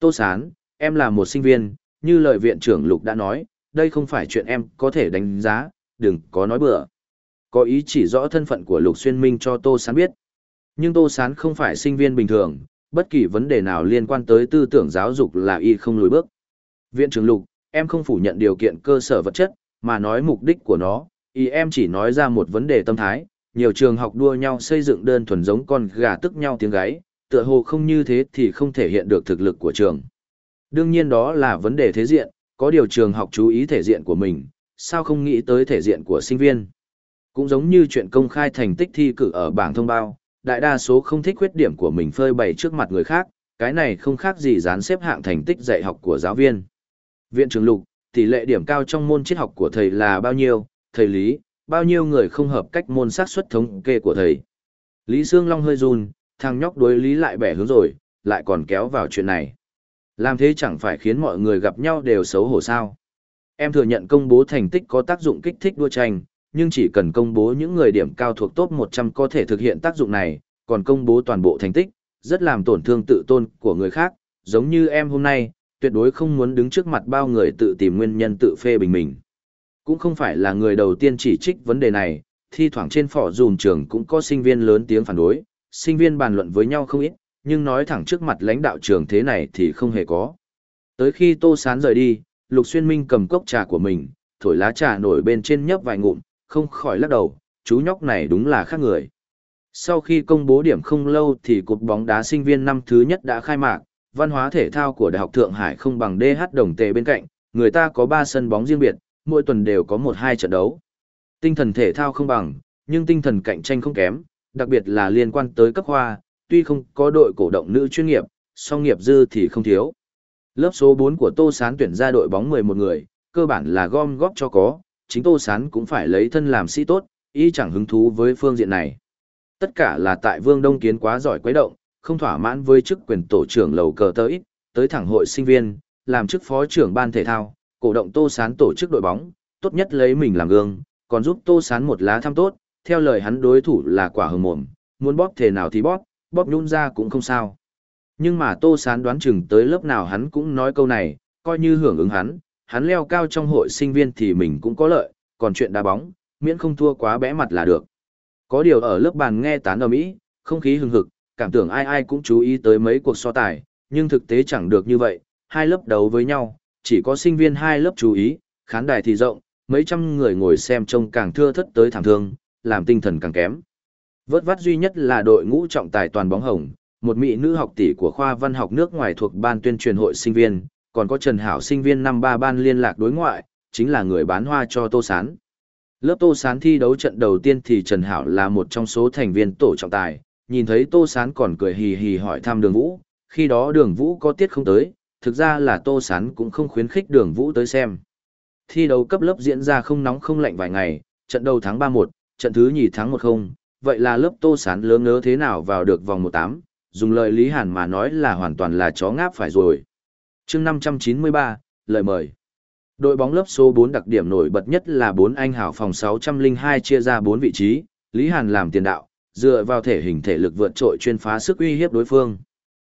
Tô Sán, em là một sinh viên, như lời viện trưởng Lục đã nói, đây không phải chuyện em có thể đánh giá, đừng có nói bừa. Có ý chỉ rõ thân phận của Lục Xuyên Minh cho Tô Sán biết. Nhưng Tô Sán không phải sinh viên bình thường, bất kỳ vấn đề nào liên quan tới tư tưởng giáo dục là y không lùi bước. Viện trưởng Lục, em không phủ nhận điều kiện cơ sở vật chất, mà nói mục đích của nó, y em chỉ nói ra một vấn đề tâm thái, nhiều trường học đua nhau xây dựng đơn thuần giống con gà tức nhau tiếng gáy, tựa hồ không như thế thì không thể hiện được thực lực của trường. Đương nhiên đó là vấn đề thế diện, có điều trường học chú ý thể diện của mình, sao không nghĩ tới thể diện của sinh viên. Cũng giống như chuyện công khai thành tích thi cử ở bảng thông báo, đại đa số không thích khuyết điểm của mình phơi bày trước mặt người khác, cái này không khác gì dán xếp hạng thành tích dạy học của giáo viên. Viện trưởng Lục, tỷ lệ điểm cao trong môn triết học của thầy là bao nhiêu? Thầy Lý, bao nhiêu người không hợp cách môn xác suất thống kê của thầy? Lý Sương Long hơi run, thằng nhóc đối lý lại bẻ hướng rồi, lại còn kéo vào chuyện này. Làm thế chẳng phải khiến mọi người gặp nhau đều xấu hổ sao. Em thừa nhận công bố thành tích có tác dụng kích thích đua tranh, nhưng chỉ cần công bố những người điểm cao thuộc top 100 có thể thực hiện tác dụng này, còn công bố toàn bộ thành tích, rất làm tổn thương tự tôn của người khác, giống như em hôm nay, tuyệt đối không muốn đứng trước mặt bao người tự tìm nguyên nhân tự phê bình mình. Cũng không phải là người đầu tiên chỉ trích vấn đề này, thi thoảng trên phỏ dùm trường cũng có sinh viên lớn tiếng phản đối, sinh viên bàn luận với nhau không ít, nhưng nói thẳng trước mặt lãnh đạo trường thế này thì không hề có. Tới khi Tô Sán rời đi, Lục Xuyên Minh cầm cốc trà của mình, thổi lá trà nổi bên trên nhấp vài ngụm, không khỏi lắc đầu, chú nhóc này đúng là khác người. Sau khi công bố điểm không lâu thì cột bóng đá sinh viên năm thứ nhất đã khai mạc, văn hóa thể thao của Đại học Thượng Hải không bằng DH đồng tề bên cạnh, người ta có 3 sân bóng riêng biệt, mỗi tuần đều có 1-2 trận đấu. Tinh thần thể thao không bằng, nhưng tinh thần cạnh tranh không kém, đặc biệt là liên quan tới cấp khoa, tuy không có đội cổ động nữ chuyên nghiệp, song nghiệp dư thì không thiếu. Lớp số 4 của Tô Sán tuyển ra đội bóng 11 người, cơ bản là gom góp cho có, chính Tô Sán cũng phải lấy thân làm sĩ tốt, y chẳng hứng thú với phương diện này. Tất cả là tại Vương Đông Kiến quá giỏi quấy động, không thỏa mãn với chức quyền tổ trưởng lầu cờ tới, tới thẳng hội sinh viên, làm chức phó trưởng ban thể thao, cổ động Tô Sán tổ chức đội bóng, tốt nhất lấy mình làm gương, còn giúp Tô Sán một lá thăm tốt, theo lời hắn đối thủ là quả hờ mồm, muốn bóp thể nào thì bóp, bóp nhún ra cũng không sao. Nhưng mà Tô Sán đoán chừng tới lớp nào hắn cũng nói câu này, coi như hưởng ứng hắn, hắn leo cao trong hội sinh viên thì mình cũng có lợi, còn chuyện đá bóng, miễn không thua quá bẽ mặt là được. Có điều ở lớp bàn nghe tán ở Mỹ, không khí hừng hực, cảm tưởng ai ai cũng chú ý tới mấy cuộc so tài, nhưng thực tế chẳng được như vậy, hai lớp đấu với nhau, chỉ có sinh viên hai lớp chú ý, khán đài thì rộng, mấy trăm người ngồi xem trông càng thưa thất tới thảm thương, làm tinh thần càng kém. Vớt vát duy nhất là đội ngũ trọng tài toàn bóng hồng, một mỹ nữ học tỷ của khoa văn học nước ngoài thuộc ban tuyên truyền hội sinh viên, còn có Trần Hảo sinh viên năm ba ban liên lạc đối ngoại, chính là người bán hoa cho Tô Sán. Lớp Tô Sán thi đấu trận đầu tiên thì Trần Hảo là một trong số thành viên tổ trọng tài, nhìn thấy Tô Sán còn cười hì hì hỏi thăm đường Vũ, khi đó đường Vũ có tiết không tới, thực ra là Tô Sán cũng không khuyến khích đường Vũ tới xem. Thi đấu cấp lớp diễn ra không nóng không lạnh vài ngày, trận đầu tháng 3-1, trận thứ nhì thắng một không vậy là lớp Tô Sán lớn ngớ thế nào vào được vòng 1-8, dùng lời Lý Hàn mà nói là hoàn toàn là chó ngáp phải rồi. chương 593, lời mời. Đội bóng lớp số bốn đặc điểm nổi bật nhất là bốn anh hảo phòng 602 chia ra bốn vị trí, Lý Hàn làm tiền đạo, dựa vào thể hình thể lực vượt trội chuyên phá sức uy hiếp đối phương.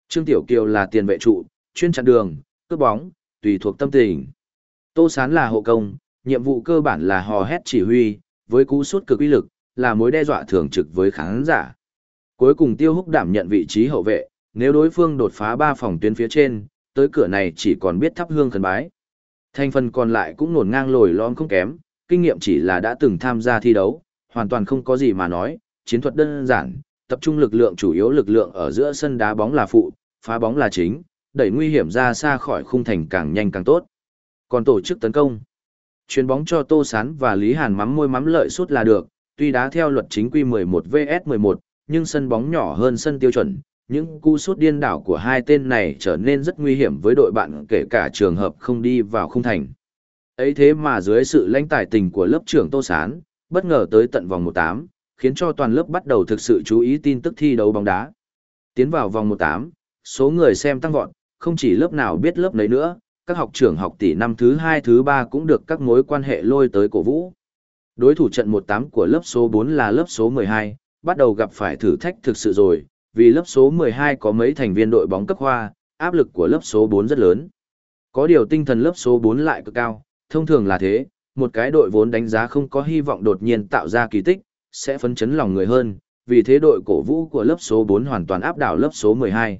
Trương Tiểu Kiều là tiền vệ trụ, chuyên chặn đường, cướp bóng, tùy thuộc tâm tình. Tô Sán là hộ công, nhiệm vụ cơ bản là hò hét chỉ huy, với cú sút cực uy lực, là mối đe dọa thường trực với khán giả. Cuối cùng Tiêu Húc đảm nhận vị trí hậu vệ, nếu đối phương đột phá ba phòng tuyến phía trên, tới cửa này chỉ còn biết thắp hương khẩn bái. Thành phần còn lại cũng nổn ngang lồi lõm không kém, kinh nghiệm chỉ là đã từng tham gia thi đấu, hoàn toàn không có gì mà nói, chiến thuật đơn giản, tập trung lực lượng chủ yếu lực lượng ở giữa sân đá bóng là phụ, phá bóng là chính, đẩy nguy hiểm ra xa khỏi khung thành càng nhanh càng tốt. Còn tổ chức tấn công, chuyền bóng cho Tô Sán và Lý Hàn mắm môi mắm lợi suốt là được, tuy đá theo luật chính quy 11 vs 11, nhưng sân bóng nhỏ hơn sân tiêu chuẩn, những cú sút điên đảo của hai tên này trở nên rất nguy hiểm với đội bạn kể cả trường hợp không đi vào khung thành. Ấy thế mà dưới sự lãnh tài tình của lớp trưởng Tô Sán, bất ngờ tới tận vòng 18 khiến cho toàn lớp bắt đầu thực sự chú ý tin tức thi đấu bóng đá. Tiến vào vòng 18, số người xem tăng vọt, không chỉ lớp nào biết lớp nấy nữa, các học trưởng học tỷ năm thứ 2 thứ 3 cũng được các mối quan hệ lôi tới cổ vũ. Đối thủ trận 18 của lớp số 4 là lớp số 12, bắt đầu gặp phải thử thách thực sự rồi, vì lớp số 12 có mấy thành viên đội bóng cấp hoa, áp lực của lớp số 4 rất lớn. Có điều tinh thần lớp số 4 lại cực cao, thông thường là thế, một cái đội vốn đánh giá không có hy vọng đột nhiên tạo ra kỳ tích, sẽ phấn chấn lòng người hơn, vì thế đội cổ vũ của lớp số 4 hoàn toàn áp đảo lớp số 12.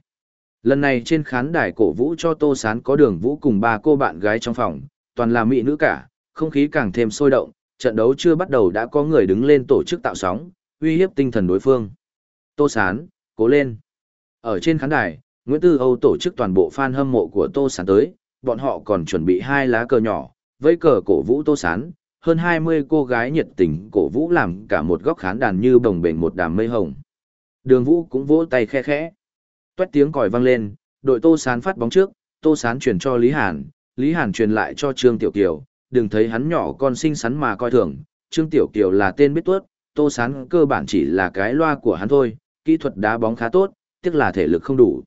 Lần này trên khán đài cổ vũ cho Tô Sán có đường vũ cùng ba cô bạn gái trong phòng, toàn là mỹ nữ cả, không khí càng thêm sôi động, trận đấu chưa bắt đầu đã có người đứng lên tổ chức tạo sóng, uy hiếp tinh thần đối phương. Tô Sán, cố lên. Ở trên khán đài, Nguyễn Tư Âu tổ chức toàn bộ fan hâm mộ của Tô Sán tới, bọn họ còn chuẩn bị hai lá cờ nhỏ, với cờ cổ vũ Tô Sán, hơn 20 cô gái nhiệt tình cổ vũ làm cả một góc khán đàn như bồng bềnh một đám mây hồng. Đường Vũ cũng vỗ tay khe khẽ. Tuét tiếng còi vang lên, đội Tô Sán phát bóng trước, Tô Sán chuyển cho Lý Hàn, Lý Hàn truyền lại cho Trương Tiểu Kiều, đừng thấy hắn nhỏ con xinh xắn mà coi thường, Trương Tiểu Kiều là tên biết tuốt, Tô Sán cơ bản chỉ là cái loa của hắn thôi, kỹ thuật đá bóng khá tốt, tiếc là thể lực không đủ.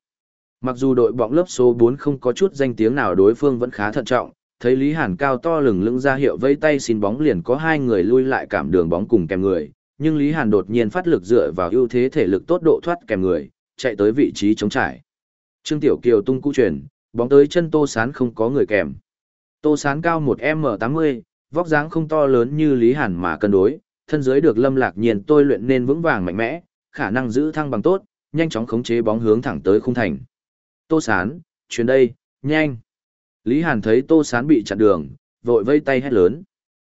Mặc dù đội bóng lớp số 4 không có chút danh tiếng nào đối phương vẫn khá thận trọng, thấy Lý Hàn cao to lừng lững ra hiệu vây tay xin bóng liền có hai người lui lại cảm đường bóng cùng kèm người, nhưng Lý Hàn đột nhiên phát lực dựa vào ưu thế thể lực tốt độ thoát kèm người, chạy tới vị trí chống trải. Trương Tiểu Kiều tung cú chuyển, bóng tới chân Tô Sán không có người kèm. Tô Sán cao 1m80, vóc dáng không to lớn như Lý Hàn mà cân đối, thân dưới được Lâm Lạc Nhiên tôi luyện nên vững vàng mạnh mẽ, khả năng giữ thăng bằng tốt, nhanh chóng khống chế bóng hướng thẳng tới khung thành. Tô Sán, chuyến đây, nhanh. Lý Hàn thấy Tô Sán bị chặn đường, vội vây tay hét lớn.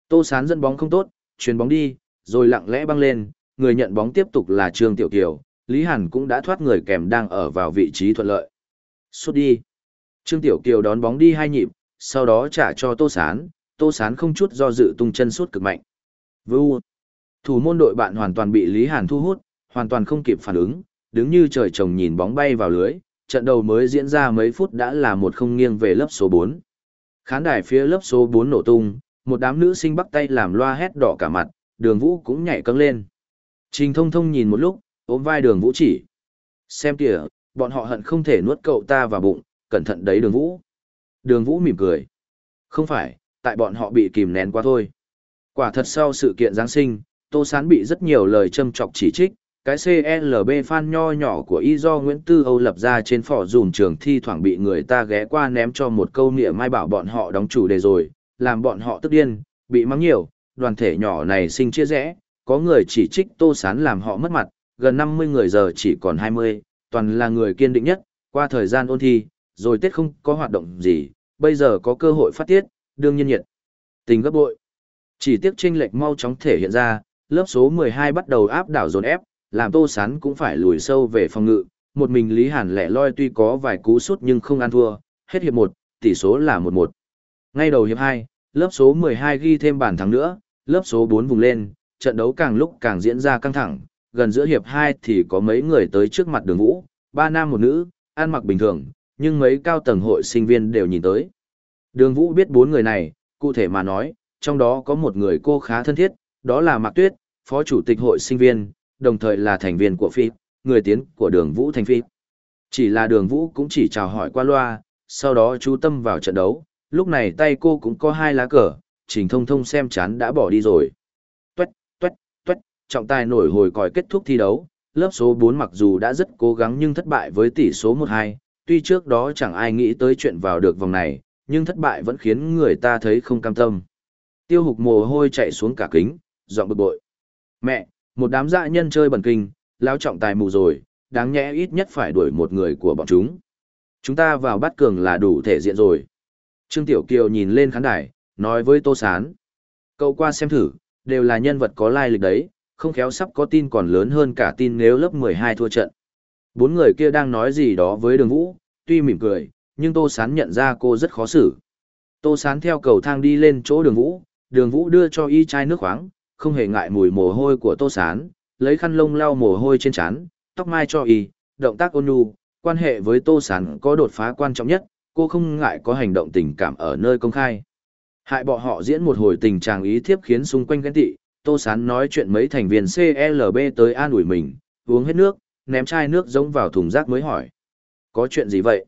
Tô Sán dẫn bóng không tốt, chuyền bóng đi, rồi lặng lẽ băng lên, người nhận bóng tiếp tục là Trương Tiểu Kiều, Lý Hàn cũng đã thoát người kèm đang ở vào vị trí thuận lợi. Xuất đi. Trương Tiểu Kiều đón bóng đi hai nhịp, sau đó trả cho Tô Sán, Tô Sán không chút do dự tung chân suốt cực mạnh. Vưu. Thủ môn đội bạn hoàn toàn bị Lý Hàn thu hút, hoàn toàn không kịp phản ứng, đứng như trời trồng nhìn bóng bay vào lưới, trận đầu mới diễn ra mấy phút đã là một không nghiêng về lớp số 4. Khán đài phía lớp số 4 nổ tung, một đám nữ sinh bắt tay làm loa hét đỏ cả mặt, đường vũ cũng nhảy câng lên. Trình thông thông nhìn một lúc, ôm vai đường vũ chỉ. Xem kìa, bọn họ hận không thể nuốt cậu ta vào bụng, cẩn thận đấy đường vũ. Đường vũ mỉm cười. Không phải, tại bọn họ bị kìm nén quá thôi. Quả thật sau sự kiện Giáng sinh, Tô Sán bị rất nhiều lời châm chọc chỉ trích, cái CLB fan nho nhỏ của y do Nguyễn Tư Âu lập ra trên phỏ dùm trường thi thoảng bị người ta ghé qua ném cho một câu nịa mai bảo bọn họ đóng chủ đề rồi, làm bọn họ tức điên, bị mắng nhiều, đoàn thể nhỏ này sinh chia rẽ, có người chỉ trích Tô Sán làm họ mất mặt, gần 50 người giờ chỉ còn 20, toàn là người kiên định nhất, qua thời gian ôn thi, rồi Tết không có hoạt động gì, bây giờ có cơ hội phát tiết, đương nhiên nhiệt. Tình gấp bội. Chỉ tiếc chênh lệch mau chóng thể hiện ra, lớp số 12 bắt đầu áp đảo dồn ép, làm Tô Sán cũng phải lùi sâu về phòng ngự, một mình Lý Hàn lẻ loi tuy có vài cú sút nhưng không ăn thua, hết hiệp 1, tỷ số là 1-1. Ngay đầu hiệp 2, lớp số 12 ghi thêm bàn thắng nữa, lớp số 4 vùng lên, trận đấu càng lúc càng diễn ra căng thẳng, gần giữa hiệp 2 thì có mấy người tới trước mặt đường vũ, ba nam một nữ, ăn mặc bình thường, nhưng mấy cao tầng hội sinh viên đều nhìn tới. Đường vũ biết bốn người này, cụ thể mà nói, trong đó có một người cô khá thân thiết, đó là Mạc Tuyết, phó chủ tịch hội sinh viên, đồng thời là thành viên của phi, người tiến của đường vũ thành phi. Chỉ là đường vũ cũng chỉ chào hỏi qua loa, sau đó chú tâm vào trận đấu, lúc này tay cô cũng có hai lá cờ, trình thông thông xem chán đã bỏ đi rồi. Trọng tài nổi hồi còi kết thúc thi đấu, lớp số 4 mặc dù đã rất cố gắng nhưng thất bại với tỷ số 1-2, tuy trước đó chẳng ai nghĩ tới chuyện vào được vòng này, nhưng thất bại vẫn khiến người ta thấy không cam tâm. Tiêu hục mồ hôi chạy xuống cả kính, giọng bực bội. Mẹ, một đám dã nhân chơi bẩn kinh, lao trọng tài mù rồi, đáng nhẽ ít nhất phải đuổi một người của bọn chúng. Chúng ta vào bắt cường là đủ thể diện rồi. Trương Tiểu Kiều nhìn lên khán đài, nói với Tô Sán. Cậu qua xem thử, đều là nhân vật có lai lịch đấy, không khéo sắp có tin còn lớn hơn cả tin nếu lớp 12 thua trận. Bốn người kia đang nói gì đó với đường vũ, tuy mỉm cười, nhưng Tô Sán nhận ra cô rất khó xử. Tô Sán theo cầu thang đi lên chỗ đường vũ, đường vũ đưa cho y chai nước khoáng, không hề ngại mùi mồ hôi của Tô Sán, lấy khăn lông lau mồ hôi trên trán, tóc mai cho y, động tác ôn nhu, quan hệ với Tô Sán có đột phá quan trọng nhất, cô không ngại có hành động tình cảm ở nơi công khai. Hại bọn họ diễn một hồi tình trạng ý thiếp khiến xung quanh ghen tị, Tô Sán nói chuyện mấy thành viên CLB tới an ủi mình, uống hết nước, ném chai nước giống vào thùng rác mới hỏi. Có chuyện gì vậy?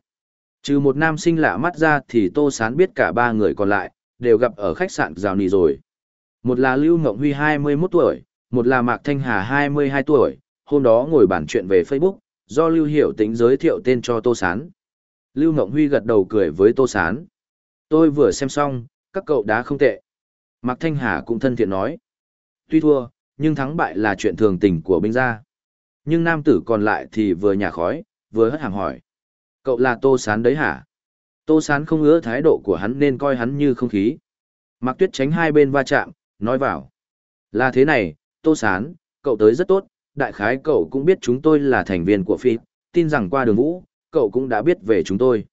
Trừ một nam sinh lạ mắt ra thì Tô Sán biết cả ba người còn lại, đều gặp ở khách sạn rào Nì rồi. Một là Lưu Ngộng Huy 21 tuổi, một là Mạc Thanh Hà 22 tuổi, hôm đó ngồi bàn chuyện về Facebook, do Lưu Hiểu tính giới thiệu tên cho Tô Sán. Lưu Ngộng Huy gật đầu cười với Tô Sán. Tôi vừa xem xong, các cậu đã không tệ. Mạc Thanh Hà cũng thân thiện nói. Tuy thua, nhưng thắng bại là chuyện thường tình của binh gia. Nhưng nam tử còn lại thì vừa nhả khói, vừa hất hàng hỏi. Cậu là Tô Sán đấy hả? Tô Sán không ứa thái độ của hắn nên coi hắn như không khí. Mạc Tuyết tránh hai bên va chạm, nói vào. Là thế này, Tô Sán, cậu tới rất tốt, đại khái cậu cũng biết chúng tôi là thành viên của phi, tin rằng qua đường vũ, cậu cũng đã biết về chúng tôi.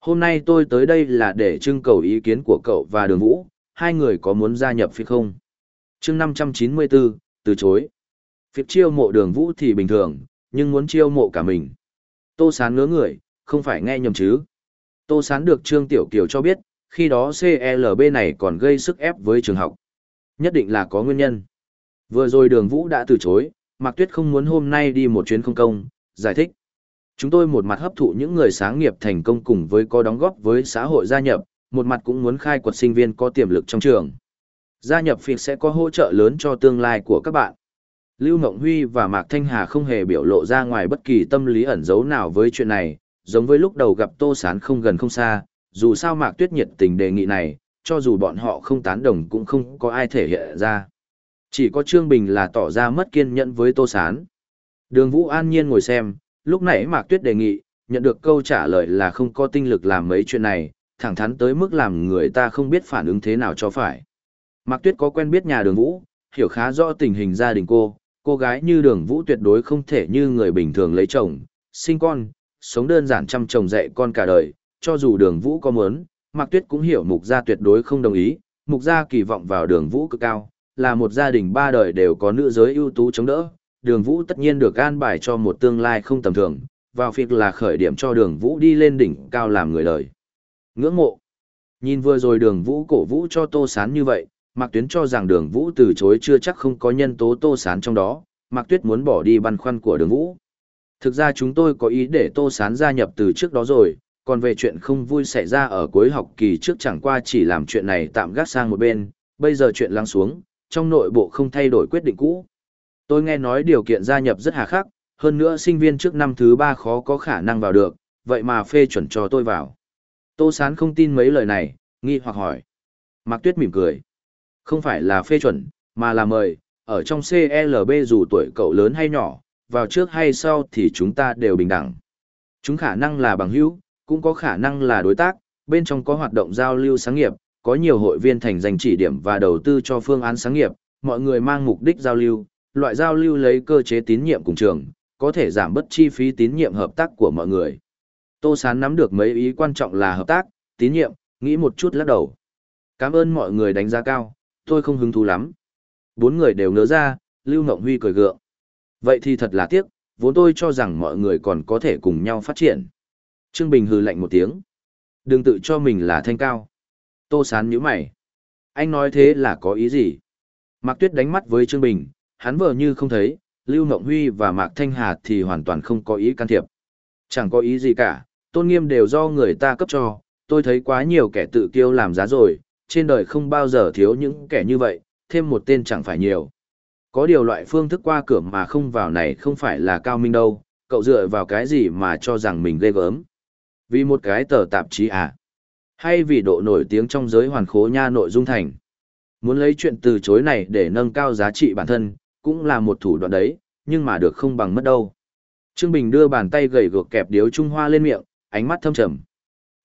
Hôm nay tôi tới đây là để trưng cầu ý kiến của cậu và đường vũ, hai người có muốn gia nhập phi không? Chương 594, từ chối. Việc chiêu mộ đường vũ thì bình thường, nhưng muốn chiêu mộ cả mình. Tô Sán ngớ người, không phải nghe nhầm chứ. Tô Sán được Trương Tiểu Kiều cho biết, khi đó CLB này còn gây sức ép với trường học. Nhất định là có nguyên nhân. Vừa rồi đường vũ đã từ chối, Mạc Tuyết không muốn hôm nay đi một chuyến không công, giải thích. Chúng tôi một mặt hấp thụ những người sáng nghiệp thành công cùng với có đóng góp với xã hội gia nhập, một mặt cũng muốn khai quật sinh viên có tiềm lực trong trường. Gia nhập phiệt sẽ có hỗ trợ lớn cho tương lai của các bạn. Lưu Ngộng Huy và Mạc Thanh Hà không hề biểu lộ ra ngoài bất kỳ tâm lý ẩn giấu nào với chuyện này, giống với lúc đầu gặp Tô Sán không gần không xa, dù sao Mạc Tuyết nhiệt tình đề nghị này, cho dù bọn họ không tán đồng cũng không có ai thể hiện ra. Chỉ có Trương Bình là tỏ ra mất kiên nhẫn với Tô Sán. Đường Vũ an nhiên ngồi xem, lúc nãy Mạc Tuyết đề nghị, nhận được câu trả lời là không có tinh lực làm mấy chuyện này, thẳng thắn tới mức làm người ta không biết phản ứng thế nào cho phải. Mạc Tuyết có quen biết nhà đường Vũ, hiểu khá rõ tình hình gia đình cô, cô gái như đường Vũ tuyệt đối không thể như người bình thường lấy chồng, sinh con, sống đơn giản chăm chồng dạy con cả đời, cho dù đường Vũ có muốn, Mạc Tuyết cũng hiểu mục gia tuyệt đối không đồng ý, mục gia kỳ vọng vào đường Vũ cực cao, là một gia đình ba đời đều có nữ giới ưu tú chống đỡ, đường Vũ tất nhiên được an bài cho một tương lai không tầm thường, vào việc là khởi điểm cho đường Vũ đi lên đỉnh cao làm người đời. Ngưỡng mộ. Nhìn vừa rồi đường Vũ cổ Vũ cho Tô Sán như vậy, Mạc Tuyến cho rằng đường Vũ từ chối chưa chắc không có nhân tố Tô Sán trong đó, Mạc Tuyết muốn bỏ đi băn khoăn của đường Vũ. Thực ra chúng tôi có ý để Tô Sán gia nhập từ trước đó rồi, còn về chuyện không vui xảy ra ở cuối học kỳ trước chẳng qua chỉ làm chuyện này tạm gác sang một bên, bây giờ chuyện lắng xuống, trong nội bộ không thay đổi quyết định cũ. Tôi nghe nói điều kiện gia nhập rất hà khắc, hơn nữa sinh viên trước năm thứ ba khó có khả năng vào được, vậy mà phê chuẩn cho tôi vào. Tô Sán không tin mấy lời này, nghi hoặc hỏi. Mạc Tuyết mỉm cười. Không phải là phê chuẩn, mà là mời, ở trong CLB dù tuổi cậu lớn hay nhỏ, vào trước hay sau thì chúng ta đều bình đẳng. Chúng khả năng là bằng hữu, cũng có khả năng là đối tác, bên trong có hoạt động giao lưu sáng nghiệp, có nhiều hội viên thành dành chỉ điểm và đầu tư cho phương án sáng nghiệp, mọi người mang mục đích giao lưu, loại giao lưu lấy cơ chế tín nhiệm cùng trường, có thể giảm bớt chi phí tín nhiệm hợp tác của mọi người. Tô Sán nắm được mấy ý quan trọng là hợp tác, tín nhiệm, nghĩ một chút lắc đầu. Cảm ơn mọi người đánh giá cao, tôi không hứng thú lắm. Bốn người đều ngớ ra, Lưu Ngộng Huy cười gượng. Vậy thì thật là tiếc, vốn tôi cho rằng mọi người còn có thể cùng nhau phát triển. Trương Bình hừ lạnh một tiếng. Đừng tự cho mình là thanh cao. Tô Sán nhíu mày. Anh nói thế là có ý gì? Mạc Tuyết đánh mắt với Trương Bình, hắn vờ như không thấy, Lưu Ngộng Huy và Mạc Thanh Hà thì hoàn toàn không có ý can thiệp. Chẳng có ý gì cả, tôn nghiêm đều do người ta cấp cho, tôi thấy quá nhiều kẻ tự kiêu làm giá rồi, trên đời không bao giờ thiếu những kẻ như vậy, thêm một tên chẳng phải nhiều. Có điều loại phương thức qua cửa mà không vào này không phải là cao minh đâu, cậu dựa vào cái gì mà cho rằng mình ghê gớm. Vì một cái tờ tạp chí à? Hay vì độ nổi tiếng trong giới hoàn khố nha nội dung thành? Muốn lấy chuyện từ chối này để nâng cao giá trị bản thân, cũng là một thủ đoạn đấy, nhưng mà được không bằng mất đâu. Trương Bình đưa bàn tay gầy gược kẹp điếu Trung Hoa lên miệng, ánh mắt thâm trầm.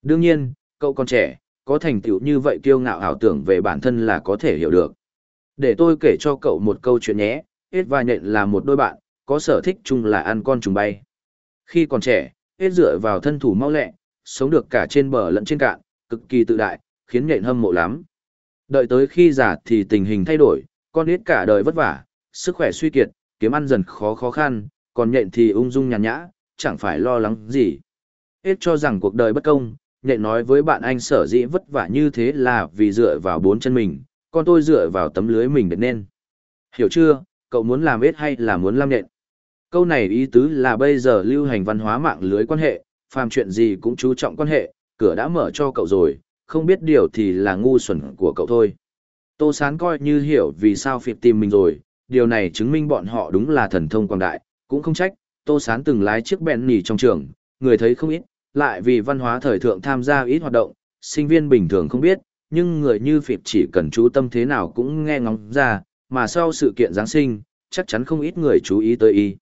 Đương nhiên, cậu còn trẻ, có thành tựu như vậy kiêu ngạo ảo tưởng về bản thân là có thể hiểu được. Để tôi kể cho cậu một câu chuyện nhé, Ết và Nhện là một đôi bạn, có sở thích chung là ăn con trùng bay. Khi còn trẻ, Ết dựa vào thân thủ mau lẹ, sống được cả trên bờ lẫn trên cạn, cực kỳ tự đại, khiến Nhện hâm mộ lắm. Đợi tới khi già thì tình hình thay đổi, con Ết cả đời vất vả, sức khỏe suy kiệt, kiếm ăn dần khó khó khăn, còn Nhện thì ung dung nhàn nhã, chẳng phải lo lắng gì. Ết cho rằng cuộc đời bất công, Nhện nói với bạn anh sở dĩ vất vả như thế là vì dựa vào bốn chân mình, con tôi dựa vào tấm lưới mình được nên. Hiểu chưa, cậu muốn làm ếch hay là muốn làm nện? Câu này ý tứ là bây giờ lưu hành văn hóa mạng lưới quan hệ, phàm chuyện gì cũng chú trọng quan hệ, cửa đã mở cho cậu rồi, không biết điều thì là ngu xuẩn của cậu thôi. Tô Sán coi như hiểu vì sao phiệp tìm mình rồi, điều này chứng minh bọn họ đúng là thần thông quang đại, cũng không trách, Tô Sán từng lái chiếc bèn nỉ trong trường, người thấy không ít, lại vì văn hóa thời thượng tham gia ít hoạt động, sinh viên bình thường không biết, nhưng người như Phịp chỉ cần chú tâm thế nào cũng nghe ngóng ra, mà sau sự kiện Giáng sinh, chắc chắn không ít người chú ý tới y.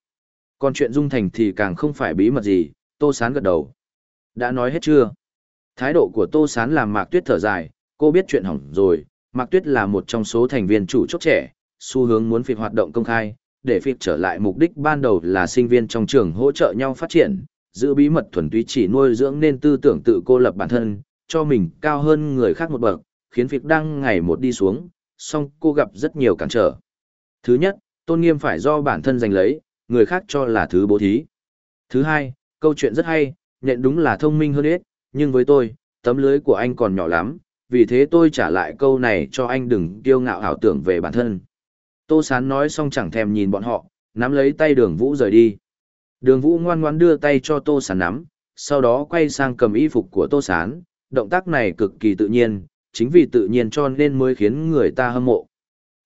Còn chuyện Dung Thành thì càng không phải bí mật gì, Tô Sán gật đầu. Đã nói hết chưa? Thái độ của Tô Sán làm Mạc Tuyết thở dài, cô biết chuyện hỏng rồi, Mạc Tuyết là một trong số thành viên chủ chốc trẻ, xu hướng muốn Phịp hoạt động công khai, để Phịp trở lại mục đích ban đầu là sinh viên trong trường hỗ trợ nhau phát triển, giữ bí mật thuần túy chỉ nuôi dưỡng nên tư tưởng tự cô lập bản thân, cho mình cao hơn người khác một bậc, khiến việc đang ngày một đi xuống, song cô gặp rất nhiều cản trở. Thứ nhất, tôn nghiêm phải do bản thân giành lấy, người khác cho là thứ bố thí. Thứ hai, câu chuyện rất hay, nhận đúng là thông minh hơn ít, nhưng với tôi, tấm lưới của anh còn nhỏ lắm, vì thế tôi trả lại câu này cho anh đừng kiêu ngạo ảo tưởng về bản thân. Tô Sán nói xong chẳng thèm nhìn bọn họ, nắm lấy tay đường vũ rời đi. Đường vũ ngoan ngoan đưa tay cho Tô Sán nắm, sau đó quay sang cầm y phục của Tô Sán, động tác này cực kỳ tự nhiên, chính vì tự nhiên cho nên mới khiến người ta hâm mộ.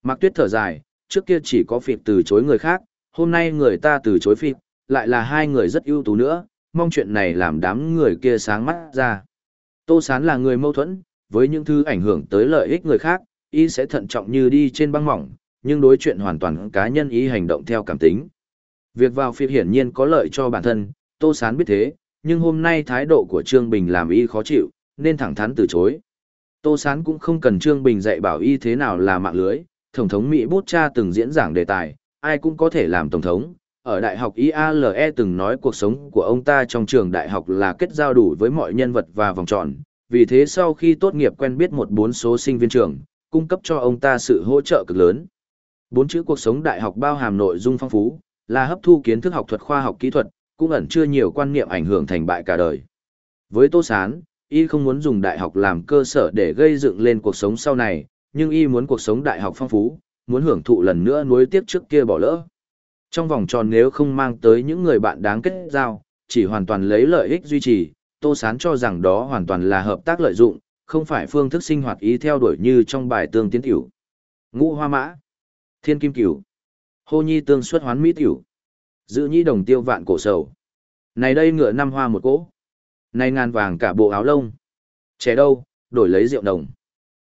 Mạc Tuyết thở dài, trước kia chỉ có phịp từ chối người khác, hôm nay người ta từ chối phịp, lại là hai người rất ưu tú nữa, mong chuyện này làm đám người kia sáng mắt ra. Tô Sán là người mâu thuẫn, với những thứ ảnh hưởng tới lợi ích người khác, y sẽ thận trọng như đi trên băng mỏng, nhưng đối chuyện hoàn toàn cá nhân ý hành động theo cảm tính. Việc vào phiệp hiển nhiên có lợi cho bản thân, Tô Sán biết thế, nhưng hôm nay thái độ của Trương Bình làm y khó chịu, nên thẳng thắn từ chối. Tô Sán cũng không cần Trương Bình dạy bảo y thế nào là mạng lưới, Tổng thống Mỹ bút cha từng diễn giảng đề tài, ai cũng có thể làm Tổng thống. Ở Đại học IALE từng nói cuộc sống của ông ta trong trường đại học là kết giao đủ với mọi nhân vật và vòng tròn, vì thế sau khi tốt nghiệp quen biết một bốn số sinh viên trường, cung cấp cho ông ta sự hỗ trợ cực lớn. Bốn chữ cuộc sống đại học bao hàm nội dung phong phú, là hấp thu kiến thức học thuật khoa học kỹ thuật, cũng ẩn chưa nhiều quan niệm ảnh hưởng thành bại cả đời. Với Tô Sán, y không muốn dùng đại học làm cơ sở để gây dựng lên cuộc sống sau này, nhưng y muốn cuộc sống đại học phong phú, muốn hưởng thụ lần nữa nuối tiếc trước kia bỏ lỡ. Trong vòng tròn nếu không mang tới những người bạn đáng kết giao, chỉ hoàn toàn lấy lợi ích duy trì, Tô Sán cho rằng đó hoàn toàn là hợp tác lợi dụng, không phải phương thức sinh hoạt ý theo đuổi như trong bài tương tiến tiểu. Ngũ hoa mã, thiên kim cửu, hô nhi tương xuất hoán mỹ tiểu, giữ nhi đồng tiêu vạn cổ sầu. Này đây ngựa năm hoa một cỗ, này ngàn vàng cả bộ áo lông. Trẻ đâu, đổi lấy rượu đồng.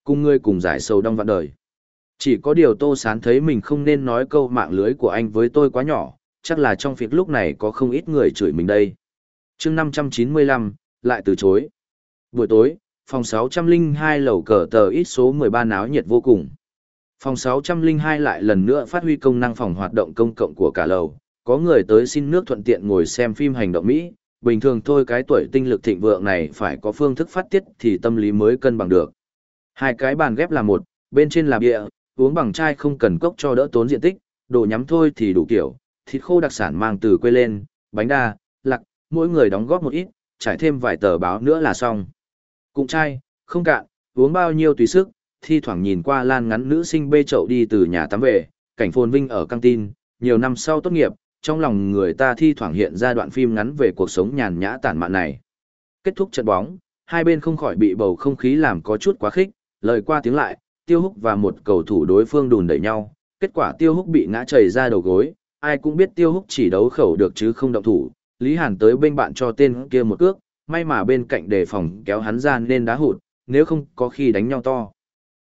Cùng ngươi cùng giải sầu đong vạn đời. Chỉ có điều Tô Sán thấy mình không nên nói câu mạng lưới của anh với tôi quá nhỏ, chắc là trong việc lúc này có không ít người chửi mình đây. chương 595, lại từ chối. Buổi tối, phòng 602 lầu cờ tờ ít số 13 náo nhiệt vô cùng. Phòng 602 lại lần nữa phát huy công năng phòng hoạt động công cộng của cả lầu, có người tới xin nước thuận tiện ngồi xem phim hành động Mỹ, bình thường thôi cái tuổi tinh lực thịnh vượng này phải có phương thức phát tiết thì tâm lý mới cân bằng được. Hai cái bàn ghép là một, bên trên là bia, uống bằng chai không cần cốc cho đỡ tốn diện tích, đồ nhắm thôi thì đủ kiểu, thịt khô đặc sản mang từ quê lên, bánh đa, lạc, mỗi người đóng góp một ít, trải thêm vài tờ báo nữa là xong. Cụng chai, không cạn, uống bao nhiêu tùy sức, thi thoảng nhìn qua lan ngắn nữ sinh bê chậu đi từ nhà tắm về, cảnh phồn vinh ở căng tin, nhiều năm sau tốt nghiệp, trong lòng người ta thi thoảng hiện ra đoạn phim ngắn về cuộc sống nhàn nhã tản mạn này. Kết thúc trận bóng, hai bên không khỏi bị bầu không khí làm có chút quá khích, lời qua tiếng lại, Tiêu Húc và một cầu thủ đối phương đùn đẩy nhau, kết quả Tiêu Húc bị ngã chảy ra đầu gối, ai cũng biết Tiêu Húc chỉ đấu khẩu được chứ không động thủ, Lý Hàn tới bên bạn cho tên kia một cước, may mà bên cạnh đề phòng kéo hắn ra nên đá hụt, nếu không có khi đánh nhau to.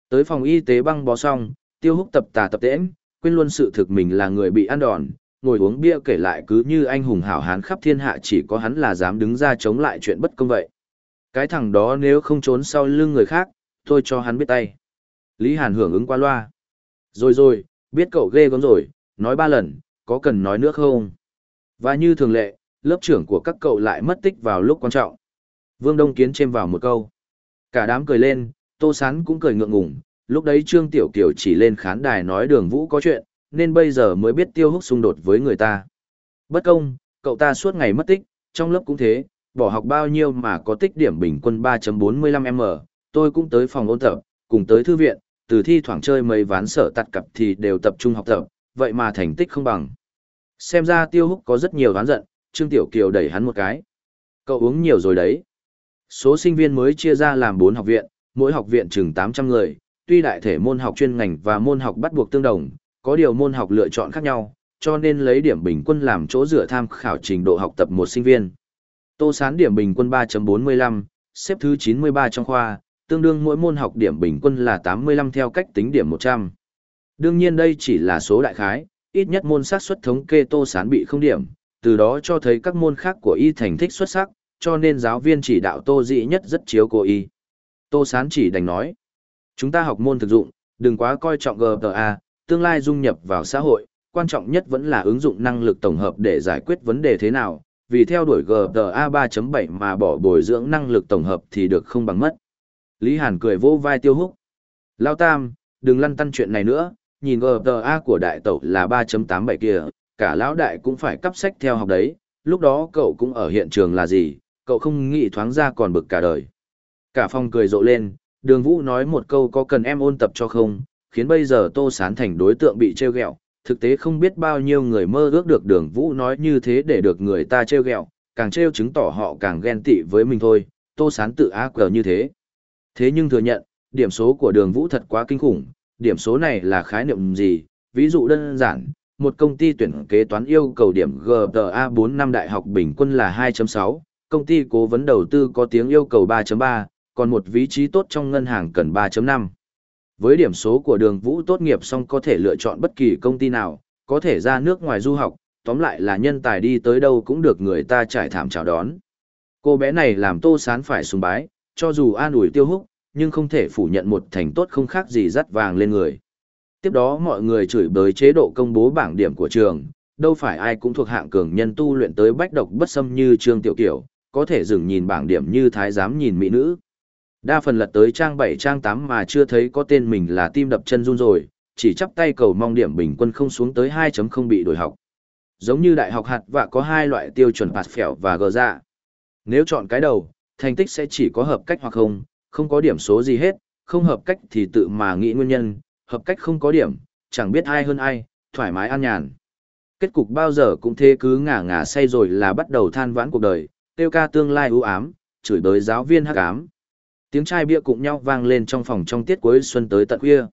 Tới phòng y tế băng bó xong, Tiêu Húc tập tà tập tễm, quên luôn sự thực mình là người bị ăn đòn, ngồi uống bia kể lại cứ như anh hùng hảo hán khắp thiên hạ chỉ có hắn là dám đứng ra chống lại chuyện bất công vậy. Cái thằng đó nếu không trốn sau lưng người khác, tôi cho hắn biết tay. Lý Hàn hưởng ứng qua loa. Rồi rồi, biết cậu ghê gớm rồi, nói ba lần, có cần nói nữa không? Và như thường lệ, lớp trưởng của các cậu lại mất tích vào lúc quan trọng. Vương Đông Kiến chêm vào một câu. Cả đám cười lên, Tô Sán cũng cười ngượng ngùng, lúc đấy Trương Tiểu Kiều chỉ lên khán đài nói đường vũ có chuyện, nên bây giờ mới biết tiêu húc xung đột với người ta. Bất công, cậu ta suốt ngày mất tích, trong lớp cũng thế, bỏ học bao nhiêu mà có tích điểm bình quân 3.45m, tôi cũng tới phòng ôn tập, cùng tới thư viện, từ thi thoảng chơi mấy ván sở tặt cặp thì đều tập trung học tập, vậy mà thành tích không bằng. Xem ra tiêu húc có rất nhiều đoán giận, Trương Tiểu Kiều đẩy hắn một cái. Cậu uống nhiều rồi đấy. Số sinh viên mới chia ra làm 4 học viện, mỗi học viện chừng 800 người, tuy đại thể môn học chuyên ngành và môn học bắt buộc tương đồng, có điều môn học lựa chọn khác nhau, cho nên lấy điểm bình quân làm chỗ dựa tham khảo trình độ học tập một sinh viên. Tô Sán điểm bình quân 3.45, xếp thứ 93 trong khoa, tương đương mỗi môn học điểm bình quân là 85 theo cách tính điểm 100. Đương nhiên đây chỉ là số đại khái, ít nhất môn xác suất thống kê Tô Sán bị không điểm, từ đó cho thấy các môn khác của y thành tích xuất sắc, cho nên giáo viên chỉ đạo Tô Dĩ nhất rất chiếu cố y. Tô Sán chỉ đành nói, chúng ta học môn thực dụng, đừng quá coi trọng GTA, tương lai dung nhập vào xã hội, quan trọng nhất vẫn là ứng dụng năng lực tổng hợp để giải quyết vấn đề thế nào, vì theo đuổi GTA 3.7 mà bỏ bồi dưỡng năng lực tổng hợp thì được không bằng mất. Lý Hàn cười vô vai tiêu húc. Lao Tam, đừng lăn tăn chuyện này nữa, nhìn GTA của đại tẩu là 3.87 kia, cả lão đại cũng phải cắp sách theo học đấy, lúc đó cậu cũng ở hiện trường là gì, cậu không nghĩ thoáng ra còn bực cả đời. Cả phòng cười rộ lên, đường vũ nói một câu có cần em ôn tập cho không, khiến bây giờ tô sán thành đối tượng bị trêu ghẹo. Thực tế không biết bao nhiêu người mơ ước được đường vũ nói như thế để được người ta trêu ghẹo càng trêu chứng tỏ họ càng ghen tị với mình thôi. Tô sán tự á cờ như thế. Thế nhưng thừa nhận điểm số của đường vũ thật quá kinh khủng. Điểm số này là khái niệm gì? Ví dụ đơn giản một công ty tuyển kế toán yêu cầu điểm gta 4 năm đại học bình quân là 2.6, công ty cố vấn đầu tư có tiếng yêu cầu 3.3, còn một vị trí tốt trong ngân hàng cần 3.5. Với điểm số của đường vũ tốt nghiệp xong có thể lựa chọn bất kỳ công ty nào, có thể ra nước ngoài du học, tóm lại là nhân tài đi tới đâu cũng được người ta trải thảm chào đón. Cô bé này làm tô sán phải sùng bái, cho dù an ủi tiêu húc, nhưng không thể phủ nhận một thành tốt không khác gì dắt vàng lên người. Tiếp đó mọi người chửi bới chế độ công bố bảng điểm của trường, đâu phải ai cũng thuộc hạng cường nhân tu luyện tới bách độc bất xâm như Trương Tiểu Kiểu, có thể dừng nhìn bảng điểm như thái giám nhìn mỹ nữ. Đa phần lật tới trang 7 trang 8 mà chưa thấy có tên mình là tim đập chân run rồi, chỉ chắp tay cầu mong điểm bình quân không xuống tới 2.0 bị đổi học. Giống như đại học hạt và có hai loại tiêu chuẩn phạt phèo và gờ dạ. Nếu chọn cái đầu, thành tích sẽ chỉ có hợp cách hoặc không, không có điểm số gì hết, không hợp cách thì tự mà nghĩ nguyên nhân, hợp cách không có điểm, chẳng biết ai hơn ai, thoải mái an nhàn. Kết cục bao giờ cũng thế cứ ngả ngả say rồi là bắt đầu than vãn cuộc đời, tiêu ca tương lai u ám, chửi bới giáo viên hắc ám, Tiếng chai bia cùng nhau vang lên trong phòng trong tiết cuối xuân tới tận khuya.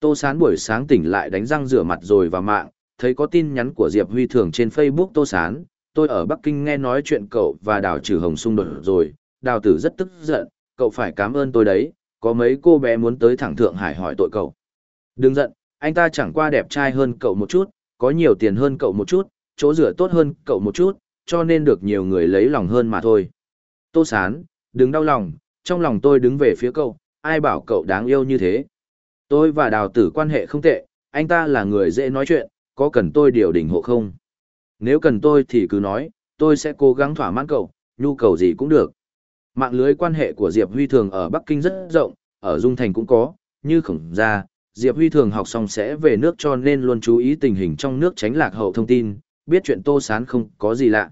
Tô Sán buổi sáng tỉnh lại đánh răng rửa mặt rồi vào mạng, thấy có tin nhắn của Diệp Huy Thường trên Facebook Tô Sán. Tôi ở Bắc Kinh nghe nói chuyện cậu và Đào Trừ Hồng xung đột rồi, Đào Tử rất tức giận, cậu phải cảm ơn tôi đấy, có mấy cô bé muốn tới thẳng Thượng Hải hỏi tội cậu. Đừng giận, anh ta chẳng qua đẹp trai hơn cậu một chút, có nhiều tiền hơn cậu một chút, chỗ rửa tốt hơn cậu một chút, cho nên được nhiều người lấy lòng hơn mà thôi. Tô Sán, đừng đau lòng, trong lòng tôi đứng về phía cậu, ai bảo cậu đáng yêu như thế. Tôi và đào tử quan hệ không tệ, anh ta là người dễ nói chuyện, có cần tôi điều đình hộ không? Nếu cần tôi thì cứ nói, tôi sẽ cố gắng thỏa mãn cậu, nhu cầu gì cũng được. Mạng lưới quan hệ của Diệp Huy Thường ở Bắc Kinh rất rộng, ở Dung Thành cũng có, như khổng ra, Diệp Huy Thường học xong sẽ về nước cho nên luôn chú ý tình hình trong nước tránh lạc hậu thông tin, biết chuyện Tô Sán không có gì lạ.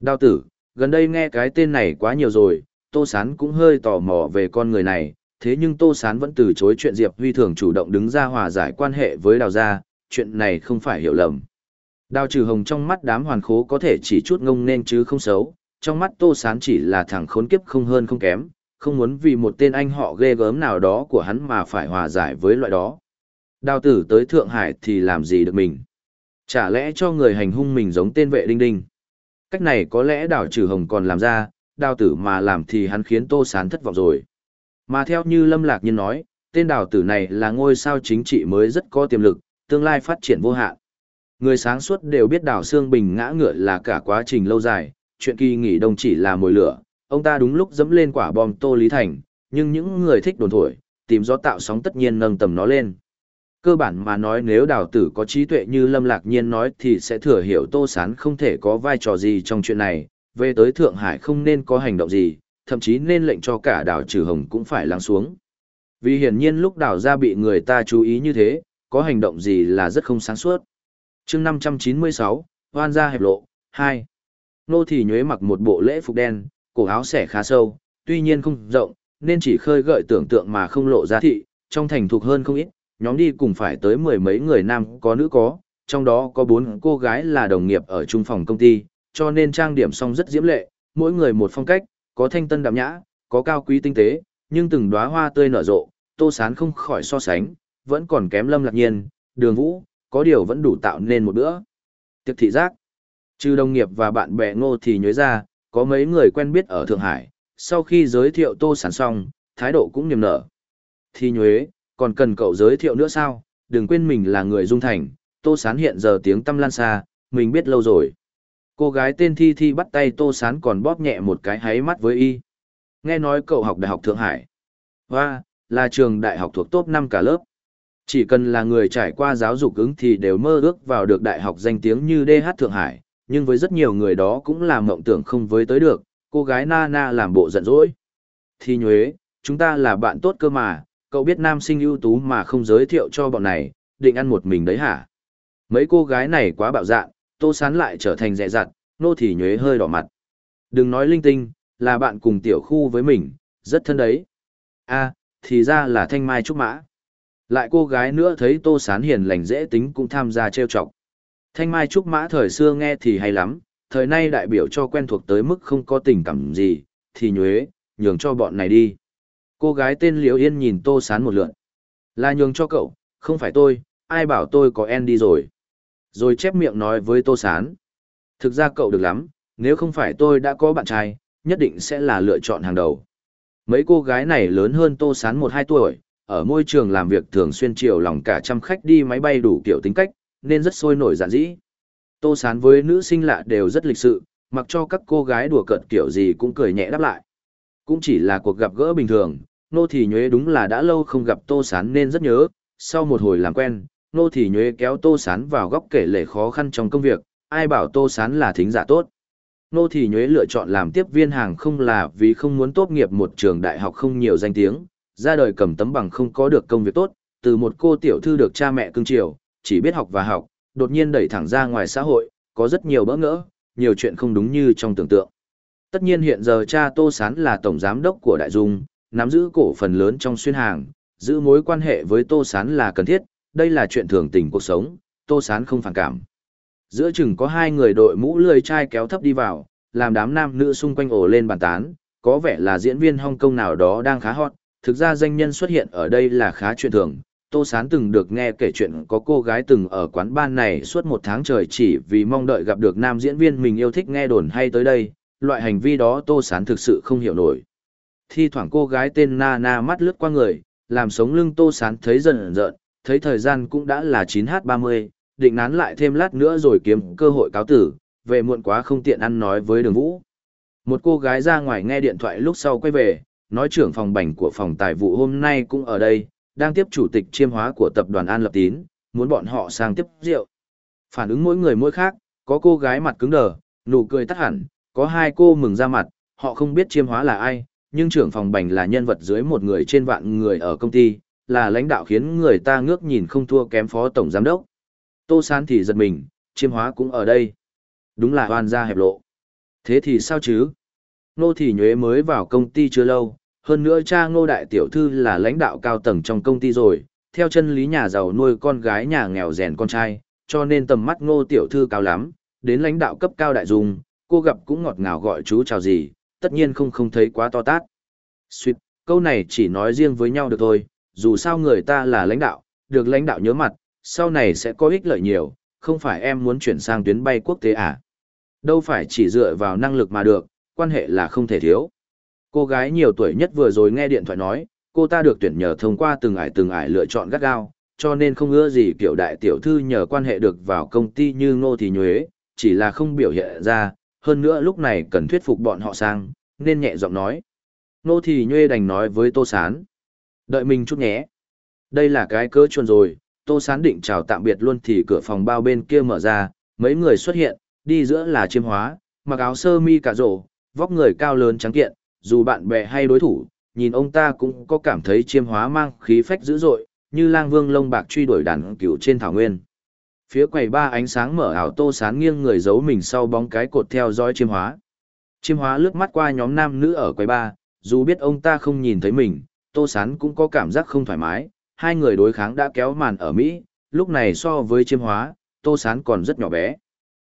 Đào tử, gần đây nghe cái tên này quá nhiều rồi, Tô Sán cũng hơi tò mò về con người này, thế nhưng Tô Sán vẫn từ chối chuyện Diệp Huy Thường chủ động đứng ra hòa giải quan hệ với Đào Gia, chuyện này không phải hiểu lầm. Đào trừ hồng trong mắt đám hoàn khố có thể chỉ chút ngông nên chứ không xấu, trong mắt Tô Sán chỉ là thằng khốn kiếp không hơn không kém, không muốn vì một tên anh họ ghê gớm nào đó của hắn mà phải hòa giải với loại đó. Đào tử tới Thượng Hải thì làm gì được mình? Chả lẽ cho người hành hung mình giống tên vệ đinh đinh? Cách này có lẽ đào trừ hồng còn làm ra, đào tử mà làm thì hắn khiến tô sán thất vọng rồi. Mà theo như lâm lạc nhiên nói, tên đào tử này là ngôi sao chính trị mới rất có tiềm lực, tương lai phát triển vô hạn. Người sáng suốt đều biết đào xương bình ngã ngựa là cả quá trình lâu dài, chuyện kỳ nghỉ đông chỉ là mồi lửa. Ông ta đúng lúc dẫm lên quả bom tô lý thành, nhưng những người thích đồn thổi, tìm gió tạo sóng tất nhiên nâng tầm nó lên. Cơ bản mà nói nếu đào tử có trí tuệ như lâm lạc nhiên nói thì sẽ thừa hiểu tô sán không thể có vai trò gì trong chuyện này về tới Thượng Hải không nên có hành động gì, thậm chí nên lệnh cho cả đảo trừ hồng cũng phải lắng xuống. Vì hiển nhiên lúc đảo ra bị người ta chú ý như thế, có hành động gì là rất không sáng suốt. chương 596, hoan gia hẹp lộ, 2. Nô thì nhuế mặc một bộ lễ phục đen, cổ áo xẻ khá sâu, tuy nhiên không rộng, nên chỉ khơi gợi tưởng tượng mà không lộ ra thị, trong thành thục hơn không ít, nhóm đi cùng phải tới mười mấy người nam có nữ có, trong đó có bốn cô gái là đồng nghiệp ở trung phòng công ty, cho nên trang điểm xong rất diễm lệ, mỗi người một phong cách, có thanh tân đạm nhã, có cao quý tinh tế, nhưng từng đóa hoa tươi nở rộ, Tô Sán không khỏi so sánh, vẫn còn kém Lâm Lạc Nhiên, Đường Vũ, có điều vẫn đủ tạo nên một bữa. Tiệc thị giác. Trừ đồng nghiệp và bạn bè Ngô thì nhớ ra, có mấy người quen biết ở Thượng Hải, sau khi giới thiệu tô sán xong, thái độ cũng niềm nở. Thì nhuế, còn cần cậu giới thiệu nữa sao, đừng quên mình là người dung thành, tô sán hiện giờ tiếng tâm lan xa, mình biết lâu rồi. Cô gái tên Thi Thi bắt tay tô sán còn bóp nhẹ một cái háy mắt với y. Nghe nói cậu học Đại học Thượng Hải. Và, là trường đại học thuộc top 5 cả lớp. Chỉ cần là người trải qua giáo dục ứng thì đều mơ ước vào được đại học danh tiếng như DH Thượng Hải, nhưng với rất nhiều người đó cũng là mộng tưởng không với tới được, cô gái na na làm bộ giận dỗi. Thi nhuế, chúng ta là bạn tốt cơ mà, cậu biết nam sinh ưu tú mà không giới thiệu cho bọn này, định ăn một mình đấy hả? Mấy cô gái này quá bạo dạn, tô sán lại trở thành dẹ dặt, nô thì nhuế hơi đỏ mặt. Đừng nói linh tinh, là bạn cùng tiểu khu với mình, rất thân đấy. a thì ra là thanh mai trúc mã. Lại cô gái nữa thấy tô sán hiền lành dễ tính cũng tham gia trêu chọc. Thanh mai trúc mã thời xưa nghe thì hay lắm, thời nay đại biểu cho quen thuộc tới mức không có tình cảm gì, thì nhuế, nhường cho bọn này đi. Cô gái tên Liễu Yên nhìn Tô Sán một lượn. Là nhường cho cậu, không phải tôi, ai bảo tôi có en đi rồi. Rồi chép miệng nói với Tô Sán. Thực ra cậu được lắm, nếu không phải tôi đã có bạn trai, nhất định sẽ là lựa chọn hàng đầu. Mấy cô gái này lớn hơn Tô Sán 1-2 tuổi, ở môi trường làm việc thường xuyên chiều lòng cả trăm khách đi máy bay đủ kiểu tính cách, nên rất sôi nổi giản dĩ. Tô Sán với nữ sinh lạ đều rất lịch sự, mặc cho các cô gái đùa cợt kiểu gì cũng cười nhẹ đáp lại. Cũng chỉ là cuộc gặp gỡ bình thường, nô thì nhuế đúng là đã lâu không gặp Tô Sán nên rất nhớ, sau một hồi làm quen, nô thì nhuế kéo Tô Sán vào góc kể lể khó khăn trong công việc, ai bảo Tô Sán là thính giả tốt. Nô thì nhuế lựa chọn làm tiếp viên hàng không là vì không muốn tốt nghiệp một trường đại học không nhiều danh tiếng, ra đời cầm tấm bằng không có được công việc tốt, từ một cô tiểu thư được cha mẹ cưng chiều, chỉ biết học và học, đột nhiên đẩy thẳng ra ngoài xã hội, có rất nhiều bỡ ngỡ, nhiều chuyện không đúng như trong tưởng tượng. Tất nhiên hiện giờ cha Tô Sán là tổng giám đốc của Đại Dung, nắm giữ cổ phần lớn trong xuyên hàng, giữ mối quan hệ với Tô Sán là cần thiết, đây là chuyện thường tình cuộc sống, Tô Sán không phản cảm. Giữa chừng có hai người đội mũ lười chai kéo thấp đi vào, làm đám nam nữ xung quanh ổ lên bàn tán, có vẻ là diễn viên Hong Kong nào đó đang khá hot, thực ra danh nhân xuất hiện ở đây là khá chuyện thường, Tô Sán từng được nghe kể chuyện có cô gái từng ở quán ban này suốt một tháng trời chỉ vì mong đợi gặp được nam diễn viên mình yêu thích nghe đồn hay tới đây, loại hành vi đó Tô Sán thực sự không hiểu nổi. Thi thoảng cô gái tên Na Na mắt lướt qua người, làm sống lưng Tô Sán thấy dần dợn, thấy thời gian cũng đã là 9h30, định nán lại thêm lát nữa rồi kiếm cơ hội cáo tử, về muộn quá không tiện ăn nói với đường vũ. Một cô gái ra ngoài nghe điện thoại lúc sau quay về, nói trưởng phòng bành của phòng tài vụ hôm nay cũng ở đây, đang tiếp chủ tịch chiêm hóa của tập đoàn An Lập Tín, muốn bọn họ sang tiếp rượu. Phản ứng mỗi người mỗi khác, có cô gái mặt cứng đờ, nụ cười tắt hẳn, có hai cô mừng ra mặt, họ không biết chiêm hóa là ai, nhưng trưởng phòng bành là nhân vật dưới một người trên vạn người ở công ty, là lãnh đạo khiến người ta ngước nhìn không thua kém phó tổng giám đốc. Tô Sán thì giật mình, chiêm hóa cũng ở đây. Đúng là hoàn gia hẹp lộ. Thế thì sao chứ? Nô thì nhuế mới vào công ty chưa lâu, hơn nữa cha ngô đại tiểu thư là lãnh đạo cao tầng trong công ty rồi, theo chân lý nhà giàu nuôi con gái nhà nghèo rèn con trai, cho nên tầm mắt ngô tiểu thư cao lắm, đến lãnh đạo cấp cao đại dùng, cô gặp cũng ngọt ngào gọi chú chào gì, tất nhiên không không thấy quá to tát. Xuyệt, câu này chỉ nói riêng với nhau được thôi, dù sao người ta là lãnh đạo, được lãnh đạo nhớ mặt, sau này sẽ có ích lợi nhiều, không phải em muốn chuyển sang tuyến bay quốc tế à. Đâu phải chỉ dựa vào năng lực mà được, quan hệ là không thể thiếu. Cô gái nhiều tuổi nhất vừa rồi nghe điện thoại nói, cô ta được tuyển nhờ thông qua từng ải từng ải lựa chọn gắt gao, cho nên không ưa gì kiểu đại tiểu thư nhờ quan hệ được vào công ty như ngô thì nhuế, chỉ là không biểu hiện ra, hơn nữa lúc này cần thuyết phục bọn họ sang, nên nhẹ giọng nói. Ngô thì nhuế đành nói với Tô Sán. Đợi mình chút nhé. Đây là cái cớ chuồn rồi, Tô Sán định chào tạm biệt luôn thì cửa phòng bao bên kia mở ra, mấy người xuất hiện, đi giữa là chiêm hóa, mặc áo sơ mi cả rổ, vóc người cao lớn trắng kiện, dù bạn bè hay đối thủ, nhìn ông ta cũng có cảm thấy chiêm hóa mang khí phách dữ dội, như lang vương lông bạc truy đuổi đàn cửu trên thảo nguyên. Phía quầy ba ánh sáng mở ảo tô sán nghiêng người giấu mình sau bóng cái cột theo dõi chiêm hóa. Chiêm hóa lướt mắt qua nhóm nam nữ ở quầy ba, dù biết ông ta không nhìn thấy mình, tô sán cũng có cảm giác không thoải mái, hai người đối kháng đã kéo màn ở Mỹ, lúc này so với chiêm hóa, tô sán còn rất nhỏ bé.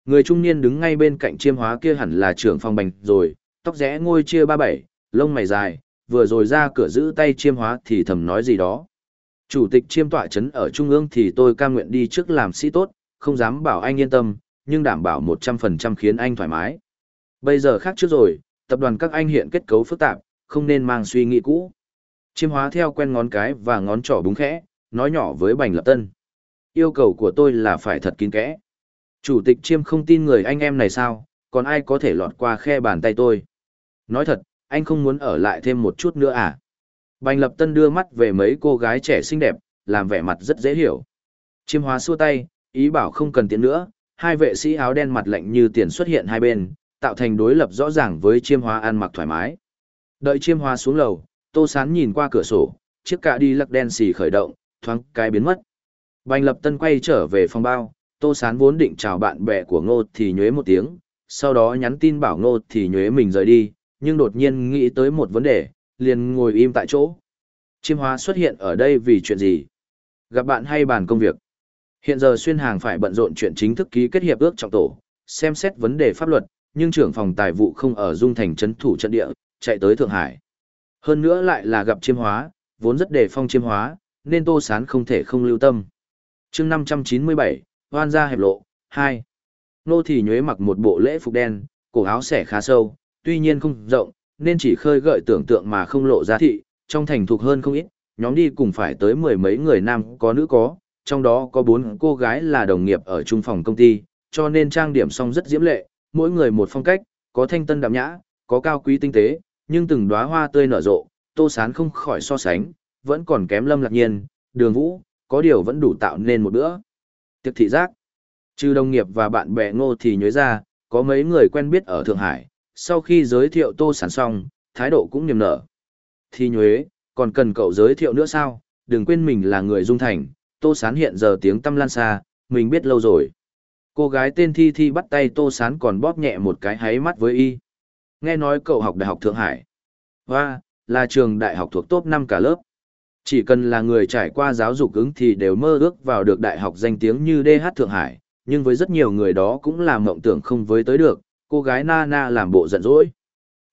Người trung niên đứng ngay bên cạnh chiêm hóa kia hẳn là trưởng phòng bành rồi, tóc rẽ ngôi chia ba bảy, lông mày dài, vừa rồi ra cửa giữ tay chiêm hóa thì thầm nói gì đó. Chủ tịch chiêm tọa chấn ở trung ương thì tôi cam nguyện đi trước làm sĩ tốt, không dám bảo anh yên tâm, nhưng đảm bảo một trăm phần trăm khiến anh thoải mái. Bây giờ khác trước rồi, tập đoàn các anh hiện kết cấu phức tạp, không nên mang suy nghĩ cũ. Chiêm hóa theo quen ngón cái và ngón trỏ búng khẽ, nói nhỏ với Bành Lập Tân. Yêu cầu của tôi là phải thật kín kẽ. Chủ tịch Chiêm không tin người anh em này sao, còn ai có thể lọt qua khe bàn tay tôi. Nói thật, anh không muốn ở lại thêm một chút nữa à? Bành Lập Tân đưa mắt về mấy cô gái trẻ xinh đẹp, làm vẻ mặt rất dễ hiểu. Chiêm hóa xua tay, ý bảo không cần tiền nữa, hai vệ sĩ áo đen mặt lạnh như tiền xuất hiện hai bên, tạo thành đối lập rõ ràng với chiêm hóa ăn mặc thoải mái. Đợi chiêm hóa xuống lầu, tô sán nhìn qua cửa sổ, chiếc cạ đi lắc đen xì khởi động, thoáng cái biến mất. Bành lập tân quay trở về phòng bao, tô sán vốn định chào bạn bè của ngô thì nhuế một tiếng, sau đó nhắn tin bảo ngô thì nhuế mình rời đi, nhưng đột nhiên nghĩ tới một vấn đề, liền ngồi im tại chỗ. Chiêm hóa xuất hiện ở đây vì chuyện gì? Gặp bạn hay bàn công việc? Hiện giờ xuyên hàng phải bận rộn chuyện chính thức ký kết hiệp ước trọng tổ, xem xét vấn đề pháp luật, nhưng trưởng phòng tài vụ không ở Dung Thành trấn thủ trận địa, chạy tới Thượng Hải. Hơn nữa lại là gặp chiêm hóa, vốn rất đề phong chiêm hóa, nên Tô Sán không thể không lưu tâm. chương 597, hoan gia hẹp lộ, 2. Nô thì nhuế mặc một bộ lễ phục đen, cổ áo xẻ khá sâu, tuy nhiên không rộng, nên chỉ khơi gợi tưởng tượng mà không lộ ra thị, trong thành thục hơn không ít, nhóm đi cùng phải tới mười mấy người nam có nữ có, trong đó có bốn cô gái là đồng nghiệp ở trung phòng công ty, cho nên trang điểm xong rất diễm lệ, mỗi người một phong cách, có thanh tân đạm nhã, có cao quý tinh tế, nhưng từng đóa hoa tươi nở rộ, Tô Sán không khỏi so sánh, vẫn còn kém Lâm Lạc Nhiên, Đường Vũ, có điều vẫn đủ tạo nên một bữa. Tiệc thị giác. Trừ đồng nghiệp và bạn bè Ngô thì nhớ ra, có mấy người quen biết ở Thượng Hải, sau khi giới thiệu Tô Sán xong, thái độ cũng niềm nở. Thì nhuế, còn cần cậu giới thiệu nữa sao, đừng quên mình là người dung thành, Tô Sán hiện giờ tiếng tâm lan xa, mình biết lâu rồi. Cô gái tên Thi Thi bắt tay Tô Sán còn bóp nhẹ một cái háy mắt với y. Nghe nói cậu học Đại học Thượng Hải. Và, là trường đại học thuộc top 5 cả lớp. Chỉ cần là người trải qua giáo dục ứng thì đều mơ ước vào được đại học danh tiếng như DH Thượng Hải, nhưng với rất nhiều người đó cũng là mộng tưởng không với tới được, cô gái nana na làm bộ giận dỗi.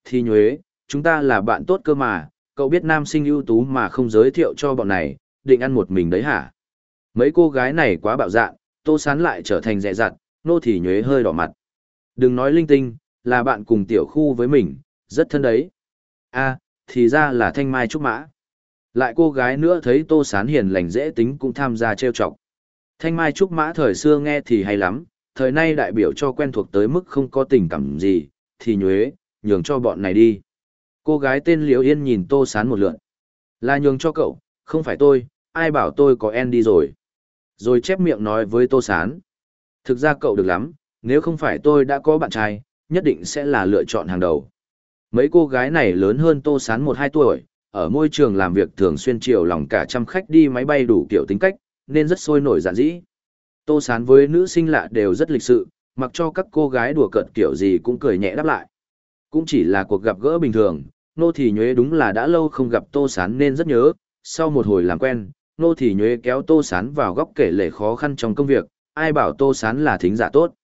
thì nhuế, chúng ta là bạn tốt cơ mà, cậu biết nam sinh ưu tú mà không giới thiệu cho bọn này, định ăn một mình đấy hả? Mấy cô gái này quá bạo dạn, tô sán lại trở thành dẹ dặt, nô thì nhuế hơi đỏ mặt. Đừng nói linh tinh, là bạn cùng tiểu khu với mình, rất thân đấy. a thì ra là thanh mai trúc mã. Lại cô gái nữa thấy tô sán hiền lành dễ tính cũng tham gia trêu chọc. Thanh mai trúc mã thời xưa nghe thì hay lắm, thời nay đại biểu cho quen thuộc tới mức không có tình cảm gì, thì nhuế, nhường cho bọn này đi. Cô gái tên Liễu Yên nhìn tô sán một lượn. Là nhường cho cậu, không phải tôi, ai bảo tôi có en đi rồi. Rồi chép miệng nói với Tô Sán. Thực ra cậu được lắm, nếu không phải tôi đã có bạn trai, nhất định sẽ là lựa chọn hàng đầu. Mấy cô gái này lớn hơn Tô Sán 1-2 tuổi, ở môi trường làm việc thường xuyên chiều lòng cả trăm khách đi máy bay đủ kiểu tính cách, nên rất sôi nổi giản dĩ. Tô Sán với nữ sinh lạ đều rất lịch sự, mặc cho các cô gái đùa cợt kiểu gì cũng cười nhẹ đáp lại. Cũng chỉ là cuộc gặp gỡ bình thường, nô thị nhuế đúng là đã lâu không gặp Tô Sán nên rất nhớ, sau một hồi làm quen, nô thị nhuế kéo tô sán vào góc kể lể khó khăn trong công việc ai bảo tô sán là thính giả tốt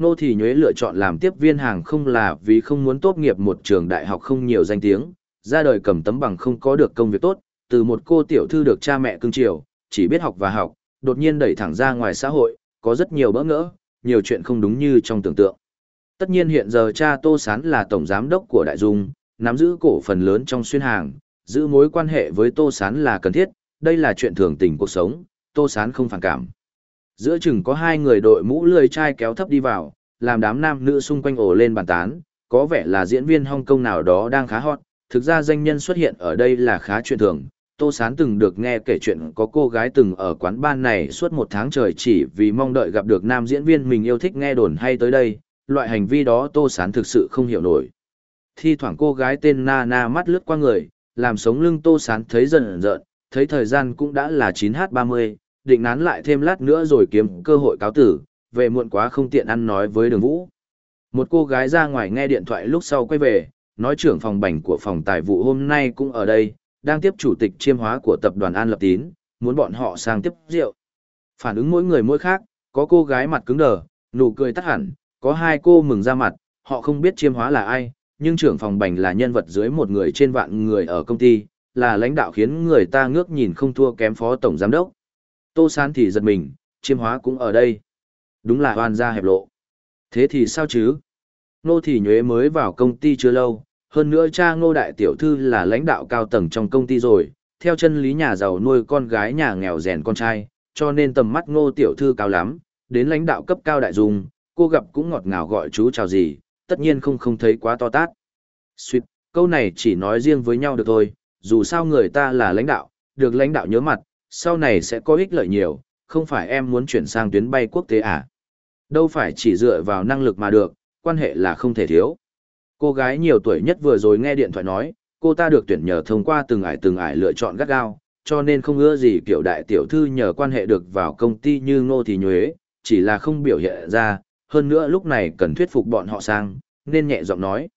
nô Thị nhuế lựa chọn làm tiếp viên hàng không là vì không muốn tốt nghiệp một trường đại học không nhiều danh tiếng ra đời cầm tấm bằng không có được công việc tốt từ một cô tiểu thư được cha mẹ cưng chiều chỉ biết học và học đột nhiên đẩy thẳng ra ngoài xã hội có rất nhiều bỡ ngỡ nhiều chuyện không đúng như trong tưởng tượng tất nhiên hiện giờ cha tô sán là tổng giám đốc của đại dung nắm giữ cổ phần lớn trong xuyên hàng giữ mối quan hệ với tô sán là cần thiết đây là chuyện thường tình cuộc sống, Tô Sán không phản cảm. Giữa chừng có hai người đội mũ lười chai kéo thấp đi vào, làm đám nam nữ xung quanh ổ lên bàn tán, có vẻ là diễn viên Hong Kong nào đó đang khá hot, thực ra danh nhân xuất hiện ở đây là khá chuyện thường. Tô Sán từng được nghe kể chuyện có cô gái từng ở quán ban này suốt một tháng trời chỉ vì mong đợi gặp được nam diễn viên mình yêu thích nghe đồn hay tới đây, loại hành vi đó Tô Sán thực sự không hiểu nổi. Thi thoảng cô gái tên Na Na mắt lướt qua người, làm sống lưng Tô Sán thấy dần dợn, thấy thời gian cũng đã là 9h30, định nán lại thêm lát nữa rồi kiếm cơ hội cáo tử, về muộn quá không tiện ăn nói với đường vũ. Một cô gái ra ngoài nghe điện thoại lúc sau quay về, nói trưởng phòng bành của phòng tài vụ hôm nay cũng ở đây, đang tiếp chủ tịch chiêm hóa của tập đoàn An Lập Tín, muốn bọn họ sang tiếp rượu. Phản ứng mỗi người mỗi khác, có cô gái mặt cứng đờ, nụ cười tắt hẳn, có hai cô mừng ra mặt, họ không biết chiêm hóa là ai, nhưng trưởng phòng bành là nhân vật dưới một người trên vạn người ở công ty, là lãnh đạo khiến người ta ngước nhìn không thua kém phó tổng giám đốc. Tô Sán thì giật mình, chiêm hóa cũng ở đây. Đúng là hoan gia hẹp lộ. Thế thì sao chứ? Ngô Thị Nhuế mới vào công ty chưa lâu, hơn nữa cha ngô đại tiểu thư là lãnh đạo cao tầng trong công ty rồi, theo chân lý nhà giàu nuôi con gái nhà nghèo rèn con trai, cho nên tầm mắt ngô tiểu thư cao lắm, đến lãnh đạo cấp cao đại dung, cô gặp cũng ngọt ngào gọi chú chào gì, tất nhiên không không thấy quá to tát. Xuyệt, câu này chỉ nói riêng với nhau được thôi, dù sao người ta là lãnh đạo, được lãnh đạo nhớ mặt, sau này sẽ có ích lợi nhiều, không phải em muốn chuyển sang tuyến bay quốc tế à. Đâu phải chỉ dựa vào năng lực mà được, quan hệ là không thể thiếu. Cô gái nhiều tuổi nhất vừa rồi nghe điện thoại nói, cô ta được tuyển nhờ thông qua từng ải từng ải lựa chọn gắt gao, cho nên không ưa gì kiểu đại tiểu thư nhờ quan hệ được vào công ty như ngô thì nhuế, chỉ là không biểu hiện ra, hơn nữa lúc này cần thuyết phục bọn họ sang, nên nhẹ giọng nói.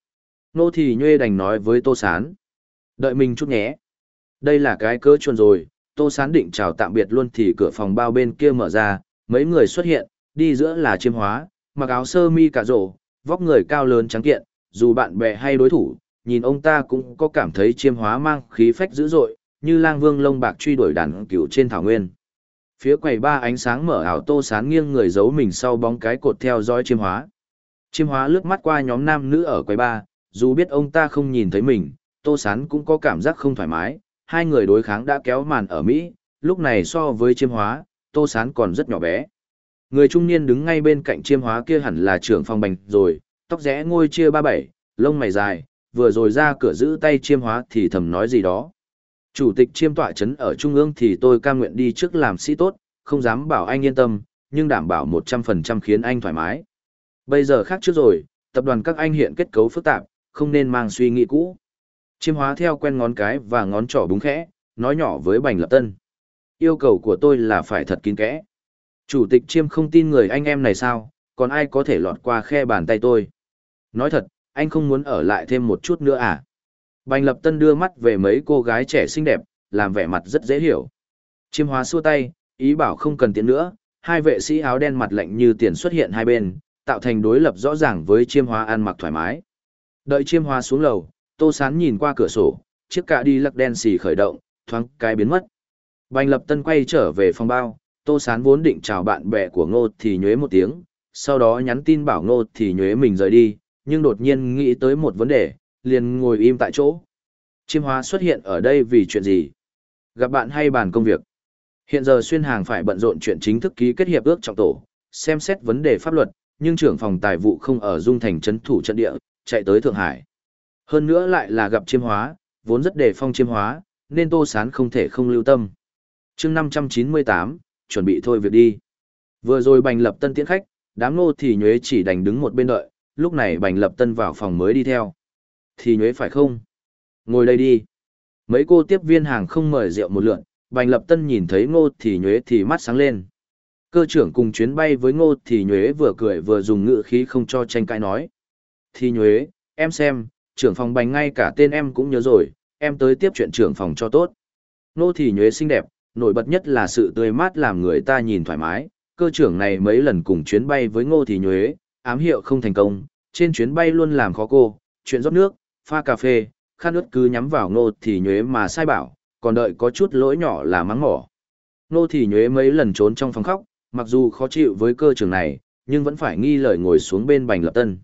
Ngô thì nhuế đành nói với Tô Sán. Đợi mình chút nhé. Đây là cái cớ chuồn rồi, Tô Sán định chào tạm biệt luôn thì cửa phòng bao bên kia mở ra, mấy người xuất hiện, đi giữa là chiêm hóa, mặc áo sơ mi cả rổ, vóc người cao lớn trắng kiện, dù bạn bè hay đối thủ, nhìn ông ta cũng có cảm thấy chiêm hóa mang khí phách dữ dội, như lang vương lông bạc truy đuổi đàn cựu trên thảo nguyên. Phía quầy ba ánh sáng mở ảo tô sán nghiêng người giấu mình sau bóng cái cột theo dõi chiêm hóa. Chiêm hóa lướt mắt qua nhóm nam nữ ở quầy ba, dù biết ông ta không nhìn thấy mình, tô sán cũng có cảm giác không thoải mái, hai người đối kháng đã kéo màn ở Mỹ, lúc này so với chiêm hóa, tô sán còn rất nhỏ bé. Người trung niên đứng ngay bên cạnh chiêm hóa kia hẳn là trưởng phòng bành rồi, tóc rẽ ngôi chia ba bảy, lông mày dài, vừa rồi ra cửa giữ tay chiêm hóa thì thầm nói gì đó. Chủ tịch chiêm tọa chấn ở trung ương thì tôi cam nguyện đi trước làm sĩ tốt, không dám bảo anh yên tâm, nhưng đảm bảo 100% khiến anh thoải mái. Bây giờ khác trước rồi, tập đoàn các anh hiện kết cấu phức tạp, không nên mang suy nghĩ cũ. Chiêm hóa theo quen ngón cái và ngón trỏ búng khẽ, nói nhỏ với Bành Lập Tân. Yêu cầu của tôi là phải thật kín kẽ. Chủ tịch chiêm không tin người anh em này sao, còn ai có thể lọt qua khe bàn tay tôi. Nói thật, anh không muốn ở lại thêm một chút nữa à? Bành Lập Tân đưa mắt về mấy cô gái trẻ xinh đẹp, làm vẻ mặt rất dễ hiểu. Chiêm hóa xua tay, ý bảo không cần tiền nữa, hai vệ sĩ áo đen mặt lạnh như tiền xuất hiện hai bên, tạo thành đối lập rõ ràng với chiêm hóa ăn mặc thoải mái. Đợi chiêm hóa xuống lầu, tô sán nhìn qua cửa sổ, chiếc cạ đi lắc đen xì khởi động, thoáng cái biến mất. Bành Lập Tân quay trở về phòng bao, tô sán vốn định chào bạn bè của ngô thì nhuế một tiếng, sau đó nhắn tin bảo ngô thì nhuế mình rời đi, nhưng đột nhiên nghĩ tới một vấn đề, liền ngồi im tại chỗ. Chiêm hóa xuất hiện ở đây vì chuyện gì? Gặp bạn hay bàn công việc? Hiện giờ xuyên hàng phải bận rộn chuyện chính thức ký kết hiệp ước trọng tổ, xem xét vấn đề pháp luật, nhưng trưởng phòng tài vụ không ở Dung Thành trấn thủ trận địa, chạy tới Thượng Hải. Hơn nữa lại là gặp chiêm hóa, vốn rất đề phong chiêm hóa, nên Tô Sán không thể không lưu tâm. chương 598, chuẩn bị thôi việc đi. Vừa rồi bành lập tân tiễn khách, đám nô thì nhuế chỉ đành đứng một bên đợi, lúc này bành lập tân vào phòng mới đi theo. Thì nhuế phải không? Ngồi đây đi. Mấy cô tiếp viên hàng không mời rượu một lượn, bành lập tân nhìn thấy ngô thì nhuế thì mắt sáng lên. Cơ trưởng cùng chuyến bay với ngô thì nhuế vừa cười vừa dùng ngữ khí không cho tranh cãi nói. Thì nhuế, em xem, trưởng phòng bành ngay cả tên em cũng nhớ rồi, em tới tiếp chuyện trưởng phòng cho tốt. Ngô thì nhuế xinh đẹp, nổi bật nhất là sự tươi mát làm người ta nhìn thoải mái. Cơ trưởng này mấy lần cùng chuyến bay với ngô thì nhuế, ám hiệu không thành công, trên chuyến bay luôn làm khó cô, chuyện rót nước, pha cà phê, khăn ướt cứ nhắm vào ngô thì nhuế mà sai bảo, còn đợi có chút lỗi nhỏ là mắng mỏ. Ngô thì nhuế mấy lần trốn trong phòng khóc, mặc dù khó chịu với cơ trưởng này, nhưng vẫn phải nghi lời ngồi xuống bên bành lập tân.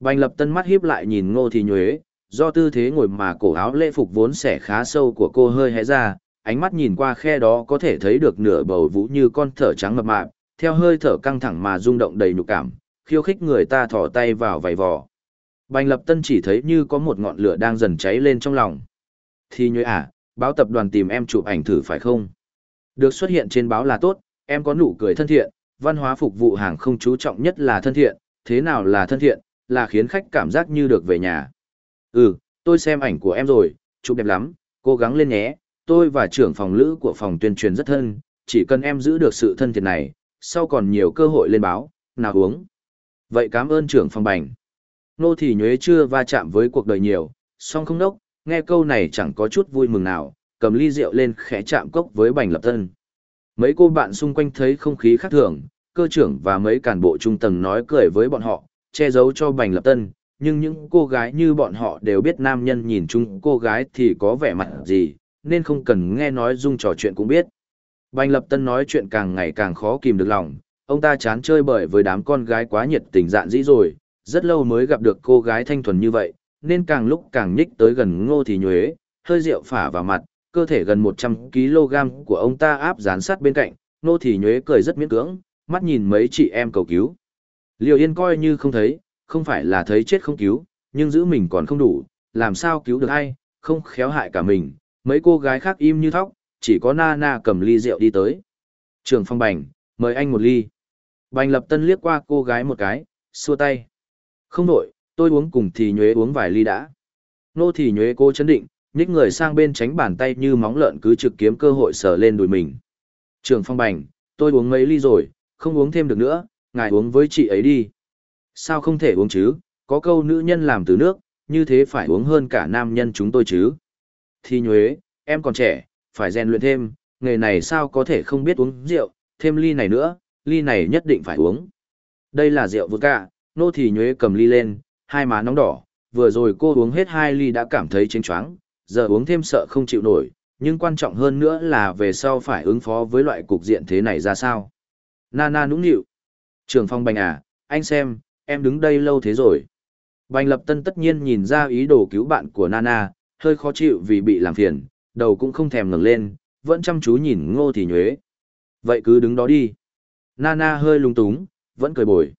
Bành lập tân mắt hiếp lại nhìn ngô thì nhuế, do tư thế ngồi mà cổ áo lễ phục vốn xẻ khá sâu của cô hơi hé ra, ánh mắt nhìn qua khe đó có thể thấy được nửa bầu vũ như con thở trắng mập mạp, theo hơi thở căng thẳng mà rung động đầy nhục cảm, khiêu khích người ta thò tay vào vầy vò. Bành lập tân chỉ thấy như có một ngọn lửa đang dần cháy lên trong lòng. Thì nhuế à, báo tập đoàn tìm em chụp ảnh thử phải không? Được xuất hiện trên báo là tốt, em có nụ cười thân thiện, văn hóa phục vụ hàng không chú trọng nhất là thân thiện, thế nào là thân thiện, là khiến khách cảm giác như được về nhà. Ừ, tôi xem ảnh của em rồi, chụp đẹp lắm, cố gắng lên nhé, tôi và trưởng phòng lữ của phòng tuyên truyền rất thân, chỉ cần em giữ được sự thân thiện này, sau còn nhiều cơ hội lên báo, nào uống. Vậy cảm ơn trưởng phòng bành. Nô thì nhuế chưa va chạm với cuộc đời nhiều, song không đốc, nghe câu này chẳng có chút vui mừng nào, cầm ly rượu lên khẽ chạm cốc với bành lập tân. Mấy cô bạn xung quanh thấy không khí khác thường, cơ trưởng và mấy cán bộ trung tầng nói cười với bọn họ, che giấu cho bành lập tân, nhưng những cô gái như bọn họ đều biết nam nhân nhìn chung cô gái thì có vẻ mặt gì, nên không cần nghe nói dung trò chuyện cũng biết. Bành lập tân nói chuyện càng ngày càng khó kìm được lòng, ông ta chán chơi bởi với đám con gái quá nhiệt tình dạn dĩ rồi, Rất lâu mới gặp được cô gái thanh thuần như vậy, nên càng lúc càng nhích tới gần ngô thì nhuế, hơi rượu phả vào mặt, cơ thể gần 100kg của ông ta áp dán sát bên cạnh, ngô thì nhuế cười rất miễn cưỡng, mắt nhìn mấy chị em cầu cứu. Liều Yên coi như không thấy, không phải là thấy chết không cứu, nhưng giữ mình còn không đủ, làm sao cứu được ai, không khéo hại cả mình, mấy cô gái khác im như thóc, chỉ có na na cầm ly rượu đi tới. Trường phong bành, mời anh một ly. Bành lập tân liếc qua cô gái một cái, xua tay. Không đổi, tôi uống cùng thì nhuế uống vài ly đã. Nô thì nhuế cô chấn định, nhích người sang bên tránh bàn tay như móng lợn cứ trực kiếm cơ hội sờ lên đùi mình. Trường phong bành, tôi uống mấy ly rồi, không uống thêm được nữa, ngài uống với chị ấy đi. Sao không thể uống chứ, có câu nữ nhân làm từ nước, như thế phải uống hơn cả nam nhân chúng tôi chứ. Thì nhuế, em còn trẻ, phải rèn luyện thêm, nghề này sao có thể không biết uống rượu, thêm ly này nữa, ly này nhất định phải uống. Đây là rượu vodka, nô thì nhuế cầm ly lên, hai má nóng đỏ, vừa rồi cô uống hết hai ly đã cảm thấy chênh choáng, giờ uống thêm sợ không chịu nổi, nhưng quan trọng hơn nữa là về sau phải ứng phó với loại cục diện thế này ra sao. Nana nũng nịu. Trường phong bành à, anh xem, em đứng đây lâu thế rồi. Bành lập tân tất nhiên nhìn ra ý đồ cứu bạn của Nana, hơi khó chịu vì bị làm phiền, đầu cũng không thèm ngẩng lên, vẫn chăm chú nhìn ngô thì nhuế. Vậy cứ đứng đó đi. Nana hơi lung túng, vẫn cười bồi.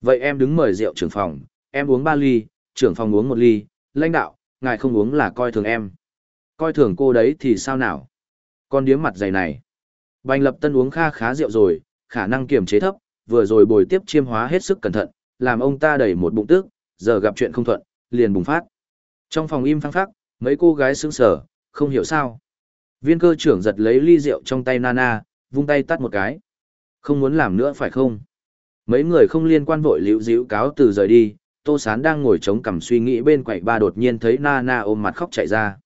Vậy em đứng mời rượu trưởng phòng, em uống ba ly, trưởng phòng uống một ly, lãnh đạo, ngài không uống là coi thường em. Coi thường cô đấy thì sao nào? Con điếm mặt dày này. Bành lập tân uống kha khá rượu rồi, khả năng kiềm chế thấp, vừa rồi bồi tiếp chiêm hóa hết sức cẩn thận, làm ông ta đầy một bụng tức, giờ gặp chuyện không thuận, liền bùng phát. Trong phòng im phăng phắc, mấy cô gái sững sờ, không hiểu sao. Viên cơ trưởng giật lấy ly rượu trong tay Nana, vung tay tắt một cái. Không muốn làm nữa phải không? Mấy người không liên quan vội liễu díu cáo từ rời đi, Tô Sán đang ngồi chống cằm suy nghĩ bên quậy ba đột nhiên thấy Nana ôm mặt khóc chạy ra.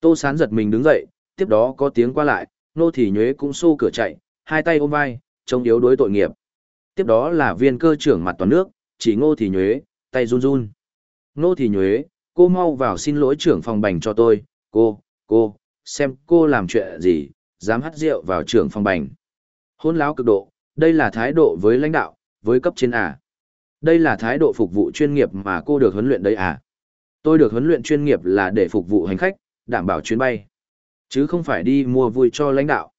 Tô Sán giật mình đứng dậy, tiếp đó có tiếng qua lại, nô thì nhuế cũng xô cửa chạy, hai tay ôm vai, trông yếu đối tội nghiệp. Tiếp đó là viên cơ trưởng mặt toàn nước, chỉ ngô thì nhuế, tay run run. Ngô thì nhuế, cô mau vào xin lỗi trưởng phòng bành cho tôi, cô, cô, xem cô làm chuyện gì, dám hắt rượu vào trưởng phòng bành. Hôn láo cực độ, đây là thái độ với lãnh đạo, với cấp trên à. Đây là thái độ phục vụ chuyên nghiệp mà cô được huấn luyện đấy à. Tôi được huấn luyện chuyên nghiệp là để phục vụ hành khách, đảm bảo chuyến bay. Chứ không phải đi mua vui cho lãnh đạo.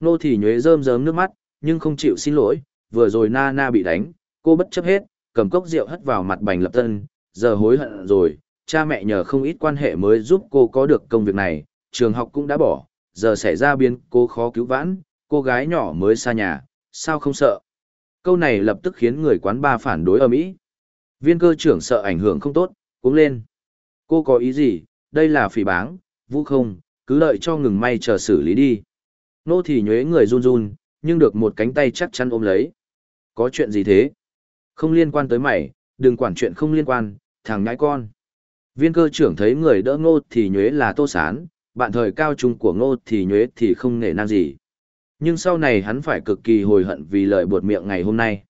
Nô thì nhuế rơm rớm nước mắt, nhưng không chịu xin lỗi, vừa rồi na na bị đánh, cô bất chấp hết, cầm cốc rượu hất vào mặt bành lập tân, giờ hối hận rồi, cha mẹ nhờ không ít quan hệ mới giúp cô có được công việc này, trường học cũng đã bỏ, giờ xảy ra biến cô khó cứu vãn, cô gái nhỏ mới xa nhà, sao không sợ. Câu này lập tức khiến người quán ba phản đối ở Mỹ. Viên cơ trưởng sợ ảnh hưởng không tốt, cũng lên. Cô có ý gì, đây là phỉ báng, vũ không, cứ lợi cho ngừng may chờ xử lý đi. Nô thì nhuế người run run, nhưng được một cánh tay chắc chắn ôm lấy. Có chuyện gì thế? Không liên quan tới mày, đừng quản chuyện không liên quan, thằng nhãi con. Viên cơ trưởng thấy người đỡ ngô thì nhuế là tô sán, bạn thời cao trung của ngô thì nhuế thì không nể nang gì. Nhưng sau này hắn phải cực kỳ hồi hận vì lời buột miệng ngày hôm nay.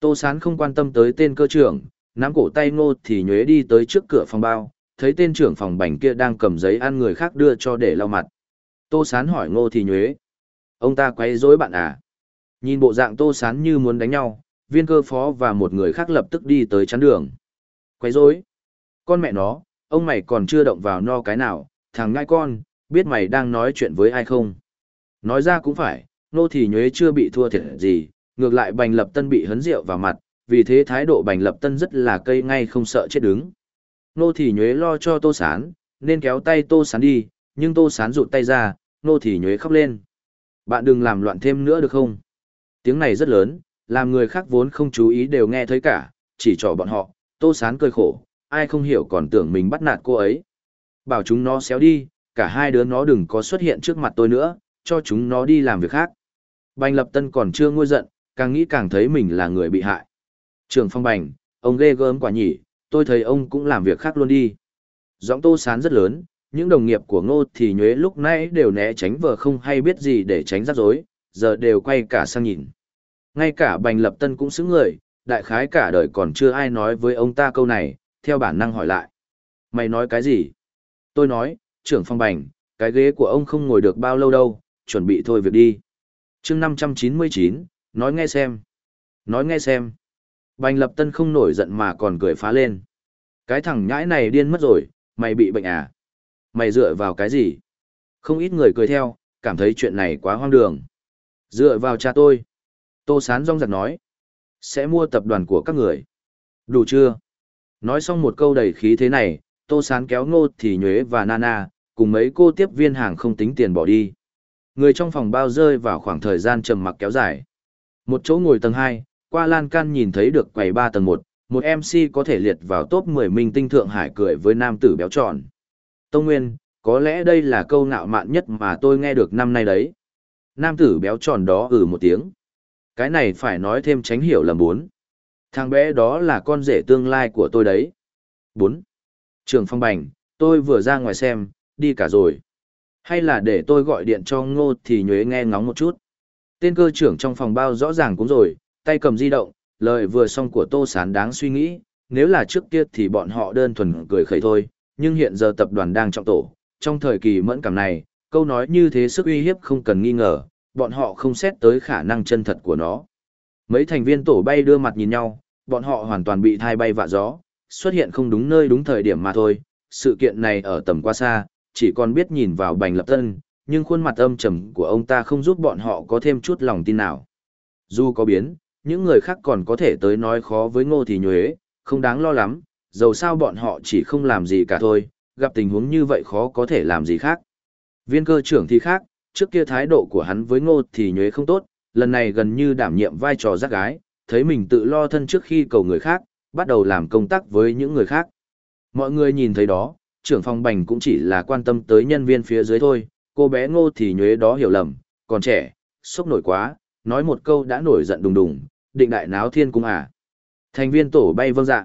Tô sán không quan tâm tới tên cơ trưởng, nắm cổ tay ngô thì nhuế đi tới trước cửa phòng bao, thấy tên trưởng phòng bành kia đang cầm giấy ăn người khác đưa cho để lau mặt. Tô sán hỏi ngô thì nhuế. Ông ta quấy rối bạn à? Nhìn bộ dạng tô sán như muốn đánh nhau, viên cơ phó và một người khác lập tức đi tới chắn đường. Quấy rối. Con mẹ nó, ông mày còn chưa động vào no cái nào, thằng ngai con, biết mày đang nói chuyện với ai không? Nói ra cũng phải, nô thì nhuế chưa bị thua thiệt gì, ngược lại bành lập tân bị hấn rượu vào mặt, vì thế thái độ bành lập tân rất là cây ngay không sợ chết đứng. Nô thì nhuế lo cho tô sán, nên kéo tay tô sán đi, nhưng tô sán rụt tay ra, nô thì nhuế khóc lên. Bạn đừng làm loạn thêm nữa được không? Tiếng này rất lớn, làm người khác vốn không chú ý đều nghe thấy cả, chỉ trỏ bọn họ, tô sán cười khổ, ai không hiểu còn tưởng mình bắt nạt cô ấy. Bảo chúng nó xéo đi, cả hai đứa nó đừng có xuất hiện trước mặt tôi nữa, cho chúng nó đi làm việc khác. Bành lập tân còn chưa ngôi giận, càng nghĩ càng thấy mình là người bị hại. Trường phong bành, ông ghê gớm quả nhỉ, tôi thấy ông cũng làm việc khác luôn đi. Giọng tô sán rất lớn, những đồng nghiệp của ngô thì nhuế lúc nãy đều né tránh vờ không hay biết gì để tránh rắc rối, giờ đều quay cả sang nhìn. Ngay cả bành lập tân cũng xứng người, đại khái cả đời còn chưa ai nói với ông ta câu này, theo bản năng hỏi lại. Mày nói cái gì? Tôi nói, trưởng phong bành, cái ghế của ông không ngồi được bao lâu đâu, chuẩn bị thôi việc đi. chương 599, nói nghe xem. Nói nghe xem. Bành lập tân không nổi giận mà còn cười phá lên. Cái thằng nhãi này điên mất rồi, mày bị bệnh à? Mày dựa vào cái gì? Không ít người cười theo, cảm thấy chuyện này quá hoang đường. Dựa vào cha tôi. Tô Sán rong giặc nói. Sẽ mua tập đoàn của các người. Đủ chưa? Nói xong một câu đầy khí thế này, Tô Sán kéo ngô thì nhuế và Nana, cùng mấy cô tiếp viên hàng không tính tiền bỏ đi. Người trong phòng bao rơi vào khoảng thời gian trầm mặc kéo dài. Một chỗ ngồi tầng 2, qua lan can nhìn thấy được quầy 3 tầng 1, một MC có thể liệt vào top 10 minh tinh Thượng Hải cười với nam tử béo tròn. Tông Nguyên, có lẽ đây là câu nạo mạn nhất mà tôi nghe được năm nay đấy. Nam tử béo tròn đó ừ một tiếng. Cái này phải nói thêm tránh hiểu lầm bốn. Thằng bé đó là con rể tương lai của tôi đấy. bốn Trường phong bành, tôi vừa ra ngoài xem, đi cả rồi. Hay là để tôi gọi điện cho ngô thì nhuế nghe ngóng một chút. Tên cơ trưởng trong phòng bao rõ ràng cũng rồi, tay cầm di động, lời vừa xong của tô sán đáng suy nghĩ, nếu là trước kia thì bọn họ đơn thuần cười khẩy thôi, nhưng hiện giờ tập đoàn đang trọng tổ, trong thời kỳ mẫn cảm này, câu nói như thế sức uy hiếp không cần nghi ngờ, bọn họ không xét tới khả năng chân thật của nó. Mấy thành viên tổ bay đưa mặt nhìn nhau, bọn họ hoàn toàn bị thai bay vạ gió, xuất hiện không đúng nơi đúng thời điểm mà thôi. Sự kiện này ở tầm quá xa, chỉ còn biết nhìn vào bành lập tân, nhưng khuôn mặt âm trầm của ông ta không giúp bọn họ có thêm chút lòng tin nào. Dù có biến, những người khác còn có thể tới nói khó với ngô thì nhuế, không đáng lo lắm, dầu sao bọn họ chỉ không làm gì cả thôi, gặp tình huống như vậy khó có thể làm gì khác. Viên cơ trưởng thì khác, trước kia thái độ của hắn với ngô thì nhuế không tốt, lần này gần như đảm nhiệm vai trò giác gái, thấy mình tự lo thân trước khi cầu người khác, bắt đầu làm công tác với những người khác. Mọi người nhìn thấy đó, trưởng phòng bành cũng chỉ là quan tâm tới nhân viên phía dưới thôi, cô bé ngô thì nhuế đó hiểu lầm, còn trẻ, sốc nổi quá, nói một câu đã nổi giận đùng đùng, định đại náo thiên cung à. Thành viên tổ bay vâng dạ.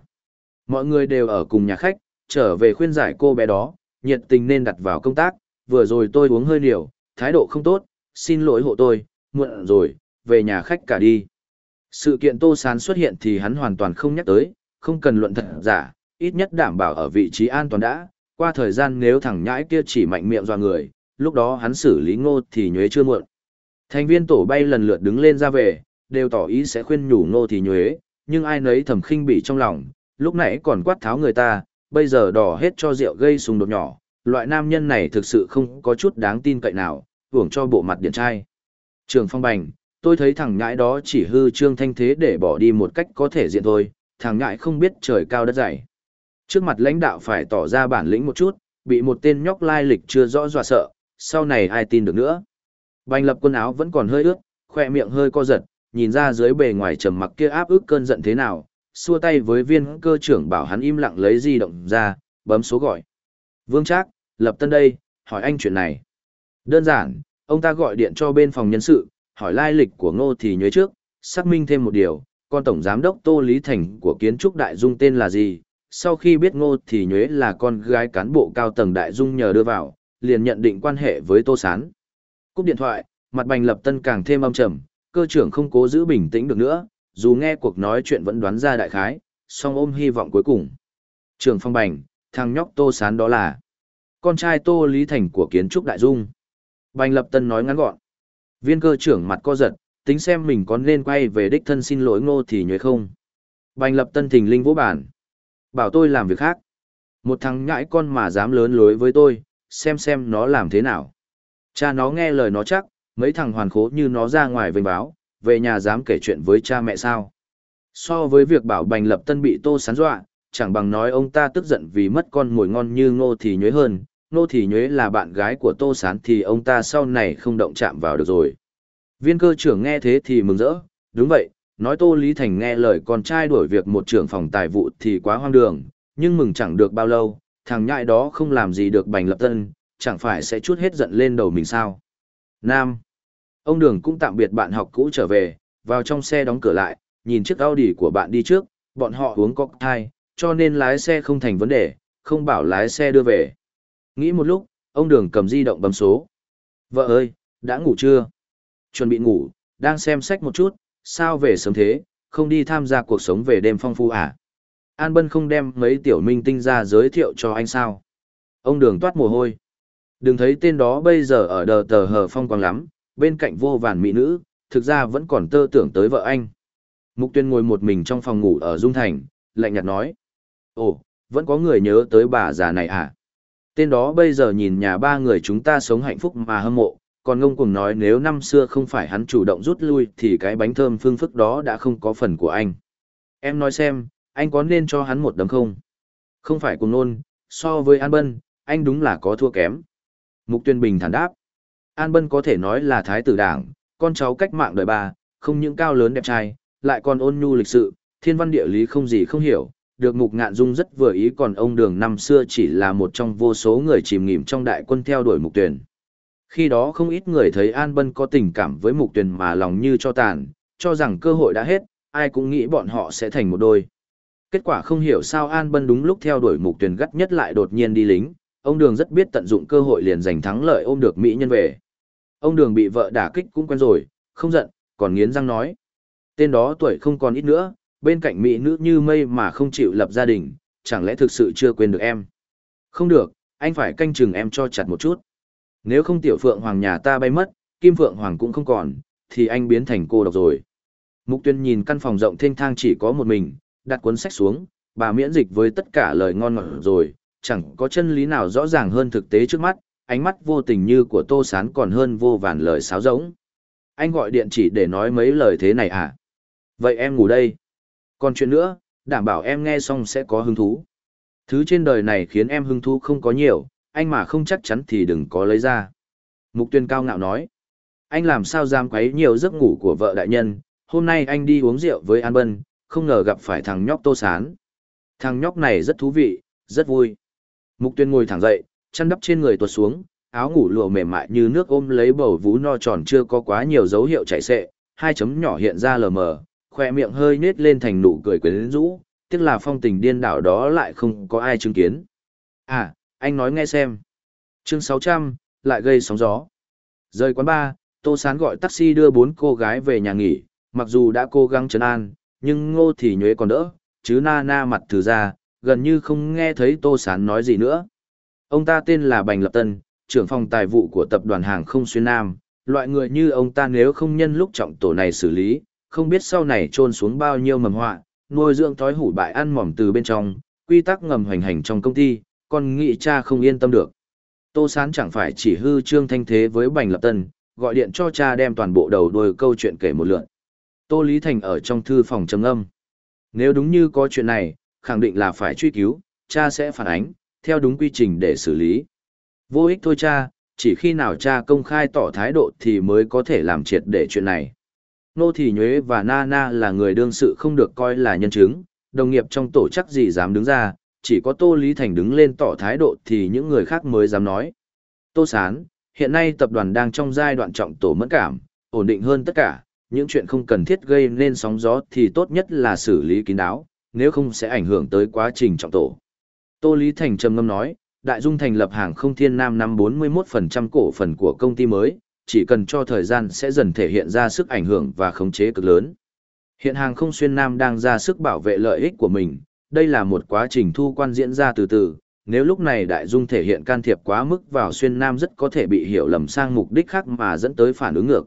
Mọi người đều ở cùng nhà khách, trở về khuyên giải cô bé đó, nhiệt tình nên đặt vào công tác, vừa rồi tôi uống hơi liều, thái độ không tốt, xin lỗi hộ tôi, muộn rồi, về nhà khách cả đi. Sự kiện Tô Sán xuất hiện thì hắn hoàn toàn không nhắc tới, không cần luận thật giả, ít nhất đảm bảo ở vị trí an toàn đã, qua thời gian nếu thằng nhãi kia chỉ mạnh miệng do người, lúc đó hắn xử lý ngô thì nhuế chưa muộn. Thành viên tổ bay lần lượt đứng lên ra về, đều tỏ ý sẽ khuyên nhủ ngô thì nhuế, nhưng ai nấy thầm khinh bỉ trong lòng, lúc nãy còn quát tháo người ta, bây giờ đỏ hết cho rượu gây xung đột nhỏ, loại nam nhân này thực sự không có chút đáng tin cậy nào, hưởng cho bộ mặt điện trai. Trường phong bành, tôi thấy thằng nhãi đó chỉ hư trương thanh thế để bỏ đi một cách có thể diện thôi, thằng nhãi không biết trời cao đất dày. Trước mặt lãnh đạo phải tỏ ra bản lĩnh một chút, bị một tên nhóc lai lịch chưa rõ dọa sợ, sau này ai tin được nữa. Bành lập quần áo vẫn còn hơi ướt, khoe miệng hơi co giật, nhìn ra dưới bề ngoài trầm mặc kia áp ức cơn giận thế nào, xua tay với viên cơ trưởng bảo hắn im lặng lấy di động ra, bấm số gọi. Vương Trác, lập tân đây, hỏi anh chuyện này. Đơn giản, ông ta gọi điện cho bên phòng nhân sự, hỏi lai lịch của ngô thì nhớ trước, xác minh thêm một điều, con tổng giám đốc Tô Lý Thành của kiến trúc đại dung tên là gì. Sau khi biết ngô thì nhuế là con gái cán bộ cao tầng đại dung nhờ đưa vào, liền nhận định quan hệ với Tô Sán. Cúp điện thoại, mặt bành lập tân càng thêm âm trầm, cơ trưởng không cố giữ bình tĩnh được nữa, dù nghe cuộc nói chuyện vẫn đoán ra đại khái, song ôm hy vọng cuối cùng. Trường phong bành, thằng nhóc Tô Sán đó là con trai Tô Lý Thành của kiến trúc đại dung. Bành lập tân nói ngắn gọn. Viên cơ trưởng mặt co giật, tính xem mình có nên quay về đích thân xin lỗi ngô thì nhuế không. Bành lập tân thình linh vỗ bản. Bảo tôi làm việc khác. Một thằng nhãi con mà dám lớn lối với tôi, xem xem nó làm thế nào. Cha nó nghe lời nó chắc, mấy thằng hoàn khố như nó ra ngoài vênh báo, về nhà dám kể chuyện với cha mẹ sao. So với việc bảo bành lập tân bị tô sán dọa, chẳng bằng nói ông ta tức giận vì mất con mồi ngon như ngô thì nhuế hơn, nô thì nhuế là bạn gái của tô sán thì ông ta sau này không động chạm vào được rồi. Viên cơ trưởng nghe thế thì mừng rỡ. Đúng vậy, nói tô lý thành nghe lời con trai đuổi việc một trưởng phòng tài vụ thì quá hoang đường, nhưng mừng chẳng được bao lâu, thằng nhại đó không làm gì được bành lập tân, chẳng phải sẽ chút hết giận lên đầu mình sao? Nam. Ông đường cũng tạm biệt bạn học cũ trở về, vào trong xe đóng cửa lại, nhìn chiếc audi của bạn đi trước, bọn họ uống cocktail, cho nên lái xe không thành vấn đề, không bảo lái xe đưa về. Nghĩ một lúc, ông đường cầm di động bấm số. Vợ ơi, đã ngủ chưa? Chuẩn bị ngủ, đang xem sách một chút, sao về sớm thế, không đi tham gia cuộc sống về đêm phong phu à? An Bân không đem mấy tiểu minh tinh ra giới thiệu cho anh sao? Ông đường toát mồ hôi. Đừng thấy tên đó bây giờ ở đờ tờ hờ phong quang lắm, bên cạnh vô vàn mỹ nữ, thực ra vẫn còn tơ tưởng tới vợ anh. Mục tuyên ngồi một mình trong phòng ngủ ở Dung Thành, lạnh nhạt nói. Ồ, vẫn có người nhớ tới bà già này à? Tên đó bây giờ nhìn nhà ba người chúng ta sống hạnh phúc mà hâm mộ, còn ngông cuồng nói nếu năm xưa không phải hắn chủ động rút lui thì cái bánh thơm phương phức đó đã không có phần của anh. Em nói xem, anh có nên cho hắn một đấm không? Không phải cùng nôn, so với An Bân, anh đúng là có thua kém. Mục tuyên bình thản đáp. An Bân có thể nói là thái tử đảng, con cháu cách mạng đời ba, không những cao lớn đẹp trai, lại còn ôn nhu lịch sự, thiên văn địa lý không gì không hiểu, được Mục Ngạn Dung rất vừa ý còn ông Đường năm xưa chỉ là một trong vô số người chìm nghỉm trong đại quân theo đuổi Mục Tuyển. Khi đó không ít người thấy An Bân có tình cảm với Mục Tuyển mà lòng như cho tàn, cho rằng cơ hội đã hết, ai cũng nghĩ bọn họ sẽ thành một đôi. Kết quả không hiểu sao An Bân đúng lúc theo đuổi Mục Tuyển gắt nhất lại đột nhiên đi lính, ông Đường rất biết tận dụng cơ hội liền giành thắng lợi ôm được Mỹ nhân về. Ông Đường bị vợ đả kích cũng quen rồi, không giận, còn nghiến răng nói. Tên đó tuổi không còn ít nữa, bên cạnh mỹ nữ như mây mà không chịu lập gia đình, chẳng lẽ thực sự chưa quên được em? Không được, anh phải canh chừng em cho chặt một chút. Nếu không tiểu phượng hoàng nhà ta bay mất, kim phượng hoàng cũng không còn, thì anh biến thành cô độc rồi. Mục tuyên nhìn căn phòng rộng thênh thang chỉ có một mình, đặt cuốn sách xuống, bà miễn dịch với tất cả lời ngon ngọt rồi, chẳng có chân lý nào rõ ràng hơn thực tế trước mắt, ánh mắt vô tình như của tô sán còn hơn vô vàn lời sáo rỗng. Anh gọi điện chỉ để nói mấy lời thế này à? Vậy em ngủ đây. Còn chuyện nữa, đảm bảo em nghe xong sẽ có hứng thú. Thứ trên đời này khiến em hứng thú không có nhiều, anh mà không chắc chắn thì đừng có lấy ra. Mục tuyên cao ngạo nói. Anh làm sao dám quấy nhiều giấc ngủ của vợ đại nhân, hôm nay anh đi uống rượu với An Bân, không ngờ gặp phải thằng nhóc tô sán. Thằng nhóc này rất thú vị, rất vui. Mục tuyên ngồi thẳng dậy, chăn đắp trên người tuột xuống, áo ngủ lụa mềm mại như nước ôm lấy bầu vú no tròn chưa có quá nhiều dấu hiệu chảy xệ, hai chấm nhỏ hiện ra lờ mờ, khoe miệng hơi nết lên thành nụ cười quyến rũ, tiếc là phong tình điên đảo đó lại không có ai chứng kiến. À, anh nói nghe xem. Chương 600, lại gây sóng gió. Rời quán ba, Tô Sán gọi taxi đưa bốn cô gái về nhà nghỉ, mặc dù đã cố gắng trấn an, nhưng ngô thì nhuế còn đỡ, chứ na na mặt thử ra, gần như không nghe thấy Tô Sán nói gì nữa. Ông ta tên là Bành Lập Tân, trưởng phòng tài vụ của tập đoàn hàng không xuyên Nam, loại người như ông ta nếu không nhân lúc trọng tổ này xử lý, không biết sau này trôn xuống bao nhiêu mầm họa, nuôi dưỡng thói hủ bại ăn mỏm từ bên trong, quy tắc ngầm hoành hành trong công ty, còn nghĩ cha không yên tâm được. Tô Sán chẳng phải chỉ hư trương thanh thế với Bành Lập Tân, gọi điện cho cha đem toàn bộ đầu đuôi câu chuyện kể một lượt. Tô Lý Thành ở trong thư phòng trầm âm. Nếu đúng như có chuyện này, khẳng định là phải truy cứu, cha sẽ phản ánh, theo đúng quy trình để xử lý. Vô ích thôi cha, chỉ khi nào cha công khai tỏ thái độ thì mới có thể làm triệt để chuyện này. Nô Thị Nhuế và Na Na là người đương sự không được coi là nhân chứng, đồng nghiệp trong tổ chắc gì dám đứng ra, chỉ có Tô Lý Thành đứng lên tỏ thái độ thì những người khác mới dám nói. Tô Sán, hiện nay tập đoàn đang trong giai đoạn trọng tổ mẫn cảm, ổn định hơn tất cả, những chuyện không cần thiết gây nên sóng gió thì tốt nhất là xử lý kín đáo, nếu không sẽ ảnh hưởng tới quá trình trọng tổ. Tô Lý Thành trầm ngâm nói, Đại Dung thành lập hàng không thiên nam năm 41% cổ phần của công ty mới, chỉ cần cho thời gian sẽ dần thể hiện ra sức ảnh hưởng và khống chế cực lớn. Hiện hàng không xuyên Nam đang ra sức bảo vệ lợi ích của mình, đây là một quá trình thu quan diễn ra từ từ, nếu lúc này đại dung thể hiện can thiệp quá mức vào xuyên Nam rất có thể bị hiểu lầm sang mục đích khác mà dẫn tới phản ứng ngược.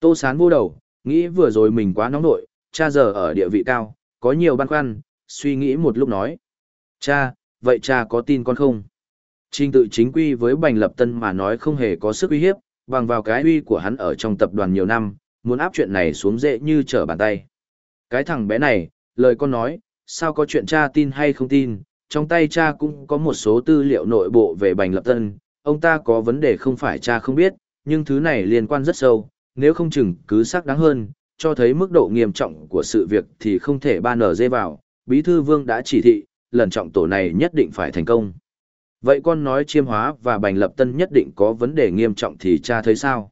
Tô Sán vô đầu, nghĩ vừa rồi mình quá nóng nội, cha giờ ở địa vị cao, có nhiều băn khoăn, suy nghĩ một lúc nói. Cha, vậy cha có tin con không? Trình tự chính quy với Bành Lập Tân mà nói không hề có sức uy hiếp, bằng vào cái uy của hắn ở trong tập đoàn nhiều năm, muốn áp chuyện này xuống dễ như trở bàn tay. Cái thằng bé này, lời con nói, sao có chuyện cha tin hay không tin, trong tay cha cũng có một số tư liệu nội bộ về Bành Lập Tân, ông ta có vấn đề không phải cha không biết, nhưng thứ này liên quan rất sâu, nếu không chừng cứ xác đáng hơn, cho thấy mức độ nghiêm trọng của sự việc thì không thể ban nở dê vào, Bí Thư Vương đã chỉ thị, lần trọng tổ này nhất định phải thành công. Vậy con nói chiêm hóa và bành lập tân nhất định có vấn đề nghiêm trọng thì cha thấy sao?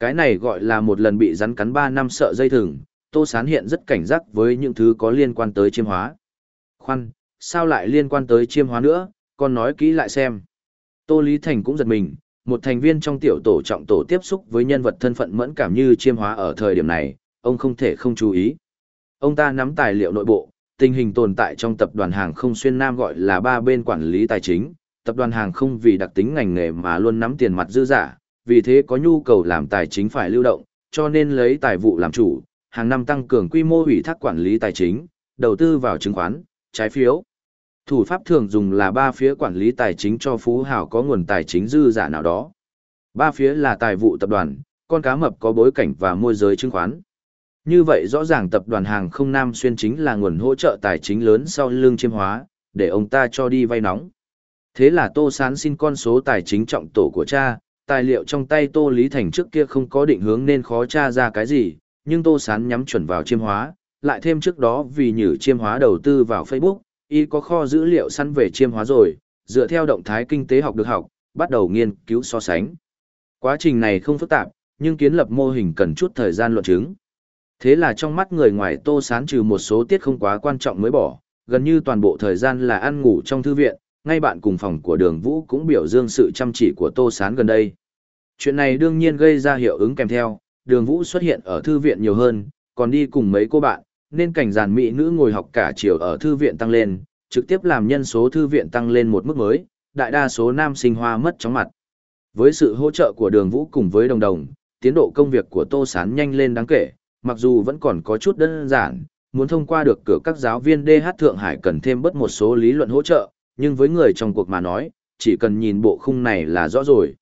Cái này gọi là một lần bị rắn cắn 3 năm sợ dây thừng, Tô Sán hiện rất cảnh giác với những thứ có liên quan tới chiêm hóa. Khoan, sao lại liên quan tới chiêm hóa nữa, con nói kỹ lại xem. Tô Lý Thành cũng giật mình, một thành viên trong tiểu tổ trọng tổ tiếp xúc với nhân vật thân phận mẫn cảm như chiêm hóa ở thời điểm này, ông không thể không chú ý. Ông ta nắm tài liệu nội bộ, tình hình tồn tại trong tập đoàn hàng không xuyên Nam gọi là ba bên quản lý tài chính, tập đoàn hàng không vì đặc tính ngành nghề mà luôn nắm tiền mặt dư giả, vì thế có nhu cầu làm tài chính phải lưu động, cho nên lấy tài vụ làm chủ, hàng năm tăng cường quy mô ủy thác quản lý tài chính, đầu tư vào chứng khoán, trái phiếu. Thủ pháp thường dùng là ba phía quản lý tài chính cho phú hào có nguồn tài chính dư giả nào đó. Ba phía là tài vụ tập đoàn, con cá mập có bối cảnh và môi giới chứng khoán. Như vậy rõ ràng tập đoàn hàng không Nam Xuyên chính là nguồn hỗ trợ tài chính lớn sau lương chiêm hóa, để ông ta cho đi vay nóng. Thế là Tô Sán xin con số tài chính trọng tổ của cha, tài liệu trong tay Tô Lý Thành trước kia không có định hướng nên khó tra ra cái gì, nhưng Tô Sán nhắm chuẩn vào chiêm hóa, lại thêm trước đó vì nhử chiêm hóa đầu tư vào Facebook, y có kho dữ liệu săn về chiêm hóa rồi, dựa theo động thái kinh tế học được học, bắt đầu nghiên cứu so sánh. Quá trình này không phức tạp, nhưng kiến lập mô hình cần chút thời gian luận chứng. Thế là trong mắt người ngoài Tô Sán trừ một số tiết không quá quan trọng mới bỏ, gần như toàn bộ thời gian là ăn ngủ trong thư viện, ngay bạn cùng phòng của đường Vũ cũng biểu dương sự chăm chỉ của Tô Sán gần đây. Chuyện này đương nhiên gây ra hiệu ứng kèm theo, đường Vũ xuất hiện ở thư viện nhiều hơn, còn đi cùng mấy cô bạn, nên cảnh giàn mỹ nữ ngồi học cả chiều ở thư viện tăng lên, trực tiếp làm nhân số thư viện tăng lên một mức mới, đại đa số nam sinh hoa mất chóng mặt. Với sự hỗ trợ của đường Vũ cùng với đồng đồng, tiến độ công việc của Tô Sán nhanh lên đáng kể, mặc dù vẫn còn có chút đơn giản, muốn thông qua được cửa các giáo viên DH Thượng Hải cần thêm bất một số lý luận hỗ trợ, nhưng với người trong cuộc mà nói, chỉ cần nhìn bộ khung này là rõ rồi.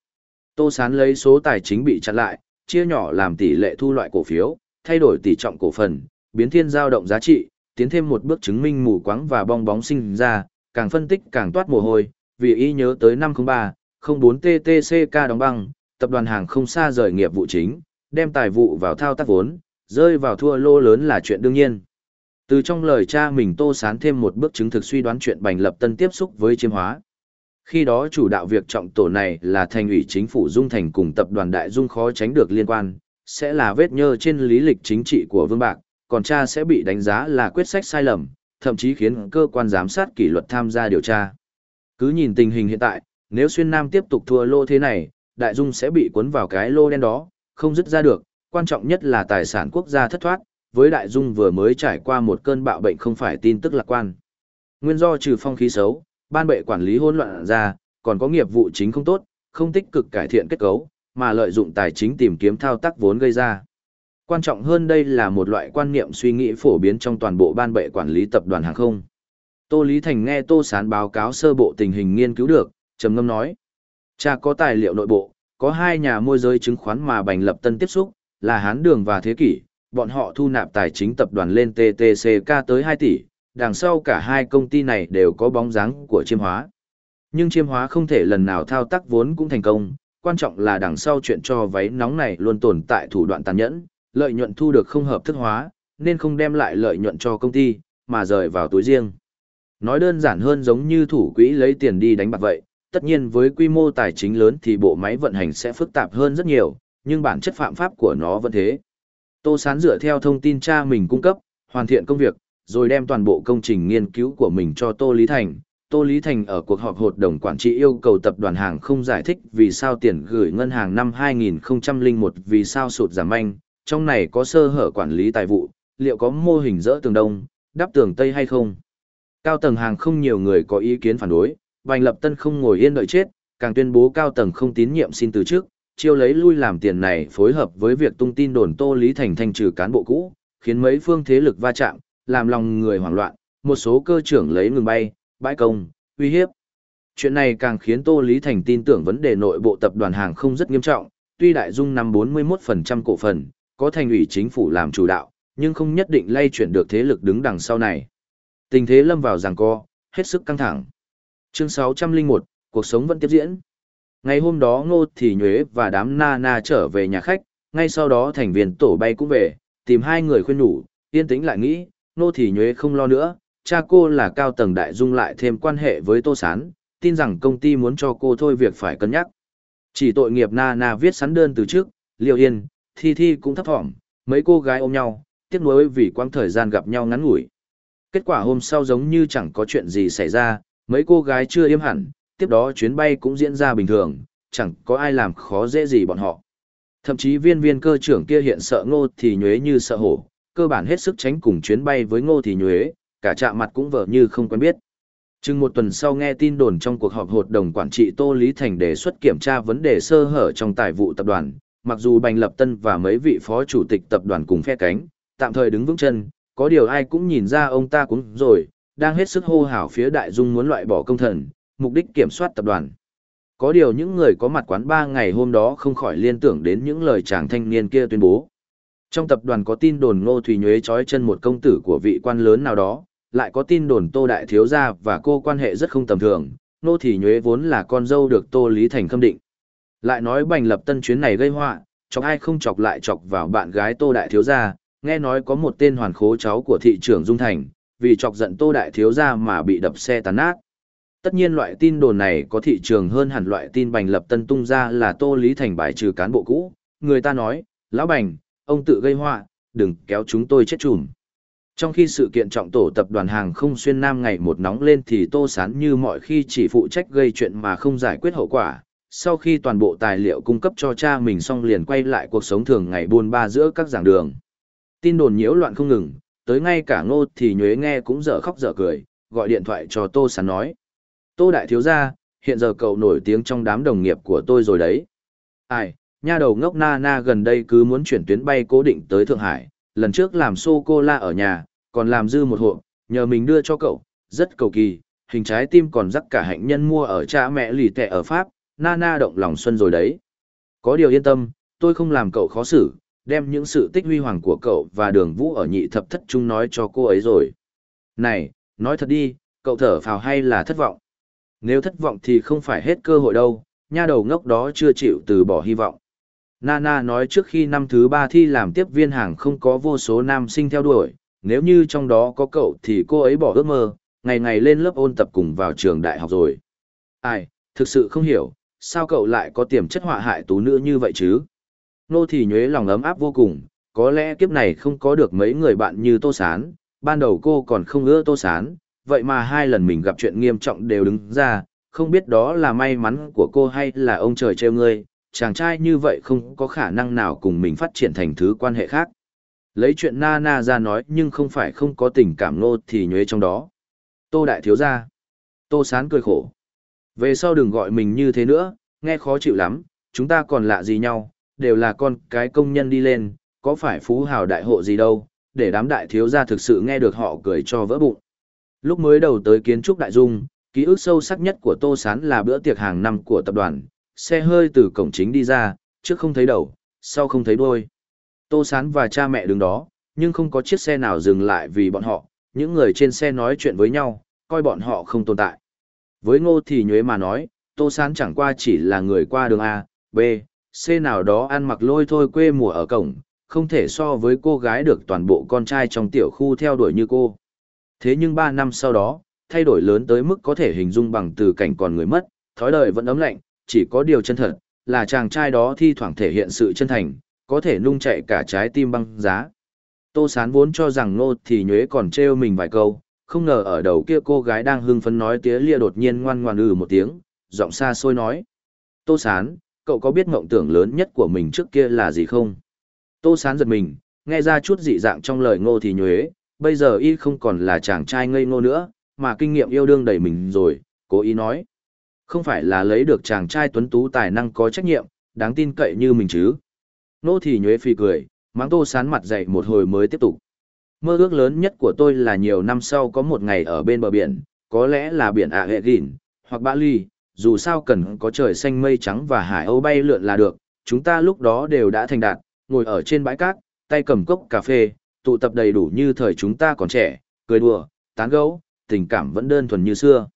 Tô Sán lấy số tài chính bị chặn lại, chia nhỏ làm tỷ lệ thu loại cổ phiếu, thay đổi tỷ trọng cổ phần, biến thiên giao động giá trị, tiến thêm một bước chứng minh mù quáng và bong bóng sinh ra, càng phân tích càng toát mồ hôi, vì y nhớ tới 503, 04 TTCK đóng băng, tập đoàn hàng không xa rời nghiệp vụ chính, đem tài vụ vào thao tác vốn, rơi vào thua lô lớn là chuyện đương nhiên. Từ trong lời cha mình tô sán thêm một bước chứng thực suy đoán chuyện bành lập tân tiếp xúc với chiêm hóa. Khi đó chủ đạo việc trọng tổ này là thành ủy chính phủ Dung Thành cùng tập đoàn Đại Dung khó tránh được liên quan, sẽ là vết nhơ trên lý lịch chính trị của Vương Bạc, còn cha sẽ bị đánh giá là quyết sách sai lầm, thậm chí khiến cơ quan giám sát kỷ luật tham gia điều tra. Cứ nhìn tình hình hiện tại, nếu xuyên nam tiếp tục thua lô thế này, Đại Dung sẽ bị cuốn vào cái lô đen đó, không dứt ra được, quan trọng nhất là tài sản quốc gia thất thoát, với Đại Dung vừa mới trải qua một cơn bạo bệnh không phải tin tức lạc quan. Nguyên do trừ phong khí xấu, ban bệ quản lý hỗn loạn ra, còn có nghiệp vụ chính không tốt, không tích cực cải thiện kết cấu, mà lợi dụng tài chính tìm kiếm thao tác vốn gây ra. Quan trọng hơn đây là một loại quan niệm suy nghĩ phổ biến trong toàn bộ ban bệ quản lý tập đoàn hàng không. Tô Lý Thành nghe Tô Sán báo cáo sơ bộ tình hình nghiên cứu được, trầm ngâm nói. Cha có tài liệu nội bộ, có hai nhà môi giới chứng khoán mà Bành Lập Tân tiếp xúc, là Hán Đường và Thế Kỷ, bọn họ thu nạp tài chính tập đoàn lên TTCK tới 2 tỷ, đằng sau cả hai công ty này đều có bóng dáng của chiêm hóa. Nhưng chiêm hóa không thể lần nào thao tác vốn cũng thành công, quan trọng là đằng sau chuyện cho váy nóng này luôn tồn tại thủ đoạn tàn nhẫn, lợi nhuận thu được không hợp thức hóa, nên không đem lại lợi nhuận cho công ty, mà rời vào túi riêng. Nói đơn giản hơn giống như thủ quỹ lấy tiền đi đánh bạc vậy, tất nhiên với quy mô tài chính lớn thì bộ máy vận hành sẽ phức tạp hơn rất nhiều, nhưng bản chất phạm pháp của nó vẫn thế. Tô Sán dựa theo thông tin cha mình cung cấp, hoàn thiện công việc, rồi đem toàn bộ công trình nghiên cứu của mình cho Tô Lý Thành. Tô Lý Thành ở cuộc họp hội đồng quản trị yêu cầu tập đoàn hàng không giải thích vì sao tiền gửi ngân hàng năm 2001 vì sao sụt giảm manh, trong này có sơ hở quản lý tài vụ, liệu có mô hình dỡ tường đông, đắp tường tây hay không. Cao tầng hàng không nhiều người có ý kiến phản đối, Bành Lập Tân không ngồi yên đợi chết, càng tuyên bố cao tầng không tín nhiệm xin từ trước, chiêu lấy lui làm tiền này phối hợp với việc tung tin đồn Tô Lý Thành thanh trừ cán bộ cũ, khiến mấy phương thế lực va chạm, làm lòng người hoảng loạn, một số cơ trưởng lấy ngừng bay, bãi công, uy hiếp. Chuyện này càng khiến Tô Lý Thành tin tưởng vấn đề nội bộ tập đoàn hàng không rất nghiêm trọng, tuy đại dung nắm 41% cổ phần, có thành ủy chính phủ làm chủ đạo, nhưng không nhất định lay chuyển được thế lực đứng đằng sau này. Tình thế lâm vào giằng co, hết sức căng thẳng. Chương 601, cuộc sống vẫn tiếp diễn. Ngày hôm đó Ngô Thì Nhuế và đám na na trở về nhà khách, ngay sau đó thành viên tổ bay cũng về, tìm hai người khuyên nhủ, yên tĩnh lại nghĩ, Ngô Thì Nhuế không lo nữa, cha cô là cao tầng đại dung lại thêm quan hệ với Tô Sán, tin rằng công ty muốn cho cô thôi việc phải cân nhắc. Chỉ tội nghiệp na na viết sẵn đơn từ trước, Liêu Yên, Thi Thi cũng thấp thỏm, mấy cô gái ôm nhau, tiếc nuối vì quãng thời gian gặp nhau ngắn ngủi. Kết quả hôm sau giống như chẳng có chuyện gì xảy ra, mấy cô gái chưa im hẳn, tiếp đó chuyến bay cũng diễn ra bình thường, chẳng có ai làm khó dễ gì bọn họ. Thậm chí viên viên cơ trưởng kia hiện sợ ngô thì nhuế như sợ hổ, cơ bản hết sức tránh cùng chuyến bay với ngô thì nhuế, cả chạm mặt cũng vợ như không quen biết. Chừng một tuần sau nghe tin đồn trong cuộc họp hội đồng quản trị Tô Lý Thành đề xuất kiểm tra vấn đề sơ hở trong tài vụ tập đoàn, mặc dù Bành Lập Tân và mấy vị phó chủ tịch tập đoàn cùng phe cánh, tạm thời đứng vững chân, có điều ai cũng nhìn ra ông ta cũng rồi, đang hết sức hô hào phía đại dung muốn loại bỏ công thần, mục đích kiểm soát tập đoàn. Có điều những người có mặt quán ba ngày hôm đó không khỏi liên tưởng đến những lời chàng thanh niên kia tuyên bố. Trong tập đoàn có tin đồn Ngô Thủy Nhuế trói chân một công tử của vị quan lớn nào đó, lại có tin đồn Tô Đại Thiếu Gia và cô quan hệ rất không tầm thường, Ngô Thủy Nhuế vốn là con dâu được Tô Lý Thành khâm định. Lại nói bành lập tân chuyến này gây họa, chọc ai không chọc lại chọc vào bạn gái Tô Đại Thiếu Gia, nghe nói có một tên hoàn khố cháu của thị trưởng Dung Thành, vì chọc giận Tô Đại Thiếu Gia mà bị đập xe tàn nát. Tất nhiên loại tin đồn này có thị trường hơn hẳn loại tin bành lập tân tung ra là Tô Lý Thành bài trừ cán bộ cũ. Người ta nói, lão bành, ông tự gây họa, đừng kéo chúng tôi chết chùm. Trong khi sự kiện trọng tổ tập đoàn hàng không xuyên nam ngày một nóng lên thì Tô Sán như mọi khi chỉ phụ trách gây chuyện mà không giải quyết hậu quả. Sau khi toàn bộ tài liệu cung cấp cho cha mình xong liền quay lại cuộc sống thường ngày buôn ba giữa các giảng đường. Tin đồn nhiễu loạn không ngừng, tới ngay cả ngô thì nhuế nghe cũng dở khóc dở cười, gọi điện thoại cho Tô Sán nói. Tô Đại Thiếu Gia, hiện giờ cậu nổi tiếng trong đám đồng nghiệp của tôi rồi đấy. Ai, nha đầu ngốc na na gần đây cứ muốn chuyển tuyến bay cố định tới Thượng Hải, lần trước làm sô-cô-la ở nhà, còn làm dư một hộp, nhờ mình đưa cho cậu, rất cầu kỳ, hình trái tim còn rắc cả hạnh nhân mua ở cha mẹ lì tệ ở Pháp, na na động lòng xuân rồi đấy. Có điều yên tâm, tôi không làm cậu khó xử, đem những sự tích huy hoàng của cậu và đường vũ ở nhị thập thất trung nói cho cô ấy rồi. Này, nói thật đi, cậu thở phào hay là thất vọng? Nếu thất vọng thì không phải hết cơ hội đâu, nha đầu ngốc đó chưa chịu từ bỏ hy vọng. Nana nói trước khi năm thứ ba thi làm tiếp viên hàng không có vô số nam sinh theo đuổi, nếu như trong đó có cậu thì cô ấy bỏ ước mơ, ngày ngày lên lớp ôn tập cùng vào trường đại học rồi. Ai, thực sự không hiểu, sao cậu lại có tiềm chất họa hại tú nữ như vậy chứ? Nô thì nhuế lòng ấm áp vô cùng, có lẽ kiếp này không có được mấy người bạn như Tô Sán, ban đầu cô còn không ưa Tô Sán, vậy mà hai lần mình gặp chuyện nghiêm trọng đều đứng ra, không biết đó là may mắn của cô hay là ông trời treo ngươi, chàng trai như vậy không có khả năng nào cùng mình phát triển thành thứ quan hệ khác. Lấy chuyện na na ra nói nhưng không phải không có tình cảm nô thì nhuế trong đó. Tô đại thiếu ra. Tô sán cười khổ. Về sau đừng gọi mình như thế nữa, nghe khó chịu lắm, chúng ta còn lạ gì nhau, đều là con cái công nhân đi lên, có phải phú hào đại hộ gì đâu, để đám đại thiếu gia thực sự nghe được họ cười cho vỡ bụng. Lúc mới đầu tới kiến trúc đại dung, ký ức sâu sắc nhất của Tô Sán là bữa tiệc hàng năm của tập đoàn, xe hơi từ cổng chính đi ra, trước không thấy đầu, sau không thấy đuôi. Tô Sán và cha mẹ đứng đó, nhưng không có chiếc xe nào dừng lại vì bọn họ, những người trên xe nói chuyện với nhau, coi bọn họ không tồn tại. Với ngô thì nhuế mà nói, Tô Sán chẳng qua chỉ là người qua đường A, B, C nào đó ăn mặc lôi thôi quê mùa ở cổng, không thể so với cô gái được toàn bộ con trai trong tiểu khu theo đuổi như cô. Thế nhưng 3 năm sau đó, thay đổi lớn tới mức có thể hình dung bằng từ cảnh còn người mất, thói đời vẫn ấm lạnh, chỉ có điều chân thật, là chàng trai đó thi thoảng thể hiện sự chân thành, có thể nung chạy cả trái tim băng giá. Tô Sán vốn cho rằng nô thì nhuế còn trêu mình vài câu, không ngờ ở đầu kia cô gái đang hưng phấn nói tía lia đột nhiên ngoan ngoan ừ một tiếng, giọng xa xôi nói. Tô Sán, cậu có biết mộng tưởng lớn nhất của mình trước kia là gì không? Tô Sán giật mình, nghe ra chút dị dạng trong lời ngô thì nhuế, bây giờ y không còn là chàng trai ngây ngô nữa, mà kinh nghiệm yêu đương đầy mình rồi, cố ý nói. Không phải là lấy được chàng trai tuấn tú tài năng có trách nhiệm, đáng tin cậy như mình chứ. Nô thì nhuế phi cười, mắng tô sán mặt dậy một hồi mới tiếp tục. Mơ ước lớn nhất của tôi là nhiều năm sau có một ngày ở bên bờ biển, có lẽ là biển ạ hệ gỉn, hoặc bã ly, dù sao cần có trời xanh mây trắng và hải âu bay lượn là được, chúng ta lúc đó đều đã thành đạt, ngồi ở trên bãi cát, tay cầm cốc cà phê, tụ tập đầy đủ như thời chúng ta còn trẻ, cười đùa, tán gẫu, tình cảm vẫn đơn thuần như xưa.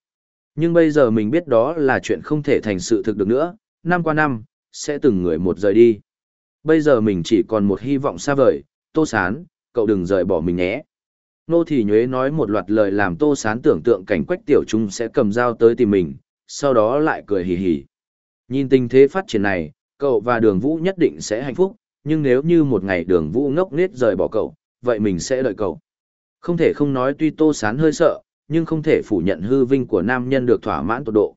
Nhưng bây giờ mình biết đó là chuyện không thể thành sự thực được nữa, năm qua năm, sẽ từng người một rời đi. Bây giờ mình chỉ còn một hy vọng xa vời, Tô Sán, cậu đừng rời bỏ mình nhé. Nô Thị Nhuế nói một loạt lời làm Tô Sán tưởng tượng cảnh quách tiểu trung sẽ cầm dao tới tìm mình, sau đó lại cười hì hì. Nhìn tình thế phát triển này, cậu và đường vũ nhất định sẽ hạnh phúc, nhưng nếu như một ngày đường vũ ngốc nghếch rời bỏ cậu, vậy mình sẽ đợi cậu. Không thể không nói tuy Tô Sán hơi sợ, nhưng không thể phủ nhận hư vinh của nam nhân được thỏa mãn tột độ.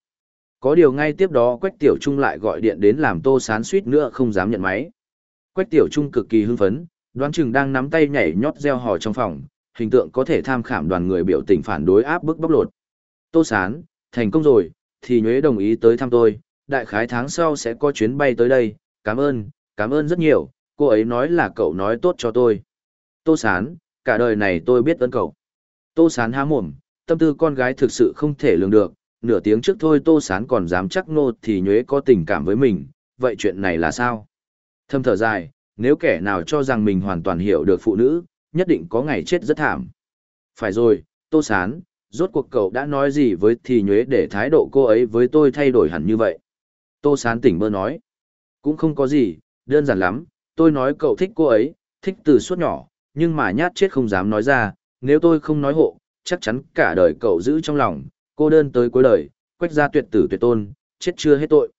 Có điều ngay tiếp đó Quách Tiểu Trung lại gọi điện đến làm Tô Sán suýt nữa không dám nhận máy. Quách Tiểu Trung cực kỳ hưng phấn, đoán chừng đang nắm tay nhảy nhót reo hò trong phòng, hình tượng có thể tham khảm đoàn người biểu tình phản đối áp bức bóc lột. Tô Sán, thành công rồi, thì Nhuế đồng ý tới thăm tôi, đại khái tháng sau sẽ có chuyến bay tới đây, cảm ơn, cảm ơn rất nhiều, cô ấy nói là cậu nói tốt cho tôi. Tô Sán, cả đời này tôi biết ơn cậu. Tô Sán há mồm, tâm tư con gái thực sự không thể lường được, nửa tiếng trước thôi Tô Sán còn dám chắc nô thì nhuế có tình cảm với mình, vậy chuyện này là sao? Thâm thở dài, nếu kẻ nào cho rằng mình hoàn toàn hiểu được phụ nữ, nhất định có ngày chết rất thảm. Phải rồi, Tô Sán, rốt cuộc cậu đã nói gì với thì nhuế để thái độ cô ấy với tôi thay đổi hẳn như vậy? Tô Sán tỉnh bơ nói. Cũng không có gì, đơn giản lắm, tôi nói cậu thích cô ấy, thích từ suốt nhỏ, nhưng mà nhát chết không dám nói ra, nếu tôi không nói hộ, chắc chắn cả đời cậu giữ trong lòng, cô đơn tới cuối đời, quách ra tuyệt tử tuyệt tôn, chết chưa hết tội.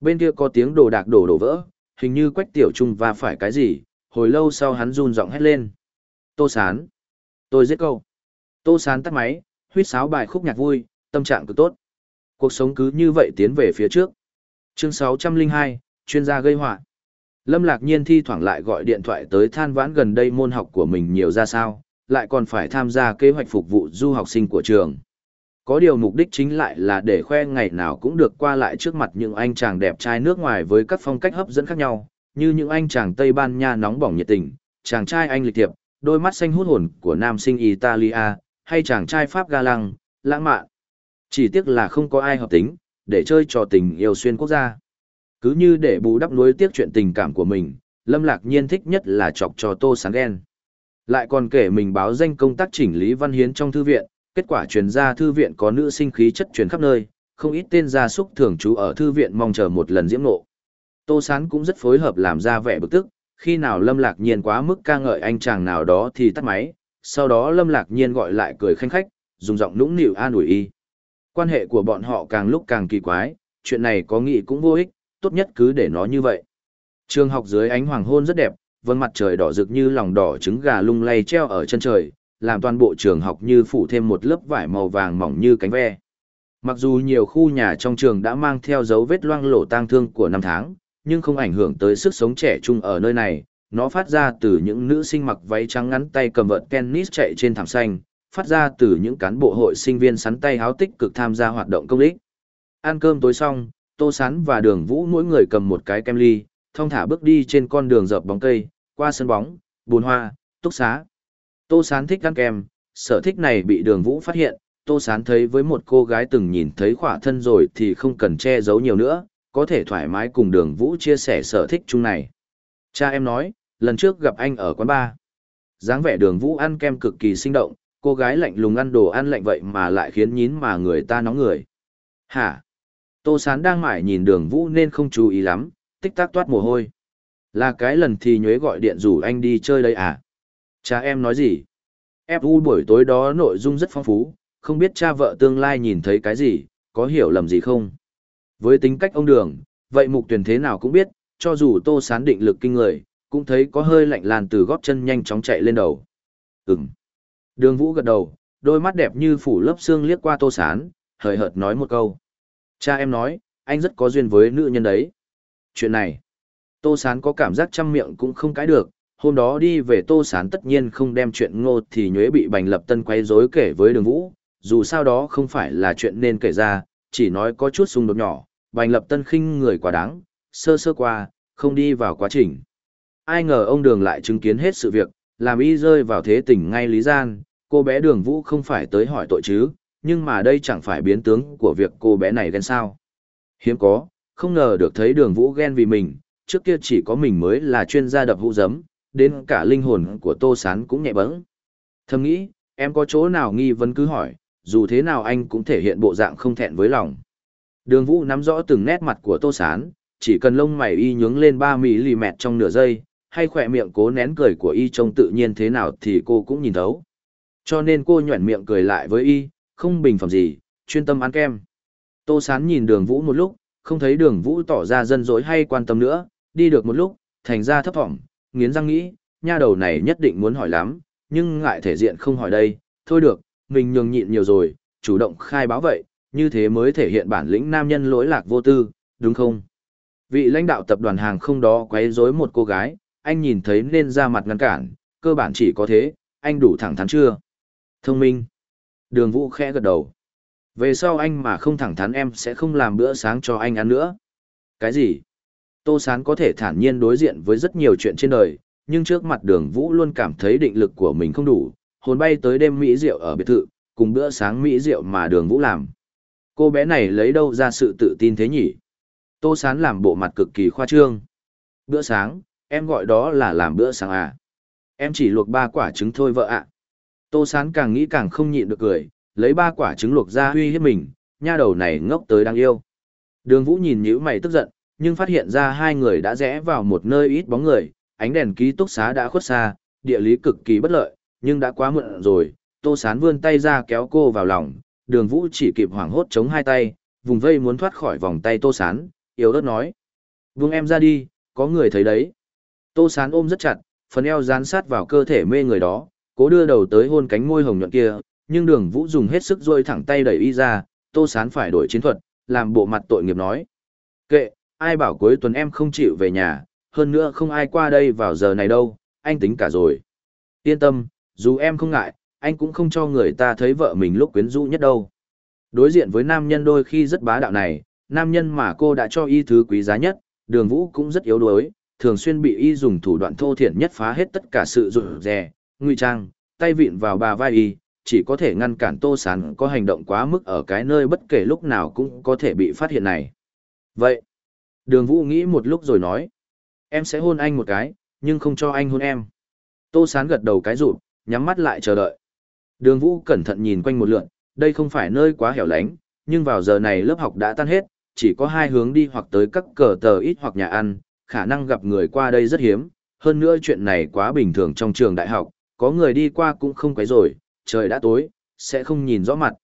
Bên kia có tiếng đồ đạc đổ đổ vỡ, hình như quách tiểu trung và phải cái gì, hồi lâu sau hắn run giọng hét lên. Tô sán. Tôi giết cậu. Tô sán tắt máy, huyết sáo bài khúc nhạc vui, tâm trạng cực tốt. Cuộc sống cứ như vậy tiến về phía trước. Chương 602, chuyên gia gây họa Lâm Lạc Nhiên thi thoảng lại gọi điện thoại tới than vãn gần đây môn học của mình nhiều ra sao, lại còn phải tham gia kế hoạch phục vụ du học sinh của trường. Có điều mục đích chính lại là để khoe ngày nào cũng được qua lại trước mặt những anh chàng đẹp trai nước ngoài với các phong cách hấp dẫn khác nhau, như những anh chàng Tây Ban Nha nóng bỏng nhiệt tình, chàng trai Anh lịch thiệp, đôi mắt xanh hút hồn của nam sinh Italia, hay chàng trai Pháp ga lăng, lãng mạn. Chỉ tiếc là không có ai hợp tính, để chơi trò tình yêu xuyên quốc gia. Cứ như để bù đắp nuối tiếc chuyện tình cảm của mình, Lâm Lạc Nhiên thích nhất là chọc cho Tô Sáng ghen. Lại còn kể mình báo danh công tác chỉnh lý văn hiến trong thư viện, kết quả truyền ra thư viện có nữ sinh khí chất truyền khắp nơi, không ít tên gia súc thường trú ở thư viện mong chờ một lần diễm nộ. Tô Sán cũng rất phối hợp làm ra vẻ bực tức, khi nào Lâm Lạc Nhiên quá mức ca ngợi anh chàng nào đó thì tắt máy, sau đó Lâm Lạc Nhiên gọi lại cười khanh khách, dùng giọng nũng nịu an ủi y. Quan hệ của bọn họ càng lúc càng kỳ quái, chuyện này có nghĩ cũng vô ích, tốt nhất cứ để nó như vậy. Trường học dưới ánh hoàng hôn rất đẹp, vân mặt trời đỏ rực như lòng đỏ trứng gà lung lay treo ở chân trời, làm toàn bộ trường học như phủ thêm một lớp vải màu vàng mỏng như cánh ve. Mặc dù nhiều khu nhà trong trường đã mang theo dấu vết loang lổ tang thương của năm tháng, nhưng không ảnh hưởng tới sức sống trẻ trung ở nơi này, nó phát ra từ những nữ sinh mặc váy trắng ngắn tay cầm vợt tennis chạy trên thảm xanh, phát ra từ những cán bộ hội sinh viên sắn tay háo tích cực tham gia hoạt động công ích. Ăn cơm tối xong, Tô Sán và Đường Vũ mỗi người cầm một cái kem ly, thong thả bước đi trên con đường dợp bóng cây, qua sân bóng, bùn hoa, túc xá. Tô Sán thích ăn kem, sở thích này bị Đường Vũ phát hiện, Tô Sán thấy với một cô gái từng nhìn thấy khỏa thân rồi thì không cần che giấu nhiều nữa, có thể thoải mái cùng Đường Vũ chia sẻ sở thích chung này. Cha em nói, lần trước gặp anh ở quán bar. dáng vẻ Đường Vũ ăn kem cực kỳ sinh động, cô gái lạnh lùng ăn đồ ăn lạnh vậy mà lại khiến nhín mà người ta nóng người. Hả? Tô Sán đang mải nhìn đường vũ nên không chú ý lắm, tích tắc toát mồ hôi. Là cái lần thì nhuế gọi điện rủ anh đi chơi đây à? Cha em nói gì? FU buổi tối đó nội dung rất phong phú, không biết cha vợ tương lai nhìn thấy cái gì, có hiểu lầm gì không? Với tính cách ông đường, vậy mục tuyển thế nào cũng biết, cho dù tô sán định lực kinh người, cũng thấy có hơi lạnh làn từ góp chân nhanh chóng chạy lên đầu. Ừm. Đường vũ gật đầu, đôi mắt đẹp như phủ lớp xương liếc qua tô sán, hời hợt nói một câu. Cha em nói, anh rất có duyên với nữ nhân đấy. Chuyện này, Tô Sán có cảm giác chăm miệng cũng không cãi được, hôm đó đi về Tô Sán tất nhiên không đem chuyện ngô thì nhuế bị Bành Lập Tân quay rối kể với đường vũ, dù sao đó không phải là chuyện nên kể ra, chỉ nói có chút xung đột nhỏ, Bành Lập Tân khinh người quá đáng, sơ sơ qua, không đi vào quá trình. Ai ngờ ông đường lại chứng kiến hết sự việc, làm y rơi vào thế tình ngay lý gian, cô bé đường vũ không phải tới hỏi tội chứ, nhưng mà đây chẳng phải biến tướng của việc cô bé này ghen sao. Hiếm có, không ngờ được thấy đường vũ ghen vì mình, trước kia chỉ có mình mới là chuyên gia đập hũ giấm, đến cả linh hồn của tô sán cũng nhẹ bẫng. Thầm nghĩ, em có chỗ nào nghi vấn cứ hỏi, dù thế nào anh cũng thể hiện bộ dạng không thẹn với lòng. Đường vũ nắm rõ từng nét mặt của tô sán, chỉ cần lông mày y nhướng lên 3mm trong nửa giây, hay khỏe miệng cố nén cười của y trông tự nhiên thế nào thì cô cũng nhìn thấu. Cho nên cô nhuẩn miệng cười lại với y, không bình phẩm gì, chuyên tâm ăn kem. Tô Sán nhìn đường vũ một lúc, không thấy đường vũ tỏ ra dân dối hay quan tâm nữa, đi được một lúc, thành ra thấp thỏm, nghiến răng nghĩ, nha đầu này nhất định muốn hỏi lắm, nhưng ngại thể diện không hỏi đây, thôi được, mình nhường nhịn nhiều rồi, chủ động khai báo vậy, như thế mới thể hiện bản lĩnh nam nhân lỗi lạc vô tư, đúng không? Vị lãnh đạo tập đoàn hàng không đó quấy rối một cô gái, anh nhìn thấy nên ra mặt ngăn cản, cơ bản chỉ có thế, anh đủ thẳng thắn chưa? Thông minh. Đường Vũ khẽ gật đầu. Về sau anh mà không thẳng thắn em sẽ không làm bữa sáng cho anh ăn nữa. Cái gì? Tô Sán có thể thản nhiên đối diện với rất nhiều chuyện trên đời, nhưng trước mặt đường vũ luôn cảm thấy định lực của mình không đủ, hồn bay tới đêm Mỹ rượu ở biệt thự, cùng bữa sáng Mỹ rượu mà đường vũ làm. Cô bé này lấy đâu ra sự tự tin thế nhỉ? Tô Sán làm bộ mặt cực kỳ khoa trương. Bữa sáng, em gọi đó là làm bữa sáng à? Em chỉ luộc ba quả trứng thôi vợ ạ. Tô Sán càng nghĩ càng không nhịn được cười, lấy ba quả trứng luộc ra huy hiếp mình, nha đầu này ngốc tới đáng yêu. Đường Vũ nhìn nhíu mày tức giận, nhưng phát hiện ra hai người đã rẽ vào một nơi ít bóng người, ánh đèn ký túc xá đã khuất xa, địa lý cực kỳ bất lợi, nhưng đã quá muộn rồi. Tô Sán vươn tay ra kéo cô vào lòng, Đường Vũ chỉ kịp hoảng hốt chống hai tay, vùng vây muốn thoát khỏi vòng tay Tô Sán, yếu ớt nói: Vương em ra đi, có người thấy đấy." Tô Sán ôm rất chặt, phần eo dán sát vào cơ thể mê người đó, cố đưa đầu tới hôn cánh môi hồng nhuận kia, nhưng đường vũ dùng hết sức rôi thẳng tay đẩy y ra, tô sán phải đổi chiến thuật, làm bộ mặt tội nghiệp nói. Kệ, ai bảo cuối tuần em không chịu về nhà, hơn nữa không ai qua đây vào giờ này đâu, anh tính cả rồi. Yên tâm, dù em không ngại, anh cũng không cho người ta thấy vợ mình lúc quyến rũ nhất đâu. Đối diện với nam nhân đôi khi rất bá đạo này, nam nhân mà cô đã cho y thứ quý giá nhất, đường vũ cũng rất yếu đuối, thường xuyên bị y dùng thủ đoạn thô thiển nhất phá hết tất cả sự rụt rè, nguy trang, tay vịn vào bà vai y, chỉ có thể ngăn cản tô sán có hành động quá mức ở cái nơi bất kể lúc nào cũng có thể bị phát hiện này. Vậy, đường vũ nghĩ một lúc rồi nói, em sẽ hôn anh một cái, nhưng không cho anh hôn em. Tô sán gật đầu cái rụt, nhắm mắt lại chờ đợi. Đường vũ cẩn thận nhìn quanh một lượn, đây không phải nơi quá hẻo lánh, nhưng vào giờ này lớp học đã tan hết, chỉ có hai hướng đi hoặc tới các cờ tờ ít hoặc nhà ăn, khả năng gặp người qua đây rất hiếm, hơn nữa chuyện này quá bình thường trong trường đại học, có người đi qua cũng không quấy rồi, trời đã tối, sẽ không nhìn rõ mặt.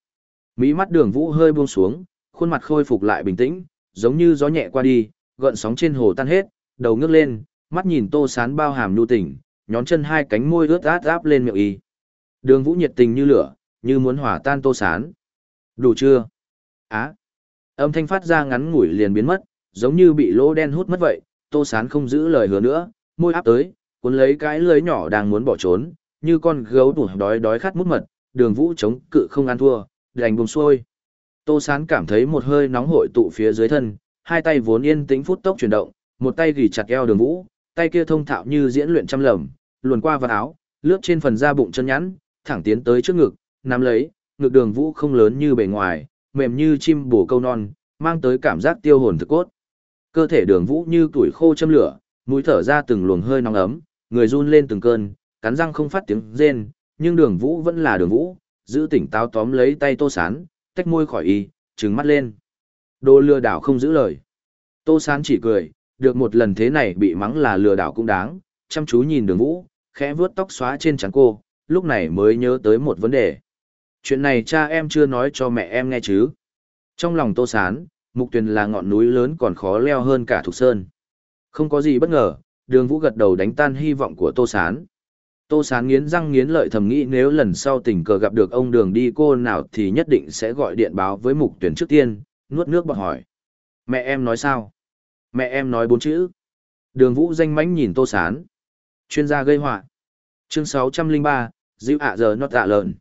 Mỹ mắt đường vũ hơi buông xuống, khuôn mặt khôi phục lại bình tĩnh, giống như gió nhẹ qua đi, gợn sóng trên hồ tan hết, đầu ngước lên, mắt nhìn tô sán bao hàm nhu tình, nhón chân hai cánh môi ướt át áp lên miệng y. Đường vũ nhiệt tình như lửa, như muốn hỏa tan tô sán. Đủ chưa? Á. Âm thanh phát ra ngắn ngủi liền biến mất, giống như bị lỗ đen hút mất vậy, tô sán không giữ lời hứa nữa, môi áp tới, cuốn lấy cái lưới nhỏ đang muốn bỏ trốn, như con gấu đủ đói đói khát mút mật, đường vũ chống cự không ăn thua, đành buông xuôi. Tô Sán cảm thấy một hơi nóng hội tụ phía dưới thân, hai tay vốn yên tĩnh phút tốc chuyển động, một tay gỉ chặt eo đường vũ, tay kia thông thạo như diễn luyện trăm lầm, luồn qua vào áo, lướt trên phần da bụng chân nhẵn, thẳng tiến tới trước ngực, nắm lấy, ngực đường vũ không lớn như bề ngoài, mềm như chim bổ câu non, mang tới cảm giác tiêu hồn thực cốt. Cơ thể đường vũ như tuổi khô châm lửa, mũi thở ra từng luồng hơi nóng ấm, người run lên từng cơn, cắn răng không phát tiếng rên, nhưng đường vũ vẫn là đường vũ, giữ tỉnh táo tóm lấy tay tô sán, tách môi khỏi y, trừng mắt lên. Đồ lừa đảo không giữ lời. Tô sán chỉ cười, được một lần thế này bị mắng là lừa đảo cũng đáng, chăm chú nhìn đường vũ, khẽ vướt tóc xóa trên trán cô, lúc này mới nhớ tới một vấn đề. Chuyện này cha em chưa nói cho mẹ em nghe chứ. Trong lòng tô sán, mục tuyền là ngọn núi lớn còn khó leo hơn cả thục sơn. Không có gì bất ngờ, đường vũ gật đầu đánh tan hy vọng của tô sán. Tô Sán nghiến răng nghiến lợi thầm nghĩ nếu lần sau tình cờ gặp được ông đường đi cô nào thì nhất định sẽ gọi điện báo với mục tuyển trước tiên, nuốt nước bọt hỏi. Mẹ em nói sao? Mẹ em nói bốn chữ. Đường vũ danh mánh nhìn Tô Sán. Chuyên gia gây họa Chương 603, dịu ạ giờ nót dạ lợn.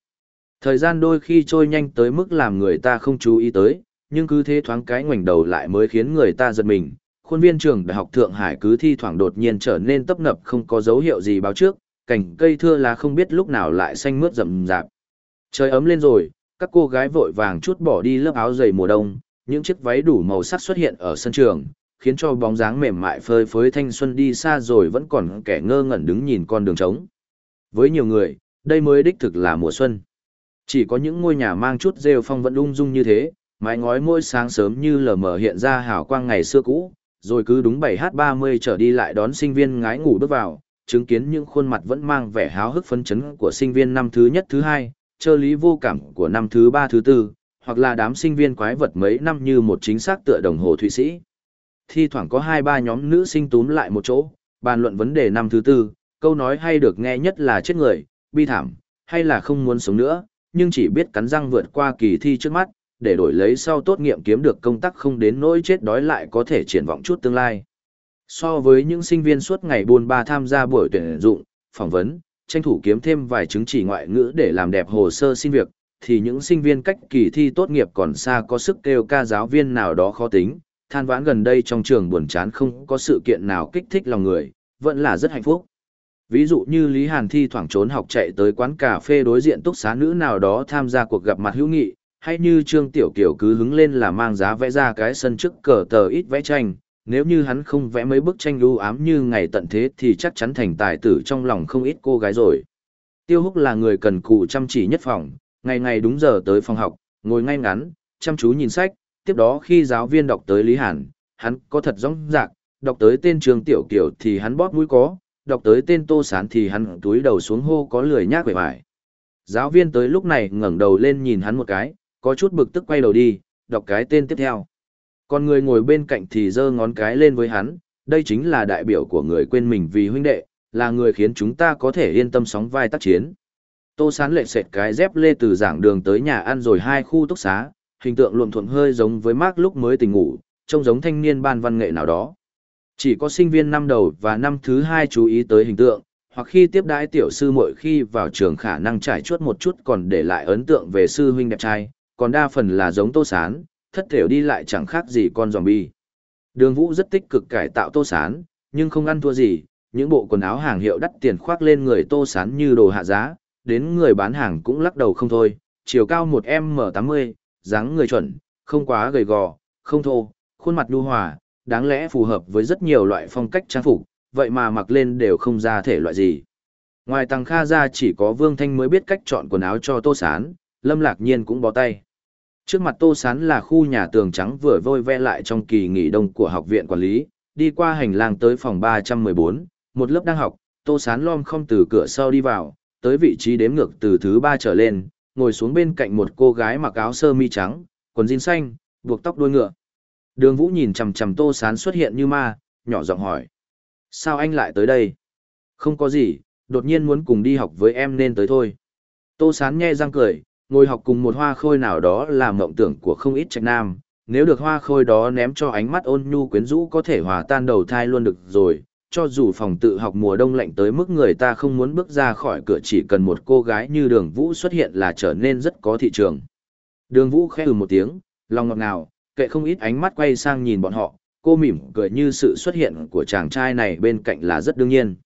Thời gian đôi khi trôi nhanh tới mức làm người ta không chú ý tới, nhưng cứ thế thoáng cái ngoảnh đầu lại mới khiến người ta giật mình. Khuôn viên trường Đại học Thượng Hải cứ thi thoảng đột nhiên trở nên tấp nập không có dấu hiệu gì báo trước, cành cây thưa lá không biết lúc nào lại xanh mướt rậm rạp. Trời ấm lên rồi, các cô gái vội vàng chút bỏ đi lớp áo dày mùa đông, những chiếc váy đủ màu sắc xuất hiện ở sân trường, khiến cho bóng dáng mềm mại phơi phới thanh xuân đi xa rồi vẫn còn kẻ ngơ ngẩn đứng nhìn con đường trống. Với nhiều người, đây mới đích thực là mùa xuân. Chỉ có những ngôi nhà mang chút rêu phong vẫn ung dung như thế, mái ngói mỗi sáng sớm như lờ mờ hiện ra hào quang ngày xưa cũ, rồi cứ đúng 7h30 trở đi lại đón sinh viên ngái ngủ bước vào, chứng kiến những khuôn mặt vẫn mang vẻ háo hức phấn chấn của sinh viên năm thứ nhất thứ hai, chơ lý vô cảm của năm thứ ba thứ tư, hoặc là đám sinh viên quái vật mấy năm như một chính xác tựa đồng hồ thụy sĩ. Thi thoảng có hai ba nhóm nữ sinh túm lại một chỗ, bàn luận vấn đề năm thứ tư, câu nói hay được nghe nhất là chết người, bi thảm, hay là không muốn sống nữa, nhưng chỉ biết cắn răng vượt qua kỳ thi trước mắt, để đổi lấy sau tốt nghiệm kiếm được công tác không đến nỗi chết đói lại có thể triển vọng chút tương lai. So với những sinh viên suốt ngày buôn ba tham gia buổi tuyển dụng, phỏng vấn, tranh thủ kiếm thêm vài chứng chỉ ngoại ngữ để làm đẹp hồ sơ xin việc, thì những sinh viên cách kỳ thi tốt nghiệp còn xa có sức kêu ca giáo viên nào đó khó tính, than vãn gần đây trong trường buồn chán không có sự kiện nào kích thích lòng người, vẫn là rất hạnh phúc. Ví dụ như Lý Hàn thi thoảng trốn học chạy tới quán cà phê đối diện túc xá nữ nào đó tham gia cuộc gặp mặt hữu nghị, hay như Trương Tiểu Kiều cứ hứng lên là mang giá vẽ ra cái sân trước cờ tờ ít vẽ tranh, nếu như hắn không vẽ mấy bức tranh lưu ám như ngày tận thế thì chắc chắn thành tài tử trong lòng không ít cô gái rồi. Tiêu Húc là người cần cù chăm chỉ nhất phòng, ngày ngày đúng giờ tới phòng học, ngồi ngay ngắn, chăm chú nhìn sách, tiếp đó khi giáo viên đọc tới Lý Hàn, hắn có thật rõ rạc, đọc tới tên trường Tiểu kiểu thì hắn bóp mũi có, đọc tới tên Tô Sán thì hắn túi đầu xuống hô có lười nhác vẻ vải. Giáo viên tới lúc này ngẩng đầu lên nhìn hắn một cái, có chút bực tức quay đầu đi, đọc cái tên tiếp theo. Còn người ngồi bên cạnh thì giơ ngón cái lên với hắn, đây chính là đại biểu của người quên mình vì huynh đệ, là người khiến chúng ta có thể yên tâm sóng vai tác chiến. Tô Sán lệ sệt cái dép lê từ giảng đường tới nhà ăn rồi hai khu túc xá, hình tượng luộm thuộm hơi giống với Mark lúc mới tỉnh ngủ, trông giống thanh niên ban văn nghệ nào đó. Chỉ có sinh viên năm đầu và năm thứ hai chú ý tới hình tượng, hoặc khi tiếp đãi tiểu sư mỗi khi vào trường khả năng trải chuốt một chút còn để lại ấn tượng về sư huynh đẹp trai, còn đa phần là giống tô sán, thất thểu đi lại chẳng khác gì con zombie. Đường vũ rất tích cực cải tạo tô sán, nhưng không ăn thua gì, những bộ quần áo hàng hiệu đắt tiền khoác lên người tô sán như đồ hạ giá, đến người bán hàng cũng lắc đầu không thôi, chiều cao 1m80, dáng người chuẩn, không quá gầy gò, không thô, khuôn mặt nhu hòa, đáng lẽ phù hợp với rất nhiều loại phong cách trang phục, vậy mà mặc lên đều không ra thể loại gì. Ngoài Tăng Kha ra chỉ có Vương Thanh mới biết cách chọn quần áo cho Tô Sán, Lâm Lạc Nhiên cũng bó tay. Trước mặt Tô Sán là khu nhà tường trắng vừa vôi ve lại trong kỳ nghỉ đông của học viện quản lý, đi qua hành lang tới phòng 314, một lớp đang học, Tô Sán lom không từ cửa sau đi vào, tới vị trí đếm ngược từ thứ ba trở lên, ngồi xuống bên cạnh một cô gái mặc áo sơ mi trắng, quần jean xanh, buộc tóc đuôi ngựa. Đường Vũ nhìn chằm chằm Tô Sán xuất hiện như ma, nhỏ giọng hỏi. Sao anh lại tới đây? Không có gì, đột nhiên muốn cùng đi học với em nên tới thôi. Tô Sán nghe răng cười, ngồi học cùng một hoa khôi nào đó là mộng tưởng của không ít trạch nam. Nếu được hoa khôi đó ném cho ánh mắt ôn nhu quyến rũ có thể hòa tan đầu thai luôn được rồi, cho dù phòng tự học mùa đông lạnh tới mức người ta không muốn bước ra khỏi cửa chỉ cần một cô gái như đường vũ xuất hiện là trở nên rất có thị trường. Đường vũ khẽ ừ một tiếng, lòng ngọt ngào, kệ không ít ánh mắt quay sang nhìn bọn họ, cô mỉm cười như sự xuất hiện của chàng trai này bên cạnh là rất đương nhiên.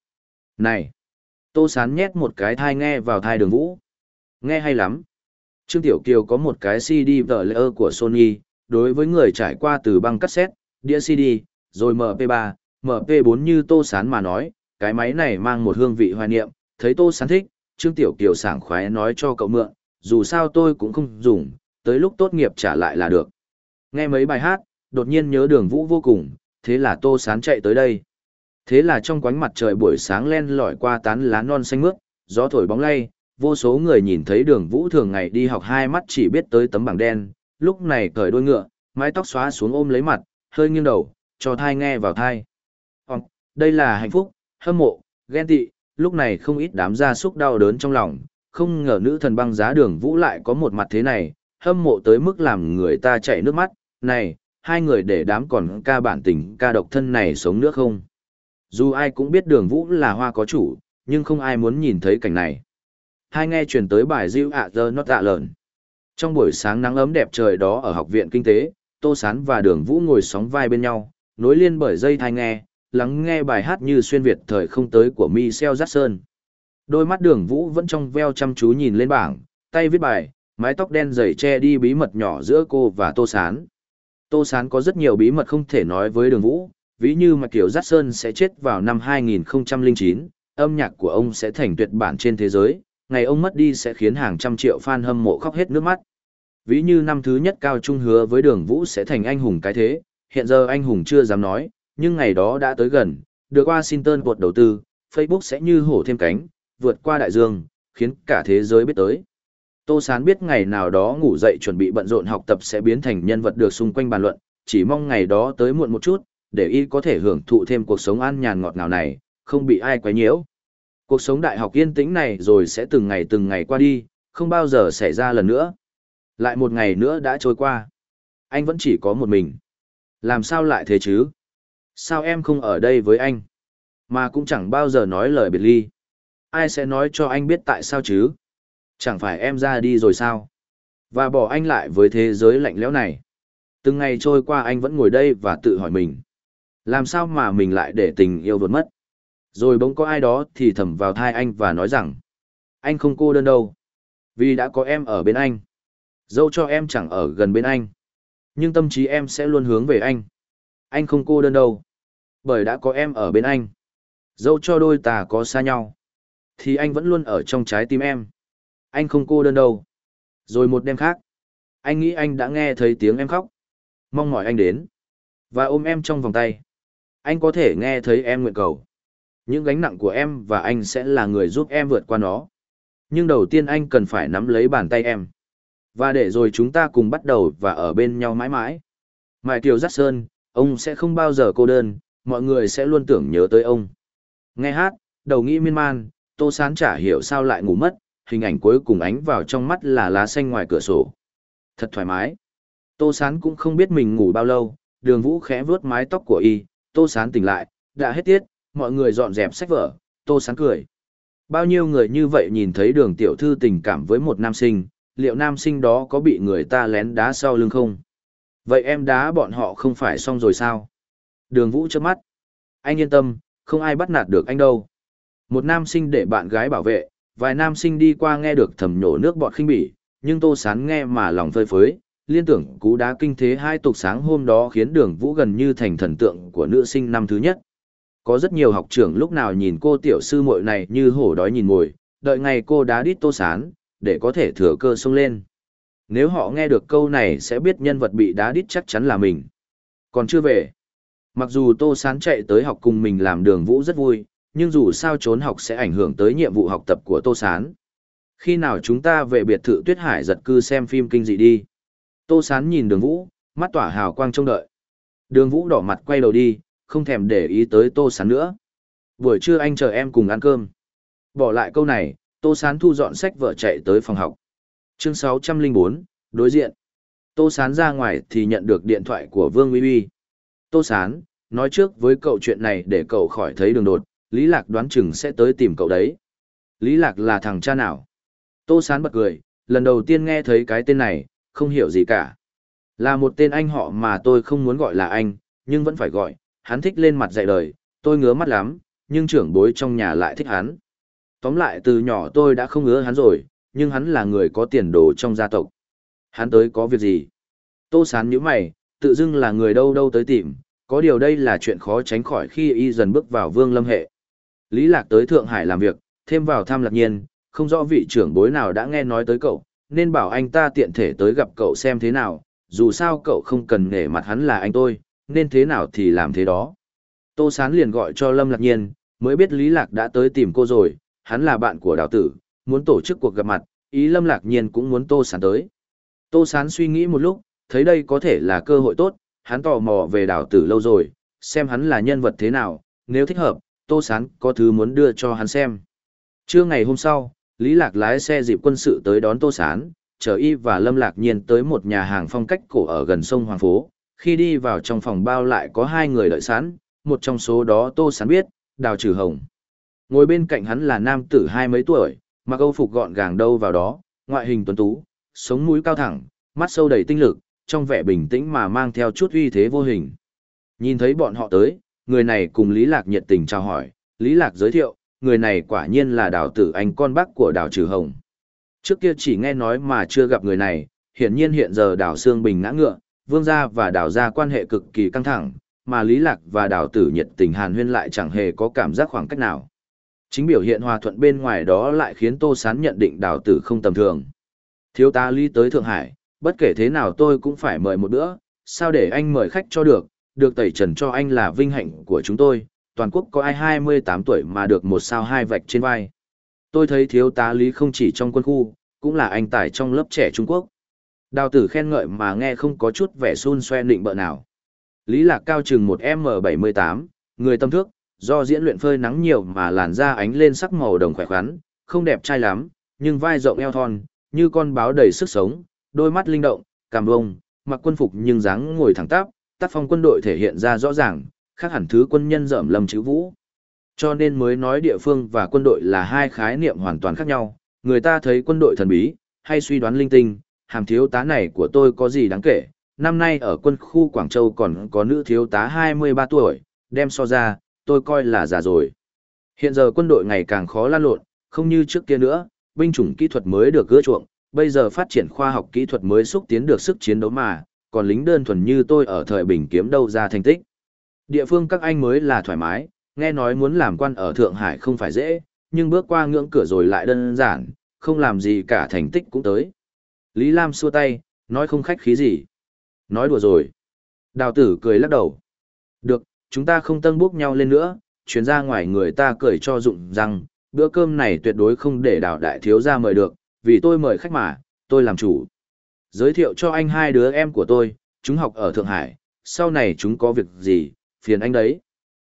Này! Tô Sán nhét một cái thai nghe vào thai đường vũ. Nghe hay lắm. Trương Tiểu Kiều có một cái CD tờ lỡ của Sony, đối với người trải qua từ băng cassette, đĩa CD, rồi MP3, MP4 như Tô Sán mà nói, cái máy này mang một hương vị hoài niệm, thấy Tô Sán thích, Trương Tiểu Kiều sảng khoái nói cho cậu mượn, dù sao tôi cũng không dùng, tới lúc tốt nghiệp trả lại là được. Nghe mấy bài hát, đột nhiên nhớ đường vũ vô cùng, thế là tô sán chạy tới đây. Thế là trong quánh mặt trời buổi sáng len lỏi qua tán lá non xanh mướt, gió thổi bóng lay, vô số người nhìn thấy đường vũ thường ngày đi học hai mắt chỉ biết tới tấm bảng đen, lúc này cởi đôi ngựa, mái tóc xóa xuống ôm lấy mặt, hơi nghiêng đầu, cho thai nghe vào thai. Hoặc, đây là hạnh phúc, hâm mộ, ghen tị, lúc này không ít đám gia súc đau đớn trong lòng, không ngờ nữ thần băng giá đường vũ lại có một mặt thế này, hâm mộ tới mức làm người ta chảy nước mắt, này, hai người để đám còn ca bản tình ca độc thân này sống nước không. Dù ai cũng biết đường vũ là hoa có chủ, nhưng không ai muốn nhìn thấy cảnh này. Hai nghe truyền tới bài Diệu ạ Giờ Not Tạ Lợn. Trong buổi sáng nắng ấm đẹp trời đó ở học viện kinh tế, Tô Sán và đường vũ ngồi sóng vai bên nhau, nối liên bởi dây thai nghe, lắng nghe bài hát như xuyên Việt thời không tới của Michel Jackson. Đôi mắt đường vũ vẫn trong veo chăm chú nhìn lên bảng, tay viết bài, mái tóc đen dày che đi bí mật nhỏ giữa cô và Tô Sán. Tô Sán có rất nhiều bí mật không thể nói với đường vũ, ví như mà kiểu Jackson sẽ chết vào năm 2009, âm nhạc của ông sẽ thành tuyệt bản trên thế giới, ngày ông mất đi sẽ khiến hàng trăm triệu fan hâm mộ khóc hết nước mắt. Ví như năm thứ nhất Cao Trung hứa với đường vũ sẽ thành anh hùng cái thế, hiện giờ anh hùng chưa dám nói, nhưng ngày đó đã tới gần, được Washington cuộc đầu tư, Facebook sẽ như hổ thêm cánh, vượt qua đại dương, khiến cả thế giới biết tới. Tô Sán biết ngày nào đó ngủ dậy chuẩn bị bận rộn học tập sẽ biến thành nhân vật được xung quanh bàn luận, chỉ mong ngày đó tới muộn một chút, để y có thể hưởng thụ thêm cuộc sống an nhàn ngọt ngào này, không bị ai quấy nhiễu. Cuộc sống đại học yên tĩnh này rồi sẽ từng ngày từng ngày qua đi, không bao giờ xảy ra lần nữa. Lại một ngày nữa đã trôi qua. Anh vẫn chỉ có một mình. Làm sao lại thế chứ? Sao em không ở đây với anh? Mà cũng chẳng bao giờ nói lời biệt ly. Ai sẽ nói cho anh biết tại sao chứ? Chẳng phải em ra đi rồi sao? Và bỏ anh lại với thế giới lạnh lẽo này. Từng ngày trôi qua anh vẫn ngồi đây và tự hỏi mình. Làm sao mà mình lại để tình yêu vượt mất? Rồi bỗng có ai đó thì thầm vào thai anh và nói rằng, anh không cô đơn đâu. Vì đã có em ở bên anh. Dẫu cho em chẳng ở gần bên anh. Nhưng tâm trí em sẽ luôn hướng về anh. Anh không cô đơn đâu. Bởi đã có em ở bên anh. Dẫu cho đôi ta có xa nhau. Thì anh vẫn luôn ở trong trái tim em. Anh không cô đơn đâu. Rồi một đêm khác. Anh nghĩ anh đã nghe thấy tiếng em khóc. Mong mỏi anh đến. Và ôm em trong vòng tay. Anh có thể nghe thấy em nguyện cầu. Những gánh nặng của em và anh sẽ là người giúp em vượt qua nó. Nhưng đầu tiên anh cần phải nắm lấy bàn tay em. Và để rồi chúng ta cùng bắt đầu và ở bên nhau mãi mãi. Mại Kiều Giác Sơn, ông sẽ không bao giờ cô đơn, mọi người sẽ luôn tưởng nhớ tới ông. Nghe hát, đầu nghĩ miên man, Tô Sán chả hiểu sao lại ngủ mất, hình ảnh cuối cùng ánh vào trong mắt là lá xanh ngoài cửa sổ. Thật thoải mái. Tô Sán cũng không biết mình ngủ bao lâu, đường vũ khẽ vướt mái tóc của y, Tô Sán tỉnh lại, đã hết tiết, mọi người dọn dẹp sách vở, Tô Sán cười. Bao nhiêu người như vậy nhìn thấy đường tiểu thư tình cảm với một nam sinh, liệu nam sinh đó có bị người ta lén đá sau lưng không? Vậy em đá bọn họ không phải xong rồi sao? Đường vũ chớp mắt. Anh yên tâm, không ai bắt nạt được anh đâu. Một nam sinh để bạn gái bảo vệ, vài nam sinh đi qua nghe được thầm nhổ nước bọt khinh bỉ, nhưng tô sán nghe mà lòng phơi phới, liên tưởng cú đá kinh thế hai tục sáng hôm đó khiến đường vũ gần như thành thần tượng của nữ sinh năm thứ nhất. Có rất nhiều học trưởng lúc nào nhìn cô tiểu sư muội này như hổ đói nhìn mồi, đợi ngày cô đá đít tô sán, để có thể thừa cơ xông lên. Nếu họ nghe được câu này sẽ biết nhân vật bị đá đít chắc chắn là mình. Còn chưa về. Mặc dù Tô Sán chạy tới học cùng mình làm đường vũ rất vui, nhưng dù sao trốn học sẽ ảnh hưởng tới nhiệm vụ học tập của Tô Sán. Khi nào chúng ta về biệt thự Tuyết Hải giật cư xem phim kinh dị đi. Tô Sán nhìn đường vũ, mắt tỏa hào quang trông đợi. Đường vũ đỏ mặt quay đầu đi, không thèm để ý tới Tô Sán nữa. Buổi trưa anh chờ em cùng ăn cơm. Bỏ lại câu này, Tô Sán thu dọn sách vợ chạy tới phòng học. Chương 604, đối diện. Tô Sán ra ngoài thì nhận được điện thoại của Vương Uy Uy. Tô Sán, nói trước với cậu chuyện này để cậu khỏi thấy đường đột, Lý Lạc đoán chừng sẽ tới tìm cậu đấy. Lý Lạc là thằng cha nào? Tô Sán bật cười, lần đầu tiên nghe thấy cái tên này, không hiểu gì cả. Là một tên anh họ mà tôi không muốn gọi là anh, nhưng vẫn phải gọi, hắn thích lên mặt dạy đời, tôi ngứa mắt lắm, nhưng trưởng bối trong nhà lại thích hắn. Tóm lại từ nhỏ tôi đã không ngứa hắn rồi, nhưng hắn là người có tiền đồ trong gia tộc. Hắn tới có việc gì? Tô sán nhíu mày, tự dưng là người đâu đâu tới tìm, có điều đây là chuyện khó tránh khỏi khi y dần bước vào vương lâm hệ. Lý Lạc tới Thượng Hải làm việc, thêm vào tham lạc nhiên, không rõ vị trưởng bối nào đã nghe nói tới cậu, nên bảo anh ta tiện thể tới gặp cậu xem thế nào, dù sao cậu không cần nể mặt hắn là anh tôi, nên thế nào thì làm thế đó. Tô Sán liền gọi cho Lâm Lạc Nhiên, mới biết Lý Lạc đã tới tìm cô rồi, hắn là bạn của đào tử, muốn tổ chức cuộc gặp mặt, ý Lâm Lạc Nhiên cũng muốn Tô Sán tới. Tô Sán suy nghĩ một lúc, thấy đây có thể là cơ hội tốt, hắn tò mò về đào tử lâu rồi, xem hắn là nhân vật thế nào, nếu thích hợp, Tô Sán có thứ muốn đưa cho hắn xem. Trưa ngày hôm sau, Lý Lạc lái xe dịp quân sự tới đón Tô Sán, chở y và Lâm Lạc Nhiên tới một nhà hàng phong cách cổ ở gần sông Hoàng Phố. Khi đi vào trong phòng bao lại có hai người đợi sẵn, một trong số đó Tô Sán biết, Đào Trừ Hồng. Ngồi bên cạnh hắn là nam tử hai mấy tuổi, mặc âu phục gọn gàng đâu vào đó, ngoại hình tuấn tú, sống mũi cao thẳng, mắt sâu đầy tinh lực, trong vẻ bình tĩnh mà mang theo chút uy thế vô hình. Nhìn thấy bọn họ tới, người này cùng Lý Lạc nhiệt tình chào hỏi, Lý Lạc giới thiệu, người này quả nhiên là đào tử anh con bác của đào trừ hồng. Trước kia chỉ nghe nói mà chưa gặp người này, hiển nhiên hiện giờ đào Sương Bình ngã ngựa, vương gia và đào gia quan hệ cực kỳ căng thẳng, mà Lý Lạc và đào tử nhiệt tình hàn huyên lại chẳng hề có cảm giác khoảng cách nào. Chính biểu hiện hòa thuận bên ngoài đó lại khiến Tô Sán nhận định đào tử không tầm thường. Thiếu tá Lý tới Thượng Hải, bất kể thế nào tôi cũng phải mời một bữa, sao để anh mời khách cho được, được tẩy trần cho anh là vinh hạnh của chúng tôi, toàn quốc có ai 28 tuổi mà được một sao hai vạch trên vai. Tôi thấy thiếu tá Lý không chỉ trong quân khu, cũng là anh tài trong lớp trẻ Trung Quốc. Đào tử khen ngợi mà nghe không có chút vẻ xun xoe định bợ nào. Lý Lạc cao chừng một M78, người tâm thước, do diễn luyện phơi nắng nhiều mà làn da ánh lên sắc màu đồng khỏe khoắn, không đẹp trai lắm, nhưng vai rộng eo thon, như con báo đầy sức sống, đôi mắt linh động, cảm vông, mặc quân phục nhưng dáng ngồi thẳng tắp, tác phong quân đội thể hiện ra rõ ràng, khác hẳn thứ quân nhân dởm lầm chữ vũ. Cho nên mới nói địa phương và quân đội là hai khái niệm hoàn toàn khác nhau, người ta thấy quân đội thần bí, hay suy đoán linh tinh, hàm thiếu tá này của tôi có gì đáng kể. Năm nay ở quân khu Quảng Châu còn có nữ thiếu tá 23 tuổi, đem so ra, tôi coi là già rồi. Hiện giờ quân đội ngày càng khó lan lộn, không như trước kia nữa, binh chủng kỹ thuật mới được gỡ chuộng, bây giờ phát triển khoa học kỹ thuật mới xúc tiến được sức chiến đấu mà, còn lính đơn thuần như tôi ở thời bình kiếm đâu ra thành tích. Địa phương các anh mới là thoải mái, nghe nói muốn làm quan ở Thượng Hải không phải dễ, nhưng bước qua ngưỡng cửa rồi lại đơn giản, không làm gì cả thành tích cũng tới. Lý Lam xua tay, nói không khách khí gì. Nói đùa rồi. Đào tử cười lắc đầu. Được, chúng ta không tân bốc nhau lên nữa, chuyến ra ngoài người ta cười cho dụng rằng, bữa cơm này tuyệt đối không để đào đại thiếu ra mời được, vì tôi mời khách mà, tôi làm chủ. Giới thiệu cho anh hai đứa em của tôi, chúng học ở Thượng Hải, sau này chúng có việc gì, phiền anh đấy.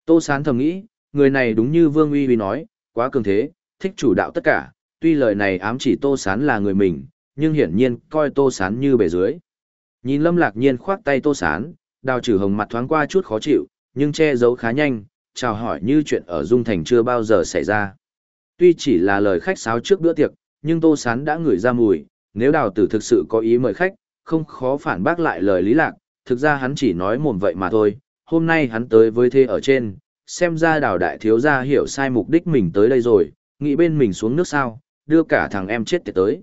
Tô Sán thầm nghĩ, người này đúng như Vương Uy Uy nói, quá cường thế, thích chủ đạo tất cả, tuy lời này ám chỉ Tô Sán là người mình, nhưng hiển nhiên coi Tô Sán như bề dưới. Nhìn Lâm Lạc Nhiên khoác tay Tô Sán, đào trừ hồng mặt thoáng qua chút khó chịu, nhưng che giấu khá nhanh, chào hỏi như chuyện ở Dung Thành chưa bao giờ xảy ra. Tuy chỉ là lời khách sáo trước bữa tiệc, nhưng Tô Sán đã ngửi ra mùi, nếu đào tử thực sự có ý mời khách, không khó phản bác lại lời lý lạc, thực ra hắn chỉ nói mồm vậy mà thôi, hôm nay hắn tới với thế ở trên, xem ra đào đại thiếu gia hiểu sai mục đích mình tới đây rồi, nghĩ bên mình xuống nước sao, đưa cả thằng em chết tiệt tới.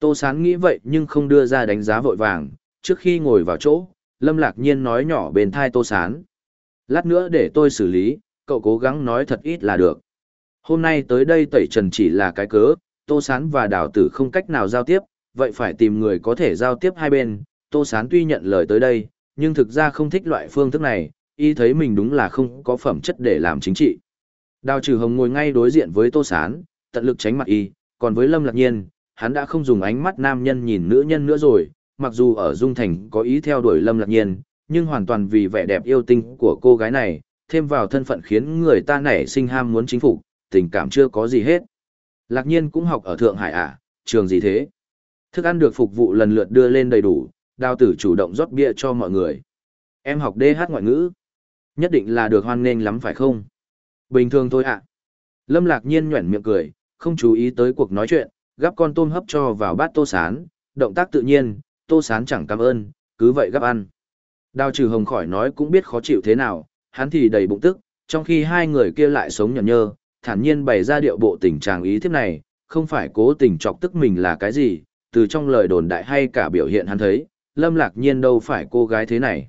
Tô Sán nghĩ vậy nhưng không đưa ra đánh giá vội vàng, trước khi ngồi vào chỗ, Lâm Lạc Nhiên nói nhỏ bên thai Tô Sán. Lát nữa để tôi xử lý, cậu cố gắng nói thật ít là được. Hôm nay tới đây tẩy trần chỉ là cái cớ, Tô Sán và Đào Tử không cách nào giao tiếp, vậy phải tìm người có thể giao tiếp hai bên. Tô Sán tuy nhận lời tới đây, nhưng thực ra không thích loại phương thức này, y thấy mình đúng là không có phẩm chất để làm chính trị. Đào Trừ Hồng ngồi ngay đối diện với Tô Sán, tận lực tránh mặt y, còn với Lâm Lạc Nhiên, hắn đã không dùng ánh mắt nam nhân nhìn nữ nhân nữa rồi, mặc dù ở Dung Thành có ý theo đuổi Lâm Lạc Nhiên, nhưng hoàn toàn vì vẻ đẹp yêu tinh của cô gái này, thêm vào thân phận khiến người ta nảy sinh ham muốn chính phủ, tình cảm chưa có gì hết. Lạc Nhiên cũng học ở Thượng Hải à, trường gì thế? Thức ăn được phục vụ lần lượt đưa lên đầy đủ, đào tử chủ động rót bia cho mọi người. Em học DH ngoại ngữ. Nhất định là được hoan nghênh lắm phải không? Bình thường thôi ạ. Lâm Lạc Nhiên nhuẩn miệng cười, không chú ý tới cuộc nói chuyện, gắp con tôm hấp cho vào bát tô sán, động tác tự nhiên, tô sán chẳng cảm ơn, cứ vậy gắp ăn. Đào trừ hồng khỏi nói cũng biết khó chịu thế nào, hắn thì đầy bụng tức, trong khi hai người kia lại sống nhẫn nhơ, thản nhiên bày ra điệu bộ tình trạng ý thiếp này, không phải cố tình chọc tức mình là cái gì, từ trong lời đồn đại hay cả biểu hiện hắn thấy, lâm lạc nhiên đâu phải cô gái thế này.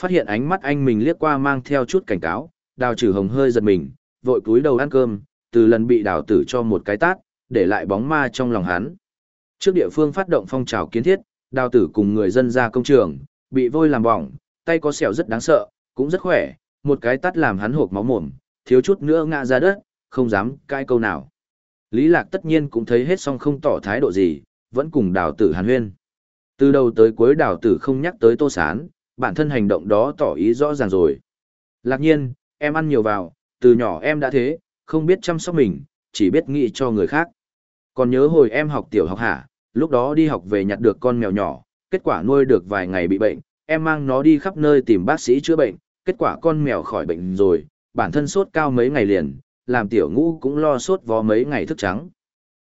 Phát hiện ánh mắt anh mình liếc qua mang theo chút cảnh cáo, đào trừ hồng hơi giật mình, vội cúi đầu ăn cơm, từ lần bị đào tử cho một cái tát, để lại bóng ma trong lòng hắn. Trước địa phương phát động phong trào kiến thiết, đào tử cùng người dân ra công trường, bị vôi làm bỏng, tay có sẹo rất đáng sợ, cũng rất khỏe, một cái tát làm hắn hộp máu mồm, thiếu chút nữa ngã ra đất, không dám cãi câu nào. Lý Lạc tất nhiên cũng thấy hết song không tỏ thái độ gì, vẫn cùng đào tử hàn huyên. Từ đầu tới cuối đào tử không nhắc tới tô sán, bản thân hành động đó tỏ ý rõ ràng rồi. Lạc nhiên, em ăn nhiều vào, từ nhỏ em đã thế, không biết chăm sóc mình, chỉ biết nghĩ cho người khác. Còn nhớ hồi em học tiểu học hả, lúc đó đi học về nhặt được con mèo nhỏ, kết quả nuôi được vài ngày bị bệnh, em mang nó đi khắp nơi tìm bác sĩ chữa bệnh, kết quả con mèo khỏi bệnh rồi, bản thân sốt cao mấy ngày liền, làm tiểu ngũ cũng lo sốt vó mấy ngày thức trắng.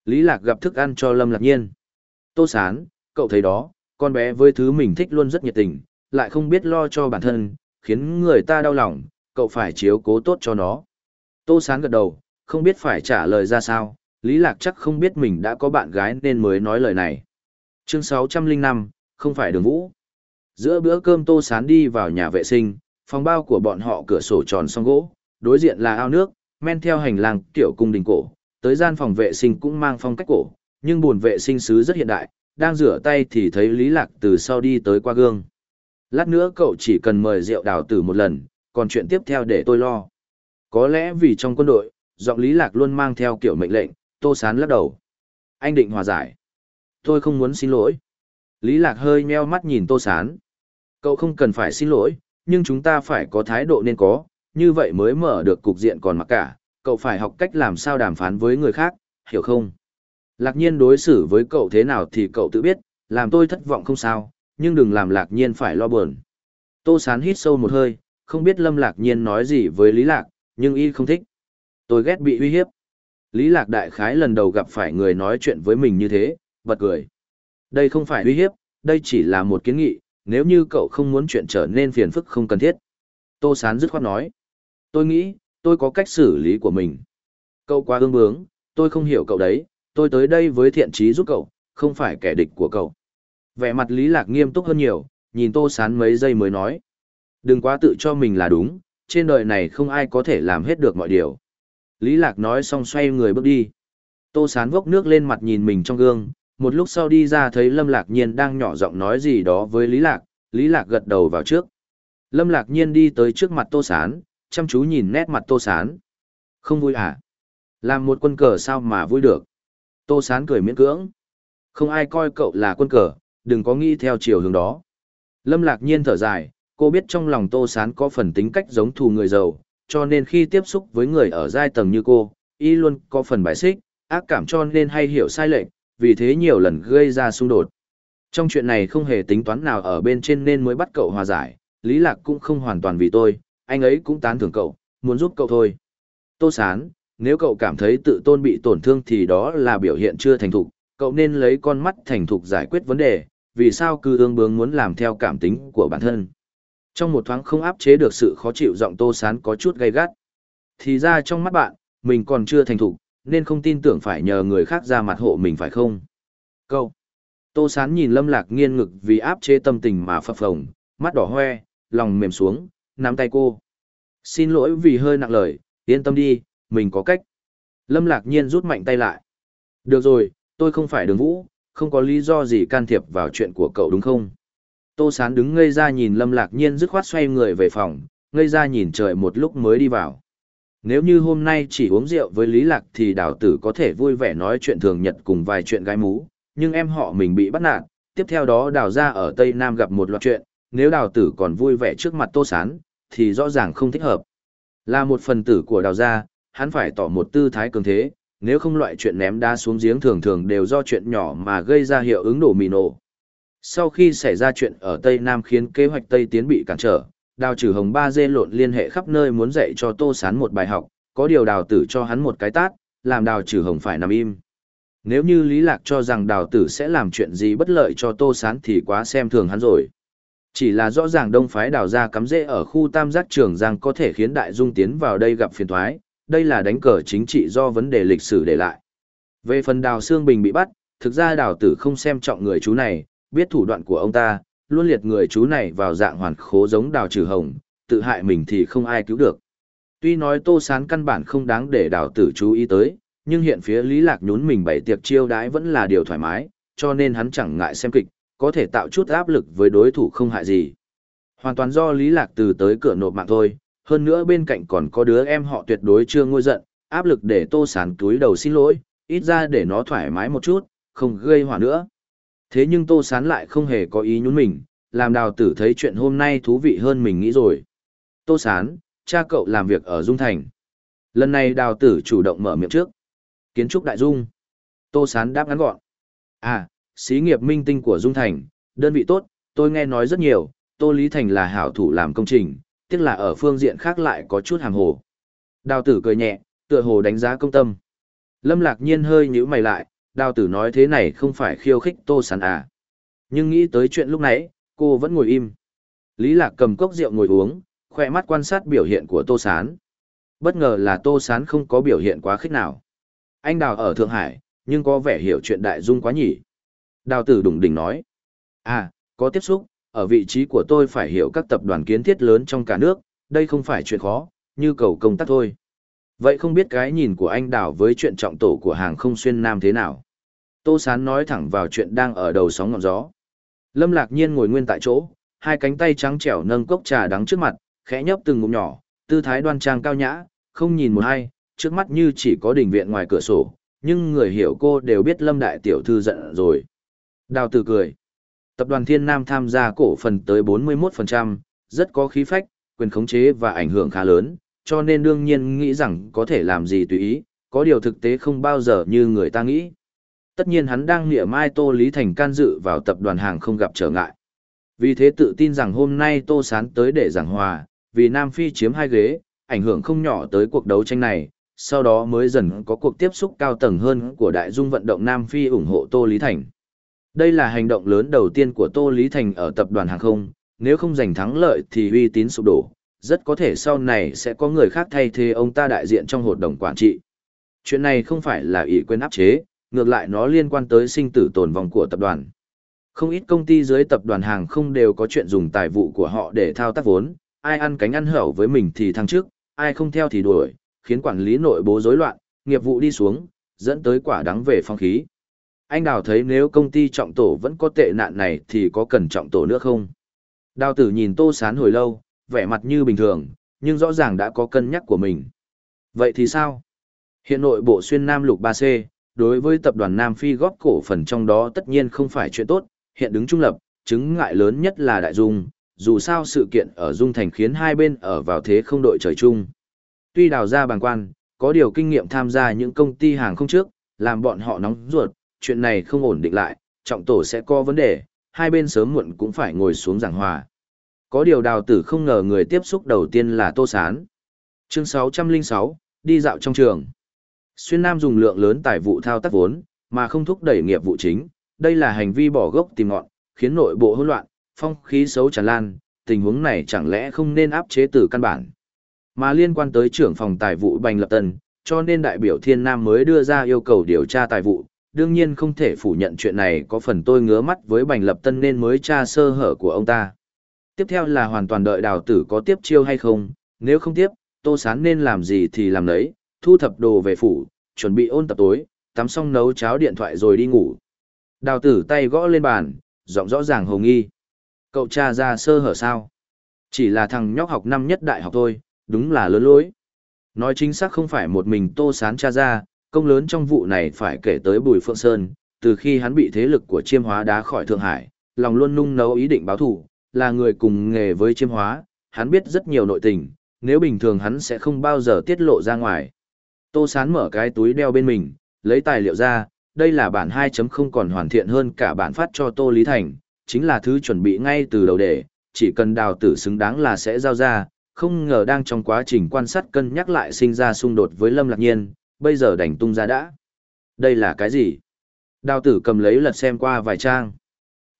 Lý Lạc gặp thức ăn cho Lâm Lạc Nhiên. Tô Sán, cậu thấy đó, con bé với thứ mình thích luôn rất nhiệt tình, lại không biết lo cho bản thân, khiến người ta đau lòng, cậu phải chiếu cố tốt cho nó. Tô Sán gật đầu, không biết phải trả lời ra sao, Lý Lạc chắc không biết mình đã có bạn gái nên mới nói lời này. Chương 605, không phải đường vũ. Giữa bữa cơm Tô Sán đi vào nhà vệ sinh, phòng bao của bọn họ cửa sổ tròn song gỗ, đối diện là ao nước, men theo hành lang tiểu cung đình cổ, tới gian phòng vệ sinh cũng mang phong cách cổ, nhưng buồn vệ sinh xứ rất hiện đại, đang rửa tay thì thấy Lý Lạc từ sau đi tới qua gương. Lát nữa cậu chỉ cần mời rượu đào tử một lần, còn chuyện tiếp theo để tôi lo. Có lẽ vì trong quân đội, giọng Lý Lạc luôn mang theo kiểu mệnh lệnh, Tô Sán lắc đầu. Anh định hòa giải. Tôi không muốn xin lỗi. Lý Lạc hơi meo mắt nhìn Tô Sán. Cậu không cần phải xin lỗi, nhưng chúng ta phải có thái độ nên có, như vậy mới mở được cục diện còn mặc cả. Cậu phải học cách làm sao đàm phán với người khác, hiểu không? Lạc nhiên đối xử với cậu thế nào thì cậu tự biết, làm tôi thất vọng không sao, nhưng đừng làm lạc nhiên phải lo buồn. Tô Sán hít sâu một hơi, không biết Lâm Lạc Nhiên nói gì với Lý Lạc, nhưng y không thích. Tôi ghét bị uy hiếp. Lý Lạc Đại Khái lần đầu gặp phải người nói chuyện với mình như thế, bật cười. Đây không phải uy hiếp, đây chỉ là một kiến nghị, nếu như cậu không muốn chuyện trở nên phiền phức không cần thiết. Tô Sán dứt khoát nói. Tôi nghĩ, tôi có cách xử lý của mình. Cậu quá ương bướng, tôi không hiểu cậu đấy, tôi tới đây với thiện trí giúp cậu, không phải kẻ địch của cậu. Vẻ mặt Lý Lạc nghiêm túc hơn nhiều, nhìn Tô Sán mấy giây mới nói. Đừng quá tự cho mình là đúng, trên đời này không ai có thể làm hết được mọi điều. Lý Lạc nói xong xoay người bước đi. Tô Sán vốc nước lên mặt nhìn mình trong gương, một lúc sau đi ra thấy Lâm Lạc Nhiên đang nhỏ giọng nói gì đó với Lý Lạc, Lý Lạc gật đầu vào trước. Lâm Lạc Nhiên đi tới trước mặt Tô Sán, chăm chú nhìn nét mặt Tô Sán. Không vui à? Làm một quân cờ sao mà vui được? Tô Sán cười miễn cưỡng. Không ai coi cậu là quân cờ, đừng có nghĩ theo chiều hướng đó. Lâm Lạc Nhiên thở dài, cô biết trong lòng Tô Sán có phần tính cách giống thù người giàu, cho nên khi tiếp xúc với người ở giai tầng như cô, y luôn có phần bài xích, ác cảm cho nên hay hiểu sai lệch, vì thế nhiều lần gây ra xung đột. Trong chuyện này không hề tính toán nào ở bên trên nên mới bắt cậu hòa giải, Lý Lạc cũng không hoàn toàn vì tôi, anh ấy cũng tán thưởng cậu, muốn giúp cậu thôi. Tô Sán, nếu cậu cảm thấy tự tôn bị tổn thương thì đó là biểu hiện chưa thành thục, cậu nên lấy con mắt thành thục giải quyết vấn đề, vì sao cứ ương bướng muốn làm theo cảm tính của bản thân. Trong một thoáng không áp chế được sự khó chịu giọng Tô Sán có chút gay gắt. Thì ra trong mắt bạn, mình còn chưa thành thục, nên không tin tưởng phải nhờ người khác ra mặt hộ mình phải không? Câu. Tô Sán nhìn Lâm Lạc nghiên ngực vì áp chế tâm tình mà phập phồng, mắt đỏ hoe, lòng mềm xuống, nắm tay cô. Xin lỗi vì hơi nặng lời, yên tâm đi, mình có cách. Lâm Lạc nhiên rút mạnh tay lại. Được rồi, tôi không phải đường vũ, không có lý do gì can thiệp vào chuyện của cậu đúng không? Tô Sán đứng ngây ra nhìn Lâm Lạc nhiên dứt khoát xoay người về phòng, ngây ra nhìn trời một lúc mới đi vào. Nếu như hôm nay chỉ uống rượu với Lý Lạc thì đào tử có thể vui vẻ nói chuyện thường nhật cùng vài chuyện gái mú, nhưng em họ mình bị bắt nạt, tiếp theo đó đào ra ở Tây Nam gặp một loạt chuyện, nếu đào tử còn vui vẻ trước mặt Tô Sán, thì rõ ràng không thích hợp. Là một phần tử của đào gia, hắn phải tỏ một tư thái cường thế, nếu không loại chuyện ném đá xuống giếng thường thường đều do chuyện nhỏ mà gây ra hiệu ứng đổ mì nổ. Sau khi xảy ra chuyện ở Tây Nam khiến kế hoạch Tây Tiến bị cản trở, đào trừ hồng ba dê lộn liên hệ khắp nơi muốn dạy cho Tô Sán một bài học, có điều đào tử cho hắn một cái tát, làm đào trừ hồng phải nằm im. Nếu như Lý Lạc cho rằng đào tử sẽ làm chuyện gì bất lợi cho Tô Sán thì quá xem thường hắn rồi. Chỉ là rõ ràng đông phái đào ra cắm rễ ở khu tam giác trường Giang có thể khiến đại dung tiến vào đây gặp phiền thoái, đây là đánh cờ chính trị do vấn đề lịch sử để lại. Về phần đào Sương Bình bị bắt, thực ra đào tử không xem trọng người chú này, biết thủ đoạn của ông ta, luôn liệt người chú này vào dạng hoàn khố giống đào trừ hồng, tự hại mình thì không ai cứu được. Tuy nói tô sán căn bản không đáng để đào tử chú ý tới, nhưng hiện phía Lý Lạc nhún mình bảy tiệc chiêu đãi vẫn là điều thoải mái, cho nên hắn chẳng ngại xem kịch, có thể tạo chút áp lực với đối thủ không hại gì. Hoàn toàn do Lý Lạc từ tới cửa nộp mạng thôi, hơn nữa bên cạnh còn có đứa em họ tuyệt đối chưa ngôi giận, áp lực để tô sán túi đầu xin lỗi, ít ra để nó thoải mái một chút, không gây hỏa nữa. Thế nhưng tô sán lại không hề có ý nhún mình, làm đào tử thấy chuyện hôm nay thú vị hơn mình nghĩ rồi. Tô sán, cha cậu làm việc ở Dung Thành. Lần này đào tử chủ động mở miệng trước. Kiến trúc đại dung. Tô sán đáp ngắn gọn. À, xí nghiệp minh tinh của Dung Thành, đơn vị tốt, tôi nghe nói rất nhiều, Tô Lý Thành là hảo thủ làm công trình, tiếc là ở phương diện khác lại có chút hàm hồ. Đào tử cười nhẹ, tựa hồ đánh giá công tâm. Lâm lạc nhiên hơi nhíu mày lại, đào tử nói thế này không phải khiêu khích tô sán à. Nhưng nghĩ tới chuyện lúc nãy, cô vẫn ngồi im. Lý lạc cầm cốc rượu ngồi uống, khỏe mắt quan sát biểu hiện của tô sán. Bất ngờ là tô sán không có biểu hiện quá khích nào. Anh đào ở Thượng Hải, nhưng có vẻ hiểu chuyện đại dung quá nhỉ. Đào tử đủng đỉnh nói. À, có tiếp xúc, ở vị trí của tôi phải hiểu các tập đoàn kiến thiết lớn trong cả nước, đây không phải chuyện khó, như cầu công tác thôi. Vậy không biết cái nhìn của anh Đào với chuyện trọng tổ của hàng không xuyên Nam thế nào? Tô Sán nói thẳng vào chuyện đang ở đầu sóng ngọn gió. Lâm Lạc Nhiên ngồi nguyên tại chỗ, hai cánh tay trắng trẻo nâng cốc trà đắng trước mặt, khẽ nhấp từng ngụm nhỏ, tư thái đoan trang cao nhã, không nhìn một hay, trước mắt như chỉ có đình viện ngoài cửa sổ, nhưng người hiểu cô đều biết Lâm Đại Tiểu Thư giận rồi. Đào tử cười. Tập đoàn Thiên Nam tham gia cổ phần tới 41%, rất có khí phách, quyền khống chế và ảnh hưởng khá lớn, cho nên đương nhiên nghĩ rằng có thể làm gì tùy ý, có điều thực tế không bao giờ như người ta nghĩ. Tất nhiên hắn đang nghĩa mai Tô Lý Thành can dự vào tập đoàn hàng không gặp trở ngại. Vì thế tự tin rằng hôm nay Tô Sán tới để giảng hòa, vì Nam Phi chiếm hai ghế, ảnh hưởng không nhỏ tới cuộc đấu tranh này, sau đó mới dần có cuộc tiếp xúc cao tầng hơn của đại dung vận động Nam Phi ủng hộ Tô Lý Thành. Đây là hành động lớn đầu tiên của Tô Lý Thành ở tập đoàn hàng không, nếu không giành thắng lợi thì uy tín sụp đổ, rất có thể sau này sẽ có người khác thay thế ông ta đại diện trong hội đồng quản trị. Chuyện này không phải là ý quên áp chế, ngược lại nó liên quan tới sinh tử tồn vong của tập đoàn. Không ít công ty dưới tập đoàn hàng không đều có chuyện dùng tài vụ của họ để thao tác vốn, ai ăn cánh ăn hở với mình thì thăng trước, ai không theo thì đuổi, khiến quản lý nội bố rối loạn, nghiệp vụ đi xuống, dẫn tới quả đắng về phong khí. Anh Đào thấy nếu công ty trọng tổ vẫn có tệ nạn này thì có cần trọng tổ nữa không? Đào tử nhìn Tô Sán hồi lâu, vẻ mặt như bình thường, nhưng rõ ràng đã có cân nhắc của mình. Vậy thì sao? Hiện nội bộ xuyên Nam Lục 3C, đối với tập đoàn Nam Phi góp cổ phần trong đó tất nhiên không phải chuyện tốt, hiện đứng trung lập, chứng ngại lớn nhất là Đại Dung, dù sao sự kiện ở Dung Thành khiến hai bên ở vào thế không đội trời chung. Tuy đào ra bàng quan, có điều kinh nghiệm tham gia những công ty hàng không trước, làm bọn họ nóng ruột, chuyện này không ổn định lại, trọng tổ sẽ có vấn đề, hai bên sớm muộn cũng phải ngồi xuống giảng hòa. Có điều đào tử không ngờ người tiếp xúc đầu tiên là Tô Sán. Chương 606, đi dạo trong trường. Xuyên Nam dùng lượng lớn tài vụ thao tác vốn, mà không thúc đẩy nghiệp vụ chính, đây là hành vi bỏ gốc tìm ngọn, khiến nội bộ hỗn loạn, phong khí xấu tràn lan, tình huống này chẳng lẽ không nên áp chế từ căn bản. Mà liên quan tới trưởng phòng tài vụ Bành Lập Tân, cho nên đại biểu Thiên Nam mới đưa ra yêu cầu điều tra tài vụ, đương nhiên không thể phủ nhận chuyện này có phần tôi ngứa mắt với Bành Lập Tân nên mới tra sơ hở của ông ta. Tiếp theo là hoàn toàn đợi đào tử có tiếp chiêu hay không, nếu không tiếp, Tô Sán nên làm gì thì làm đấy, thu thập đồ về phủ, chuẩn bị ôn tập tối, tắm xong nấu cháo điện thoại rồi đi ngủ. Đào tử tay gõ lên bàn, giọng rõ ràng hồ nghi. Cậu cha ra sơ hở sao? Chỉ là thằng nhóc học năm nhất đại học thôi, đúng là lớn lối. Nói chính xác không phải một mình Tô Sán cha ra, công lớn trong vụ này phải kể tới Bùi Phượng Sơn, từ khi hắn bị thế lực của chiêm hóa đá khỏi Thượng Hải, lòng luôn nung nấu ý định báo thủ, là người cùng nghề với chiêm hóa, hắn biết rất nhiều nội tình, nếu bình thường hắn sẽ không bao giờ tiết lộ ra ngoài. Tô Sán mở cái túi đeo bên mình, lấy tài liệu ra, đây là bản 2.0 còn hoàn thiện hơn cả bản phát cho Tô Lý Thành, chính là thứ chuẩn bị ngay từ đầu để, chỉ cần đào tử xứng đáng là sẽ giao ra, không ngờ đang trong quá trình quan sát cân nhắc lại sinh ra xung đột với Lâm Lạc Nhiên, bây giờ đành tung ra đã. Đây là cái gì? Đào tử cầm lấy lật xem qua vài trang.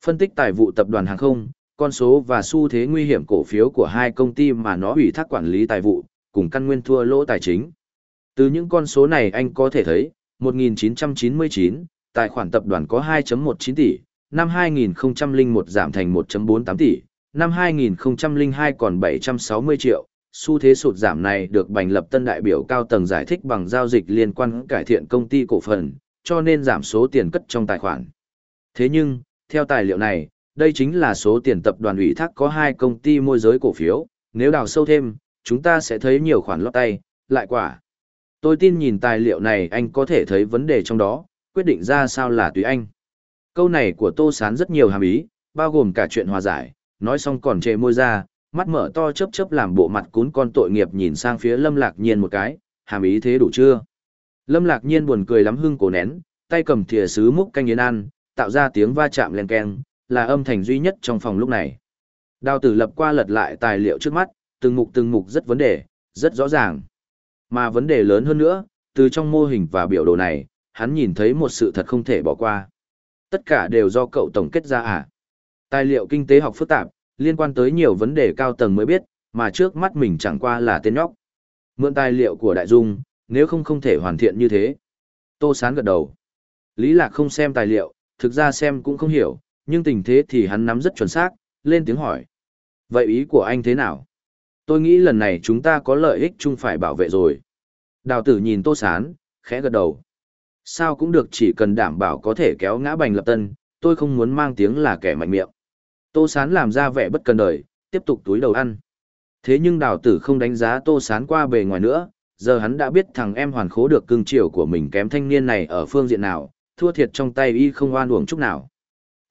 Phân tích tài vụ tập đoàn hàng không, con số và xu thế nguy hiểm cổ phiếu của hai công ty mà nó ủy thác quản lý tài vụ, cùng căn nguyên thua lỗ tài chính. Từ những con số này anh có thể thấy, 1999, tài khoản tập đoàn có 2.19 tỷ, năm 2001 giảm thành 1.48 tỷ, năm 2002 còn 760 triệu. Xu thế sụt giảm này được Bành Lập Tân đại biểu cao tầng giải thích bằng giao dịch liên quan cải thiện công ty cổ phần, cho nên giảm số tiền cất trong tài khoản. Thế nhưng, theo tài liệu này, đây chính là số tiền tập đoàn ủy thác có hai công ty môi giới cổ phiếu, nếu đào sâu thêm, chúng ta sẽ thấy nhiều khoản lót tay, lại quả. Tôi tin nhìn tài liệu này anh có thể thấy vấn đề trong đó, quyết định ra sao là tùy anh. Câu này của Tô Sán rất nhiều hàm ý, bao gồm cả chuyện hòa giải, nói xong còn chê môi ra, mắt mở to chớp chớp làm bộ mặt cún con tội nghiệp nhìn sang phía Lâm Lạc Nhiên một cái, hàm ý thế đủ chưa? Lâm Lạc Nhiên buồn cười lắm hưng cổ nén, tay cầm thìa sứ múc canh yến ăn, tạo ra tiếng va chạm len keng, là âm thanh duy nhất trong phòng lúc này. Đào tử lập qua lật lại tài liệu trước mắt, từng mục từng mục rất vấn đề, rất rõ ràng. Mà vấn đề lớn hơn nữa, từ trong mô hình và biểu đồ này, hắn nhìn thấy một sự thật không thể bỏ qua. Tất cả đều do cậu tổng kết ra à? Tài liệu kinh tế học phức tạp, liên quan tới nhiều vấn đề cao tầng mới biết, mà trước mắt mình chẳng qua là tên nhóc. Mượn tài liệu của đại dung, nếu không không thể hoàn thiện như thế. Tô Sán gật đầu. Lý Lạc không xem tài liệu, thực ra xem cũng không hiểu, nhưng tình thế thì hắn nắm rất chuẩn xác, lên tiếng hỏi. Vậy ý của anh thế nào? Tôi nghĩ lần này chúng ta có lợi ích chung phải bảo vệ rồi. Đào tử nhìn Tô Sán, khẽ gật đầu. Sao cũng được chỉ cần đảm bảo có thể kéo ngã bành lập tân, tôi không muốn mang tiếng là kẻ mạnh miệng. Tô Sán làm ra vẻ bất cần đời, tiếp tục túi đầu ăn. Thế nhưng đào tử không đánh giá Tô Sán qua bề ngoài nữa, giờ hắn đã biết thằng em hoàn khố được cưng chiều của mình kém thanh niên này ở phương diện nào, thua thiệt trong tay y không oan uổng chút nào.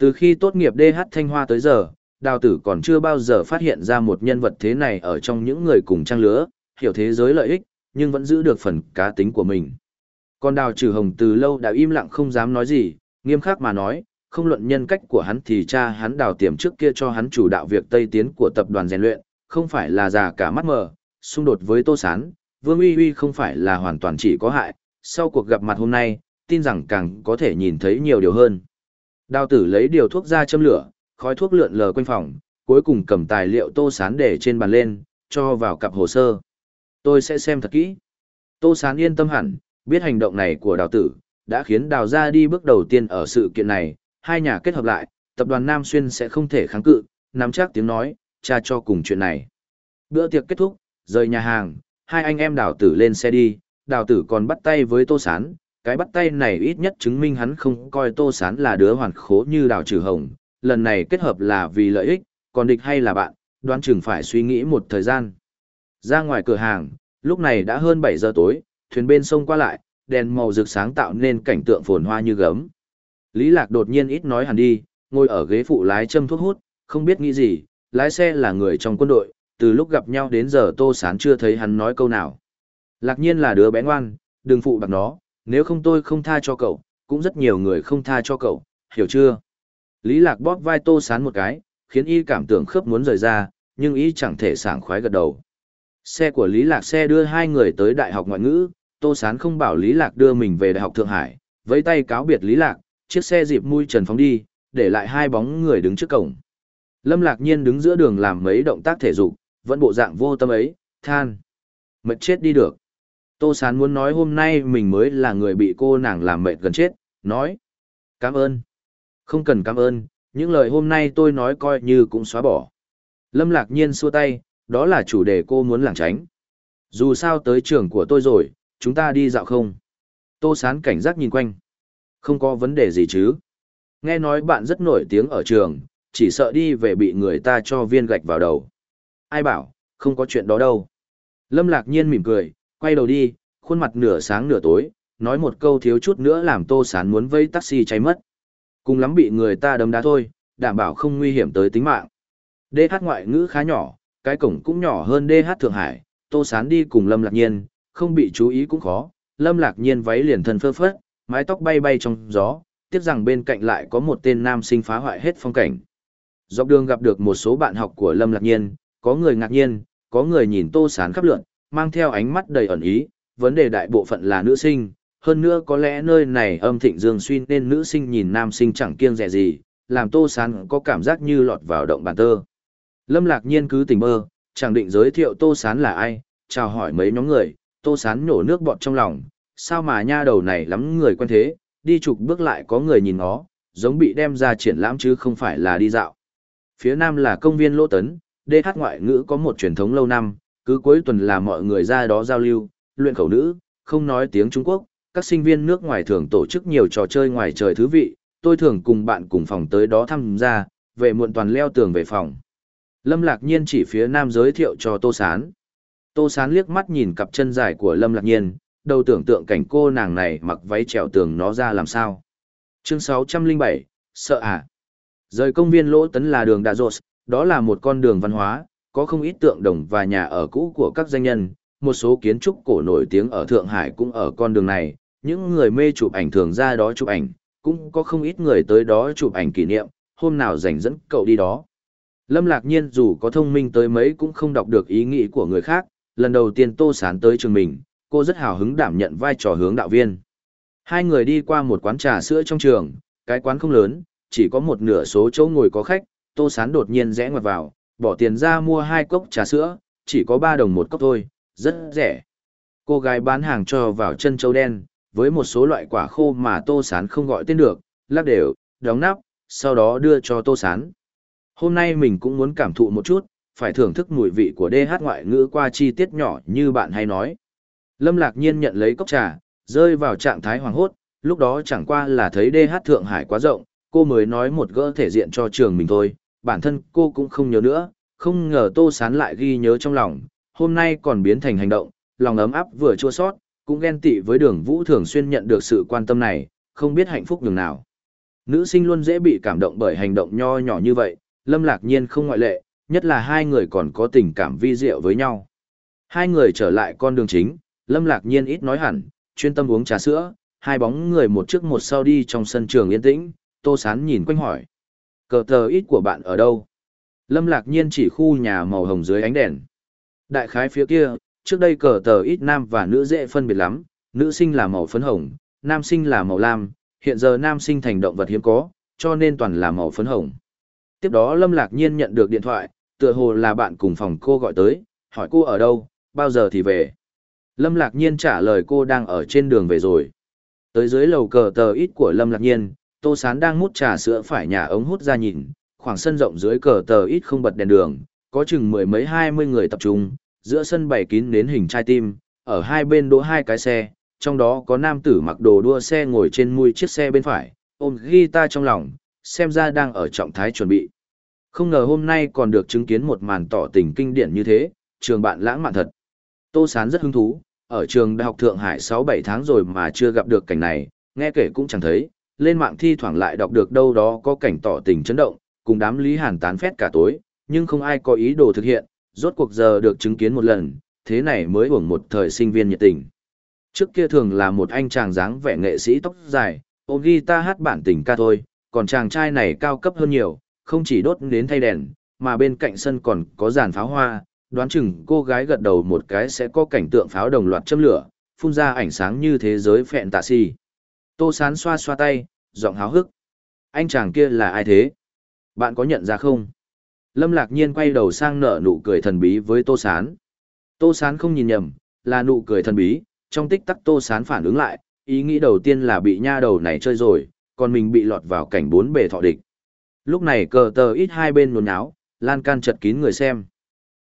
Từ khi tốt nghiệp DH Thanh Hoa tới giờ, đào tử còn chưa bao giờ phát hiện ra một nhân vật thế này ở trong những người cùng trang lứa, hiểu thế giới lợi ích, nhưng vẫn giữ được phần cá tính của mình. Còn đào trừ hồng từ lâu đã im lặng không dám nói gì, nghiêm khắc mà nói, không luận nhân cách của hắn thì cha hắn đào tiềm trước kia cho hắn chủ đạo việc tây tiến của tập đoàn rèn luyện, không phải là già cả mắt mờ, xung đột với tô sán, vương uy uy không phải là hoàn toàn chỉ có hại, sau cuộc gặp mặt hôm nay, tin rằng càng có thể nhìn thấy nhiều điều hơn. Đào tử lấy điều thuốc ra châm lửa, khói thuốc lượn lờ quanh phòng, cuối cùng cầm tài liệu tô sán để trên bàn lên, cho vào cặp hồ sơ. Tôi sẽ xem thật kỹ. Tô sán yên tâm hẳn, biết hành động này của đào tử, đã khiến đào ra đi bước đầu tiên ở sự kiện này, hai nhà kết hợp lại, tập đoàn Nam Xuyên sẽ không thể kháng cự, nắm chắc tiếng nói, cha cho cùng chuyện này. Bữa tiệc kết thúc, rời nhà hàng, hai anh em đào tử lên xe đi, đào tử còn bắt tay với Tô Sán, cái bắt tay này ít nhất chứng minh hắn không coi Tô Sán là đứa hoàn khố như đào trừ hồng, lần này kết hợp là vì lợi ích, còn địch hay là bạn, đoán chừng phải suy nghĩ một thời gian. Ra ngoài cửa hàng, lúc này đã hơn 7 giờ tối, thuyền bên sông qua lại, đèn màu rực sáng tạo nên cảnh tượng phồn hoa như gấm. Lý Lạc đột nhiên ít nói hẳn đi, ngồi ở ghế phụ lái châm thuốc hút, không biết nghĩ gì, lái xe là người trong quân đội, từ lúc gặp nhau đến giờ Tô Sán chưa thấy hắn nói câu nào. Lạc nhiên là đứa bé ngoan, đừng phụ bạc nó, nếu không tôi không tha cho cậu, cũng rất nhiều người không tha cho cậu, hiểu chưa? Lý Lạc bóp vai Tô Sán một cái, khiến y cảm tưởng khớp muốn rời ra, nhưng y chẳng thể sảng khoái gật đầu. Xe của Lý Lạc xe đưa hai người tới Đại học Ngoại ngữ, Tô Sán không bảo Lý Lạc đưa mình về Đại học Thượng Hải, với tay cáo biệt Lý Lạc, chiếc xe dịp mui trần phóng đi, để lại hai bóng người đứng trước cổng. Lâm Lạc Nhiên đứng giữa đường làm mấy động tác thể dục, vẫn bộ dạng vô tâm ấy, than. Mệt chết đi được. Tô Sán muốn nói hôm nay mình mới là người bị cô nàng làm mệt gần chết, nói. Cảm ơn. Không cần cảm ơn, những lời hôm nay tôi nói coi như cũng xóa bỏ. Lâm Lạc Nhiên xua tay, đó là chủ đề cô muốn lảng tránh. Dù sao tới trường của tôi rồi, chúng ta đi dạo không? Tô Sán cảnh giác nhìn quanh. Không có vấn đề gì chứ. Nghe nói bạn rất nổi tiếng ở trường, chỉ sợ đi về bị người ta cho viên gạch vào đầu. Ai bảo, không có chuyện đó đâu. Lâm Lạc Nhiên mỉm cười, quay đầu đi, khuôn mặt nửa sáng nửa tối, nói một câu thiếu chút nữa làm Tô Sán muốn vây taxi cháy mất. Cùng lắm bị người ta đấm đá thôi, đảm bảo không nguy hiểm tới tính mạng. DH ngoại ngữ khá nhỏ, cái cổng cũng nhỏ hơn DH Thượng Hải, Tô Sán đi cùng Lâm Lạc Nhiên, không bị chú ý cũng khó. Lâm Lạc Nhiên váy liền thân phơ phất, mái tóc bay bay trong gió, tiếc rằng bên cạnh lại có một tên nam sinh phá hoại hết phong cảnh. Dọc đường gặp được một số bạn học của Lâm Lạc Nhiên, có người ngạc nhiên, có người nhìn Tô Sán khắp lượn, mang theo ánh mắt đầy ẩn ý, vấn đề đại bộ phận là nữ sinh, hơn nữa có lẽ nơi này âm thịnh dương suy nên nữ sinh nhìn nam sinh chẳng kiêng dè gì, làm Tô Sán có cảm giác như lọt vào động bàn tơ. Lâm Lạc Nhiên cứ tỉnh mơ, chẳng định giới thiệu Tô Sán là ai, chào hỏi mấy nhóm người, Tô Sán nhổ nước bọt trong lòng, sao mà nha đầu này lắm người quen thế, đi chục bước lại có người nhìn nó, giống bị đem ra triển lãm chứ không phải là đi dạo. Phía nam là công viên Lỗ Tấn, DH ngoại ngữ có một truyền thống lâu năm, cứ cuối tuần là mọi người ra đó giao lưu, luyện khẩu nữ, không nói tiếng Trung Quốc, các sinh viên nước ngoài thường tổ chức nhiều trò chơi ngoài trời thứ vị, tôi thường cùng bạn cùng phòng tới đó tham gia, về muộn toàn leo tường về phòng. Lâm Lạc Nhiên chỉ phía nam giới thiệu cho Tô Sán. Tô Sán liếc mắt nhìn cặp chân dài của Lâm Lạc Nhiên, đầu tưởng tượng cảnh cô nàng này mặc váy trèo tường nó ra làm sao. Chương 607, sợ à? Rời công viên Lỗ Tấn là đường Đà Rột, đó là một con đường văn hóa, có không ít tượng đồng và nhà ở cũ của các danh nhân, một số kiến trúc cổ nổi tiếng ở Thượng Hải cũng ở con đường này, những người mê chụp ảnh thường ra đó chụp ảnh, cũng có không ít người tới đó chụp ảnh kỷ niệm, hôm nào rảnh dẫn cậu đi đó. Lâm Lạc Nhiên dù có thông minh tới mấy cũng không đọc được ý nghĩ của người khác, lần đầu tiên Tô Sán tới trường mình, cô rất hào hứng đảm nhận vai trò hướng đạo viên. Hai người đi qua một quán trà sữa trong trường, cái quán không lớn, chỉ có một nửa số chỗ ngồi có khách, Tô Sán đột nhiên rẽ ngoặt vào, bỏ tiền ra mua hai cốc trà sữa, chỉ có ba đồng một cốc thôi, rất rẻ. Cô gái bán hàng cho vào chân châu đen, với một số loại quả khô mà Tô Sán không gọi tên được, lắc đều, đóng nắp, sau đó đưa cho Tô Sán. Hôm nay mình cũng muốn cảm thụ một chút, phải thưởng thức mùi vị của DH ngoại ngữ qua chi tiết nhỏ như bạn hay nói. Lâm Lạc Nhiên nhận lấy cốc trà, rơi vào trạng thái hoàng hốt, lúc đó chẳng qua là thấy DH Thượng Hải quá rộng, cô mới nói một gỡ thể diện cho trường mình thôi, bản thân cô cũng không nhớ nữa, không ngờ Tô Sán lại ghi nhớ trong lòng, hôm nay còn biến thành hành động, lòng ấm áp vừa chua sót, cũng ghen tị với đường vũ thường xuyên nhận được sự quan tâm này, không biết hạnh phúc đường nào. Nữ sinh luôn dễ bị cảm động bởi hành động nho nhỏ như vậy, Lâm Lạc Nhiên không ngoại lệ, nhất là hai người còn có tình cảm vi diệu với nhau. Hai người trở lại con đường chính, Lâm Lạc Nhiên ít nói hẳn, chuyên tâm uống trà sữa, hai bóng người một trước một sau đi trong sân trường yên tĩnh, Tô Sán nhìn quanh hỏi. Cờ tờ ít của bạn ở đâu? Lâm Lạc Nhiên chỉ khu nhà màu hồng dưới ánh đèn. Đại khái phía kia, trước đây cờ tờ ít nam và nữ dễ phân biệt lắm, nữ sinh là màu phấn hồng, nam sinh là màu lam, hiện giờ nam sinh thành động vật hiếm có, cho nên toàn là màu phấn hồng. Tiếp đó Lâm Lạc Nhiên nhận được điện thoại, tựa hồ là bạn cùng phòng cô gọi tới, hỏi cô ở đâu, bao giờ thì về. Lâm Lạc Nhiên trả lời cô đang ở trên đường về rồi. Tới dưới lầu cờ tờ ít của Lâm Lạc Nhiên, Tô Sán đang mút trà sữa phải nhà ống hút ra nhìn, khoảng sân rộng dưới cờ tờ ít không bật đèn đường, có chừng mười mấy hai mươi người tập trung, giữa sân bày kín đến hình chai tim, ở hai bên đỗ hai cái xe, trong đó có nam tử mặc đồ đua xe ngồi trên mui chiếc xe bên phải, ôm guitar trong lòng, xem ra đang ở trọng thái chuẩn bị. Không ngờ hôm nay còn được chứng kiến một màn tỏ tình kinh điển như thế, trường bạn lãng mạn thật. Tô Sán rất hứng thú, ở trường Đại học Thượng Hải 6-7 tháng rồi mà chưa gặp được cảnh này, nghe kể cũng chẳng thấy, lên mạng thi thoảng lại đọc được đâu đó có cảnh tỏ tình chấn động, cùng đám Lý Hàn tán phét cả tối, nhưng không ai có ý đồ thực hiện, rốt cuộc giờ được chứng kiến một lần, thế này mới uổng một thời sinh viên nhiệt tình. Trước kia thường là một anh chàng dáng vẻ nghệ sĩ tóc dài, ôm guitar hát bản tình ca thôi, còn chàng trai này cao cấp hơn nhiều, không chỉ đốt đến thay đèn, mà bên cạnh sân còn có dàn pháo hoa, đoán chừng cô gái gật đầu một cái sẽ có cảnh tượng pháo đồng loạt châm lửa, phun ra ảnh sáng như thế giới phẹn tạ si. Tô sán xoa xoa tay, giọng háo hức. Anh chàng kia là ai thế? Bạn có nhận ra không? Lâm lạc nhiên quay đầu sang nở nụ cười thần bí với Tô sán. Tô sán không nhìn nhầm, là nụ cười thần bí, trong tích tắc Tô sán phản ứng lại, ý nghĩ đầu tiên là bị nha đầu này chơi rồi, còn mình bị lọt vào cảnh bốn bề thọ địch. Lúc này cờ tờ ít hai bên nôn áo, lan can chật kín người xem.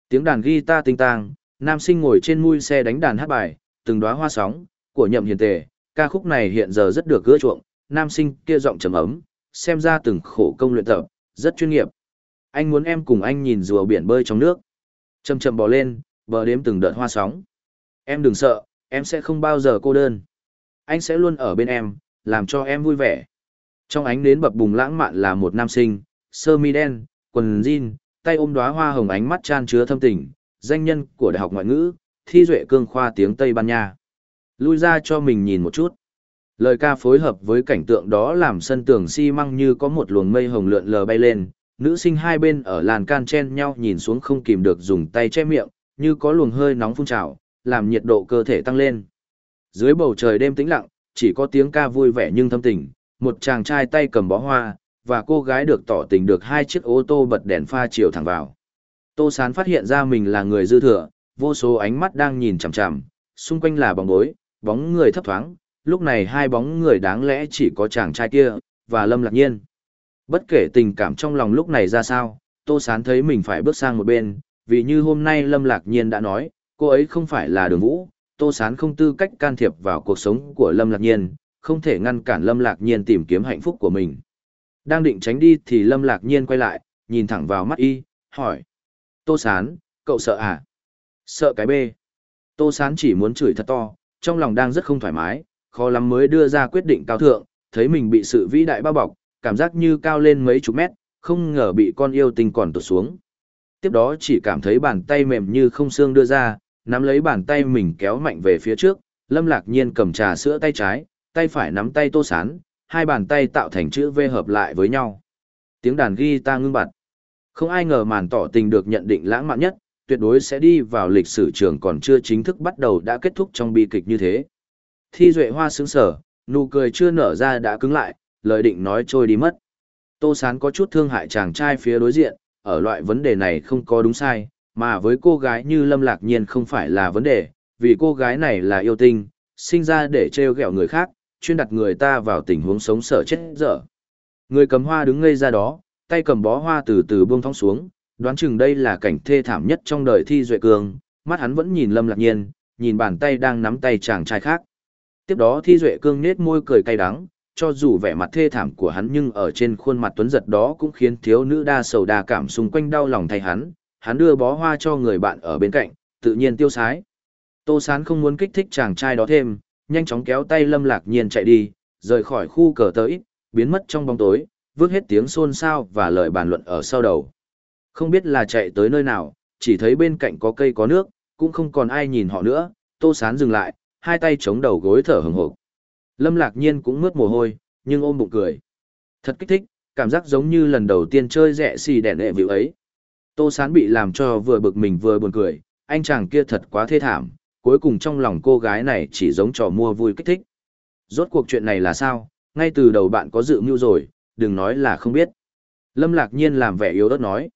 Tiếng đàn guitar tinh tang, nam sinh ngồi trên mui xe đánh đàn hát bài, từng đóa hoa sóng, của nhậm hiền tề, ca khúc này hiện giờ rất được gỡ chuộng, nam sinh kia giọng trầm ấm, xem ra từng khổ công luyện tập, rất chuyên nghiệp. Anh muốn em cùng anh nhìn rùa biển bơi trong nước. Chầm chậm bò lên, bờ đếm từng đợt hoa sóng. Em đừng sợ, em sẽ không bao giờ cô đơn. Anh sẽ luôn ở bên em, làm cho em vui vẻ. Trong ánh đến bập bùng lãng mạn là một nam sinh, sơ mi đen, quần jean, tay ôm đóa hoa hồng ánh mắt chan chứa thâm tình, danh nhân của Đại học Ngoại ngữ, thi duệ cương khoa tiếng Tây Ban Nha. Lui ra cho mình nhìn một chút. Lời ca phối hợp với cảnh tượng đó làm sân tường xi măng như có một luồng mây hồng lượn lờ bay lên, nữ sinh hai bên ở làn can chen nhau nhìn xuống không kìm được dùng tay che miệng, như có luồng hơi nóng phun trào, làm nhiệt độ cơ thể tăng lên. Dưới bầu trời đêm tĩnh lặng, chỉ có tiếng ca vui vẻ nhưng thâm tình, một chàng trai tay cầm bó hoa, và cô gái được tỏ tình được hai chiếc ô tô bật đèn pha chiều thẳng vào. Tô Sán phát hiện ra mình là người dư thừa, vô số ánh mắt đang nhìn chằm chằm, xung quanh là bóng bối, bóng người thấp thoáng, lúc này hai bóng người đáng lẽ chỉ có chàng trai kia, và Lâm Lạc Nhiên. Bất kể tình cảm trong lòng lúc này ra sao, Tô Sán thấy mình phải bước sang một bên, vì như hôm nay Lâm Lạc Nhiên đã nói, cô ấy không phải là đường vũ, Tô Sán không tư cách can thiệp vào cuộc sống của Lâm Lạc Nhiên, không thể ngăn cản Lâm Lạc Nhiên tìm kiếm hạnh phúc của mình. Đang định tránh đi thì Lâm Lạc Nhiên quay lại, nhìn thẳng vào mắt y, hỏi. Tô Sán, cậu sợ à? Sợ cái bê. Tô Sán chỉ muốn chửi thật to, trong lòng đang rất không thoải mái, khó lắm mới đưa ra quyết định cao thượng, thấy mình bị sự vĩ đại bao bọc, cảm giác như cao lên mấy chục mét, không ngờ bị con yêu tình còn tụt xuống. Tiếp đó chỉ cảm thấy bàn tay mềm như không xương đưa ra, nắm lấy bàn tay mình kéo mạnh về phía trước, Lâm Lạc Nhiên cầm trà sữa tay trái, tay phải nắm tay Tô Sán, hai bàn tay tạo thành chữ V hợp lại với nhau. Tiếng đàn guitar ngưng bặt. Không ai ngờ màn tỏ tình được nhận định lãng mạn nhất, tuyệt đối sẽ đi vào lịch sử trường còn chưa chính thức bắt đầu đã kết thúc trong bi kịch như thế. Thi Duệ Hoa sững sở, nụ cười chưa nở ra đã cứng lại, lời định nói trôi đi mất. Tô Sán có chút thương hại chàng trai phía đối diện, ở loại vấn đề này không có đúng sai, mà với cô gái như Lâm Lạc Nhiên không phải là vấn đề, vì cô gái này là yêu tinh, sinh ra để trêu ghẹo người khác, chuyên đặt người ta vào tình huống sống sợ chết dở. Người cầm hoa đứng ngây ra đó, tay cầm bó hoa từ từ buông thong xuống, đoán chừng đây là cảnh thê thảm nhất trong đời thi duệ cường, mắt hắn vẫn nhìn lâm lạc nhiên, nhìn bàn tay đang nắm tay chàng trai khác. Tiếp đó thi duệ cương nết môi cười cay đắng, cho dù vẻ mặt thê thảm của hắn nhưng ở trên khuôn mặt tuấn giật đó cũng khiến thiếu nữ đa sầu đa cảm xung quanh đau lòng thay hắn, hắn đưa bó hoa cho người bạn ở bên cạnh, tự nhiên tiêu sái. Tô Sán không muốn kích thích chàng trai đó thêm, nhanh chóng kéo tay lâm lạc nhiên chạy đi, rời khỏi khu cờ tới, biến mất trong bóng tối, vước hết tiếng xôn xao và lời bàn luận ở sau đầu. Không biết là chạy tới nơi nào, chỉ thấy bên cạnh có cây có nước, cũng không còn ai nhìn họ nữa, tô sán dừng lại, hai tay chống đầu gối thở hừng hộp. Lâm lạc nhiên cũng mướt mồ hôi, nhưng ôm bụng cười. Thật kích thích, cảm giác giống như lần đầu tiên chơi rẻ xì đẻ đệ vịu ấy. Tô sán bị làm cho vừa bực mình vừa buồn cười, anh chàng kia thật quá thê thảm, cuối cùng trong lòng cô gái này chỉ giống trò mua vui kích thích. Rốt cuộc chuyện này là sao, ngay từ đầu bạn có dự mưu rồi, đừng nói là không biết. Lâm lạc nhiên làm vẻ yếu đất nói.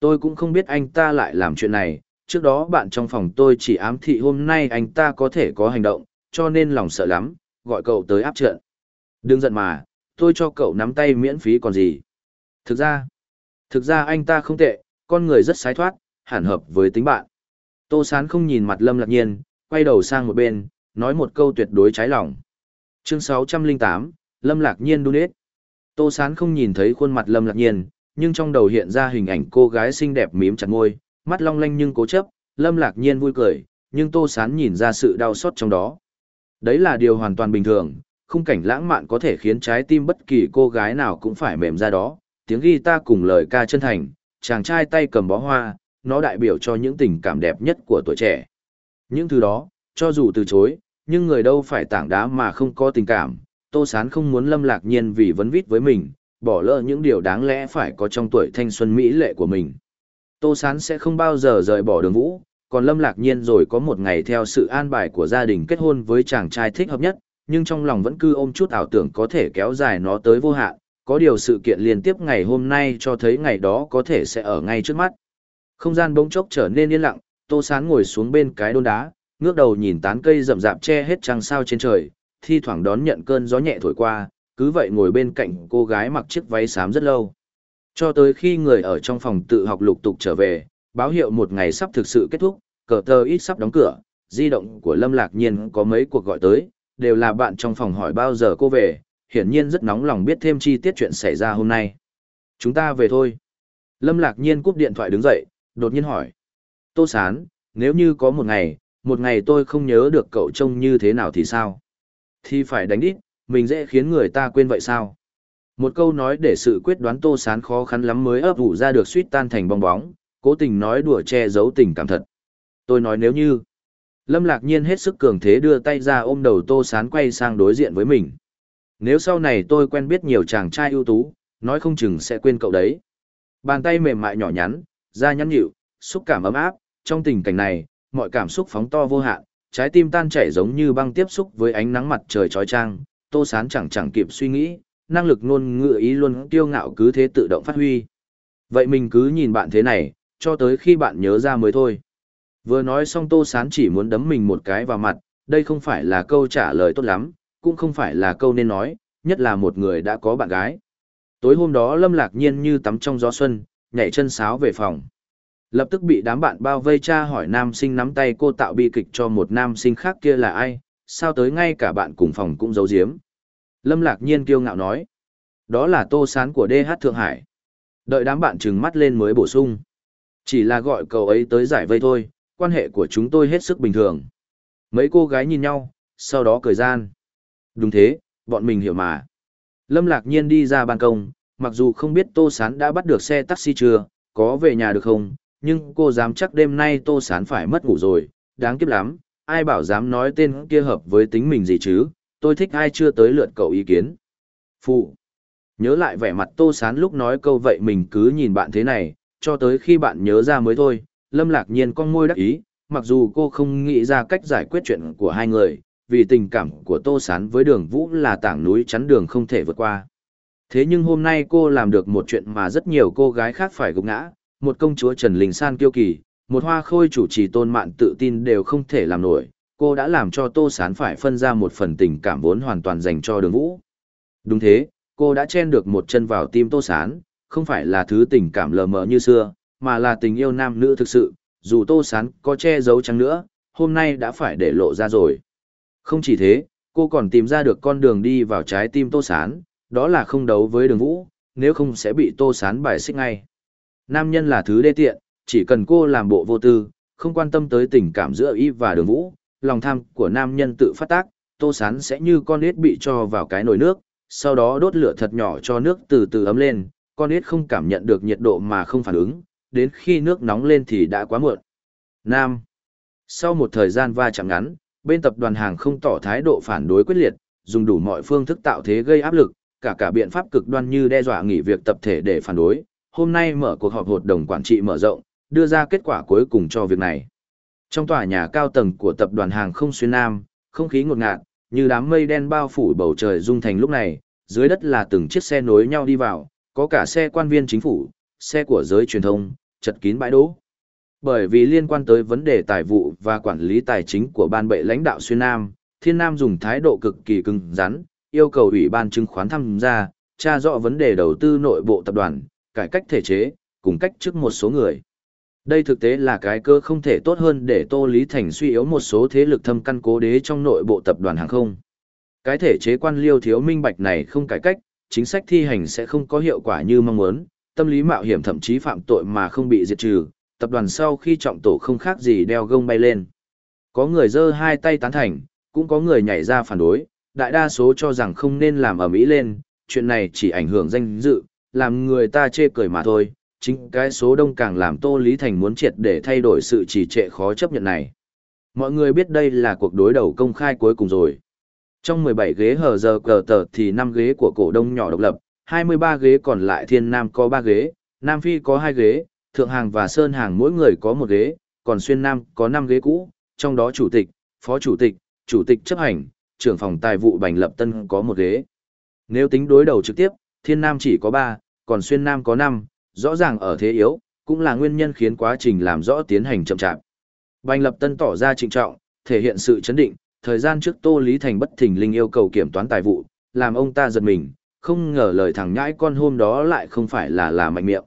Tôi cũng không biết anh ta lại làm chuyện này, Trước đó bạn trong phòng tôi chỉ ám thị hôm nay anh ta có thể có hành động, cho nên lòng sợ lắm, gọi cậu tới áp trận. Đừng giận mà, tôi cho cậu nắm tay miễn phí còn gì. Thực ra, thực ra anh ta không tệ, con người rất sái thoát, hẳn hợp với tính bạn. Tô Sán không nhìn mặt Lâm Lạc Nhiên, quay đầu sang một bên, nói một câu tuyệt đối trái lòng. Chương 608, Lâm Lạc Nhiên đun ít. Tô Sán không nhìn thấy khuôn mặt Lâm Lạc Nhiên, nhưng trong đầu hiện ra hình ảnh cô gái xinh đẹp mím chặt môi, mắt long lanh nhưng cố chấp, Lâm Lạc Nhiên vui cười, nhưng Tô Sán nhìn ra sự đau xót trong đó. Đấy là điều hoàn toàn bình thường, khung cảnh lãng mạn có thể khiến trái tim bất kỳ cô gái nào cũng phải mềm ra đó, tiếng guitar cùng lời ca chân thành, chàng trai tay cầm bó hoa, nó đại biểu cho những tình cảm đẹp nhất của tuổi trẻ. Những thứ đó, cho dù từ chối, nhưng người đâu phải tảng đá mà không có tình cảm, Tô Sán không muốn Lâm Lạc Nhiên vì vấn vít với mình, bỏ lỡ những điều đáng lẽ phải có trong tuổi thanh xuân mỹ lệ của mình. Tô Sán sẽ không bao giờ rời bỏ đường vũ, còn Lâm Lạc Nhiên rồi có một ngày theo sự an bài của gia đình kết hôn với chàng trai thích hợp nhất, nhưng trong lòng vẫn cứ ôm chút ảo tưởng có thể kéo dài nó tới vô hạn. Có điều sự kiện liên tiếp ngày hôm nay cho thấy ngày đó có thể sẽ ở ngay trước mắt. Không gian bỗng chốc trở nên yên lặng, Tô Sán ngồi xuống bên cái đôn đá, ngước đầu nhìn tán cây rậm rạp che hết trăng sao trên trời, thi thoảng đón nhận cơn gió nhẹ thổi qua, cứ vậy ngồi bên cạnh cô gái mặc chiếc váy xám rất lâu. Cho tới khi người ở trong phòng tự học lục tục trở về, báo hiệu một ngày sắp thực sự kết thúc, cờ tờ ít sắp đóng cửa, di động của Lâm Lạc Nhiên có mấy cuộc gọi tới, đều là bạn trong phòng hỏi bao giờ cô về, hiển nhiên rất nóng lòng biết thêm chi tiết chuyện xảy ra hôm nay. Chúng ta về thôi. Lâm Lạc Nhiên cúp điện thoại đứng dậy, đột nhiên hỏi. Tô Sán, nếu như có một ngày, một ngày tôi không nhớ được cậu trông như thế nào thì sao? Thì phải đánh đít, mình dễ khiến người ta quên vậy sao? Một câu nói để sự quyết đoán Tô Sán khó khăn lắm mới ấp ủ ra được suýt tan thành bong bóng, cố tình nói đùa che giấu tình cảm thật. Tôi nói nếu như... Lâm Lạc Nhiên hết sức cường thế đưa tay ra ôm đầu Tô Sán quay sang đối diện với mình. Nếu sau này tôi quen biết nhiều chàng trai ưu tú, nói không chừng sẽ quên cậu đấy. Bàn tay mềm mại nhỏ nhắn, da nhắn nhịu, xúc cảm ấm áp, trong tình cảnh này, mọi cảm xúc phóng to vô hạn, trái tim tan chảy giống như băng tiếp xúc với ánh nắng mặt trời chói chang, Tô Sán chẳng chẳng kịp suy nghĩ, năng lực ngôn ngữ ý luôn kiêu ngạo cứ thế tự động phát huy. Vậy mình cứ nhìn bạn thế này, cho tới khi bạn nhớ ra mới thôi. Vừa nói xong Tô Sán chỉ muốn đấm mình một cái vào mặt, đây không phải là câu trả lời tốt lắm, cũng không phải là câu nên nói, nhất là một người đã có bạn gái. Tối hôm đó Lâm Lạc Nhiên như tắm trong gió xuân, nhảy chân sáo về phòng. Lập tức bị đám bạn bao vây tra hỏi nam sinh nắm tay cô tạo bi kịch cho một nam sinh khác kia là ai, sao tới ngay cả bạn cùng phòng cũng giấu giếm. Lâm Lạc Nhiên kiêu ngạo nói. Đó là tô sán của DH Thượng Hải. Đợi đám bạn trừng mắt lên mới bổ sung. Chỉ là gọi cậu ấy tới giải vây thôi, quan hệ của chúng tôi hết sức bình thường. Mấy cô gái nhìn nhau, sau đó cười gian. Đúng thế, bọn mình hiểu mà. Lâm Lạc Nhiên đi ra ban công, mặc dù không biết Tô Sán đã bắt được xe taxi chưa, có về nhà được không, nhưng cô dám chắc đêm nay Tô Sán phải mất ngủ rồi, đáng kiếp lắm, ai bảo dám nói tên kia hợp với tính mình gì chứ, tôi thích ai chưa tới lượt cậu ý kiến. Phụ. Nhớ lại vẻ mặt Tô Sán lúc nói câu vậy mình cứ nhìn bạn thế này, cho tới khi bạn nhớ ra mới thôi, Lâm Lạc Nhiên con môi đắc ý, mặc dù cô không nghĩ ra cách giải quyết chuyện của hai người, vì tình cảm của Tô Sán với đường Vũ là tảng núi chắn đường không thể vượt qua. Thế nhưng hôm nay cô làm được một chuyện mà rất nhiều cô gái khác phải gục ngã, một công chúa Trần Linh San kiêu kỳ, một hoa khôi chủ trì tôn mạn tự tin đều không thể làm nổi, cô đã làm cho Tô Sán phải phân ra một phần tình cảm vốn hoàn toàn dành cho đường Vũ. Đúng thế, cô đã chen được một chân vào tim Tô Sán, không phải là thứ tình cảm lờ mờ như xưa, mà là tình yêu nam nữ thực sự, dù Tô Sán có che giấu chăng nữa, hôm nay đã phải để lộ ra rồi. Không chỉ thế, cô còn tìm ra được con đường đi vào trái tim Tô Sán, đó là không đấu với đường vũ, nếu không sẽ bị Tô Sán bài xích ngay. Nam nhân là thứ đê tiện, chỉ cần cô làm bộ vô tư, không quan tâm tới tình cảm giữa y và đường vũ, lòng tham của nam nhân tự phát tác, Tô Sán sẽ như con ếch bị cho vào cái nồi nước, sau đó đốt lửa thật nhỏ cho nước từ từ ấm lên, con ếch không cảm nhận được nhiệt độ mà không phản ứng, đến khi nước nóng lên thì đã quá muộn. Nam. Sau một thời gian va chạm ngắn, bên tập đoàn hàng không tỏ thái độ phản đối quyết liệt, dùng đủ mọi phương thức tạo thế gây áp lực, cả cả biện pháp cực đoan như đe dọa nghỉ việc tập thể để phản đối. Hôm nay mở cuộc họp hội đồng quản trị mở rộng, đưa ra kết quả cuối cùng cho việc này. Trong tòa nhà cao tầng của tập đoàn hàng không xuyên Nam, không khí ngột ngạt, như đám mây đen bao phủ bầu trời dung thành lúc này, dưới đất là từng chiếc xe nối nhau đi vào, có cả xe quan viên chính phủ, xe của giới truyền thông, chật kín bãi đỗ. Bởi vì liên quan tới vấn đề tài vụ và quản lý tài chính của ban bệ lãnh đạo xuyên Nam, Thiên Nam dùng thái độ cực kỳ cứng rắn, yêu cầu ủy ban chứng khoán tham gia, tra rõ vấn đề đầu tư nội bộ tập đoàn, cải cách thể chế, cùng cách chức một số người. Đây thực tế là cái cơ không thể tốt hơn để Tô Lý Thành suy yếu một số thế lực thâm căn cố đế trong nội bộ tập đoàn hàng không. Cái thể chế quan liêu thiếu minh bạch này không cải cách, chính sách thi hành sẽ không có hiệu quả như mong muốn, tâm lý mạo hiểm thậm chí phạm tội mà không bị diệt trừ, tập đoàn sau khi trọng tổ không khác gì đeo gông bay lên. Có người giơ hai tay tán thành, cũng có người nhảy ra phản đối, đại đa số cho rằng không nên làm ở Mỹ lên, chuyện này chỉ ảnh hưởng danh dự, làm người ta chê cười mà thôi, chính cái số đông càng làm Tô Lý Thành muốn triệt để thay đổi sự trì trệ khó chấp nhận này. Mọi người biết đây là cuộc đối đầu công khai cuối cùng rồi. Trong 17 ghế hờ giờ cờ tờ thì 5 ghế của cổ đông nhỏ độc lập, 23 ghế còn lại Thiên Nam có 3 ghế, Nam Phi có 2 ghế, Thượng Hàng và Sơn Hàng mỗi người có 1 ghế, còn Xuyên Nam có 5 ghế cũ, trong đó Chủ tịch, Phó Chủ tịch, Chủ tịch chấp hành, trưởng phòng tài vụ Bành Lập Tân có 1 ghế. Nếu tính đối đầu trực tiếp, Thiên Nam chỉ có 3, còn Xuyên Nam có 5, rõ ràng ở thế yếu, cũng là nguyên nhân khiến quá trình làm rõ tiến hành chậm chạp. Bành Lập Tân tỏ ra trịnh trọng, thể hiện sự chấn định, thời gian trước Tô Lý Thành bất thình linh yêu cầu kiểm toán tài vụ, làm ông ta giật mình, không ngờ lời thằng nhãi con hôm đó lại không phải là là mạnh miệng.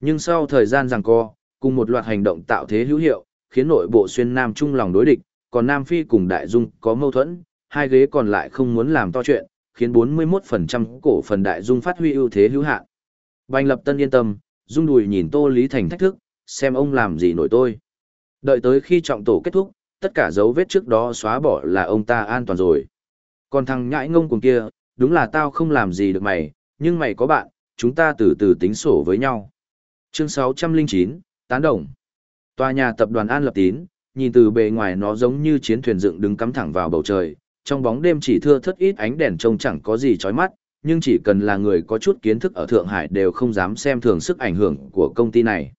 Nhưng sau thời gian giằng co, cùng một loạt hành động tạo thế hữu hiệu, khiến nội bộ xuyên Nam Trung lòng đối địch, còn Nam Phi cùng Đại Dung có mâu thuẫn, hai ghế còn lại không muốn làm to chuyện, khiến 41% cổ phần Đại Dung phát huy ưu thế hữu hạn. Bành Lập Tân yên tâm, rung đùi nhìn Tô Lý Thành thách thức, xem ông làm gì nổi tôi. Đợi tới khi trọng tổ kết thúc, tất cả dấu vết trước đó xóa bỏ là ông ta an toàn rồi. Còn thằng nhãi ngông cùng kia, đúng là tao không làm gì được mày, nhưng mày có bạn, chúng ta từ từ tính sổ với nhau. Chương 609, Tán Đồng Tòa nhà tập đoàn An Lập Tín, nhìn từ bề ngoài nó giống như chiến thuyền dựng đứng cắm thẳng vào bầu trời, trong bóng đêm chỉ thưa thất ít ánh đèn trông chẳng có gì chói mắt, nhưng chỉ cần là người có chút kiến thức ở Thượng Hải đều không dám xem thường sức ảnh hưởng của công ty này.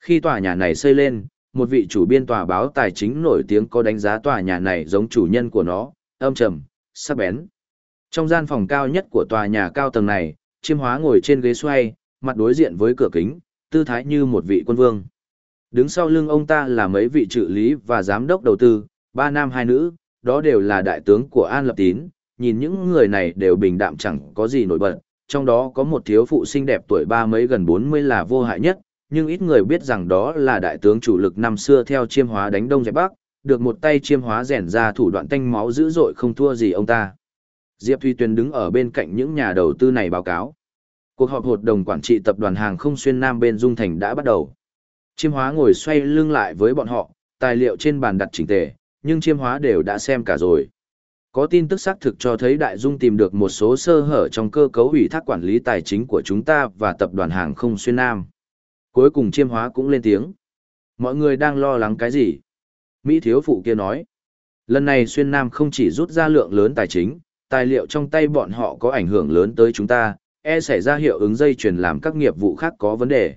Khi tòa nhà này xây lên, một vị chủ biên tòa báo tài chính nổi tiếng có đánh giá tòa nhà này giống chủ nhân của nó, âm trầm, sắc bén. Trong gian phòng cao nhất của tòa nhà cao tầng này, chiêm hóa ngồi trên ghế xoay, mặt đối diện với cửa kính, tư thái như một vị quân vương. Đứng sau lưng ông ta là mấy vị trợ lý và giám đốc đầu tư, ba nam hai nữ, đó đều là đại tướng của An Lập Tín, nhìn những người này đều bình đạm chẳng có gì nổi bật, trong đó có một thiếu phụ xinh đẹp tuổi ba mấy gần bốn mươi là vô hại nhất, nhưng ít người biết rằng đó là đại tướng chủ lực năm xưa theo chiêm hóa đánh đông dẹp bắc, được một tay chiêm hóa rèn ra thủ đoạn tanh máu dữ dội không thua gì ông ta. Diệp Thùy Tuyền đứng ở bên cạnh những nhà đầu tư này báo cáo. Cuộc họp hội đồng quản trị tập đoàn hàng không xuyên Nam bên Dung Thành đã bắt đầu. Chiêm hóa ngồi xoay lưng lại với bọn họ, tài liệu trên bàn đặt chỉnh tề, nhưng chiêm hóa đều đã xem cả rồi. Có tin tức xác thực cho thấy Đại Dung tìm được một số sơ hở trong cơ cấu ủy thác quản lý tài chính của chúng ta và tập đoàn hàng không xuyên Nam. Cuối cùng chiêm hóa cũng lên tiếng. Mọi người đang lo lắng cái gì? Mỹ thiếu phụ kia nói. Lần này xuyên Nam không chỉ rút ra lượng lớn tài chính, tài liệu trong tay bọn họ có ảnh hưởng lớn tới chúng ta, e xảy ra hiệu ứng dây chuyển làm các nghiệp vụ khác có vấn đề.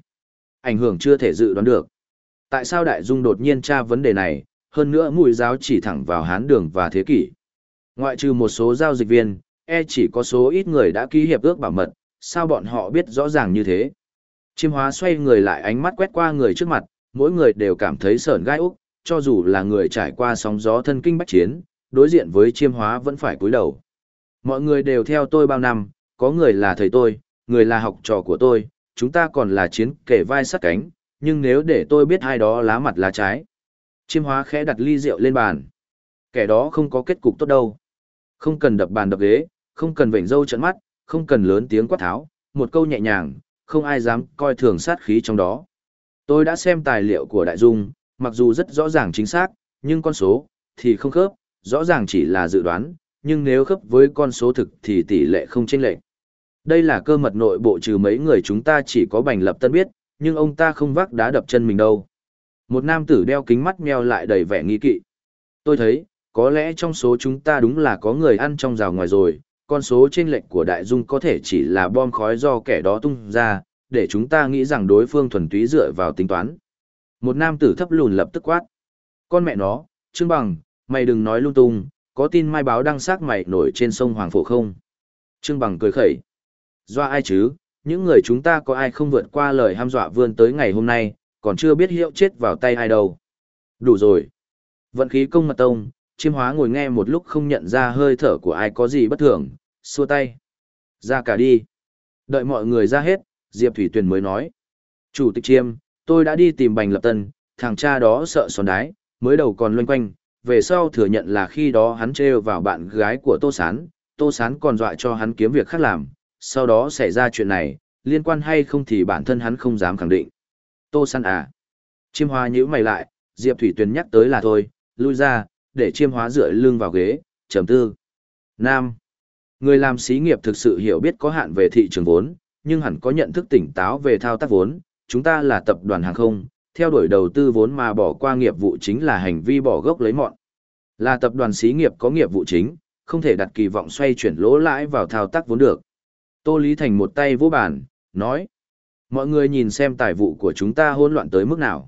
Ảnh hưởng chưa thể dự đoán được. Tại sao Đại Dung đột nhiên tra vấn đề này, hơn nữa mùi giáo chỉ thẳng vào hán đường và thế kỷ. Ngoại trừ một số giao dịch viên, e chỉ có số ít người đã ký hiệp ước bảo mật, sao bọn họ biết rõ ràng như thế. Chiêm hóa xoay người lại ánh mắt quét qua người trước mặt, mỗi người đều cảm thấy sởn gai úc, cho dù là người trải qua sóng gió thân kinh bách chiến, đối diện với chiêm hóa vẫn phải cúi đầu. Mọi người đều theo tôi bao năm, có người là thầy tôi, người là học trò của tôi, chúng ta còn là chiến kể vai sát cánh, nhưng nếu để tôi biết hai đó lá mặt lá trái. Chiêm hóa khẽ đặt ly rượu lên bàn. Kẻ đó không có kết cục tốt đâu. Không cần đập bàn đập ghế, không cần vểnh râu trận mắt, không cần lớn tiếng quát tháo, một câu nhẹ nhàng, không ai dám coi thường sát khí trong đó. Tôi đã xem tài liệu của Đại Dung, mặc dù rất rõ ràng chính xác, nhưng con số, thì không khớp, rõ ràng chỉ là dự đoán, nhưng nếu khớp với con số thực thì tỷ lệ không chênh lệch. Đây là cơ mật nội bộ trừ mấy người chúng ta chỉ có bành lập tân biết, nhưng ông ta không vác đá đập chân mình đâu. Một nam tử đeo kính mắt meo lại đầy vẻ nghi kỵ. Tôi thấy, có lẽ trong số chúng ta đúng là có người ăn trong rào ngoài rồi, con số trên lệnh của đại dung có thể chỉ là bom khói do kẻ đó tung ra, để chúng ta nghĩ rằng đối phương thuần túy dựa vào tính toán. Một nam tử thấp lùn lập tức quát. Con mẹ nó, Trương Bằng, mày đừng nói lung tung, có tin mai báo đăng xác mày nổi trên sông Hoàng Phổ không? Trương Bằng cười khẩy. Do ai chứ, những người chúng ta có ai không vượt qua lời ham dọa vươn tới ngày hôm nay, còn chưa biết hiệu chết vào tay ai đâu. Đủ rồi. Vận khí công mật tông, chiêm hóa ngồi nghe một lúc không nhận ra hơi thở của ai có gì bất thường, xua tay. Ra cả đi. Đợi mọi người ra hết, Diệp Thủy Tuyền mới nói. Chủ tịch chiêm, tôi đã đi tìm bành lập tân, thằng cha đó sợ xòn đái, mới đầu còn loanh quanh, về sau thừa nhận là khi đó hắn trêu vào bạn gái của Tô Sán, Tô Sán còn dọa cho hắn kiếm việc khác làm, sau đó xảy ra chuyện này, liên quan hay không thì bản thân hắn không dám khẳng định. Tô Sán à? Chiêm Hoa nhíu mày lại, Diệp Thủy Tuyền nhắc tới là thôi, lui ra, để chiêm hóa dựa lưng vào ghế, trầm tư. Nam. Người làm xí nghiệp thực sự hiểu biết có hạn về thị trường vốn, nhưng hẳn có nhận thức tỉnh táo về thao tác vốn. Chúng ta là tập đoàn hàng không, theo đuổi đầu tư vốn mà bỏ qua nghiệp vụ chính là hành vi bỏ gốc lấy mọn. Là tập đoàn xí nghiệp có nghiệp vụ chính, không thể đặt kỳ vọng xoay chuyển lỗ lãi vào thao tác vốn được. Tô Lý Thành một tay vô bàn, nói. Mọi người nhìn xem tài vụ của chúng ta hỗn loạn tới mức nào.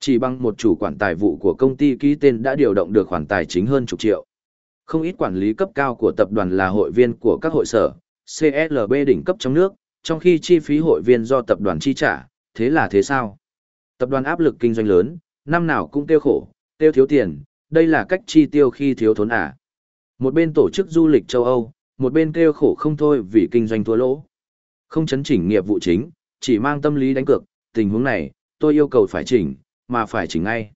Chỉ bằng một chủ quản tài vụ của công ty ký tên đã điều động được khoản tài chính hơn chục triệu. Không ít quản lý cấp cao của tập đoàn là hội viên của các hội sở, CSLB đỉnh cấp trong nước, trong khi chi phí hội viên do tập đoàn chi trả, thế là thế sao? Tập đoàn áp lực kinh doanh lớn, năm nào cũng tiêu khổ, tiêu thiếu tiền, đây là cách chi tiêu khi thiếu thốn à. Một bên tổ chức du lịch châu Âu, một bên kêu khổ không thôi vì kinh doanh thua lỗ. Không chấn chỉnh nghiệp vụ chính, chỉ mang tâm lý đánh cược, tình huống này, tôi yêu cầu phải chỉnh, mà phải chỉnh ngay.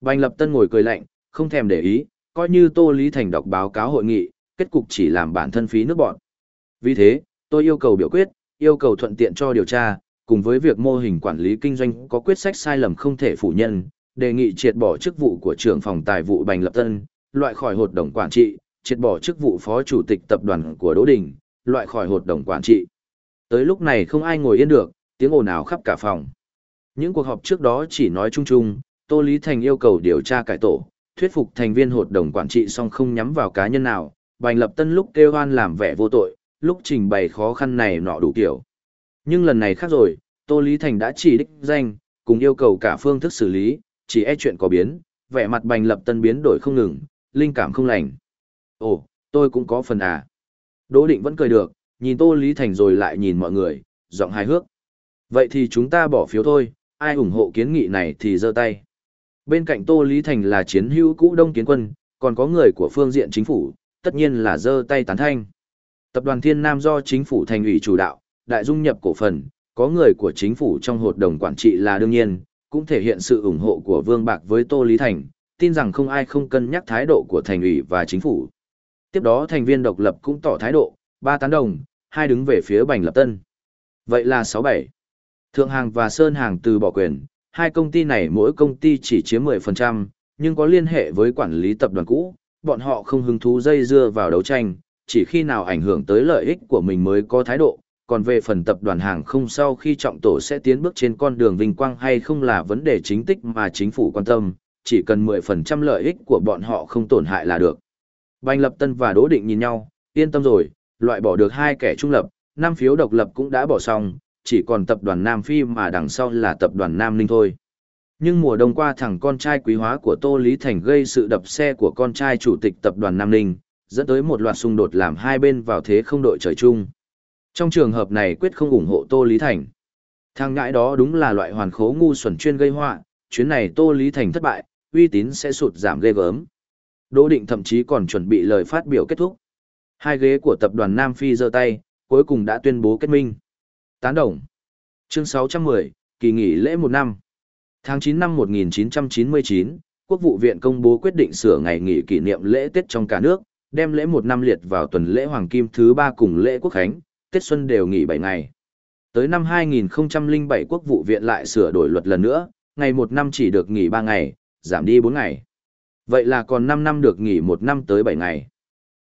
Bành Lập Tân ngồi cười lạnh, không thèm để ý, coi như Tô Lý Thành đọc báo cáo hội nghị, kết cục chỉ làm bản thân phí nước bọn. Vì thế, tôi yêu cầu biểu quyết, yêu cầu thuận tiện cho điều tra, cùng với việc mô hình quản lý kinh doanh có quyết sách sai lầm không thể phủ nhận, đề nghị triệt bỏ chức vụ của trưởng phòng tài vụ Bành Lập Tân, loại khỏi hội đồng quản trị, triệt bỏ chức vụ phó chủ tịch tập đoàn của Đỗ Đình, loại khỏi hội đồng quản trị. Tới lúc này không ai ngồi yên được, tiếng ồn ào khắp cả phòng. Những cuộc họp trước đó chỉ nói chung chung, Tô Lý Thành yêu cầu điều tra cải tổ, thuyết phục thành viên hội đồng quản trị song không nhắm vào cá nhân nào, Bành Lập Tân lúc kêu hoan làm vẻ vô tội, lúc trình bày khó khăn này nọ đủ kiểu. Nhưng lần này khác rồi, Tô Lý Thành đã chỉ đích danh, cùng yêu cầu cả phương thức xử lý, chỉ e chuyện có biến, vẻ mặt Bành Lập Tân biến đổi không ngừng, linh cảm không lành. Ồ, tôi cũng có phần à. Đỗ Định vẫn cười được, nhìn Tô Lý Thành rồi lại nhìn mọi người, giọng hài hước. Vậy thì chúng ta bỏ phiếu thôi, ai ủng hộ kiến nghị này thì giơ tay. Bên cạnh Tô Lý Thành là chiến hữu cũ đông kiến quân, còn có người của phương diện chính phủ, tất nhiên là giơ tay tán thanh. Tập đoàn Thiên Nam do chính phủ thành ủy chủ đạo, đại dung nhập cổ phần, có người của chính phủ trong hội đồng quản trị là đương nhiên, cũng thể hiện sự ủng hộ của Vương Bạc với Tô Lý Thành, tin rằng không ai không cân nhắc thái độ của thành ủy và chính phủ. Tiếp đó thành viên độc lập cũng tỏ thái độ, ba tán đồng, hai đứng về phía Bành Lập Tân. Vậy là 67. Thượng Hàng và Sơn Hàng từ bỏ quyền, hai công ty này mỗi công ty chỉ chiếm 10%, nhưng có liên hệ với quản lý tập đoàn cũ, bọn họ không hứng thú dây dưa vào đấu tranh, chỉ khi nào ảnh hưởng tới lợi ích của mình mới có thái độ, còn về phần tập đoàn hàng không sau khi trọng tổ sẽ tiến bước trên con đường vinh quang hay không là vấn đề chính tích mà chính phủ quan tâm, chỉ cần 10% lợi ích của bọn họ không tổn hại là được. Bành Lập Tân và Đỗ Định nhìn nhau, yên tâm rồi, loại bỏ được hai kẻ trung lập, năm phiếu độc lập cũng đã bỏ xong, chỉ còn tập đoàn Nam Phi mà đằng sau là tập đoàn Nam Ninh thôi. Nhưng mùa đông qua thằng con trai quý hóa của Tô Lý Thành gây sự đập xe của con trai chủ tịch tập đoàn Nam Ninh, dẫn tới một loạt xung đột làm hai bên vào thế không đội trời chung. Trong trường hợp này quyết không ủng hộ Tô Lý Thành. Thằng ngãi đó đúng là loại hoàn khố ngu xuẩn chuyên gây họa, chuyến này Tô Lý Thành thất bại, uy tín sẽ sụt giảm ghê gớm. Đỗ Định thậm chí còn chuẩn bị lời phát biểu kết thúc. Hai ghế của tập đoàn Nam Phi giơ tay, cuối cùng đã tuyên bố kết minh. Tán đồng. Chương 610, kỳ nghỉ lễ một năm. Tháng 9 năm 1999, Quốc vụ viện công bố quyết định sửa ngày nghỉ kỷ niệm lễ Tết trong cả nước, đem lễ một năm liệt vào tuần lễ Hoàng Kim thứ ba cùng lễ Quốc Khánh, Tết Xuân đều nghỉ 7 ngày. Tới năm 2007 Quốc vụ viện lại sửa đổi luật lần nữa, ngày một năm chỉ được nghỉ 3 ngày, giảm đi 4 ngày. Vậy là còn 5 năm được nghỉ một năm tới 7 ngày.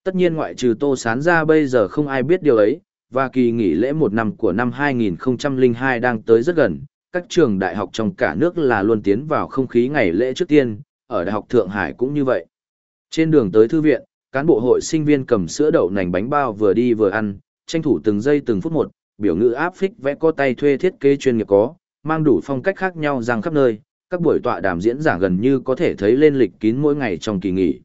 Tất nhiên ngoại trừ Tô Sán ra bây giờ không ai biết điều ấy, và kỳ nghỉ lễ một năm của năm 2002 đang tới rất gần, các trường đại học trong cả nước là luôn tiến vào không khí ngày lễ trước tiên, ở Đại học Thượng Hải cũng như vậy. Trên đường tới thư viện, cán bộ hội sinh viên cầm sữa đậu nành bánh bao vừa đi vừa ăn, tranh thủ từng giây từng phút một, biểu ngữ áp phích vẽ có tay thuê thiết kế chuyên nghiệp có, mang đủ phong cách khác nhau rằng khắp nơi, các buổi tọa đàm diễn giảng gần như có thể thấy lên lịch kín mỗi ngày trong kỳ nghỉ.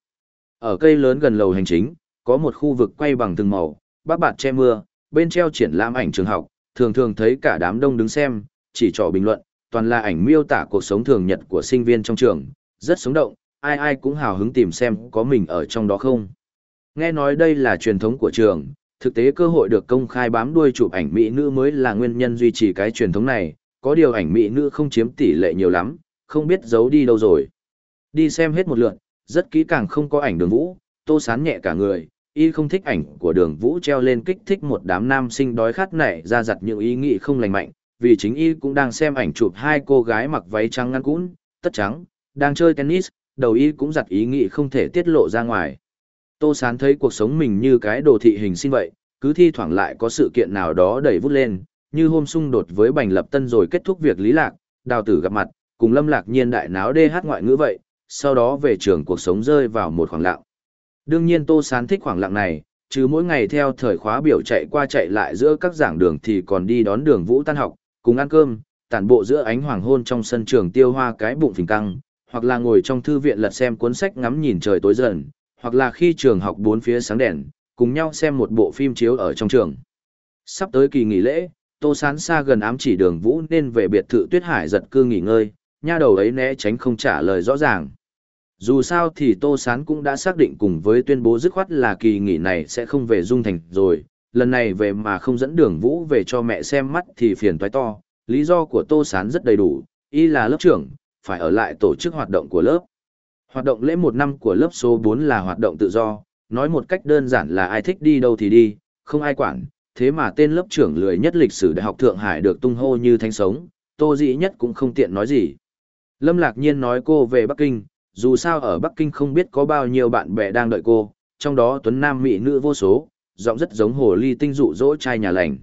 Ở cây lớn gần lầu hành chính, có một khu vực quay bằng từng màu, bác bạt che mưa, bên treo triển lãm ảnh trường học, thường thường thấy cả đám đông đứng xem, chỉ trỏ bình luận, toàn là ảnh miêu tả cuộc sống thường nhật của sinh viên trong trường, rất sống động, ai ai cũng hào hứng tìm xem có mình ở trong đó không. Nghe nói đây là truyền thống của trường, thực tế cơ hội được công khai bám đuôi chụp ảnh mỹ nữ mới là nguyên nhân duy trì cái truyền thống này, có điều ảnh mỹ nữ không chiếm tỷ lệ nhiều lắm, không biết giấu đi đâu rồi. Đi xem hết một lượt, rất kỹ càng không có ảnh đường vũ, tô sán nhẹ cả người, y không thích ảnh của đường vũ treo lên kích thích một đám nam sinh đói khát nảy ra giặt những ý nghĩ không lành mạnh, vì chính y cũng đang xem ảnh chụp hai cô gái mặc váy trắng ngăn cũn, tất trắng, đang chơi tennis, đầu y cũng giặt ý nghĩ không thể tiết lộ ra ngoài. Tô Sán thấy cuộc sống mình như cái đồ thị hình sinh vậy, cứ thi thoảng lại có sự kiện nào đó đẩy vút lên, như hôm xung đột với Bành Lập Tân rồi kết thúc việc lý lạc, đào tử gặp mặt, cùng lâm lạc nhiên đại náo đê hát ngoại ngữ vậy, sau đó về trường cuộc sống rơi vào một khoảng lặng. Đương nhiên Tô Sán thích khoảng lặng này, chứ mỗi ngày theo thời khóa biểu chạy qua chạy lại giữa các giảng đường thì còn đi đón đường vũ tan học, cùng ăn cơm, tản bộ giữa ánh hoàng hôn trong sân trường tiêu hoa cái bụng phình căng, hoặc là ngồi trong thư viện lật xem cuốn sách ngắm nhìn trời tối dần, hoặc là khi trường học bốn phía sáng đèn, cùng nhau xem một bộ phim chiếu ở trong trường. Sắp tới kỳ nghỉ lễ, Tô Sán xa gần ám chỉ đường Vũ nên về biệt thự Tuyết Hải giật cư nghỉ ngơi, nha đầu ấy né tránh không trả lời rõ ràng. Dù sao thì Tô Sán cũng đã xác định cùng với tuyên bố dứt khoát là kỳ nghỉ này sẽ không về Dung Thành rồi, lần này về mà không dẫn đường Vũ về cho mẹ xem mắt thì phiền toái to, lý do của Tô Sán rất đầy đủ, y là lớp trưởng, phải ở lại tổ chức hoạt động của lớp. Hoạt động lễ một năm của lớp số 4 là hoạt động tự do, nói một cách đơn giản là ai thích đi đâu thì đi, không ai quản, thế mà tên lớp trưởng lười nhất lịch sử Đại học Thượng Hải được tung hô như thánh sống, Tô Dĩ nhất cũng không tiện nói gì. Lâm Lạc Nhiên nói cô về Bắc Kinh, dù sao ở Bắc Kinh không biết có bao nhiêu bạn bè đang đợi cô, trong đó tuấn nam mỹ nữ vô số, giọng rất giống hồ ly tinh dụ dỗ trai nhà lành.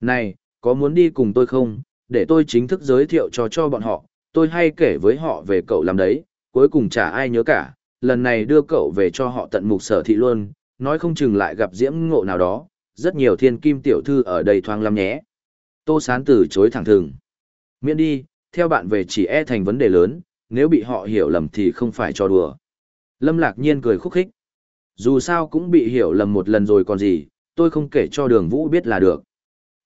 Này, có muốn đi cùng tôi không, để tôi chính thức giới thiệu cho cho bọn họ, tôi hay kể với họ về cậu làm đấy, cuối cùng chả ai nhớ cả, lần này đưa cậu về cho họ tận mục sở thị luôn, nói không chừng lại gặp diễm ngộ nào đó, rất nhiều thiên kim tiểu thư ở đây thoang lắm nhé. Tô Sán từ chối thẳng thừng. Miễn đi, theo bạn về chỉ e thành vấn đề lớn, nếu bị họ hiểu lầm thì không phải cho đùa. Lâm Lạc Nhiên cười khúc khích. Dù sao cũng bị hiểu lầm một lần rồi còn gì, tôi không kể cho đường vũ biết là được.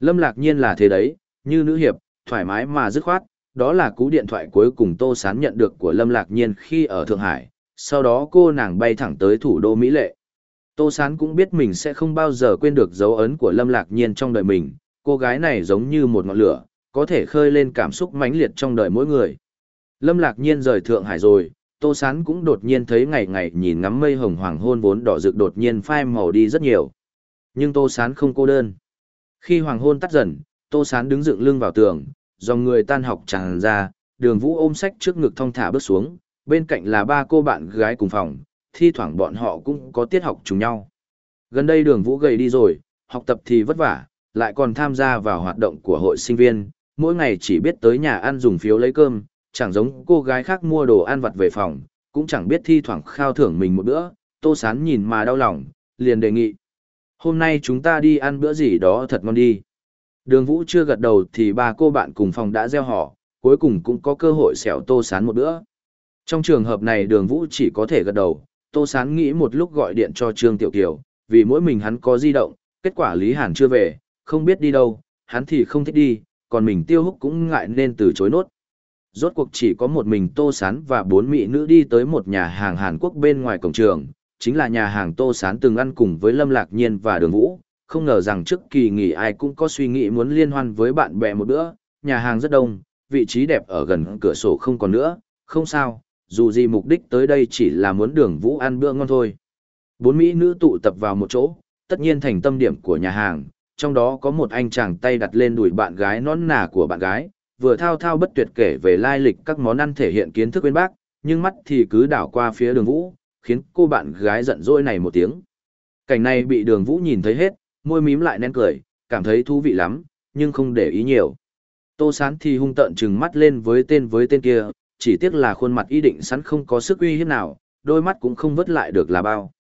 Lâm Lạc Nhiên là thế đấy, như nữ hiệp, thoải mái mà dứt khoát, đó là cú điện thoại cuối cùng Tô Sán nhận được của Lâm Lạc Nhiên khi ở Thượng Hải, sau đó cô nàng bay thẳng tới thủ đô Mỹ Lệ. Tô Sán cũng biết mình sẽ không bao giờ quên được dấu ấn của Lâm Lạc Nhiên trong đời mình, cô gái này giống như một ngọn lửa, có thể khơi lên cảm xúc mãnh liệt trong đời mỗi người. Lâm Lạc Nhiên rời Thượng Hải rồi, Tô Sán cũng đột nhiên thấy ngày ngày nhìn ngắm mây hồng hoàng hôn vốn đỏ rực đột nhiên phai màu đi rất nhiều. Nhưng Tô Sán không cô đơn. Khi hoàng hôn tắt dần, Tô Sán đứng dựng lưng vào tường, dòng người tan học tràn ra, đường vũ ôm sách trước ngực thong thả bước xuống, bên cạnh là ba cô bạn gái cùng phòng, thi thoảng bọn họ cũng có tiết học chung nhau. Gần đây đường vũ gầy đi rồi, học tập thì vất vả, lại còn tham gia vào hoạt động của hội sinh viên, mỗi ngày chỉ biết tới nhà ăn dùng phiếu lấy cơm, chẳng giống cô gái khác mua đồ ăn vặt về phòng, cũng chẳng biết thi thoảng khao thưởng mình một bữa, tô sán nhìn mà đau lòng, liền đề nghị. Hôm nay chúng ta đi ăn bữa gì đó thật ngon đi. Đường Vũ chưa gật đầu thì ba cô bạn cùng phòng đã gieo họ, cuối cùng cũng có cơ hội xẻo Tô Sán một bữa. Trong trường hợp này đường Vũ chỉ có thể gật đầu, Tô Sán nghĩ một lúc gọi điện cho Trương Tiểu Kiều, vì mỗi mình hắn có di động, kết quả Lý Hàn chưa về, không biết đi đâu, hắn thì không thích đi, còn mình tiêu húc cũng ngại nên từ chối nốt. Rốt cuộc chỉ có một mình Tô Sán và bốn mỹ nữ đi tới một nhà hàng Hàn Quốc bên ngoài cổng trường, chính là nhà hàng Tô Sán từng ăn cùng với Lâm Lạc Nhiên và Đường Vũ, không ngờ rằng trước kỳ nghỉ ai cũng có suy nghĩ muốn liên hoan với bạn bè một bữa, nhà hàng rất đông, vị trí đẹp ở gần cửa sổ không còn nữa, không sao, dù gì mục đích tới đây chỉ là muốn đường vũ ăn bữa ngon thôi. Bốn mỹ nữ tụ tập vào một chỗ, tất nhiên thành tâm điểm của nhà hàng, trong đó có một anh chàng tay đặt lên đùi bạn gái nón nà của bạn gái, vừa thao thao bất tuyệt kể về lai lịch các món ăn thể hiện kiến thức bên bác, nhưng mắt thì cứ đảo qua phía đường vũ, khiến cô bạn gái giận dỗi này một tiếng. Cảnh này bị đường vũ nhìn thấy hết, môi mím lại nén cười, cảm thấy thú vị lắm, nhưng không để ý nhiều. Tô Sán thì hung tợn trừng mắt lên với tên với tên kia, chỉ tiếc là khuôn mặt ý định sẵn không có sức uy hiếp nào, đôi mắt cũng không vớt lại được là bao.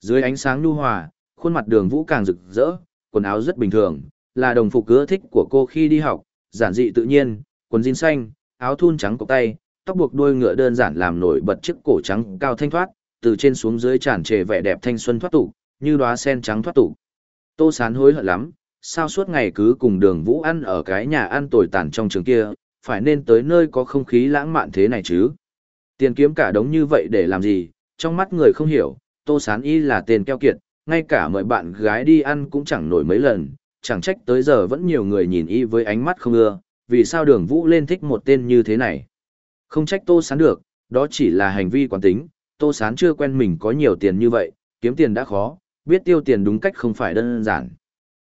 Dưới ánh sáng nhu hòa, khuôn mặt đường vũ càng rực rỡ, quần áo rất bình thường, là đồng phục ưa thích của cô khi đi học, giản dị tự nhiên, quần jean xanh, áo thun trắng cộc tay, tóc buộc đuôi ngựa đơn giản làm nổi bật chiếc cổ trắng cao thanh thoát, từ trên xuống dưới tràn trề vẻ đẹp thanh xuân thoát tục, như đóa sen trắng thoát tục. Tô Sán hối hận lắm, sao suốt ngày cứ cùng đường vũ ăn ở cái nhà ăn tồi tàn trong trường kia, phải nên tới nơi có không khí lãng mạn thế này chứ. Tiền kiếm cả đống như vậy để làm gì, trong mắt người không hiểu, Tô Sán Y là tên keo kiệt, ngay cả mời bạn gái đi ăn cũng chẳng nổi mấy lần, chẳng trách tới giờ vẫn nhiều người nhìn Y với ánh mắt không ưa, vì sao đường vũ lên thích một tên như thế này. Không trách Tô Sán được, đó chỉ là hành vi quán tính, Tô Sán chưa quen mình có nhiều tiền như vậy, kiếm tiền đã khó, biết tiêu tiền đúng cách không phải đơn giản.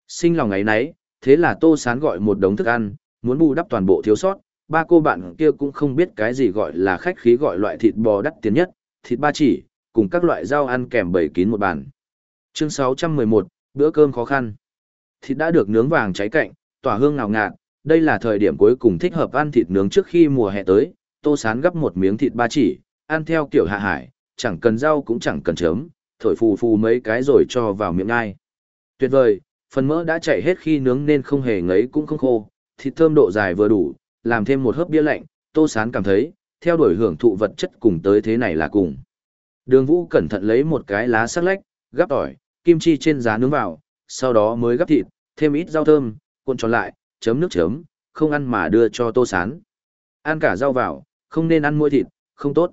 Sinh lòng ấy nấy, thế là Tô Sán gọi một đống thức ăn, muốn bù đắp toàn bộ thiếu sót, ba cô bạn kia cũng không biết cái gì gọi là khách khí gọi loại thịt bò đắt tiền nhất, thịt ba chỉ, cùng các loại rau ăn kèm bầy kín một bàn. Chương 611, bữa cơm khó khăn. Thịt đã được nướng vàng cháy cạnh, tỏa hương ngào ngạt, đây là thời điểm cuối cùng thích hợp ăn thịt nướng trước khi mùa hè tới, Tô Sán gấp một miếng thịt ba chỉ, ăn theo kiểu hạ hải, chẳng cần rau cũng chẳng cần chấm, thổi phù phù mấy cái rồi cho vào miệng ngay. Tuyệt vời, phần mỡ đã chảy hết khi nướng nên không hề ngấy cũng không khô, thịt thơm độ dài vừa đủ, làm thêm một hớp bia lạnh, Tô Sán cảm thấy, theo đuổi hưởng thụ vật chất cùng tới thế này là cùng. Đường Vũ cẩn thận lấy một cái lá sắc lách, gắp tỏi, kim chi trên giá nướng vào, sau đó mới gắp thịt, thêm ít rau thơm, cuộn tròn lại, chấm nước chấm, không ăn mà đưa cho Tô Sán. Ăn cả rau vào, không nên ăn mỗi thịt, không tốt.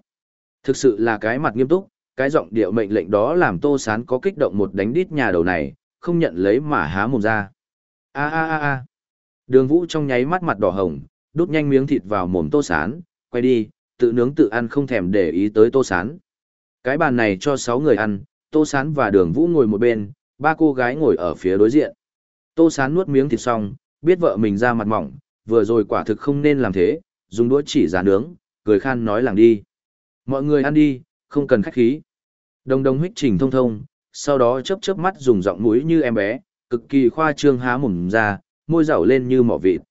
Thực sự là cái mặt nghiêm túc, cái giọng điệu mệnh lệnh đó làm Tô Sán có kích động một đánh đít nhà đầu này, không nhận lấy mà há mồm ra. A a a a. Đường Vũ trong nháy mắt mặt đỏ hồng, đút nhanh miếng thịt vào mồm Tô Sán, quay đi, tự nướng tự ăn không thèm để ý tới Tô Sán. Cái bàn này cho 6 người ăn, Tô Sán và Đường Vũ ngồi một bên, ba cô gái ngồi ở phía đối diện. Tô Sán nuốt miếng thịt xong, biết vợ mình ra mặt mỏng, vừa rồi quả thực không nên làm thế, dùng đũa chỉ giả nướng, cười khan nói làng đi. Mọi người ăn đi, không cần khách khí. Đồng đồng huyết trình thông thông, sau đó chớp chớp mắt dùng giọng mũi như em bé, cực kỳ khoa trương há mồm ra, môi rảo lên như mỏ vịt.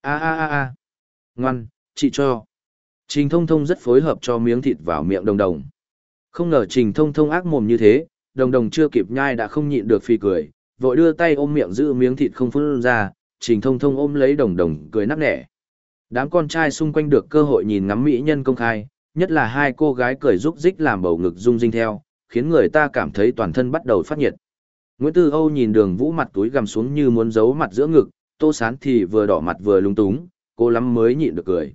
A a a a. Ngoan, chị cho. Trình thông thông rất phối hợp cho miếng thịt vào miệng đồng đồng. Không ngờ trình thông thông ác mồm như thế, đồng đồng chưa kịp nhai đã không nhịn được phi cười, vội đưa tay ôm miệng giữ miếng thịt không phun ra, trình thông thông ôm lấy đồng đồng cười nắc nẻ. Đám con trai xung quanh được cơ hội nhìn ngắm mỹ nhân công khai, nhất là hai cô gái cười rúc rích làm bầu ngực rung rinh theo, khiến người ta cảm thấy toàn thân bắt đầu phát nhiệt. Nguyễn Tư Âu nhìn đường vũ mặt túi gầm xuống như muốn giấu mặt giữa ngực, tô sán thì vừa đỏ mặt vừa lung túng, cô lắm mới nhịn được cười.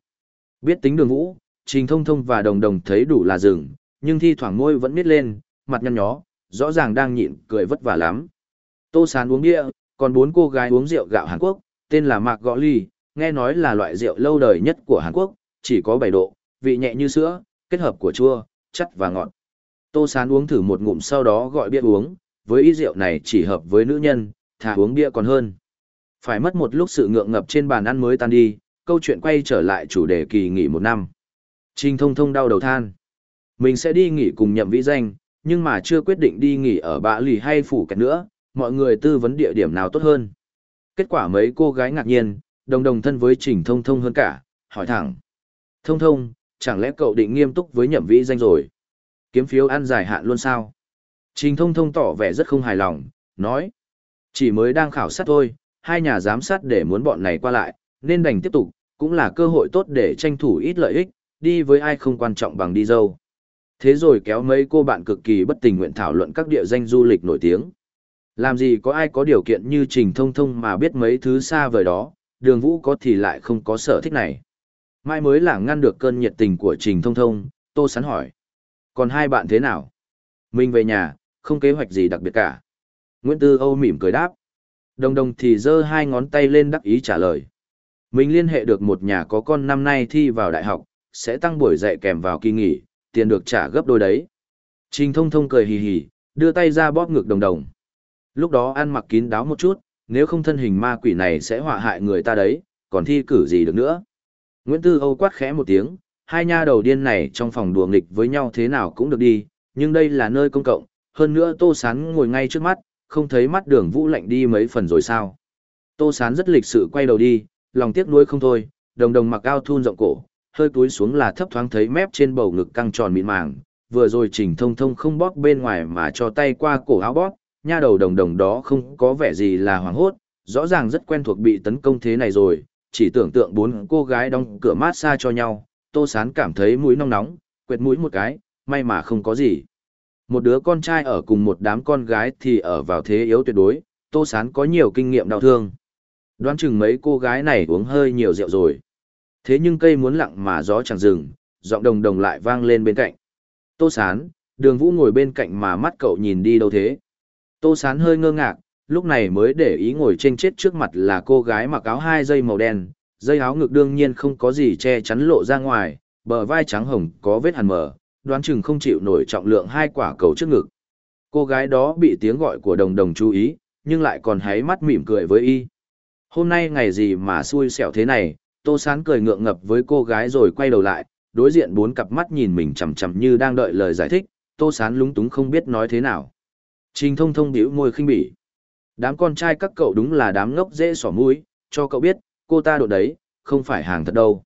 Biết tính đường vũ, trình thông thông và đồng đồng thấy đủ là rừng, nhưng thi thoảng môi vẫn nít lên, mặt nhăn nhó, rõ ràng đang nhịn cười vất vả lắm. Tô sán uống bia, còn bốn cô gái uống rượu gạo Hàn Quốc, tên là Mạc Gõ Ly, nghe nói là loại rượu lâu đời nhất của Hàn Quốc, chỉ có 7 độ, vị nhẹ như sữa, kết hợp của chua, chắc và ngọt. Tô Sán uống thử một ngụm sau đó gọi bia uống, với ý rượu này chỉ hợp với nữ nhân, thà uống bia còn hơn. Phải mất một lúc sự ngượng ngập trên bàn ăn mới tan đi, câu chuyện quay trở lại chủ đề kỳ nghỉ một năm. Trình thông thông đau đầu than. Mình sẽ đi nghỉ cùng nhậm vĩ danh, nhưng mà chưa quyết định đi nghỉ ở bạ lì hay phủ kẹt nữa, mọi người tư vấn địa điểm nào tốt hơn. Kết quả mấy cô gái ngạc nhiên, đồng đồng thân với trình thông thông hơn cả, hỏi thẳng. Thông thông, chẳng lẽ cậu định nghiêm túc với nhậm vĩ danh rồi? Kiếm phiếu ăn dài hạn luôn sao? Trình thông thông tỏ vẻ rất không hài lòng, nói. Chỉ mới đang khảo sát thôi, hai nhà giám sát để muốn bọn này qua lại, nên đành tiếp tục, cũng là cơ hội tốt để tranh thủ ít lợi ích, đi với ai không quan trọng bằng đi dâu. Thế rồi kéo mấy cô bạn cực kỳ bất tình nguyện thảo luận các địa danh du lịch nổi tiếng. Làm gì có ai có điều kiện như Trình Thông Thông mà biết mấy thứ xa vời đó, đường vũ có thì lại không có sở thích này. Mai mới là ngăn được cơn nhiệt tình của Trình Thông Thông, Tô Sán hỏi. Còn hai bạn thế nào? Mình về nhà, không kế hoạch gì đặc biệt cả. Nguyễn Tư Âu mỉm cười đáp. Đồng đồng thì giơ hai ngón tay lên đắc ý trả lời. Mình liên hệ được một nhà có con năm nay thi vào đại học, sẽ tăng buổi dạy kèm vào kỳ nghỉ, tiền được trả gấp đôi đấy. Trình thông thông cười hì hì, đưa tay ra bóp ngực đồng đồng. Lúc đó ăn mặc kín đáo một chút, nếu không thân hình ma quỷ này sẽ họa hại người ta đấy, còn thi cử gì được nữa. Nguyễn Tư Âu quát khẽ một tiếng, hai nha đầu điên này trong phòng đùa nghịch với nhau thế nào cũng được đi, nhưng đây là nơi công cộng, hơn nữa Tô Sán ngồi ngay trước mắt, không thấy mắt đường vũ lạnh đi mấy phần rồi sao. Tô Sán rất lịch sự quay đầu đi, lòng tiếc nuối không thôi, đồng đồng mặc ao thun rộng cổ, hơi túi xuống là thấp thoáng thấy mép trên bầu ngực căng tròn mịn màng, vừa rồi chỉnh thông thông không bóp bên ngoài mà cho tay qua cổ áo bóp, nha đầu đồng đồng đó không có vẻ gì là hoảng hốt, rõ ràng rất quen thuộc bị tấn công thế này rồi, chỉ tưởng tượng bốn cô gái đóng cửa mát xa cho nhau, tô sán cảm thấy mũi nóng nóng, quẹt mũi một cái, may mà không có gì. Một đứa con trai ở cùng một đám con gái thì ở vào thế yếu tuyệt đối, tô sán có nhiều kinh nghiệm đau thương. Đoán chừng mấy cô gái này uống hơi nhiều rượu rồi. Thế nhưng cây muốn lặng mà gió chẳng dừng, giọng đồng đồng lại vang lên bên cạnh. Tô Sán, đường vũ ngồi bên cạnh mà mắt cậu nhìn đi đâu thế. Tô Sán hơi ngơ ngác, lúc này mới để ý ngồi trên chết trước mặt là cô gái mặc áo hai dây màu đen, dây áo ngực đương nhiên không có gì che chắn lộ ra ngoài, bờ vai trắng hồng có vết hằn mờ, đoán chừng không chịu nổi trọng lượng hai quả cầu trước ngực. Cô gái đó bị tiếng gọi của đồng đồng chú ý, nhưng lại còn háy mắt mỉm cười với y. Hôm nay ngày gì mà xui xẻo thế này, Tô Sán cười ngượng ngập với cô gái rồi quay đầu lại, đối diện bốn cặp mắt nhìn mình chằm chằm như đang đợi lời giải thích, Tô Sán lúng túng không biết nói thế nào. Trình thông thông bĩu môi khinh bỉ. Đám con trai các cậu đúng là đám ngốc dễ xỏ mũi, cho cậu biết, cô ta độ đấy, không phải hàng thật đâu.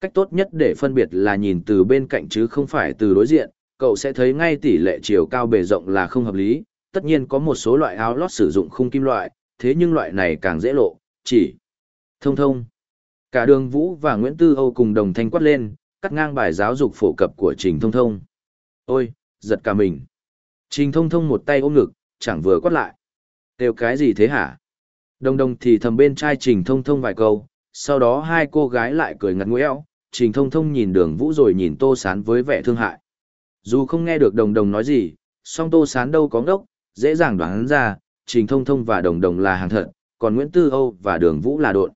Cách tốt nhất để phân biệt là nhìn từ bên cạnh chứ không phải từ đối diện, cậu sẽ thấy ngay tỷ lệ chiều cao bề rộng là không hợp lý, tất nhiên có một số loại áo lót sử dụng khung kim loại, thế nhưng loại này càng dễ lộ, chỉ thông thông. Cả đường Vũ và Nguyễn Tư Âu cùng đồng thanh quát lên, cắt ngang bài giáo dục phổ cập của Trình Thông Thông. Ôi, giật cả mình. Trình Thông Thông một tay ôm ngực, chẳng vừa quát lại. Đều cái gì thế hả? Đồng đồng thì thầm bên trai Trình Thông Thông vài câu, sau đó hai cô gái lại cười ngặt nguẽo, Trình Thông Thông nhìn đường Vũ rồi nhìn Tô Sán với vẻ thương hại. Dù không nghe được đồng đồng nói gì, song Tô Sán đâu có ngốc, dễ dàng đoán ra, Trình Thông Thông và đồng đồng là hàng thật, còn Nguyễn Tư Âu và đường Vũ là độn.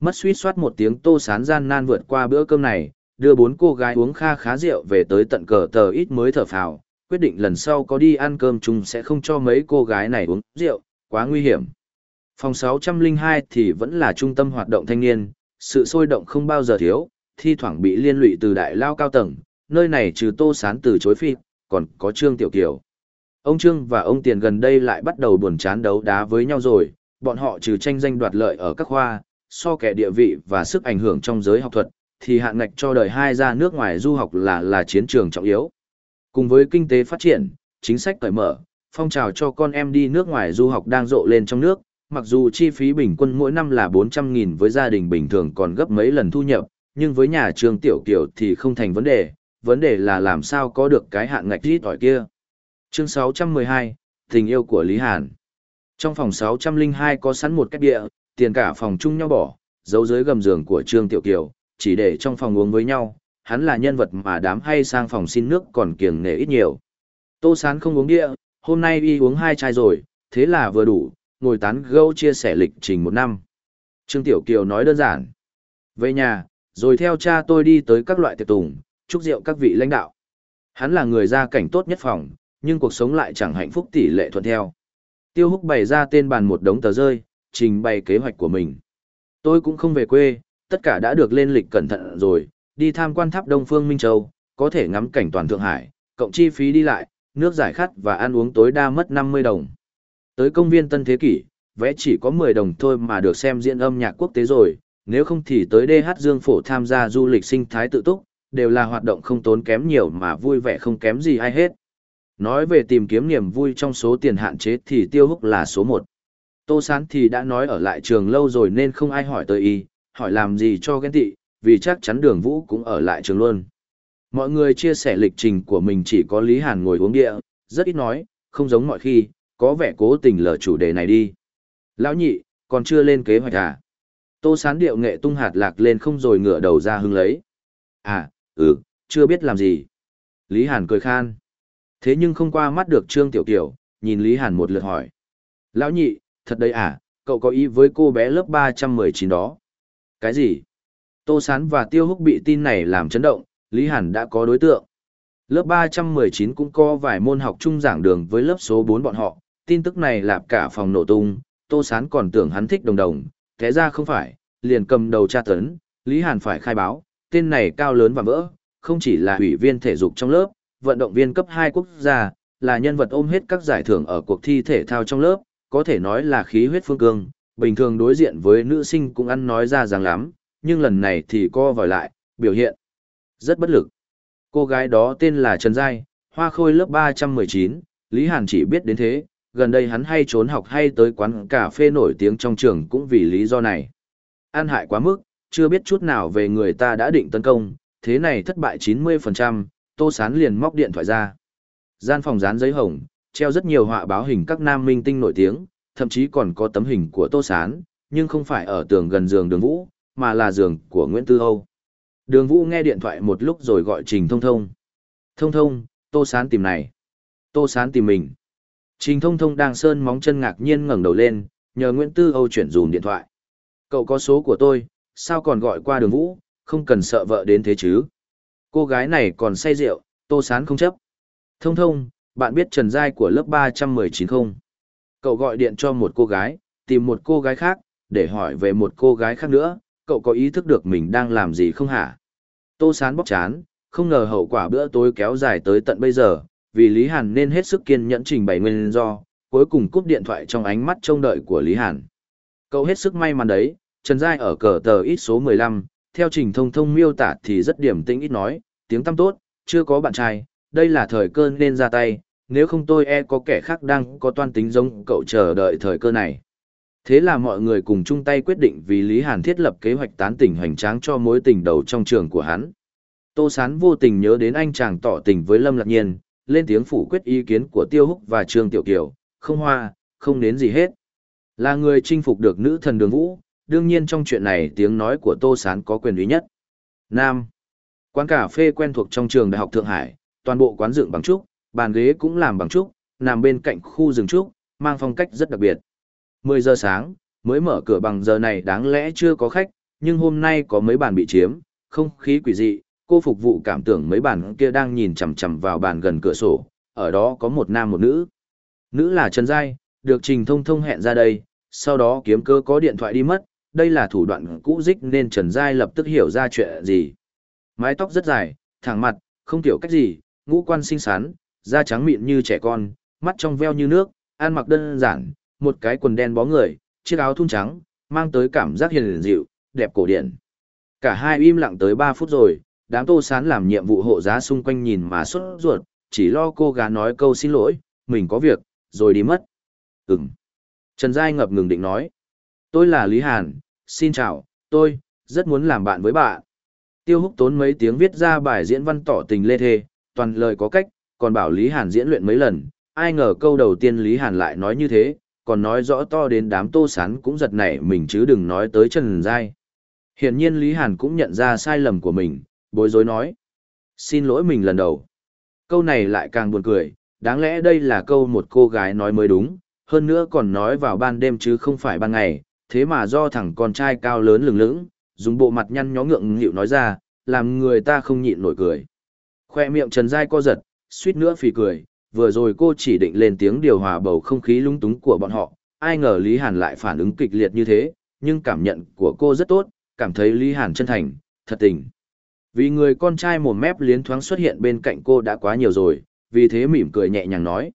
Mất suýt soát một tiếng Tô Sán gian nan vượt qua bữa cơm này, đưa bốn cô gái uống kha khá rượu về tới tận cờ tờ ít mới thở phào, quyết định lần sau có đi ăn cơm chung sẽ không cho mấy cô gái này uống rượu, quá nguy hiểm. Phòng 602 thì vẫn là trung tâm hoạt động thanh niên, sự sôi động không bao giờ thiếu, thi thoảng bị liên lụy từ đại lao cao tầng, nơi này trừ Tô Sán từ chối phi, còn có Trương Tiểu Kiều. Ông Trương và ông Tiền gần đây lại bắt đầu buồn chán đấu đá với nhau rồi, bọn họ trừ tranh danh đoạt lợi ở các khoa, so kẻ địa vị và sức ảnh hưởng trong giới học thuật, thì hạn ngạch cho đời hai ra nước ngoài du học là là chiến trường trọng yếu. Cùng với kinh tế phát triển, chính sách cởi mở, phong trào cho con em đi nước ngoài du học đang rộ lên trong nước, mặc dù chi phí bình quân mỗi năm là 400.000 với gia đình bình thường còn gấp mấy lần thu nhập, nhưng với nhà trường tiểu kiểu thì không thành vấn đề, vấn đề là làm sao có được cái hạn ngạch ít ỏi kia. Chương 612, Tình yêu của Lý Hàn Trong phòng 602 có sẵn một cách địa, tiền cả phòng chung nhau bỏ, giấu dưới gầm giường của Trương Tiểu Kiều, chỉ để trong phòng uống với nhau, hắn là nhân vật mà đám hay sang phòng xin nước còn kiềng nể ít nhiều. Tô Sán không uống địa, hôm nay y uống hai chai rồi, thế là vừa đủ, ngồi tán gẫu chia sẻ lịch trình một năm. Trương Tiểu Kiều nói đơn giản. Về nhà, rồi theo cha tôi đi tới các loại tiệc tùng, chúc rượu các vị lãnh đạo. Hắn là người gia cảnh tốt nhất phòng, nhưng cuộc sống lại chẳng hạnh phúc tỷ lệ thuận theo. Tiêu Húc bày ra tên bàn một đống tờ rơi, trình bày kế hoạch của mình. Tôi cũng không về quê, tất cả đã được lên lịch cẩn thận rồi, đi tham quan tháp Đông Phương Minh Châu, có thể ngắm cảnh toàn Thượng Hải, cộng chi phí đi lại, nước giải khát và ăn uống tối đa mất 50 đồng. Tới công viên Tân Thế Kỷ, vẽ chỉ có 10 đồng thôi mà được xem diễn âm nhạc quốc tế rồi, nếu không thì tới DH Dương Phổ tham gia du lịch sinh thái tự túc, đều là hoạt động không tốn kém nhiều mà vui vẻ không kém gì ai hết. Nói về tìm kiếm niềm vui trong số tiền hạn chế thì Tiêu Húc là số 1. Tô Sán thì đã nói ở lại trường lâu rồi nên không ai hỏi tới y, hỏi làm gì cho ghen tị, vì chắc chắn đường vũ cũng ở lại trường luôn. Mọi người chia sẻ lịch trình của mình chỉ có Lý Hàn ngồi uống địa, rất ít nói, không giống mọi khi, có vẻ cố tình lờ chủ đề này đi. Lão nhị, còn chưa lên kế hoạch à? Tô sán điệu nghệ tung hạt lạc lên không rồi ngửa đầu ra hưng lấy. À, ừ, chưa biết làm gì. Lý Hàn cười khan. Thế nhưng không qua mắt được Trương Tiểu Tiểu, nhìn Lý Hàn một lượt hỏi. Lão nhị, thật đấy à, cậu có ý với cô bé lớp 319 đó. Cái gì? Tô Sán và Tiêu Húc bị tin này làm chấn động, Lý Hàn đã có đối tượng. Lớp 319 cũng có vài môn học chung giảng đường với lớp số 4 bọn họ, tin tức này lạp cả phòng nổ tung, Tô Sán còn tưởng hắn thích đồng đồng, thế ra không phải, liền cầm đầu tra tấn, Lý Hàn phải khai báo, tên này cao lớn và vỡ, không chỉ là ủy viên thể dục trong lớp, vận động viên cấp 2 quốc gia, là nhân vật ôm hết các giải thưởng ở cuộc thi thể thao trong lớp, có thể nói là khí huyết phương cương, bình thường đối diện với nữ sinh cũng ăn nói ra dáng lắm, nhưng lần này thì co vòi lại, biểu hiện rất bất lực. Cô gái đó tên là Trần Giai, hoa khôi lớp 319, Lý Hàn chỉ biết đến thế, gần đây hắn hay trốn học hay tới quán cà phê nổi tiếng trong trường cũng vì lý do này. An hại quá mức, chưa biết chút nào về người ta đã định tấn công, thế này thất bại 90%, Tô Sán liền móc điện thoại ra. Gian phòng dán giấy hồng, treo rất nhiều họa báo hình các nam minh tinh nổi tiếng, thậm chí còn có tấm hình của Tô Sán, nhưng không phải ở tường gần giường đường vũ, mà là giường của Nguyễn Tư Âu. Đường Vũ nghe điện thoại một lúc rồi gọi Trình Thông Thông. Thông Thông, Tô Sán tìm này. Tô Sán tìm mình. Trình Thông Thông đang sơn móng chân ngạc nhiên ngẩng đầu lên, nhờ Nguyễn Tư Âu chuyển dùm điện thoại. Cậu có số của tôi, sao còn gọi qua đường Vũ, không cần sợ vợ đến thế chứ. Cô gái này còn say rượu, Tô Sán không chấp. Thông Thông, bạn biết Trần Giai của lớp 319 không? Cậu gọi điện cho một cô gái, tìm một cô gái khác, để hỏi về một cô gái khác nữa, cậu có ý thức được mình đang làm gì không hả? Tô Sán bóc chán, không ngờ hậu quả bữa tối kéo dài tới tận bây giờ, vì Lý Hàn nên hết sức kiên nhẫn trình bày nguyên do, cuối cùng cúp điện thoại trong ánh mắt trông đợi của Lý Hàn. Cậu hết sức may mắn đấy, Trần Giai ở cờ tờ ít số 15, theo trình thông thông miêu tả thì rất điểm tĩnh ít nói, tiếng tăm tốt, chưa có bạn trai, đây là thời cơ nên ra tay, nếu không tôi e có kẻ khác đang có toan tính giống cậu chờ đợi thời cơ này. Thế là mọi người cùng chung tay quyết định vì Lý Hàn thiết lập kế hoạch tán tỉnh hoành tráng cho mối tình đầu trong trường của hắn. Tô Sán vô tình nhớ đến anh chàng tỏ tình với Lâm Lạc Nhiên, lên tiếng phủ quyết ý kiến của Tiêu Húc và Trương Tiểu Kiều, không hoa, không đến gì hết. Là người chinh phục được nữ thần đường vũ, đương nhiên trong chuyện này tiếng nói của Tô Sán có quyền uy nhất. Nam. Quán cà phê quen thuộc trong trường Đại học Thượng Hải, toàn bộ quán dựng bằng trúc, bàn ghế cũng làm bằng trúc, nằm bên cạnh khu rừng trúc, mang phong cách rất đặc biệt. 10 giờ sáng, mới mở cửa bằng giờ này đáng lẽ chưa có khách, nhưng hôm nay có mấy bàn bị chiếm, không khí quỷ dị, cô phục vụ cảm tưởng mấy bàn kia đang nhìn chằm chằm vào bàn gần cửa sổ, ở đó có một nam một nữ. Nữ là Trần Giai, được Trình Thông Thông hẹn ra đây, sau đó kiếm cơ có điện thoại đi mất, đây là thủ đoạn cũ dích nên Trần Giai lập tức hiểu ra chuyện gì. Mái tóc rất dài, thẳng mặt, không tiểu cách gì, ngũ quan xinh xắn, da trắng mịn như trẻ con, mắt trong veo như nước, ăn mặc đơn giản, một cái quần đen bó người, chiếc áo thun trắng, mang tới cảm giác hiền dịu, đẹp cổ điển. Cả hai im lặng tới 3 phút rồi, đám tô sán làm nhiệm vụ hộ giá xung quanh nhìn mà xuất ruột, chỉ lo cô gái nói câu xin lỗi, mình có việc, rồi đi mất. Ừm. Trần Giai ngập ngừng định nói. Tôi là Lý Hàn, xin chào, tôi, rất muốn làm bạn với bạn. Tiêu húc tốn mấy tiếng viết ra bài diễn văn tỏ tình lê thê, toàn lời có cách, còn bảo Lý Hàn diễn luyện mấy lần, ai ngờ câu đầu tiên Lý Hàn lại nói như thế, còn nói rõ to đến đám tô sán cũng giật nảy mình chứ đừng nói tới Trần Giai. Hiển nhiên Lý Hàn cũng nhận ra sai lầm của mình, bối rối nói. Xin lỗi mình lần đầu. Câu này lại càng buồn cười, đáng lẽ đây là câu một cô gái nói mới đúng, hơn nữa còn nói vào ban đêm chứ không phải ban ngày, thế mà do thằng con trai cao lớn lừng lững, dùng bộ mặt nhăn nhó ngượng nghịu nói ra, làm người ta không nhịn nổi cười. Khoe miệng Trần Giai co giật, suýt nữa phì cười, vừa rồi cô chỉ định lên tiếng điều hòa bầu không khí lung túng của bọn họ, ai ngờ Lý Hàn lại phản ứng kịch liệt như thế, nhưng cảm nhận của cô rất tốt, cảm thấy Lý Hàn chân thành, thật tình. Vì người con trai mồm mép liến thoáng xuất hiện bên cạnh cô đã quá nhiều rồi, vì thế mỉm cười nhẹ nhàng nói.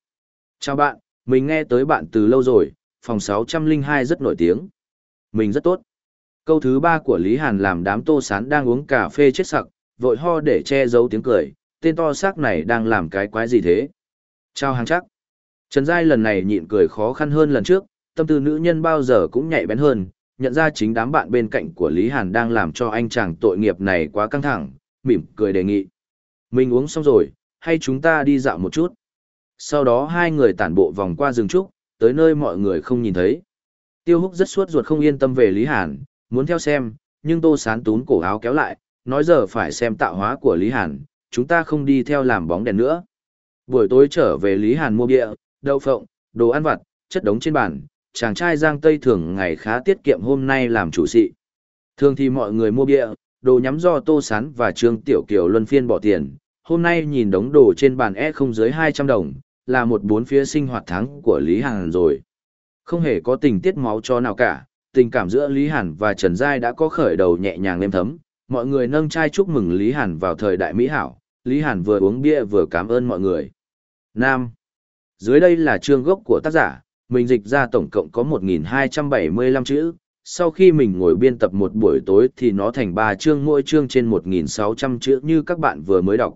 Chào bạn, mình nghe tới bạn từ lâu rồi, phòng 602 rất nổi tiếng. Mình rất tốt. Câu thứ ba của Lý Hàn làm đám tô sán đang uống cà phê chết sặc, vội ho để che giấu tiếng cười, tên to xác này đang làm cái quái gì thế? Chào hàng chắc. Trần Giai lần này nhịn cười khó khăn hơn lần trước, tâm tư nữ nhân bao giờ cũng nhạy bén hơn, nhận ra chính đám bạn bên cạnh của Lý Hàn đang làm cho anh chàng tội nghiệp này quá căng thẳng, mỉm cười đề nghị. Mình uống xong rồi, hay chúng ta đi dạo một chút. Sau đó hai người tản bộ vòng qua rừng trúc, tới nơi mọi người không nhìn thấy. Tiêu húc rất suốt ruột không yên tâm về Lý Hàn, muốn theo xem, nhưng tô sán tún cổ áo kéo lại, nói giờ phải xem tạo hóa của Lý Hàn, chúng ta không đi theo làm bóng đèn nữa. Buổi tối trở về Lý Hàn mua bia, đậu phộng, đồ ăn vặt, chất đống trên bàn, chàng trai Giang Tây thường ngày khá tiết kiệm hôm nay làm chủ sĩ. Thường thì mọi người mua bia, đồ nhắm do Tô Sán và Trương Tiểu Kiều luân phiên bỏ tiền, hôm nay nhìn đống đồ trên bàn e không dưới 200 đồng, là một bốn phía sinh hoạt tháng của Lý Hàn rồi. Không hề có tình tiết máu cho nào cả, tình cảm giữa Lý Hàn và Trần Giai đã có khởi đầu nhẹ nhàng êm thấm, mọi người nâng chai chúc mừng Lý Hàn vào thời đại Mỹ hảo, Lý Hàn vừa uống bia vừa cảm ơn mọi người. Nam. Dưới đây là chương gốc của tác giả, mình dịch ra tổng cộng có 1.275 chữ, sau khi mình ngồi biên tập một buổi tối thì nó thành 3 chương mỗi chương trên 1.600 chữ như các bạn vừa mới đọc.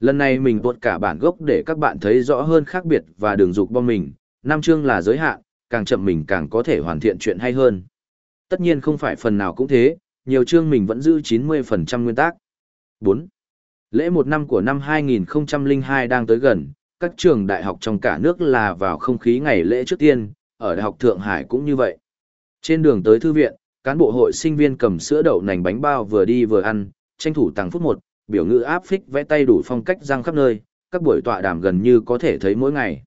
Lần này mình tuột cả bản gốc để các bạn thấy rõ hơn khác biệt và đường dục bom mình, năm chương là giới hạn, càng chậm mình càng có thể hoàn thiện chuyện hay hơn. Tất nhiên không phải phần nào cũng thế, nhiều chương mình vẫn giữ 90% nguyên tắc. 4. Lễ một năm của năm 2002 đang tới gần, các trường đại học trong cả nước là vào không khí ngày lễ trước tiên, ở Đại học Thượng Hải cũng như vậy. Trên đường tới thư viện, cán bộ hội sinh viên cầm sữa đậu nành bánh bao vừa đi vừa ăn, tranh thủ tăng phút một, biểu ngữ áp phích vẽ tay đủ phong cách răng khắp nơi, các buổi tọa đàm gần như có thể thấy mỗi ngày.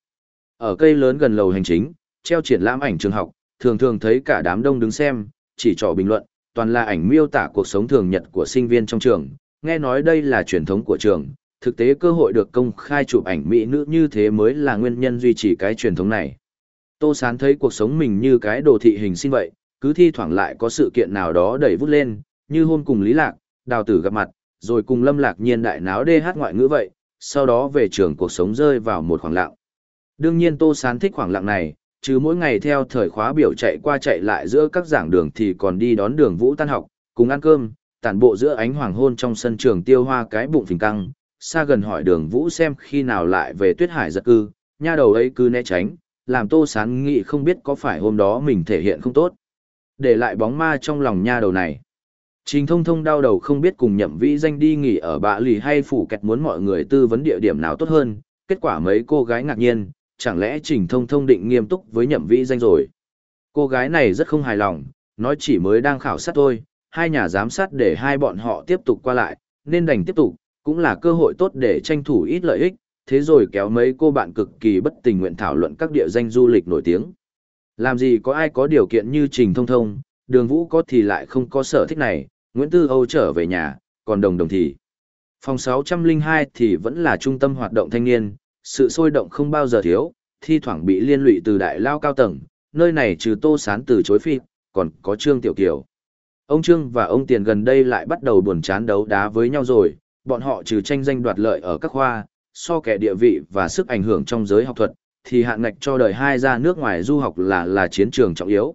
Ở cây lớn gần lầu hành chính, treo triển lãm ảnh trường học, thường thường thấy cả đám đông đứng xem, chỉ trỏ bình luận, toàn là ảnh miêu tả cuộc sống thường nhật của sinh viên trong trường, nghe nói đây là truyền thống của trường, thực tế cơ hội được công khai chụp ảnh mỹ nữ như thế mới là nguyên nhân duy trì cái truyền thống này. Tô Sán thấy cuộc sống mình như cái đồ thị hình sinh vậy, cứ thi thoảng lại có sự kiện nào đó đẩy vút lên, như hôm cùng Lý Lạc, đào tử gặp mặt, rồi cùng Lâm Lạc nhiên đại náo đê hát ngoại ngữ vậy, sau đó về trường cuộc sống rơi vào một khoảng lặng. Đương nhiên Tô Sán thích khoảng lặng này, chứ mỗi ngày theo thời khóa biểu chạy qua chạy lại giữa các giảng đường thì còn đi đón đường vũ tan học, cùng ăn cơm, tản bộ giữa ánh hoàng hôn trong sân trường tiêu hoa cái bụng phình căng, xa gần hỏi đường vũ xem khi nào lại về tuyết hải giật cư, nha đầu ấy cứ né tránh, làm tô sán nghĩ không biết có phải hôm đó mình thể hiện không tốt. Để lại bóng ma trong lòng nha đầu này. Trình thông thông đau đầu không biết cùng nhậm vĩ danh đi nghỉ ở bạ lì hay phủ kẹt muốn mọi người tư vấn địa điểm nào tốt hơn, kết quả mấy cô gái ngạc nhiên, chẳng lẽ trình thông thông định nghiêm túc với nhậm vĩ danh rồi. Cô gái này rất không hài lòng, nói chỉ mới đang khảo sát thôi, hai nhà giám sát để hai bọn họ tiếp tục qua lại, nên đành tiếp tục, cũng là cơ hội tốt để tranh thủ ít lợi ích, thế rồi kéo mấy cô bạn cực kỳ bất tình nguyện thảo luận các địa danh du lịch nổi tiếng. Làm gì có ai có điều kiện như Trình Thông Thông, đường vũ có thì lại không có sở thích này, Nguyễn Tư Âu trở về nhà, còn đồng đồng thì. Phòng 602 thì vẫn là trung tâm hoạt động thanh niên, sự sôi động không bao giờ thiếu, thi thoảng bị liên lụy từ đại lao cao tầng, nơi này trừ tô sán từ chối phi, còn có Trương Tiểu Kiều. Ông Trương và ông Tiền gần đây lại bắt đầu buồn chán đấu đá với nhau rồi, bọn họ trừ tranh danh đoạt lợi ở các khoa, so kẻ địa vị và sức ảnh hưởng trong giới học thuật, thì hạn ngạch cho đời hai ra nước ngoài du học là là chiến trường trọng yếu.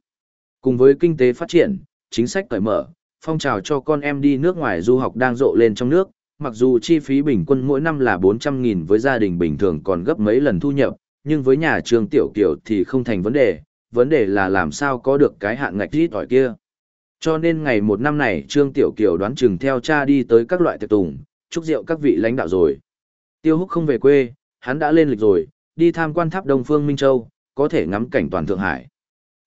Cùng với kinh tế phát triển, chính sách cởi mở, phong trào cho con em đi nước ngoài du học đang rộ lên trong nước, mặc dù chi phí bình quân mỗi năm là 400.000 với gia đình bình thường còn gấp mấy lần thu nhập, nhưng với nhà trường tiểu kiểu thì không thành vấn đề, vấn đề là làm sao có được cái hạn ngạch ít ỏi kia. Cho nên ngày một năm này Trương Tiểu Kiều đoán chừng theo cha đi tới các loại tiệc tùng, chúc rượu các vị lãnh đạo rồi. Tiêu Húc không về quê, hắn đã lên lịch rồi, đi tham quan tháp Đông Phương Minh Châu, có thể ngắm cảnh toàn Thượng Hải.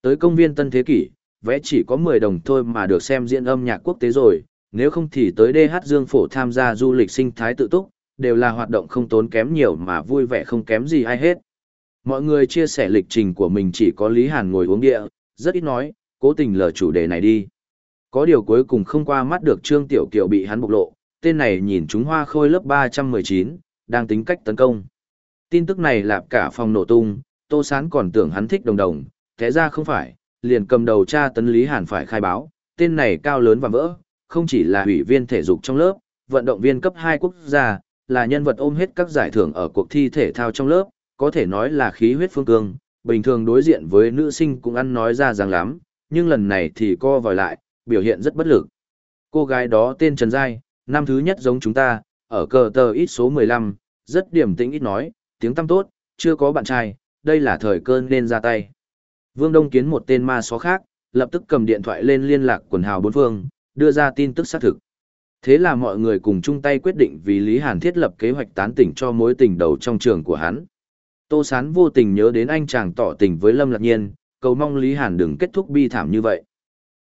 Tới công viên Tân Thế Kỷ, vẽ chỉ có 10 đồng thôi mà được xem diễn âm nhạc quốc tế rồi, nếu không thì tới DH Dương Phổ tham gia du lịch sinh thái tự túc, đều là hoạt động không tốn kém nhiều mà vui vẻ không kém gì ai hết. Mọi người chia sẻ lịch trình của mình chỉ có Lý Hàn ngồi uống địa, rất ít nói, cố tình lờ chủ đề này đi. Có điều cuối cùng không qua mắt được Trương Tiểu Kiều bị hắn bộc lộ, tên này nhìn chúng hoa khôi lớp 319, đang tính cách tấn công. Tin tức này lạp cả phòng nổ tung, Tô Sán còn tưởng hắn thích đồng đồng, thế ra không phải, liền cầm đầu cha tấn Lý Hàn phải khai báo, tên này cao lớn và vỡ, không chỉ là ủy viên thể dục trong lớp, vận động viên cấp 2 quốc gia, là nhân vật ôm hết các giải thưởng ở cuộc thi thể thao trong lớp, có thể nói là khí huyết phương cương, bình thường đối diện với nữ sinh cũng ăn nói ra rằng lắm, nhưng lần này thì co vòi lại, biểu hiện rất bất lực. Cô gái đó tên Trần Giai, năm thứ nhất giống chúng ta, ở cờ tờ ít số 15, rất điểm tĩnh ít nói, tiếng tăm tốt, chưa có bạn trai, đây là thời cơn nên ra tay. Vương Đông kiến một tên ma xó khác, lập tức cầm điện thoại lên liên lạc quần hào bốn phương, đưa ra tin tức xác thực. Thế là mọi người cùng chung tay quyết định vì Lý Hàn thiết lập kế hoạch tán tỉnh cho mối tình đầu trong trường của hắn. Tô Sán vô tình nhớ đến anh chàng tỏ tình với Lâm Lạc Nhiên, cầu mong Lý Hàn đừng kết thúc bi thảm như vậy.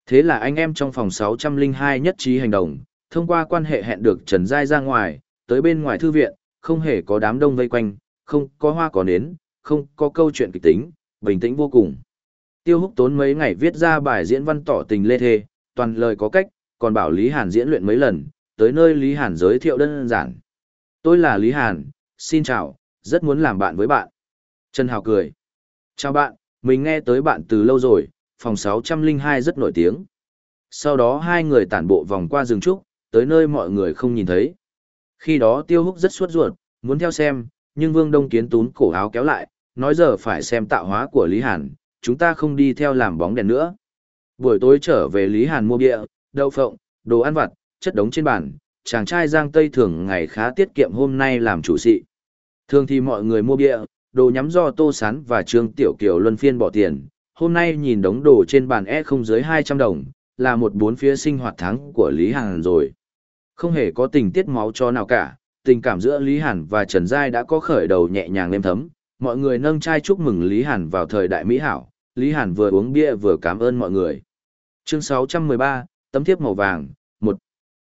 Thế là anh em trong phòng 602 nhất trí hành động, thông qua quan hệ hẹn được Trần Giai ra ngoài, tới bên ngoài thư viện, không hề có đám đông vây quanh, không có hoa có nến, không có câu chuyện kịch tính, bình tĩnh vô cùng. Tiêu húc tốn mấy ngày viết ra bài diễn văn tỏ tình lê thê, toàn lời có cách, còn bảo Lý Hàn diễn luyện mấy lần, tới nơi Lý Hàn giới thiệu đơn giản. Tôi là Lý Hàn, xin chào, rất muốn làm bạn với bạn. Trần Hào cười. Chào bạn, mình nghe tới bạn từ lâu rồi, phòng 602 rất nổi tiếng. Sau đó hai người tản bộ vòng qua rừng trúc, tới nơi mọi người không nhìn thấy. Khi đó Tiêu Húc rất suốt ruột, muốn theo xem, nhưng Vương Đông Kiến tún cổ áo kéo lại, nói giờ phải xem tạo hóa của Lý Hàn, chúng ta không đi theo làm bóng đèn nữa. Buổi tối trở về Lý Hàn mua bia, đậu phộng, đồ ăn vặt, chất đống trên bàn, chàng trai Giang Tây thường ngày khá tiết kiệm hôm nay làm chủ sĩ. Thường thì mọi người mua bia, đồ nhắm do Tô Sán và Trương Tiểu Kiều luân phiên bỏ tiền, hôm nay nhìn đống đồ trên bàn e không dưới 200 đồng, là một bốn phía sinh hoạt tháng của Lý Hàn rồi. Không hề có tình tiết máu cho nào cả, tình cảm giữa Lý Hàn và Trần Giai đã có khởi đầu nhẹ nhàng êm thấm, mọi người nâng chai chúc mừng Lý Hàn vào thời đại Mỹ hảo, Lý Hàn vừa uống bia vừa cảm ơn mọi người. Chương 613, tấm thiếp màu vàng, Một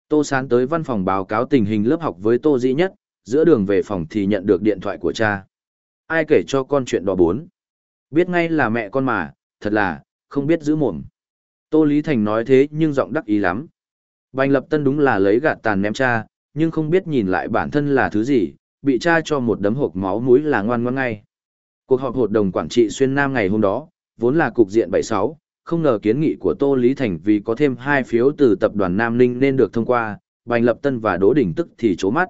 Tô Sán tới văn phòng báo cáo tình hình lớp học với Tô Dĩ Nhất, giữa đường về phòng thì nhận được điện thoại của cha. Ai kể cho con chuyện đó bốn? Biết ngay là mẹ con mà, thật là, không biết giữ mồm. Tô Lý Thành nói thế nhưng giọng đắc ý lắm. Bành Lập Tân đúng là lấy gạt tàn ném cha, nhưng không biết nhìn lại bản thân là thứ gì, bị cha cho một đấm hộp máu mũi là ngoan ngoãn ngay. Cuộc họp hội đồng quản trị xuyên Nam ngày hôm đó, vốn là cục diện 76, không ngờ kiến nghị của Tô Lý Thành vì có thêm hai phiếu từ tập đoàn Nam Ninh nên được thông qua, Bành Lập Tân và Đỗ Đình tức thì chố mắt.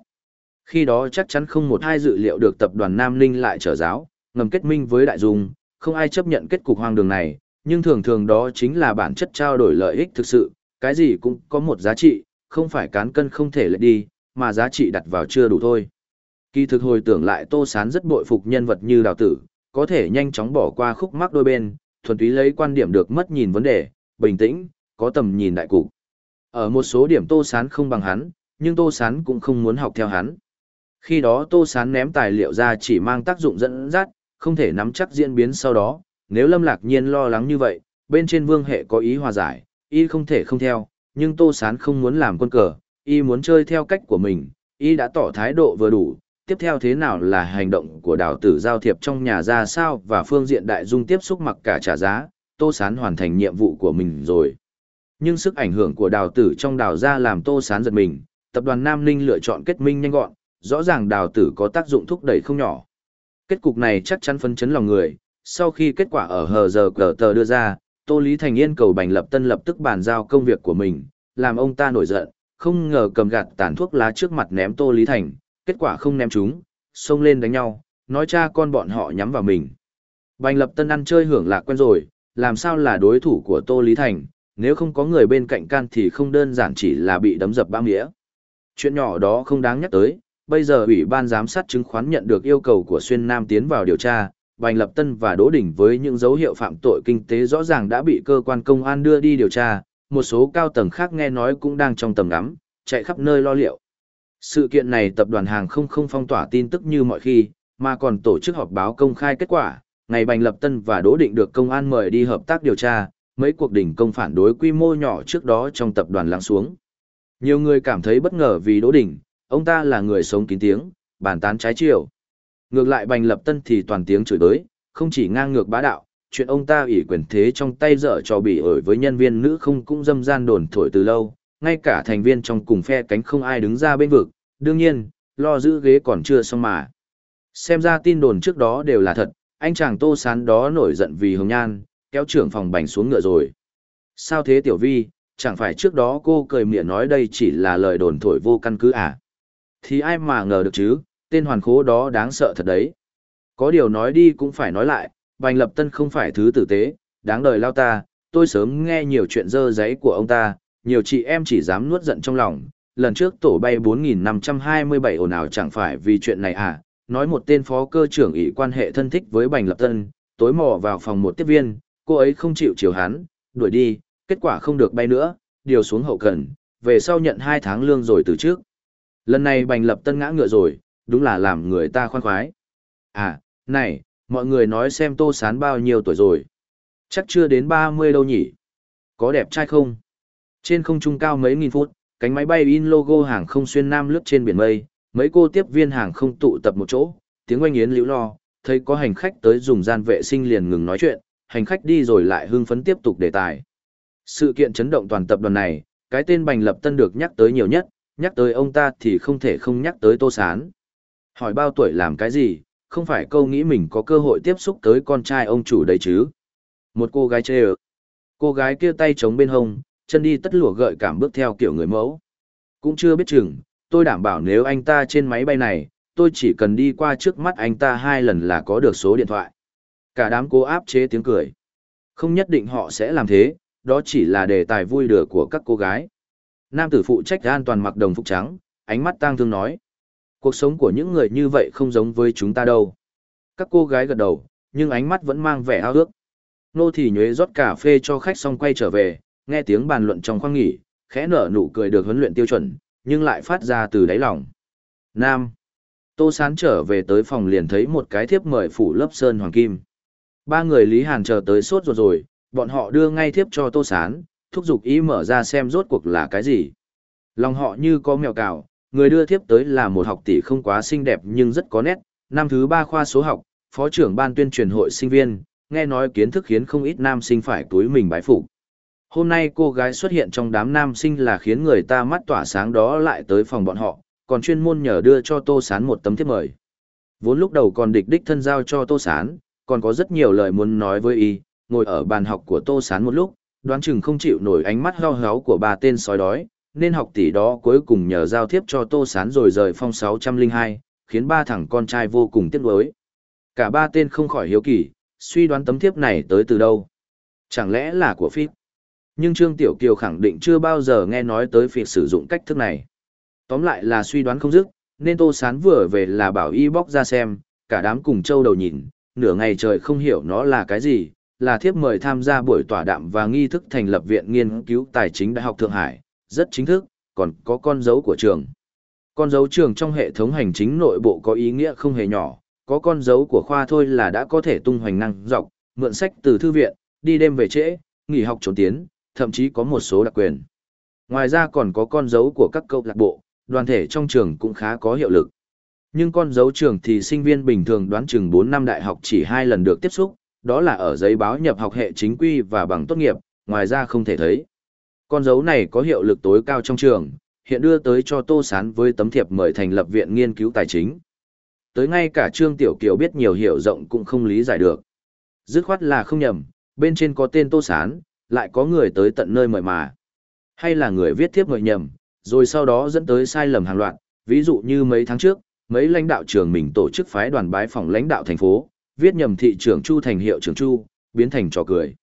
Khi đó chắc chắn không một hai dự liệu được tập đoàn Nam Ninh lại trở giáo, ngầm kết minh với đại dung, không ai chấp nhận kết cục hoang đường này, nhưng thường thường đó chính là bản chất trao đổi lợi ích thực sự, cái gì cũng có một giá trị, không phải cán cân không thể lệ đi, mà giá trị đặt vào chưa đủ thôi. Kỳ thực hồi tưởng lại Tô Sán rất bội phục nhân vật như đào tử, có thể nhanh chóng bỏ qua khúc mắc đôi bên, thuần túy lấy quan điểm được mất nhìn vấn đề, bình tĩnh, có tầm nhìn đại cục. Ở một số điểm Tô Sán không bằng hắn, nhưng Tô Sán cũng không muốn học theo hắn. Khi đó Tô Sán ném tài liệu ra chỉ mang tác dụng dẫn dắt, không thể nắm chắc diễn biến sau đó, nếu Lâm Lạc Nhiên lo lắng như vậy, bên trên vương hệ có ý hòa giải, y không thể không theo, nhưng Tô Sán không muốn làm quân cờ, y muốn chơi theo cách của mình, y đã tỏ thái độ vừa đủ, tiếp theo thế nào là hành động của đào tử giao thiệp trong nhà ra sao và phương diện đại dung tiếp xúc mặc cả trả giá, Tô Sán hoàn thành nhiệm vụ của mình rồi. Nhưng sức ảnh hưởng của đào tử trong đào ra làm Tô Sán giật mình, tập đoàn Nam Ninh lựa chọn kết minh nhanh gọn, rõ ràng đào tử có tác dụng thúc đẩy không nhỏ. Kết cục này chắc chắn phấn chấn lòng người, sau khi kết quả ở hờ giờ cờ tờ đưa ra, Tô Lý Thành Yên cầu Bành Lập Tân lập tức bàn giao công việc của mình, làm ông ta nổi giận, không ngờ cầm gạt tàn thuốc lá trước mặt ném Tô Lý Thành, kết quả không ném chúng, xông lên đánh nhau, nói cha con bọn họ nhắm vào mình. Bành Lập Tân ăn chơi hưởng lạc quen rồi, làm sao là đối thủ của Tô Lý Thành, nếu không có người bên cạnh can thì không đơn giản chỉ là bị đấm dập ba nghĩa. Chuyện nhỏ đó không đáng nhắc tới, bây giờ Ủy ban giám sát chứng khoán nhận được yêu cầu của Xuyên Nam tiến vào điều tra, Bành Lập Tân và Đỗ Đình với những dấu hiệu phạm tội kinh tế rõ ràng đã bị cơ quan công an đưa đi điều tra, một số cao tầng khác nghe nói cũng đang trong tầm ngắm, chạy khắp nơi lo liệu. Sự kiện này tập đoàn hàng không không phong tỏa tin tức như mọi khi, mà còn tổ chức họp báo công khai kết quả, ngày Bành Lập Tân và Đỗ Định được công an mời đi hợp tác điều tra, mấy cuộc đỉnh công phản đối quy mô nhỏ trước đó trong tập đoàn lắng xuống. Nhiều người cảm thấy bất ngờ vì Đỗ Định, ông ta là người sống kín tiếng, bàn tán trái chiều. Ngược lại Bành Lập Tân thì toàn tiếng chửi tới, không chỉ ngang ngược bá đạo, chuyện ông ta ủy quyền thế trong tay dở cho bị ổi với nhân viên nữ không cũng dâm gian đồn thổi từ lâu, ngay cả thành viên trong cùng phe cánh không ai đứng ra bên vực, đương nhiên, lo giữ ghế còn chưa xong mà. Xem ra tin đồn trước đó đều là thật, anh chàng tô sán đó nổi giận vì hồng nhan, kéo trưởng phòng bành xuống ngựa rồi. Sao thế tiểu vi, chẳng phải trước đó cô cười miệng nói đây chỉ là lời đồn thổi vô căn cứ à? Thì ai mà ngờ được chứ, tên hoàn khố đó đáng sợ thật đấy. Có điều nói đi cũng phải nói lại, Bành Lập Tân không phải thứ tử tế, đáng đời lao ta, tôi sớm nghe nhiều chuyện dơ giấy của ông ta, nhiều chị em chỉ dám nuốt giận trong lòng. Lần trước tổ bay 4.527 ồn ào chẳng phải vì chuyện này à, nói một tên phó cơ trưởng ỷ quan hệ thân thích với Bành Lập Tân, tối mò vào phòng một tiếp viên, cô ấy không chịu chiều hắn, đuổi đi, kết quả không được bay nữa, điều xuống hậu cần, về sau nhận 2 tháng lương rồi từ trước. Lần này Bành Lập Tân ngã ngựa rồi, đúng là làm người ta khoan khoái. À, này, mọi người nói xem tô sán bao nhiêu tuổi rồi. Chắc chưa đến 30 đâu nhỉ. Có đẹp trai không? Trên không trung cao mấy nghìn phút, cánh máy bay in logo hàng không xuyên nam lướt trên biển mây, mấy cô tiếp viên hàng không tụ tập một chỗ, tiếng oanh yến liễu lo, thấy có hành khách tới dùng gian vệ sinh liền ngừng nói chuyện, hành khách đi rồi lại hưng phấn tiếp tục đề tài. Sự kiện chấn động toàn tập đoàn này, cái tên Bành Lập Tân được nhắc tới nhiều nhất, nhắc tới ông ta thì không thể không nhắc tới Tô Sán. Hỏi bao tuổi làm cái gì, không phải câu nghĩ mình có cơ hội tiếp xúc tới con trai ông chủ đấy chứ. Một cô gái chê ợ. Cô gái kia tay chống bên hông, chân đi tất lụa gợi cảm bước theo kiểu người mẫu. Cũng chưa biết chừng, tôi đảm bảo nếu anh ta trên máy bay này, tôi chỉ cần đi qua trước mắt anh ta hai lần là có được số điện thoại. Cả đám cố áp chế tiếng cười. Không nhất định họ sẽ làm thế, đó chỉ là đề tài vui đùa của các cô gái. Nam tử phụ trách an toàn mặc đồng phục trắng, ánh mắt tang thương nói. Cuộc sống của những người như vậy không giống với chúng ta đâu. Các cô gái gật đầu, nhưng ánh mắt vẫn mang vẻ ao ước. Nô thì nhuế rót cà phê cho khách xong quay trở về, nghe tiếng bàn luận trong khoang nghỉ, khẽ nở nụ cười được huấn luyện tiêu chuẩn, nhưng lại phát ra từ đáy lòng. Nam. Tô Sán trở về tới phòng liền thấy một cái thiếp mời phủ lớp sơn hoàng kim. Ba người Lý Hàn chờ tới sốt ruột rồi, bọn họ đưa ngay thiếp cho Tô Sán, thúc giục ý mở ra xem rốt cuộc là cái gì. Lòng họ như có mèo cào, người đưa thiếp tới là một học tỷ không quá xinh đẹp nhưng rất có nét, năm thứ ba khoa số học, phó trưởng ban tuyên truyền hội sinh viên, nghe nói kiến thức khiến không ít nam sinh phải túi mình bái phục. Hôm nay cô gái xuất hiện trong đám nam sinh là khiến người ta mắt tỏa sáng đó lại tới phòng bọn họ, còn chuyên môn nhờ đưa cho Tô Sán một tấm thiếp mời. Vốn lúc đầu còn địch đích thân giao cho Tô Sán, còn có rất nhiều lời muốn nói với y, ngồi ở bàn học của Tô Sán một lúc, đoán chừng không chịu nổi ánh mắt heo héo của ba tên sói đói, nên học tỷ đó cuối cùng nhờ giao thiếp cho Tô Sán rồi rời phong 602, khiến ba thằng con trai vô cùng tiếc nuối. Cả ba tên không khỏi hiếu kỳ, suy đoán tấm thiếp này tới từ đâu. Chẳng lẽ là của Phíp? Nhưng Trương Tiểu Kiều khẳng định chưa bao giờ nghe nói tới việc sử dụng cách thức này. Tóm lại là suy đoán không dứt, nên Tô Sán vừa về là bảo y bóc ra xem, cả đám cùng châu đầu nhìn, nửa ngày trời không hiểu nó là cái gì, là thiếp mời tham gia buổi tỏa đạm và nghi thức thành lập Viện Nghiên cứu Tài chính Đại học Thượng Hải, rất chính thức, còn có con dấu của trường. Con dấu trường trong hệ thống hành chính nội bộ có ý nghĩa không hề nhỏ, có con dấu của khoa thôi là đã có thể tung hoành năng dọc, mượn sách từ thư viện, đi đêm về trễ, nghỉ học trốn tiến, thậm chí có một số đặc quyền. Ngoài ra còn có con dấu của các câu lạc bộ, đoàn thể trong trường cũng khá có hiệu lực. Nhưng con dấu trường thì sinh viên bình thường đoán chừng 4 năm đại học chỉ hai lần được tiếp xúc, đó là ở giấy báo nhập học hệ chính quy và bằng tốt nghiệp, ngoài ra không thể thấy. Con dấu này có hiệu lực tối cao trong trường, hiện đưa tới cho Tô Sán với tấm thiệp mời thành lập viện nghiên cứu tài chính. Tới ngay cả Trương Tiểu Kiều biết nhiều hiểu rộng cũng không lý giải được. Dứt khoát là không nhầm, bên trên có tên Tô Sán, lại có người tới tận nơi mời mà. Hay là người viết thiếp mời nhầm, rồi sau đó dẫn tới sai lầm hàng loạt, ví dụ như mấy tháng trước, mấy lãnh đạo trường mình tổ chức phái đoàn bái phòng lãnh đạo thành phố, viết nhầm thị trưởng Chu thành hiệu trưởng Chu, biến thành trò cười.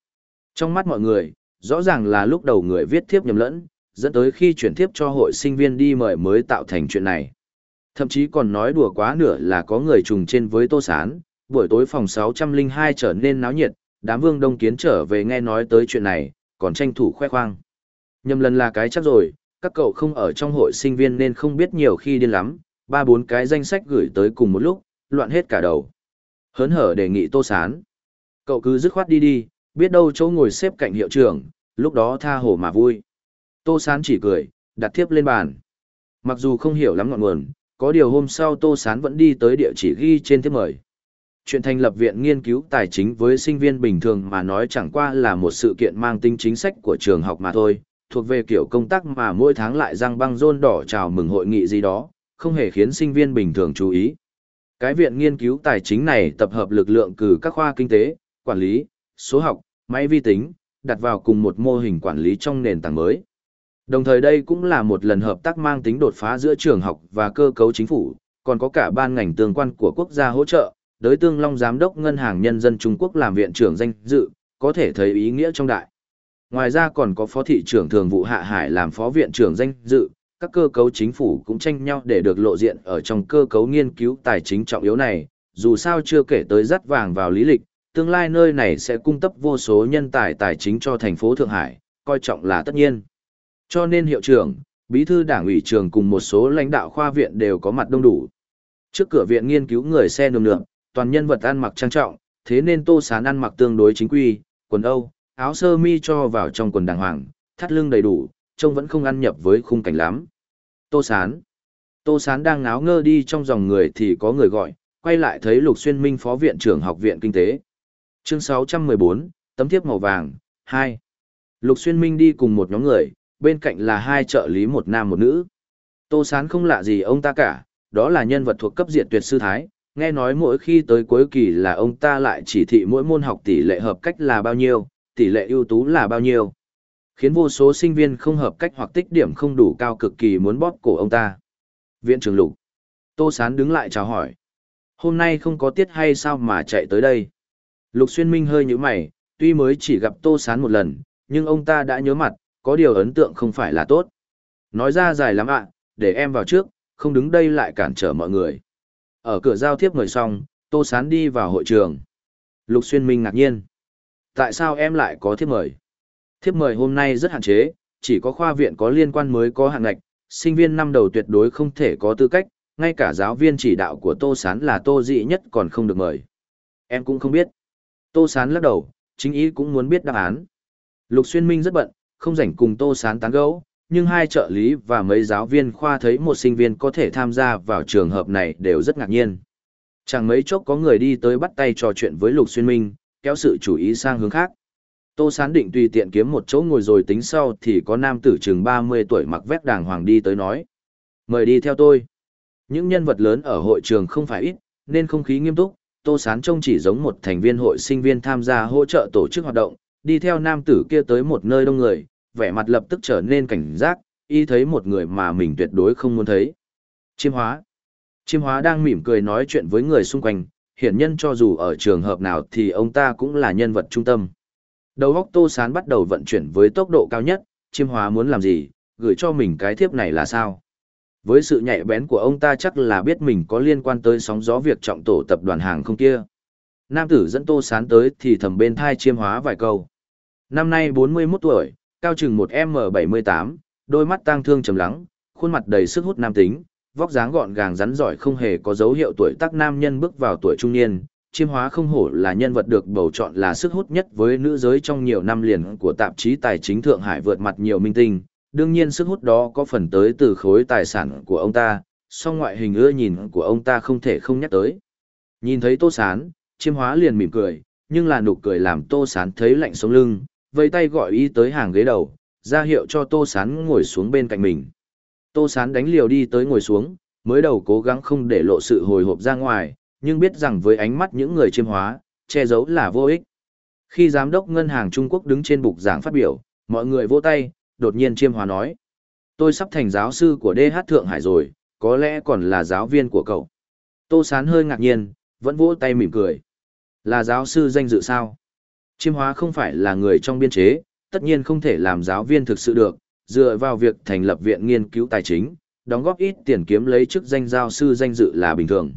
Trong mắt mọi người, rõ ràng là lúc đầu người viết thiếp nhầm lẫn, dẫn tới khi chuyển thiếp cho hội sinh viên đi mời mới tạo thành chuyện này. Thậm chí còn nói đùa quá nửa là có người trùng trên với Tô Sán, buổi tối phòng 602 trở nên náo nhiệt, đám vương đông kiến trở về nghe nói tới chuyện này, còn tranh thủ khoe khoang. Nhầm lần là cái chắc rồi, các cậu không ở trong hội sinh viên nên không biết nhiều khi điên lắm, ba bốn cái danh sách gửi tới cùng một lúc, loạn hết cả đầu. Hớn hở đề nghị Tô Sán. Cậu cứ dứt khoát đi đi, biết đâu chỗ ngồi xếp cạnh hiệu trưởng, lúc đó tha hồ mà vui. Tô Sán chỉ cười, đặt thiếp lên bàn. Mặc dù không hiểu lắm ngọn nguồn, có điều hôm sau Tô Sán vẫn đi tới địa chỉ ghi trên thiếp mời. Chuyện thành lập viện nghiên cứu tài chính với sinh viên bình thường mà nói chẳng qua là một sự kiện mang tính chính sách của trường học mà thôi, thuộc về kiểu công tác mà mỗi tháng lại răng băng rôn đỏ chào mừng hội nghị gì đó, không hề khiến sinh viên bình thường chú ý. Cái viện nghiên cứu tài chính này tập hợp lực lượng từ các khoa kinh tế, quản lý, số học, máy vi tính, đặt vào cùng một mô hình quản lý trong nền tảng mới. Đồng thời đây cũng là một lần hợp tác mang tính đột phá giữa trường học và cơ cấu chính phủ, còn có cả ban ngành tương quan của quốc gia hỗ trợ, đối tương long giám đốc ngân hàng nhân dân Trung Quốc làm viện trưởng danh dự, có thể thấy ý nghĩa trong đại. Ngoài ra còn có phó thị trưởng thường vụ Hạ Hải làm phó viện trưởng danh dự, các cơ cấu chính phủ cũng tranh nhau để được lộ diện ở trong cơ cấu nghiên cứu tài chính trọng yếu này, dù sao chưa kể tới dắt vàng vào lý lịch, tương lai nơi này sẽ cung cấp vô số nhân tài tài chính cho thành phố Thượng Hải, coi trọng là tất nhiên. Cho nên hiệu trưởng, bí thư đảng ủy trường cùng một số lãnh đạo khoa viện đều có mặt đông đủ. Trước cửa viện nghiên cứu người xe nườm nượm, toàn nhân vật ăn mặc trang trọng, thế nên Tô Sán ăn mặc tương đối chính quy, quần Âu, áo sơ mi cho vào trong quần đàng hoàng, thắt lưng đầy đủ, trông vẫn không ăn nhập với khung cảnh lắm. Tô Sán. Tô Sán đang ngáo ngơ đi trong dòng người thì có người gọi, quay lại thấy Lục Xuyên Minh phó viện trưởng học viện kinh tế. Chương 614, tấm thiếp màu vàng, 2. Lục Xuyên Minh đi cùng một nhóm người, bên cạnh là hai trợ lý một nam một nữ. Tô Sán không lạ gì ông ta cả, đó là nhân vật thuộc cấp diện tuyệt sư thái, nghe nói mỗi khi tới cuối kỳ là ông ta lại chỉ thị mỗi môn học tỷ lệ hợp cách là bao nhiêu, tỷ lệ ưu tú là bao nhiêu. Khiến vô số sinh viên không hợp cách hoặc tích điểm không đủ cao cực kỳ muốn bóp cổ ông ta. Viện trưởng lục. Tô Sán đứng lại chào hỏi. Hôm nay không có tiết hay sao mà chạy tới đây. Lục Xuyên Minh hơi như mày, tuy mới chỉ gặp Tô Sán một lần, nhưng ông ta đã nhớ mặt, có điều ấn tượng không phải là tốt. Nói ra dài lắm ạ, để em vào trước, không đứng đây lại cản trở mọi người. Ở cửa giao tiếp người xong, Tô Sán đi vào hội trường. Lục Xuyên Minh ngạc nhiên. Tại sao em lại có thiếp mời? Thiếp mời hôm nay rất hạn chế, chỉ có khoa viện có liên quan mới có hạng ngạch, sinh viên năm đầu tuyệt đối không thể có tư cách, ngay cả giáo viên chỉ đạo của Tô Sán là Tô Dị nhất còn không được mời. Em cũng không biết. Tô Sán lắc đầu, chính ý cũng muốn biết đáp án. Lục Xuyên Minh rất bận, không rảnh cùng Tô Sán tán gẫu, nhưng hai trợ lý và mấy giáo viên khoa thấy một sinh viên có thể tham gia vào trường hợp này đều rất ngạc nhiên. Chẳng mấy chốc có người đi tới bắt tay trò chuyện với Lục Xuyên Minh, kéo sự chú ý sang hướng khác. Tô Sán định tùy tiện kiếm một chỗ ngồi rồi tính sau thì có nam tử chừng 30 tuổi mặc vest đàng hoàng đi tới nói. Mời đi theo tôi. Những nhân vật lớn ở hội trường không phải ít, nên không khí nghiêm túc, Tô Sán trông chỉ giống một thành viên hội sinh viên tham gia hỗ trợ tổ chức hoạt động, đi theo nam tử kia tới một nơi đông người, vẻ mặt lập tức trở nên cảnh giác, y thấy một người mà mình tuyệt đối không muốn thấy. Chiêm hóa. Chiêm hóa đang mỉm cười nói chuyện với người xung quanh, hiển nhân cho dù ở trường hợp nào thì ông ta cũng là nhân vật trung tâm. Đầu góc Tô Sán bắt đầu vận chuyển với tốc độ cao nhất, chiêm hóa muốn làm gì, gửi cho mình cái thiếp này là sao? Với sự nhạy bén của ông ta chắc là biết mình có liên quan tới sóng gió việc trọng tổ tập đoàn hàng không kia. Nam tử dẫn Tô Sán tới thì thầm bên thai chiêm hóa vài câu. Năm nay 41 tuổi, cao chừng một M78, đôi mắt tang thương trầm lắng, khuôn mặt đầy sức hút nam tính, vóc dáng gọn gàng rắn giỏi không hề có dấu hiệu tuổi tác nam nhân bước vào tuổi trung niên. Chiêm hóa không hổ là nhân vật được bầu chọn là sức hút nhất với nữ giới trong nhiều năm liền của tạp chí tài chính Thượng Hải vượt mặt nhiều minh tinh, đương nhiên sức hút đó có phần tới từ khối tài sản của ông ta, song ngoại hình ưa nhìn của ông ta không thể không nhắc tới. Nhìn thấy Tô Sán, chiêm hóa liền mỉm cười, nhưng là nụ cười làm Tô Sán thấy lạnh sống lưng, vây tay gọi y tới hàng ghế đầu, ra hiệu cho Tô Sán ngồi xuống bên cạnh mình. Tô Sán đánh liều đi tới ngồi xuống, mới đầu cố gắng không để lộ sự hồi hộp ra ngoài, nhưng biết rằng với ánh mắt những người chiêm hóa, che giấu là vô ích. Khi giám đốc ngân hàng Trung Quốc đứng trên bục giảng phát biểu, mọi người vỗ tay, đột nhiên chiêm hóa nói. Tôi sắp thành giáo sư của DH Thượng Hải rồi, có lẽ còn là giáo viên của cậu. Tô Sán hơi ngạc nhiên, vẫn vỗ tay mỉm cười. Là giáo sư danh dự sao? Chiêm hóa không phải là người trong biên chế, tất nhiên không thể làm giáo viên thực sự được, dựa vào việc thành lập viện nghiên cứu tài chính, đóng góp ít tiền kiếm lấy chức danh giáo sư danh dự là bình thường.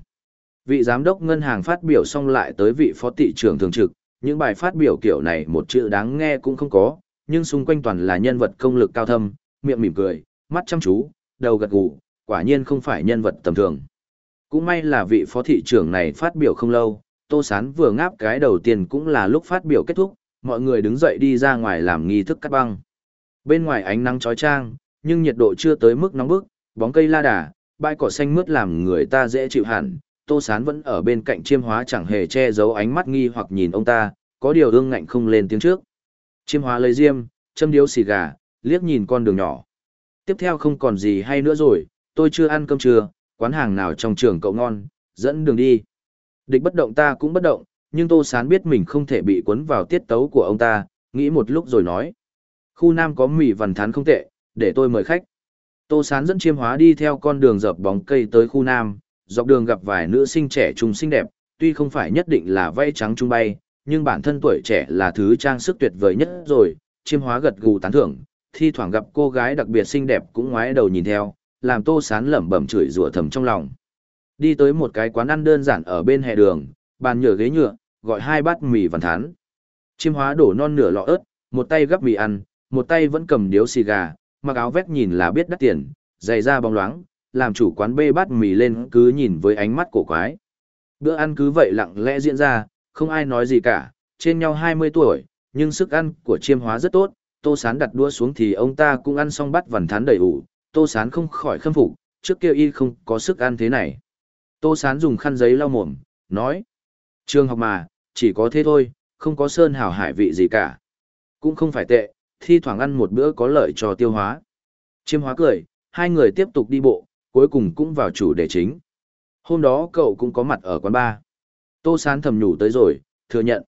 Vị giám đốc ngân hàng phát biểu xong lại tới vị phó thị trưởng thường trực, những bài phát biểu kiểu này một chữ đáng nghe cũng không có, nhưng xung quanh toàn là nhân vật công lực cao thâm, miệng mỉm cười, mắt chăm chú, đầu gật gù, quả nhiên không phải nhân vật tầm thường. Cũng may là vị phó thị trưởng này phát biểu không lâu, Tô Sán vừa ngáp cái đầu tiên cũng là lúc phát biểu kết thúc, mọi người đứng dậy đi ra ngoài làm nghi thức cắt băng. Bên ngoài ánh nắng chói chang, nhưng nhiệt độ chưa tới mức nóng bức, bóng cây la đà, bãi cỏ xanh mướt làm người ta dễ chịu hẳn. Tô Sán vẫn ở bên cạnh chiêm hóa chẳng hề che giấu ánh mắt nghi hoặc nhìn ông ta, có điều ương ngạnh không lên tiếng trước. Chiêm hóa lấy diêm, châm điếu xì gà, liếc nhìn con đường nhỏ. Tiếp theo không còn gì hay nữa rồi, tôi chưa ăn cơm trưa, quán hàng nào trong trường cậu ngon, dẫn đường đi. Địch bất động ta cũng bất động, nhưng Tô Sán biết mình không thể bị cuốn vào tiết tấu của ông ta, nghĩ một lúc rồi nói. Khu Nam có mì vằn thán không tệ, để tôi mời khách. Tô Sán dẫn chiêm hóa đi theo con đường dập bóng cây tới khu Nam, dọc đường gặp vài nữ sinh trẻ trung xinh đẹp, tuy không phải nhất định là vây trắng trung bay, nhưng bản thân tuổi trẻ là thứ trang sức tuyệt vời nhất rồi, chiêm hóa gật gù tán thưởng, thi thoảng gặp cô gái đặc biệt xinh đẹp cũng ngoái đầu nhìn theo, làm Tô Sán lẩm bẩm chửi rủa thầm trong lòng. Đi tới một cái quán ăn đơn giản ở bên hè đường, bàn nhựa ghế nhựa, gọi hai bát mì vằn thán. Chiêm hóa đổ non nửa lọ ớt, một tay gắp mì ăn, một tay vẫn cầm điếu xì gà, mặc áo vét nhìn là biết đắt tiền, giày da bóng loáng, làm chủ quán bê bát mì lên cứ nhìn với ánh mắt cổ quái. Bữa ăn cứ vậy lặng lẽ diễn ra, không ai nói gì cả, trên nhau 20 tuổi, nhưng sức ăn của chiêm hóa rất tốt, tô sán đặt đua xuống thì ông ta cũng ăn xong bát vằn thán đầy ủ, tô sán không khỏi khâm phục, trước kia y không có sức ăn thế này. Tô sán dùng khăn giấy lau mồm, nói, trường học mà, chỉ có thế thôi, không có sơn hào hải vị gì cả. Cũng không phải tệ, thi thoảng ăn một bữa có lợi cho tiêu hóa. Chiêm hóa cười, hai người tiếp tục đi bộ, cuối cùng cũng vào chủ đề chính. Hôm đó cậu cũng có mặt ở quán bar. Tô Sán thầm nhủ tới rồi, thừa nhận.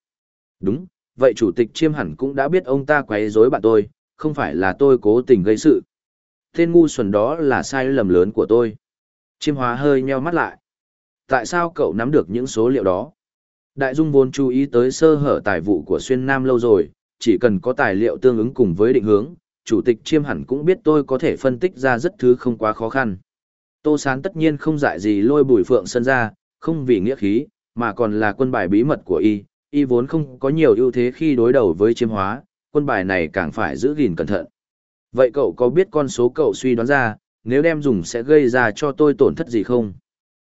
Đúng, vậy chủ tịch chiêm hẳn cũng đã biết ông ta quấy rối bạn tôi, không phải là tôi cố tình gây sự. Tên ngu xuẩn đó là sai lầm lớn của tôi. Chiêm hóa hơi nheo mắt lại. Tại sao cậu nắm được những số liệu đó? Đại Dung vốn chú ý tới sơ hở tài vụ của Xuyên Nam lâu rồi, chỉ cần có tài liệu tương ứng cùng với định hướng, chủ tịch chiêm hẳn cũng biết tôi có thể phân tích ra rất thứ không quá khó khăn. Tô Sán tất nhiên không dại gì lôi bùi phượng sân ra, không vì nghĩa khí, mà còn là quân bài bí mật của y, y vốn không có nhiều ưu thế khi đối đầu với chiêm hóa, quân bài này càng phải giữ gìn cẩn thận. Vậy cậu có biết con số cậu suy đoán ra, nếu đem dùng sẽ gây ra cho tôi tổn thất gì không?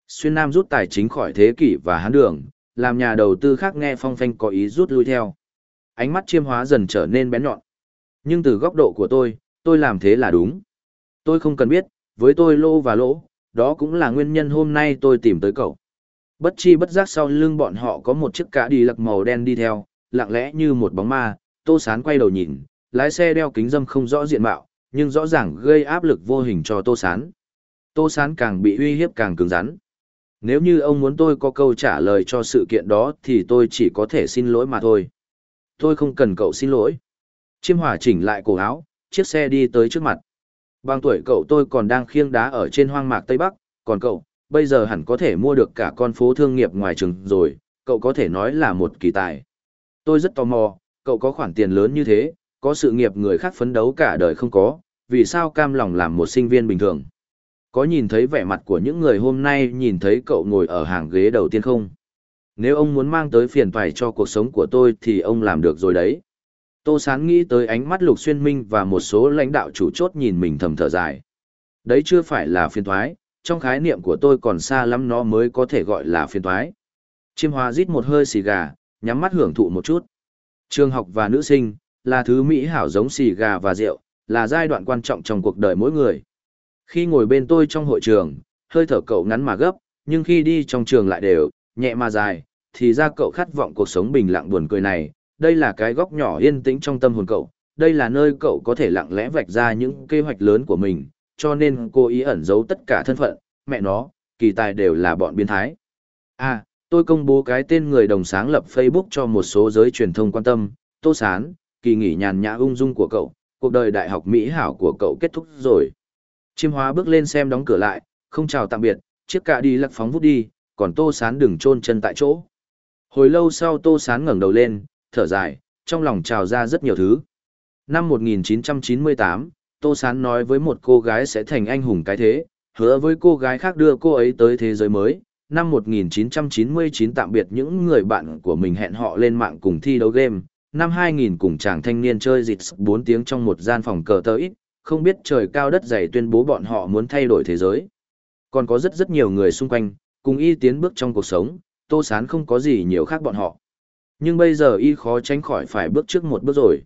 Xuyên Nam rút tài chính khỏi thế kỷ và hán đường, làm nhà đầu tư khác nghe phong phanh có ý rút lui theo. Ánh mắt chiêm hóa dần trở nên bén nhọn. Nhưng từ góc độ của tôi, Tôi làm thế là đúng. Tôi không cần biết, với tôi lô và lỗ, đó cũng là nguyên nhân hôm nay tôi tìm tới cậu. Bất chi bất giác sau lưng bọn họ có một chiếc cả đi lặc màu đen đi theo, lặng lẽ như một bóng ma, Tô Sán quay đầu nhìn, lái xe đeo kính dâm không rõ diện mạo, nhưng rõ ràng gây áp lực vô hình cho Tô Sán. Tô Sán càng bị uy hiếp càng cứng rắn. Nếu như ông muốn tôi có câu trả lời cho sự kiện đó thì tôi chỉ có thể xin lỗi mà thôi. Tôi không cần cậu xin lỗi. Chiêm hỏa chỉnh lại cổ áo, chiếc xe đi tới trước mặt. Bằng tuổi cậu tôi còn đang khiêng đá ở trên hoang mạc Tây Bắc, còn cậu, bây giờ hẳn có thể mua được cả con phố thương nghiệp ngoài trường rồi, cậu có thể nói là một kỳ tài. Tôi rất tò mò, cậu có khoản tiền lớn như thế, có sự nghiệp người khác phấn đấu cả đời không có, vì sao cam lòng làm một sinh viên bình thường? Có nhìn thấy vẻ mặt của những người hôm nay nhìn thấy cậu ngồi ở hàng ghế đầu tiên không? Nếu ông muốn mang tới phiền toài cho cuộc sống của tôi thì ông làm được rồi đấy. Tô Sán nghĩ tới ánh mắt Lục Xuyên Minh và một số lãnh đạo chủ chốt nhìn mình thầm thở dài. Đấy chưa phải là phiền toái, trong khái niệm của tôi còn xa lắm nó mới có thể gọi là phiền toái. Chiêm Hoa rít một hơi xì gà, nhắm mắt hưởng thụ một chút. Trường học và nữ sinh, là thứ mỹ hảo giống xì gà và rượu, là giai đoạn quan trọng trong cuộc đời mỗi người. Khi ngồi bên tôi trong hội trường, hơi thở cậu ngắn mà gấp, nhưng khi đi trong trường lại đều, nhẹ mà dài, thì ra cậu khát vọng cuộc sống bình lặng buồn cười này, đây là cái góc nhỏ yên tĩnh trong tâm hồn cậu, đây là nơi cậu có thể lặng lẽ vạch ra những kế hoạch lớn của mình, cho nên cô ý ẩn giấu tất cả thân phận, mẹ nó, kỳ tài đều là bọn biến thái. À, tôi công bố cái tên người đồng sáng lập Facebook cho một số giới truyền thông quan tâm, Tô Sán, kỳ nghỉ nhàn nhã ung dung của cậu, cuộc đời đại học Mỹ hảo của cậu kết thúc rồi. Chiêm hóa bước lên xem đóng cửa lại, không chào tạm biệt, chiếc cạ đi lắc phóng vút đi, còn Tô Sán đừng chôn chân tại chỗ. Hồi lâu sau Tô Sán ngẩng đầu lên, thở dài, trong lòng trào ra rất nhiều thứ. Năm 1998, Tô Sán nói với một cô gái sẽ thành anh hùng cái thế, hứa với cô gái khác đưa cô ấy tới thế giới mới. Năm 1999 tạm biệt những người bạn của mình hẹn họ lên mạng cùng thi đấu game. Năm 2000 cùng chàng thanh niên chơi dịch 4 tiếng trong một gian phòng cờ tơ ít, không biết trời cao đất dày tuyên bố bọn họ muốn thay đổi thế giới. Còn có rất rất nhiều người xung quanh, cùng y tiến bước trong cuộc sống, Tô Sán không có gì nhiều khác bọn họ. Nhưng bây giờ y khó tránh khỏi phải bước trước một bước rồi.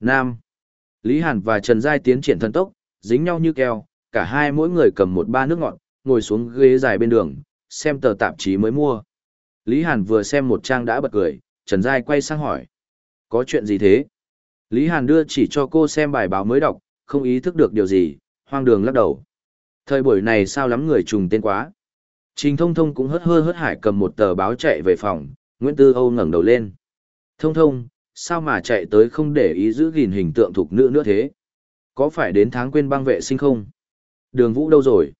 Nam. Lý Hàn và Trần Giai tiến triển thần tốc, dính nhau như keo, cả hai mỗi người cầm một ba nước ngọt, ngồi xuống ghế dài bên đường, xem tờ tạp chí mới mua. Lý Hàn vừa xem một trang đã bật cười, Trần Giai quay sang hỏi. Có chuyện gì thế? Lý Hàn đưa chỉ cho cô xem bài báo mới đọc, không ý thức được điều gì, hoang đường lắc đầu. Thời buổi này sao lắm người trùng tên quá. Trình thông thông cũng hớt hơ hớt hải cầm một tờ báo chạy về phòng, Nguyễn Tư Âu ngẩng đầu lên. Thông thông, sao mà chạy tới không để ý giữ gìn hình tượng thục nữ nữa thế? Có phải đến tháng quên băng vệ sinh không? Đường Vũ đâu rồi?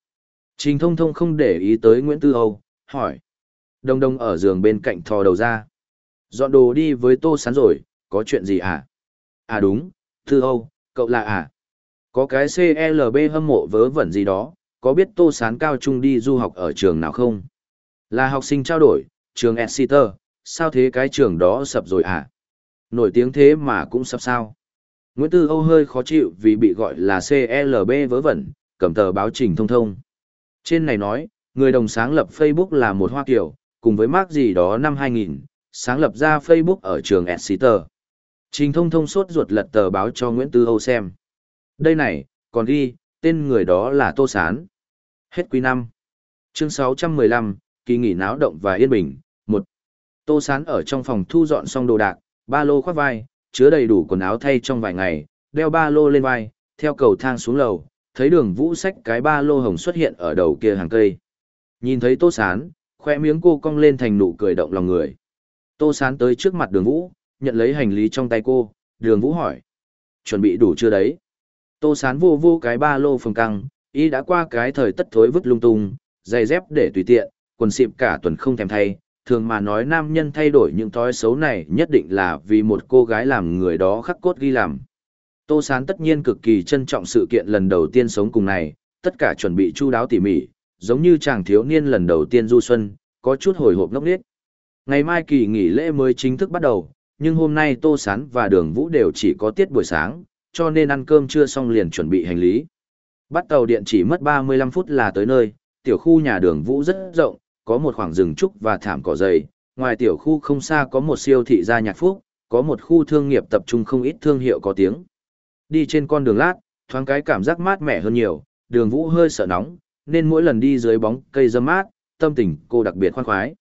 Trình thông thông không để ý tới Nguyễn Tư Âu, hỏi. Đông đông ở giường bên cạnh thò đầu ra. Dọn đồ đi với tô sán rồi, có chuyện gì à? À đúng, Tư Âu, cậu là à? Có cái CLB hâm mộ vớ vẩn gì đó, có biết tô sán cao trung đi du học ở trường nào không? Là học sinh trao đổi, trường Exeter, sao thế cái trường đó sập rồi à? Nổi tiếng thế mà cũng sập sao? Nguyễn Tư Âu hơi khó chịu vì bị gọi là CLB vớ vẩn, cầm tờ báo trình thông thông. Trên này nói, người đồng sáng lập Facebook là một Hoa Kiều, cùng với Mark gì đó năm 2000, sáng lập ra Facebook ở trường Exeter. Trình thông thông sốt ruột lật tờ báo cho Nguyễn Tư Âu xem. Đây này, còn ghi, tên người đó là Tô Sán. Hết quý năm. Chương 615, kỳ nghỉ náo động và yên bình. một Tô Sán ở trong phòng thu dọn xong đồ đạc, ba lô khoác vai, chứa đầy đủ quần áo thay trong vài ngày, đeo ba lô lên vai, theo cầu thang xuống lầu, thấy đường vũ xách cái ba lô hồng xuất hiện ở đầu kia hàng cây. Nhìn thấy Tô Sán, khoe miếng cô cong lên thành nụ cười động lòng người. Tô Sán tới trước mặt đường vũ, nhận lấy hành lý trong tay cô, đường vũ hỏi. Chuẩn bị đủ chưa đấy? Tô Sán vô vô cái ba lô phồng căng, y đã qua cái thời tất thối vứt lung tung, giày dép để tùy tiện, quần xịp cả tuần không thèm thay. Thường mà nói nam nhân thay đổi những thói xấu này nhất định là vì một cô gái làm người đó khắc cốt ghi làm. Tô Sán tất nhiên cực kỳ trân trọng sự kiện lần đầu tiên sống cùng này, tất cả chuẩn bị chu đáo tỉ mỉ, giống như chàng thiếu niên lần đầu tiên du xuân, có chút hồi hộp ngốc nghếch. Ngày mai kỳ nghỉ lễ mới chính thức bắt đầu, nhưng hôm nay Tô Sán và Đường Vũ đều chỉ có tiết buổi sáng, cho nên ăn cơm chưa xong liền chuẩn bị hành lý. Bắt tàu điện chỉ mất 35 phút là tới nơi, tiểu khu nhà đường Vũ rất rộng, có một khoảng rừng trúc và thảm cỏ dày, ngoài tiểu khu không xa có một siêu thị gia nhạc phúc, có một khu thương nghiệp tập trung không ít thương hiệu có tiếng. Đi trên con đường lát, thoáng cái cảm giác mát mẻ hơn nhiều, đường vũ hơi sợ nóng, nên mỗi lần đi dưới bóng cây dâm mát, tâm tình cô đặc biệt khoan khoái.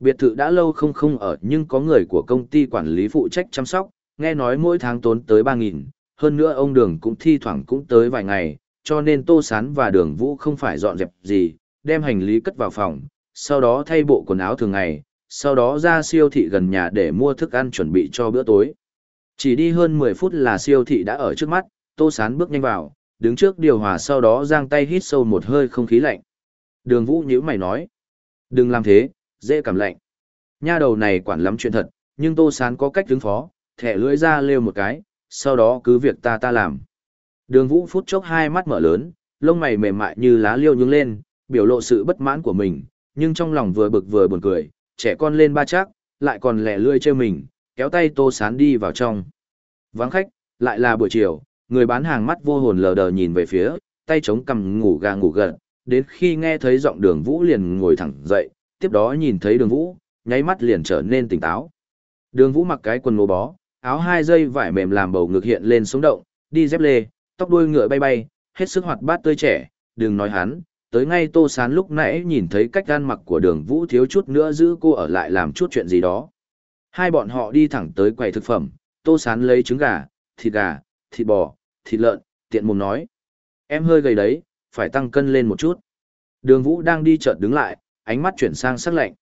Biệt thự đã lâu không không ở nhưng có người của công ty quản lý phụ trách chăm sóc, nghe nói mỗi tháng tốn tới 3.000, hơn nữa ông đường cũng thi thoảng cũng tới vài ngày, cho nên Tô Sán và đường Vũ không phải dọn dẹp gì, đem hành lý cất vào phòng, sau đó thay bộ quần áo thường ngày, sau đó ra siêu thị gần nhà để mua thức ăn chuẩn bị cho bữa tối. Chỉ đi hơn 10 phút là siêu thị đã ở trước mắt, Tô Sán bước nhanh vào, đứng trước điều hòa sau đó giang tay hít sâu một hơi không khí lạnh. Đường Vũ nhíu mày nói, đừng làm thế, dễ cảm lạnh. Nha đầu này quản lắm chuyện thật, nhưng Tô Sán có cách ứng phó, thẻ lưỡi ra lêu một cái, sau đó cứ việc ta ta làm. Đường Vũ phút chốc hai mắt mở lớn, lông mày mềm mại như lá liêu nhướng lên, biểu lộ sự bất mãn của mình, nhưng trong lòng vừa bực vừa buồn cười, trẻ con lên ba chắc, lại còn lẻ lươi chơi mình, kéo tay Tô Sán đi vào trong. Vắng khách, lại là buổi chiều, người bán hàng mắt vô hồn lờ đờ nhìn về phía, tay chống cằm ngủ gà ngủ gật, đến khi nghe thấy giọng đường Vũ liền ngồi thẳng dậy, tiếp đó nhìn thấy đường Vũ, nháy mắt liền trở nên tỉnh táo. Đường Vũ mặc cái quần ngô bó, áo hai dây vải mềm làm bầu ngực hiện lên sống động, đi dép lê, tóc đuôi ngựa bay bay, hết sức hoạt bát tươi trẻ, đừng nói hắn, tới ngay Tô Sán lúc nãy nhìn thấy cách gan mặc của đường Vũ thiếu chút nữa giữ cô ở lại làm chút chuyện gì đó. Hai bọn họ đi thẳng tới quầy thực phẩm, Tô Sán lấy trứng gà, thịt gà, thịt bò, thịt lợn, tiện mồm nói. Em hơi gầy đấy, phải tăng cân lên một chút. Đường Vũ đang đi chợt đứng lại, ánh mắt chuyển sang sắc lạnh.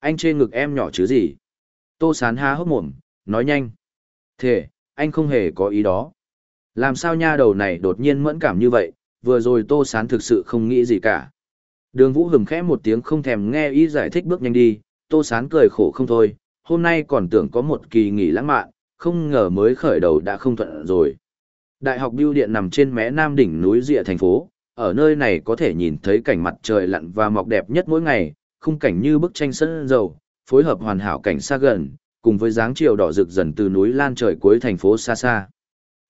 Anh chê ngực em nhỏ chứ gì? Tô Sán há hốc mồm, nói nhanh. Thế, anh không hề có ý đó. Làm sao nha đầu này đột nhiên mẫn cảm như vậy, vừa rồi Tô Sán thực sự không nghĩ gì cả. Đường Vũ hừng khẽ một tiếng không thèm nghe ý giải thích bước nhanh đi, Tô Sán cười khổ không thôi, hôm nay còn tưởng có một kỳ nghỉ lãng mạn, không ngờ mới khởi đầu đã không thuận rồi. Đại học Biêu Điện nằm trên mé nam đỉnh núi rịa thành phố, ở nơi này có thể nhìn thấy cảnh mặt trời lặn và mọc đẹp nhất mỗi ngày, khung cảnh như bức tranh sân dầu, phối hợp hoàn hảo cảnh xa gần, cùng với dáng chiều đỏ rực dần từ núi lan trời cuối thành phố xa xa.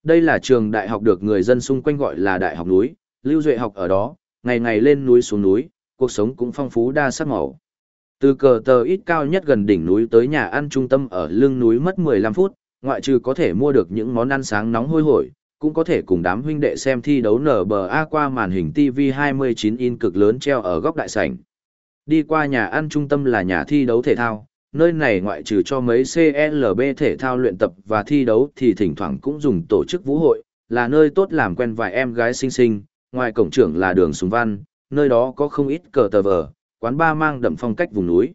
Đây là trường đại học được người dân xung quanh gọi là đại học núi, Lưu Duệ học ở đó, ngày ngày lên núi xuống núi, cuộc sống cũng phong phú đa sắc màu. Từ cờ tờ ít cao nhất gần đỉnh núi tới nhà ăn trung tâm ở lưng núi mất 15 phút, ngoại trừ có thể mua được những món ăn sáng nóng hôi hổi, cũng có thể cùng đám huynh đệ xem thi đấu NBA qua màn hình TV 29 in cực lớn treo ở góc đại sảnh. Đi qua nhà ăn trung tâm là nhà thi đấu thể thao, nơi này ngoại trừ cho mấy CLB thể thao luyện tập và thi đấu thì thỉnh thoảng cũng dùng tổ chức vũ hội, là nơi tốt làm quen vài em gái xinh xinh, ngoài cổng trưởng là đường Sùng Văn, nơi đó có không ít cờ tờ vờ, quán ba mang đậm phong cách vùng núi.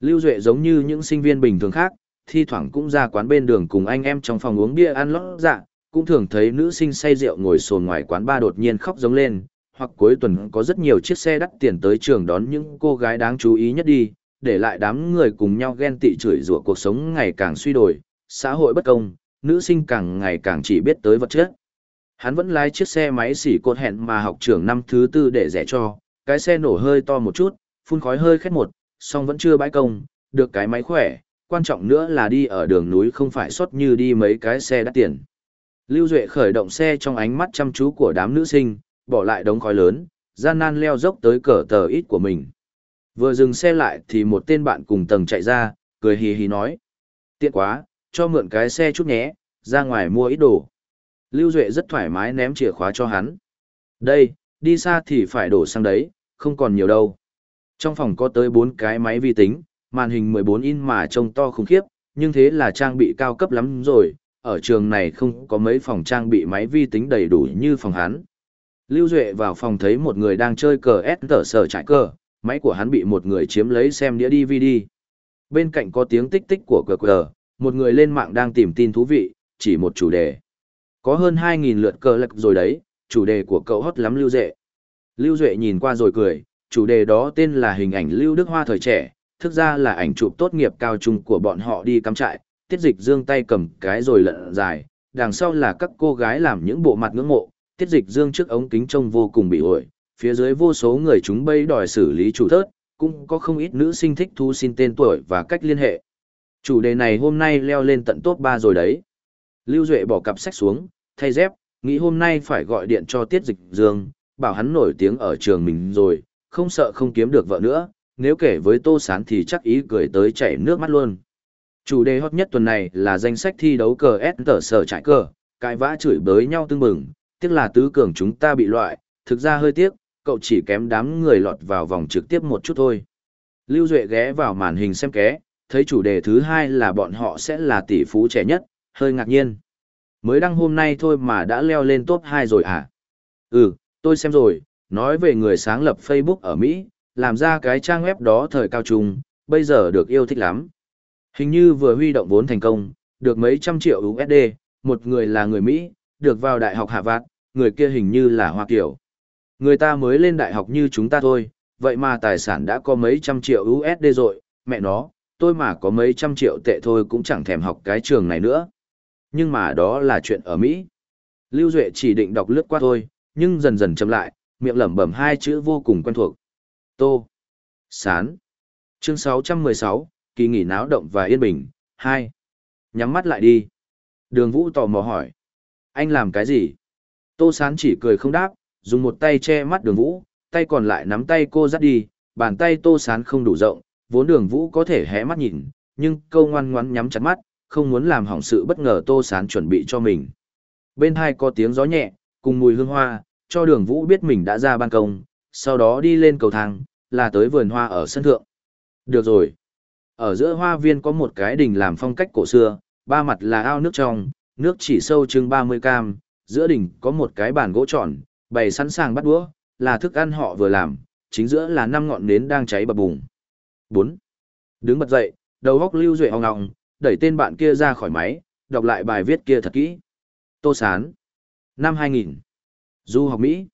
Lưu Duệ giống như những sinh viên bình thường khác, thi thoảng cũng ra quán bên đường cùng anh em trong phòng uống bia ăn lót dạ, cũng thường thấy nữ sinh say rượu ngồi sồn ngoài quán ba đột nhiên khóc giống lên, hoặc cuối tuần có rất nhiều chiếc xe đắt tiền tới trường đón những cô gái đáng chú ý nhất đi, để lại đám người cùng nhau ghen tị chửi rủa cuộc sống ngày càng suy đồi, xã hội bất công, nữ sinh càng ngày càng chỉ biết tới vật chất. Hắn vẫn lái chiếc xe máy xỉ cột hẹn mà học trưởng năm thứ tư để rẻ cho, cái xe nổ hơi to một chút, phun khói hơi khét một, song vẫn chưa bãi công, được cái máy khỏe, quan trọng nữa là đi ở đường núi không phải sót như đi mấy cái xe đắt tiền. Lưu Duệ khởi động xe trong ánh mắt chăm chú của đám nữ sinh, bỏ lại đống khói lớn, gian nan leo dốc tới cờ tờ ít của mình. Vừa dừng xe lại thì một tên bạn cùng tầng chạy ra, cười hì hì nói. Tiện quá, cho mượn cái xe chút nhé, ra ngoài mua ít đồ. Lưu Duệ rất thoải mái ném chìa khóa cho hắn. Đây, đi xa thì phải đổ sang đấy, không còn nhiều đâu. Trong phòng có tới 4 cái máy vi tính, màn hình 14 in mà trông to khủng khiếp, nhưng thế là trang bị cao cấp lắm rồi, ở trường này không có mấy phòng trang bị máy vi tính đầy đủ như phòng hắn. Lưu Duệ vào phòng thấy một người đang chơi cờ S tở sở trải cờ, máy của hắn bị một người chiếm lấy xem đĩa DVD. Bên cạnh có tiếng tích tích của QR, một người lên mạng đang tìm tin thú vị, chỉ một chủ đề. Có hơn 2.000 lượt cờ lạc rồi đấy, chủ đề của cậu hot lắm Lưu Duệ. Lưu Duệ nhìn qua rồi cười, chủ đề đó tên là hình ảnh Lưu Đức Hoa thời trẻ, thực ra là ảnh chụp tốt nghiệp cao trung của bọn họ đi cắm trại, tiết dịch dương tay cầm cái rồi lận dài, đằng sau là các cô gái làm những bộ mặt ngưỡng mộ, tiết dịch dương trước ống kính trông vô cùng bị ổi, phía dưới vô số người chúng bây đòi xử lý chủ thớt, cũng có không ít nữ sinh thích thu xin tên tuổi và cách liên hệ. Chủ đề này hôm nay leo lên tận top 3 rồi đấy. Lưu Duệ bỏ cặp sách xuống, thay dép, nghĩ hôm nay phải gọi điện cho Tiết Dịch Dương, bảo hắn nổi tiếng ở trường mình rồi, không sợ không kiếm được vợ nữa, nếu kể với Tô Sán thì chắc ý cười tới chảy nước mắt luôn. Chủ đề hot nhất tuần này là danh sách thi đấu cờ S tờ sở trải cờ, cãi vã chửi bới nhau tương bừng, tiếc là tứ cường chúng ta bị loại, thực ra hơi tiếc, cậu chỉ kém đám người lọt vào vòng trực tiếp một chút thôi. Lưu Duệ ghé vào màn hình xem ké, thấy chủ đề thứ hai là bọn họ sẽ là tỷ phú trẻ nhất, hơi ngạc nhiên. Mới đăng hôm nay thôi mà đã leo lên top 2 rồi à? Ừ, tôi xem rồi, nói về người sáng lập Facebook ở Mỹ, làm ra cái trang web đó thời cao trung, bây giờ được yêu thích lắm. Hình như vừa huy động vốn thành công, được mấy trăm triệu USD, một người là người Mỹ, được vào đại học Hạ Vạt, người kia hình như là Hoa Kiều. Người ta mới lên đại học như chúng ta thôi, vậy mà tài sản đã có mấy trăm triệu USD rồi, mẹ nó, tôi mà có mấy trăm triệu tệ thôi cũng chẳng thèm học cái trường này nữa. Nhưng mà đó là chuyện ở Mỹ. Lưu Duệ chỉ định đọc lướt qua thôi, nhưng dần dần chậm lại, miệng lẩm bẩm hai chữ vô cùng quen thuộc. Tô. Sán. Chương 616, kỳ nghỉ náo động và yên bình, 2. Nhắm mắt lại đi. Đường Vũ tò mò hỏi. Anh làm cái gì? Tô Sán chỉ cười không đáp, dùng một tay che mắt đường Vũ, tay còn lại nắm tay cô dắt đi, bàn tay Tô Sán không đủ rộng, vốn đường Vũ có thể hé mắt nhìn, nhưng câu ngoan ngoắn nhắm chặt mắt, không muốn làm hỏng sự bất ngờ Tô Sán chuẩn bị cho mình. Bên hai có tiếng gió nhẹ, cùng mùi hương hoa, cho đường Vũ biết mình đã ra ban công, sau đó đi lên cầu thang, là tới vườn hoa ở sân thượng. Được rồi. Ở giữa hoa viên có một cái đình làm phong cách cổ xưa, ba mặt là ao nước trong, nước chỉ sâu chừng 30 cam, giữa đỉnh có một cái bàn gỗ tròn, bày sẵn sàng bắt đũa, là thức ăn họ vừa làm, chính giữa là năm ngọn nến đang cháy bập bùng. 4. Đứng bật dậy, đầu góc lưu duệ hong ngọng, đẩy tên bạn kia ra khỏi máy, đọc lại bài viết kia thật kỹ. Tô Sán. Năm 2000. Du học Mỹ.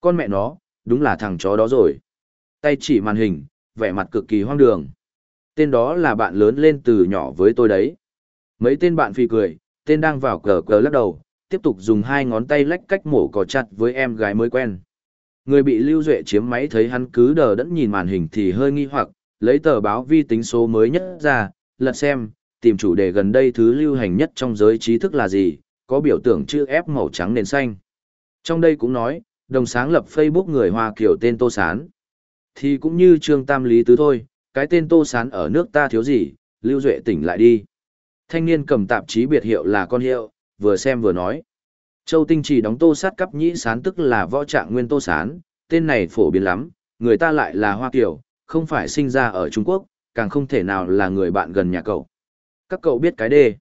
Con mẹ nó, đúng là thằng chó đó rồi. Tay chỉ màn hình, vẻ mặt cực kỳ hoang đường. Tên đó là bạn lớn lên từ nhỏ với tôi đấy. Mấy tên bạn phi cười, tên đang vào cờ cờ lắc đầu, tiếp tục dùng hai ngón tay lách cách mổ cỏ chặt với em gái mới quen. Người bị Lưu Duệ chiếm máy thấy hắn cứ đờ đẫn nhìn màn hình thì hơi nghi hoặc, lấy tờ báo vi tính số mới nhất ra, lật xem, tìm chủ đề gần đây thứ lưu hành nhất trong giới trí thức là gì, có biểu tượng chữ F màu trắng nền xanh. Trong đây cũng nói, đồng sáng lập Facebook người Hoa kiểu tên Tô Sán. Thì cũng như Trương Tam Lý Tứ thôi, cái tên Tô Sán ở nước ta thiếu gì, Lưu Duệ tỉnh lại đi. Thanh niên cầm tạp chí biệt hiệu là con hiệu, vừa xem vừa nói. Châu Tinh chỉ đóng Tô Sát cấp nhĩ sán tức là võ trạng nguyên Tô Sán, tên này phổ biến lắm, người ta lại là Hoa Kiều, không phải sinh ra ở Trung Quốc, càng không thể nào là người bạn gần nhà cậu. Các cậu biết cái đê.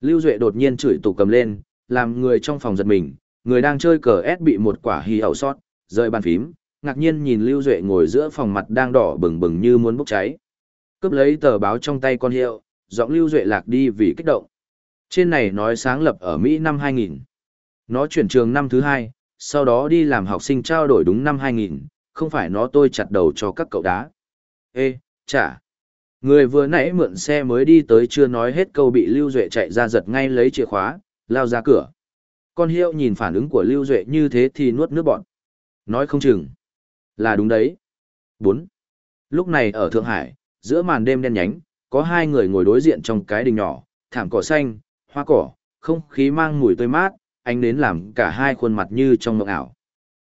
Lưu Duệ đột nhiên chửi tủ cầm lên, làm người trong phòng giật mình, người đang chơi cờ S bị một quả hì ẩu sót, rơi bàn phím, ngạc nhiên nhìn Lưu Duệ ngồi giữa phòng mặt đang đỏ bừng bừng như muốn bốc cháy. Cướp lấy tờ báo trong tay con hiệu, giọng Lưu Duệ lạc đi vì kích động. Trên này nói sáng lập ở Mỹ năm 2000. Nó chuyển trường năm thứ hai, sau đó đi làm học sinh trao đổi đúng năm 2000, không phải nó tôi chặt đầu cho các cậu đá. Ê, chả. Người vừa nãy mượn xe mới đi tới chưa nói hết câu bị Lưu Duệ chạy ra giật ngay lấy chìa khóa, lao ra cửa. Con hiệu nhìn phản ứng của Lưu Duệ như thế thì nuốt nước bọn. Nói không chừng. Là đúng đấy. 4. Lúc này ở Thượng Hải, giữa màn đêm đen nhánh, có hai người ngồi đối diện trong cái đình nhỏ, thảm cỏ xanh, hoa cỏ, không khí mang mùi tươi mát, ánh đến làm cả hai khuôn mặt như trong mộng ảo.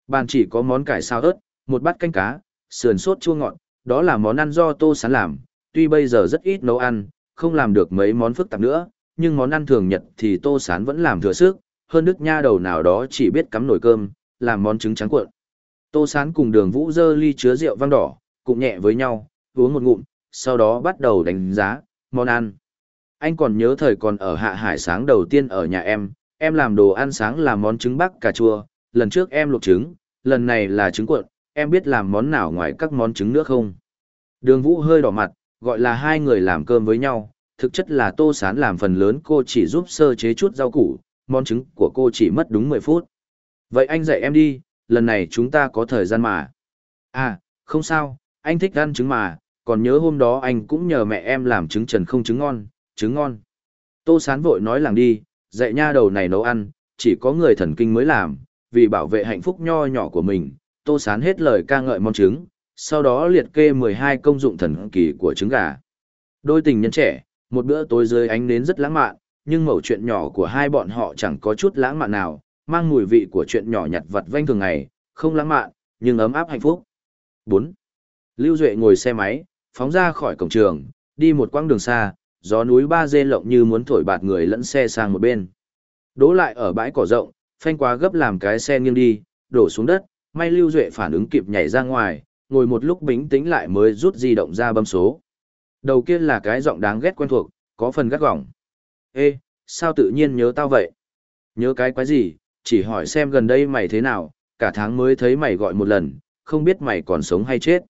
Bàn chỉ có món cải sao ớt, một bát canh cá, sườn sốt chua ngọt, đó là món ăn do Tô Sán làm, tuy bây giờ rất ít nấu ăn, không làm được mấy món phức tạp nữa, nhưng món ăn thường nhật thì Tô Sán vẫn làm thừa sức, hơn đức nha đầu nào đó chỉ biết cắm nồi cơm, làm món trứng trắng cuộn. Tô Sán cùng đường vũ dơ ly chứa rượu vang đỏ, cùng nhẹ với nhau, uống một ngụm, sau đó bắt đầu đánh giá, món ăn. Anh còn nhớ thời còn ở hạ hải sáng đầu tiên ở nhà em, em làm đồ ăn sáng là món trứng bắc cà chua, lần trước em luộc trứng, lần này là trứng cuộn, em biết làm món nào ngoài các món trứng nữa không? Đường vũ hơi đỏ mặt, gọi là hai người làm cơm với nhau, thực chất là tô sán làm phần lớn cô chỉ giúp sơ chế chút rau củ, món trứng của cô chỉ mất đúng 10 phút. Vậy anh dạy em đi, lần này chúng ta có thời gian mà. À, không sao, anh thích ăn trứng mà, còn nhớ hôm đó anh cũng nhờ mẹ em làm trứng trần không trứng ngon, trứng ngon. Tô sán vội nói làng đi, dạy nha đầu này nấu ăn, chỉ có người thần kinh mới làm, vì bảo vệ hạnh phúc nho nhỏ của mình, tô sán hết lời ca ngợi món trứng, sau đó liệt kê 12 công dụng thần kỳ của trứng gà. Đôi tình nhân trẻ, một bữa tối dưới ánh nến rất lãng mạn, nhưng mẩu chuyện nhỏ của hai bọn họ chẳng có chút lãng mạn nào, mang mùi vị của chuyện nhỏ nhặt vặt vanh thường ngày, không lãng mạn, nhưng ấm áp hạnh phúc. 4. Lưu Duệ ngồi xe máy, phóng ra khỏi cổng trường, đi một quãng đường xa, gió núi ba dê lộng như muốn thổi bạt người lẫn xe sang một bên. Đỗ lại ở bãi cỏ rộng, phanh quá gấp làm cái xe nghiêng đi, đổ xuống đất, may Lưu Duệ phản ứng kịp nhảy ra ngoài, ngồi một lúc bình tĩnh lại mới rút di động ra bấm số. Đầu kia là cái giọng đáng ghét quen thuộc, có phần gắt gỏng. Ê, sao tự nhiên nhớ tao vậy? Nhớ cái quái gì, chỉ hỏi xem gần đây mày thế nào, cả tháng mới thấy mày gọi một lần, không biết mày còn sống hay chết.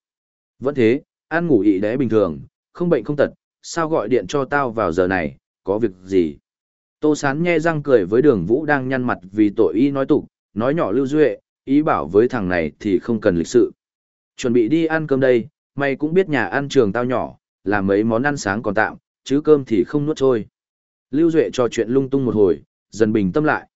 Vẫn thế, ăn ngủ ị đẽ bình thường, không bệnh không tật, sao gọi điện cho tao vào giờ này, có việc gì? Tô Sán nghe răng cười với đường vũ đang nhăn mặt vì tội y nói tục, nói nhỏ lưu duệ, ý bảo với thằng này thì không cần lịch sự. Chuẩn bị đi ăn cơm đây, mày cũng biết nhà ăn trường tao nhỏ, làm mấy món ăn sáng còn tạm, chứ cơm thì không nuốt trôi. Lưu Duệ trò chuyện lung tung một hồi, dần bình tâm lại.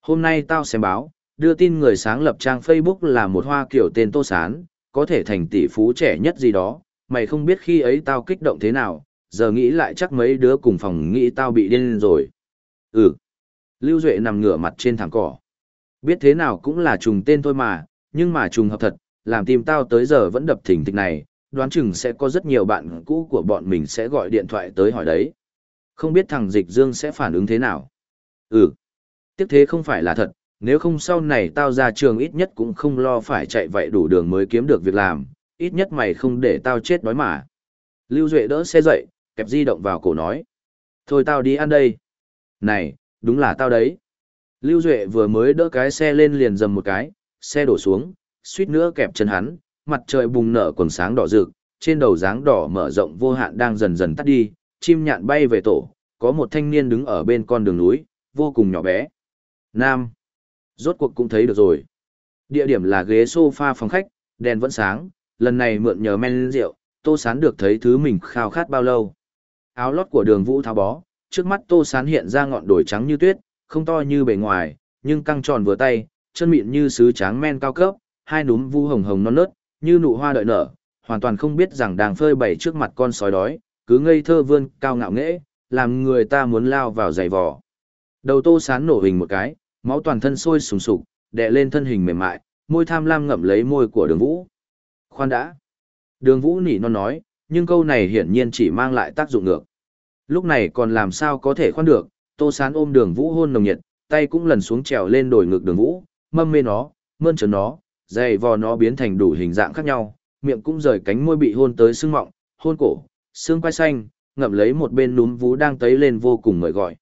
Hôm nay tao xem báo, đưa tin người sáng lập trang Facebook là một hoa kiểu tên Tô Sán, có thể thành tỷ phú trẻ nhất gì đó, mày không biết khi ấy tao kích động thế nào, giờ nghĩ lại chắc mấy đứa cùng phòng nghĩ tao bị điên rồi. Ừ. Lưu Duệ nằm ngửa mặt trên thẳng cỏ. Biết thế nào cũng là trùng tên thôi mà, nhưng mà trùng hợp thật, làm tim tao tới giờ vẫn đập thỉnh thịch này, đoán chừng sẽ có rất nhiều bạn cũ của bọn mình sẽ gọi điện thoại tới hỏi đấy. Không biết thằng Dịch Dương sẽ phản ứng thế nào. Ừ. Tiếc thế không phải là thật, nếu không sau này tao ra trường ít nhất cũng không lo phải chạy vậy đủ đường mới kiếm được việc làm, ít nhất mày không để tao chết đói mà. Lưu Duệ đỡ xe dậy, kẹp di động vào cổ nói. Thôi tao đi ăn đây. Này, đúng là tao đấy. Lưu Duệ vừa mới đỡ cái xe lên liền dầm một cái, xe đổ xuống, suýt nữa kẹp chân hắn, mặt trời bùng nở quần sáng đỏ rực, trên đầu dáng đỏ mở rộng vô hạn đang dần dần tắt đi, chim nhạn bay về tổ, có một thanh niên đứng ở bên con đường núi, vô cùng nhỏ bé. Nam. Rốt cuộc cũng thấy được rồi. Địa điểm là ghế sofa phòng khách, đèn vẫn sáng, lần này mượn nhờ men rượu, Tô Sán được thấy thứ mình khao khát bao lâu. Áo lót của đường vũ tháo bó, trước mắt Tô Sán hiện ra ngọn đồi trắng như tuyết, không to như bề ngoài, nhưng căng tròn vừa tay, chân mịn như sứ tráng men cao cấp, hai núm vu hồng hồng non nớt, như nụ hoa đợi nở, hoàn toàn không biết rằng đang phơi bày trước mặt con sói đói, cứ ngây thơ vươn cao ngạo nghễ, làm người ta muốn lao vào giày vò. Đầu tô sán nổ hình một cái, máu toàn thân sôi sùng sục, đè lên thân hình mềm mại, môi tham lam ngậm lấy môi của đường vũ. Khoan đã. Đường vũ nỉ non nói, nhưng câu này hiển nhiên chỉ mang lại tác dụng ngược. Lúc này còn làm sao có thể khoan được, tô sán ôm đường vũ hôn nồng nhiệt, tay cũng lần xuống trèo lên đồi ngực đường vũ, mâm mê nó, mơn trớn nó, dày vò nó biến thành đủ hình dạng khác nhau, miệng cũng rời cánh môi bị hôn tới sưng mọng, hôn cổ, xương quai xanh, ngậm lấy một bên núm vú đang tấy lên vô cùng mời gọi.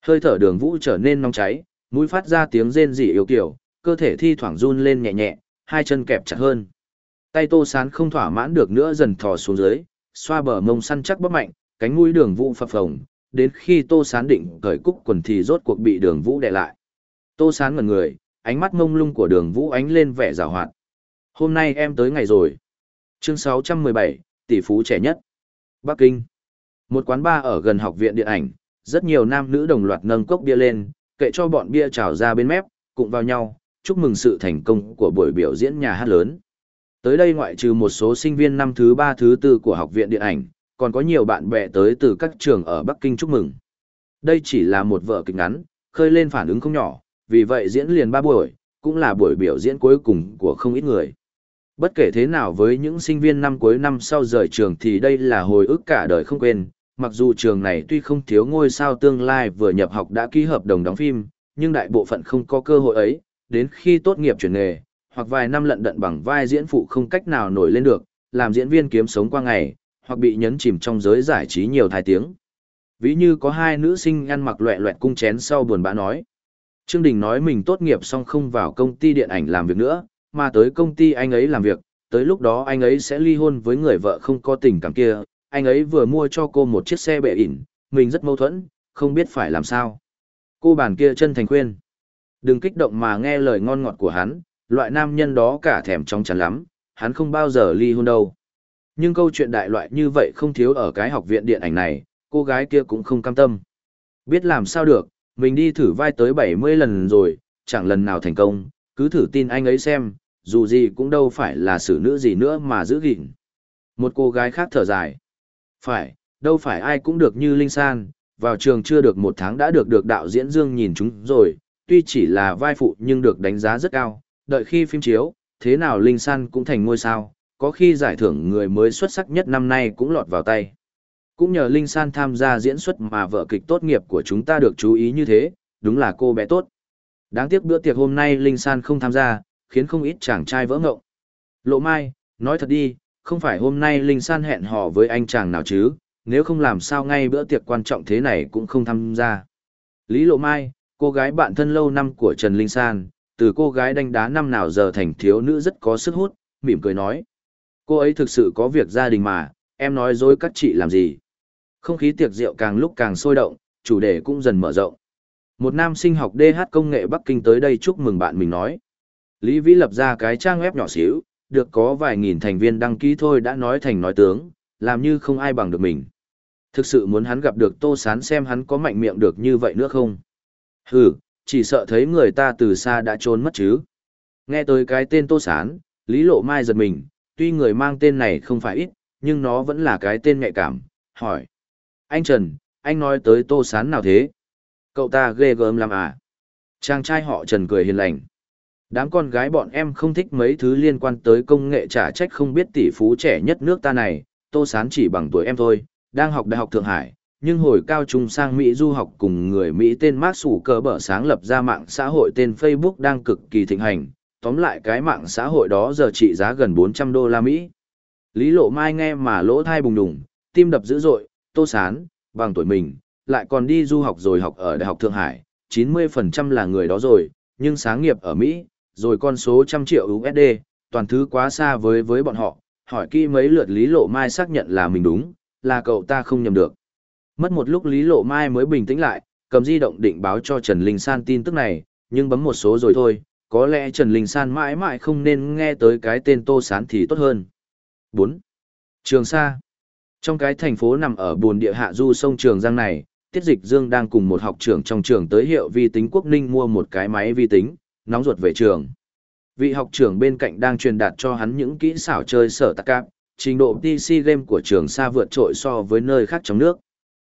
Hơi thở đường vũ trở nên nóng cháy, mũi phát ra tiếng rên rỉ yếu kiểu, cơ thể thi thoảng run lên nhẹ nhẹ, hai chân kẹp chặt hơn. Tay tô sán không thỏa mãn được nữa dần thò xuống dưới, xoa bờ mông săn chắc bắp mạnh, cánh mũi đường vũ phập phồng, đến khi tô sán định cởi cúc quần thì rốt cuộc bị đường vũ đè lại. Tô sán ngần người, ánh mắt mông lung của đường vũ ánh lên vẻ rào hoạt. Hôm nay em tới ngày rồi. Chương 617, tỷ phú trẻ nhất. Bắc Kinh. Một quán bar ở gần học viện điện ảnh, rất nhiều nam nữ đồng loạt nâng cốc bia lên, kệ cho bọn bia trào ra bên mép, cùng vào nhau, chúc mừng sự thành công của buổi biểu diễn nhà hát lớn. Tới đây ngoại trừ một số sinh viên năm thứ ba thứ tư của học viện điện ảnh, còn có nhiều bạn bè tới từ các trường ở Bắc Kinh chúc mừng. Đây chỉ là một vở kịch ngắn, khơi lên phản ứng không nhỏ, vì vậy diễn liền ba buổi, cũng là buổi biểu diễn cuối cùng của không ít người. Bất kể thế nào với những sinh viên năm cuối năm sau rời trường thì đây là hồi ức cả đời không quên, mặc dù trường này tuy không thiếu ngôi sao tương lai vừa nhập học đã ký hợp đồng đóng phim, nhưng đại bộ phận không có cơ hội ấy, đến khi tốt nghiệp chuyển nghề, hoặc vài năm lận đận bằng vai diễn phụ không cách nào nổi lên được, làm diễn viên kiếm sống qua ngày, hoặc bị nhấn chìm trong giới giải trí nhiều thai tiếng. Ví như có hai nữ sinh ăn mặc loẹ loẹt cung chén sau buồn bã nói. Trương Đình nói mình tốt nghiệp xong không vào công ty điện ảnh làm việc nữa, mà tới công ty anh ấy làm việc, tới lúc đó anh ấy sẽ ly hôn với người vợ không có tình cảm kia, anh ấy vừa mua cho cô một chiếc xe bệ ỉn, mình rất mâu thuẫn, không biết phải làm sao. Cô bàn kia chân thành khuyên. Đừng kích động mà nghe lời ngon ngọt của hắn, loại nam nhân đó cả thèm trong chắn lắm, hắn không bao giờ ly hôn đâu. Nhưng câu chuyện đại loại như vậy không thiếu ở cái học viện điện ảnh này, cô gái kia cũng không cam tâm. Biết làm sao được, mình đi thử vai tới 70 lần rồi, chẳng lần nào thành công, cứ thử tin anh ấy xem, dù gì cũng đâu phải là xử nữ gì nữa mà giữ gìn. Một cô gái khác thở dài. Phải, đâu phải ai cũng được như Linh San, vào trường chưa được một tháng đã được được đạo diễn Dương nhìn chúng rồi, tuy chỉ là vai phụ nhưng được đánh giá rất cao, đợi khi phim chiếu, thế nào Linh San cũng thành ngôi sao, có khi giải thưởng người mới xuất sắc nhất năm nay cũng lọt vào tay. Cũng nhờ Linh San tham gia diễn xuất mà vợ kịch tốt nghiệp của chúng ta được chú ý như thế, đúng là cô bé tốt. Đáng tiếc bữa tiệc hôm nay Linh San không tham gia, khiến không ít chàng trai vỡ ngộng. Lộ Mai, nói thật đi, không phải hôm nay Linh San hẹn hò với anh chàng nào chứ, nếu không làm sao ngay bữa tiệc quan trọng thế này cũng không tham gia. Lý Lộ Mai, cô gái bạn thân lâu năm của Trần Linh San, từ cô gái đánh đá năm nào giờ thành thiếu nữ rất có sức hút, mỉm cười nói. Cô ấy thực sự có việc gia đình mà, em nói dối các chị làm gì. Không khí tiệc rượu càng lúc càng sôi động, chủ đề cũng dần mở rộng. Một nam sinh học DH công nghệ Bắc Kinh tới đây chúc mừng bạn mình nói. Lý Vĩ lập ra cái trang web nhỏ xíu, được có vài nghìn thành viên đăng ký thôi đã nói thành nói tướng, làm như không ai bằng được mình. Thực sự muốn hắn gặp được Tô Sán xem hắn có mạnh miệng được như vậy nữa không? Hừ, chỉ sợ thấy người ta từ xa đã trốn mất chứ. Nghe tới cái tên Tô Sán, Lý Lộ Mai giật mình, tuy người mang tên này không phải ít, nhưng nó vẫn là cái tên nhạy cảm, hỏi. Anh Trần, anh nói tới Tô Sán nào thế? Cậu ta ghê gớm lắm à? Chàng trai họ Trần cười hiền lành. Đám con gái bọn em không thích mấy thứ liên quan tới công nghệ trả trách không biết tỷ phú trẻ nhất nước ta này, Tô Sán chỉ bằng tuổi em thôi, đang học Đại học Thượng Hải, nhưng hồi cao trung sang Mỹ du học cùng người Mỹ tên Mark Sủ cờ bở sáng lập ra mạng xã hội tên Facebook đang cực kỳ thịnh hành, tóm lại cái mạng xã hội đó giờ trị giá gần 400 đô la Mỹ. Lý Lộ Mai nghe mà lỗ thai bùng đùng, tim đập dữ dội, Tô Sán, bằng tuổi mình, lại còn đi du học rồi học ở Đại học Thượng Hải, 90% là người đó rồi, nhưng sáng nghiệp ở Mỹ, rồi con số trăm triệu USD, toàn thứ quá xa với với bọn họ, hỏi kỹ mấy lượt Lý Lộ Mai xác nhận là mình đúng, là cậu ta không nhầm được. Mất một lúc Lý Lộ Mai mới bình tĩnh lại, cầm di động định báo cho Trần Linh San tin tức này, nhưng bấm một số rồi thôi, có lẽ Trần Linh San mãi mãi không nên nghe tới cái tên Tô Sán thì tốt hơn. 4. Trường Sa Trong cái thành phố nằm ở buồn địa hạ du sông Trường Giang này, Tiết Dịch Dương đang cùng một học trưởng trong trường tới hiệu vi tính quốc ninh mua một cái máy vi tính, nóng ruột về trường. Vị học trưởng bên cạnh đang truyền đạt cho hắn những kỹ xảo chơi sở tạc cạp, trình độ PC game của trường xa vượt trội so với nơi khác trong nước.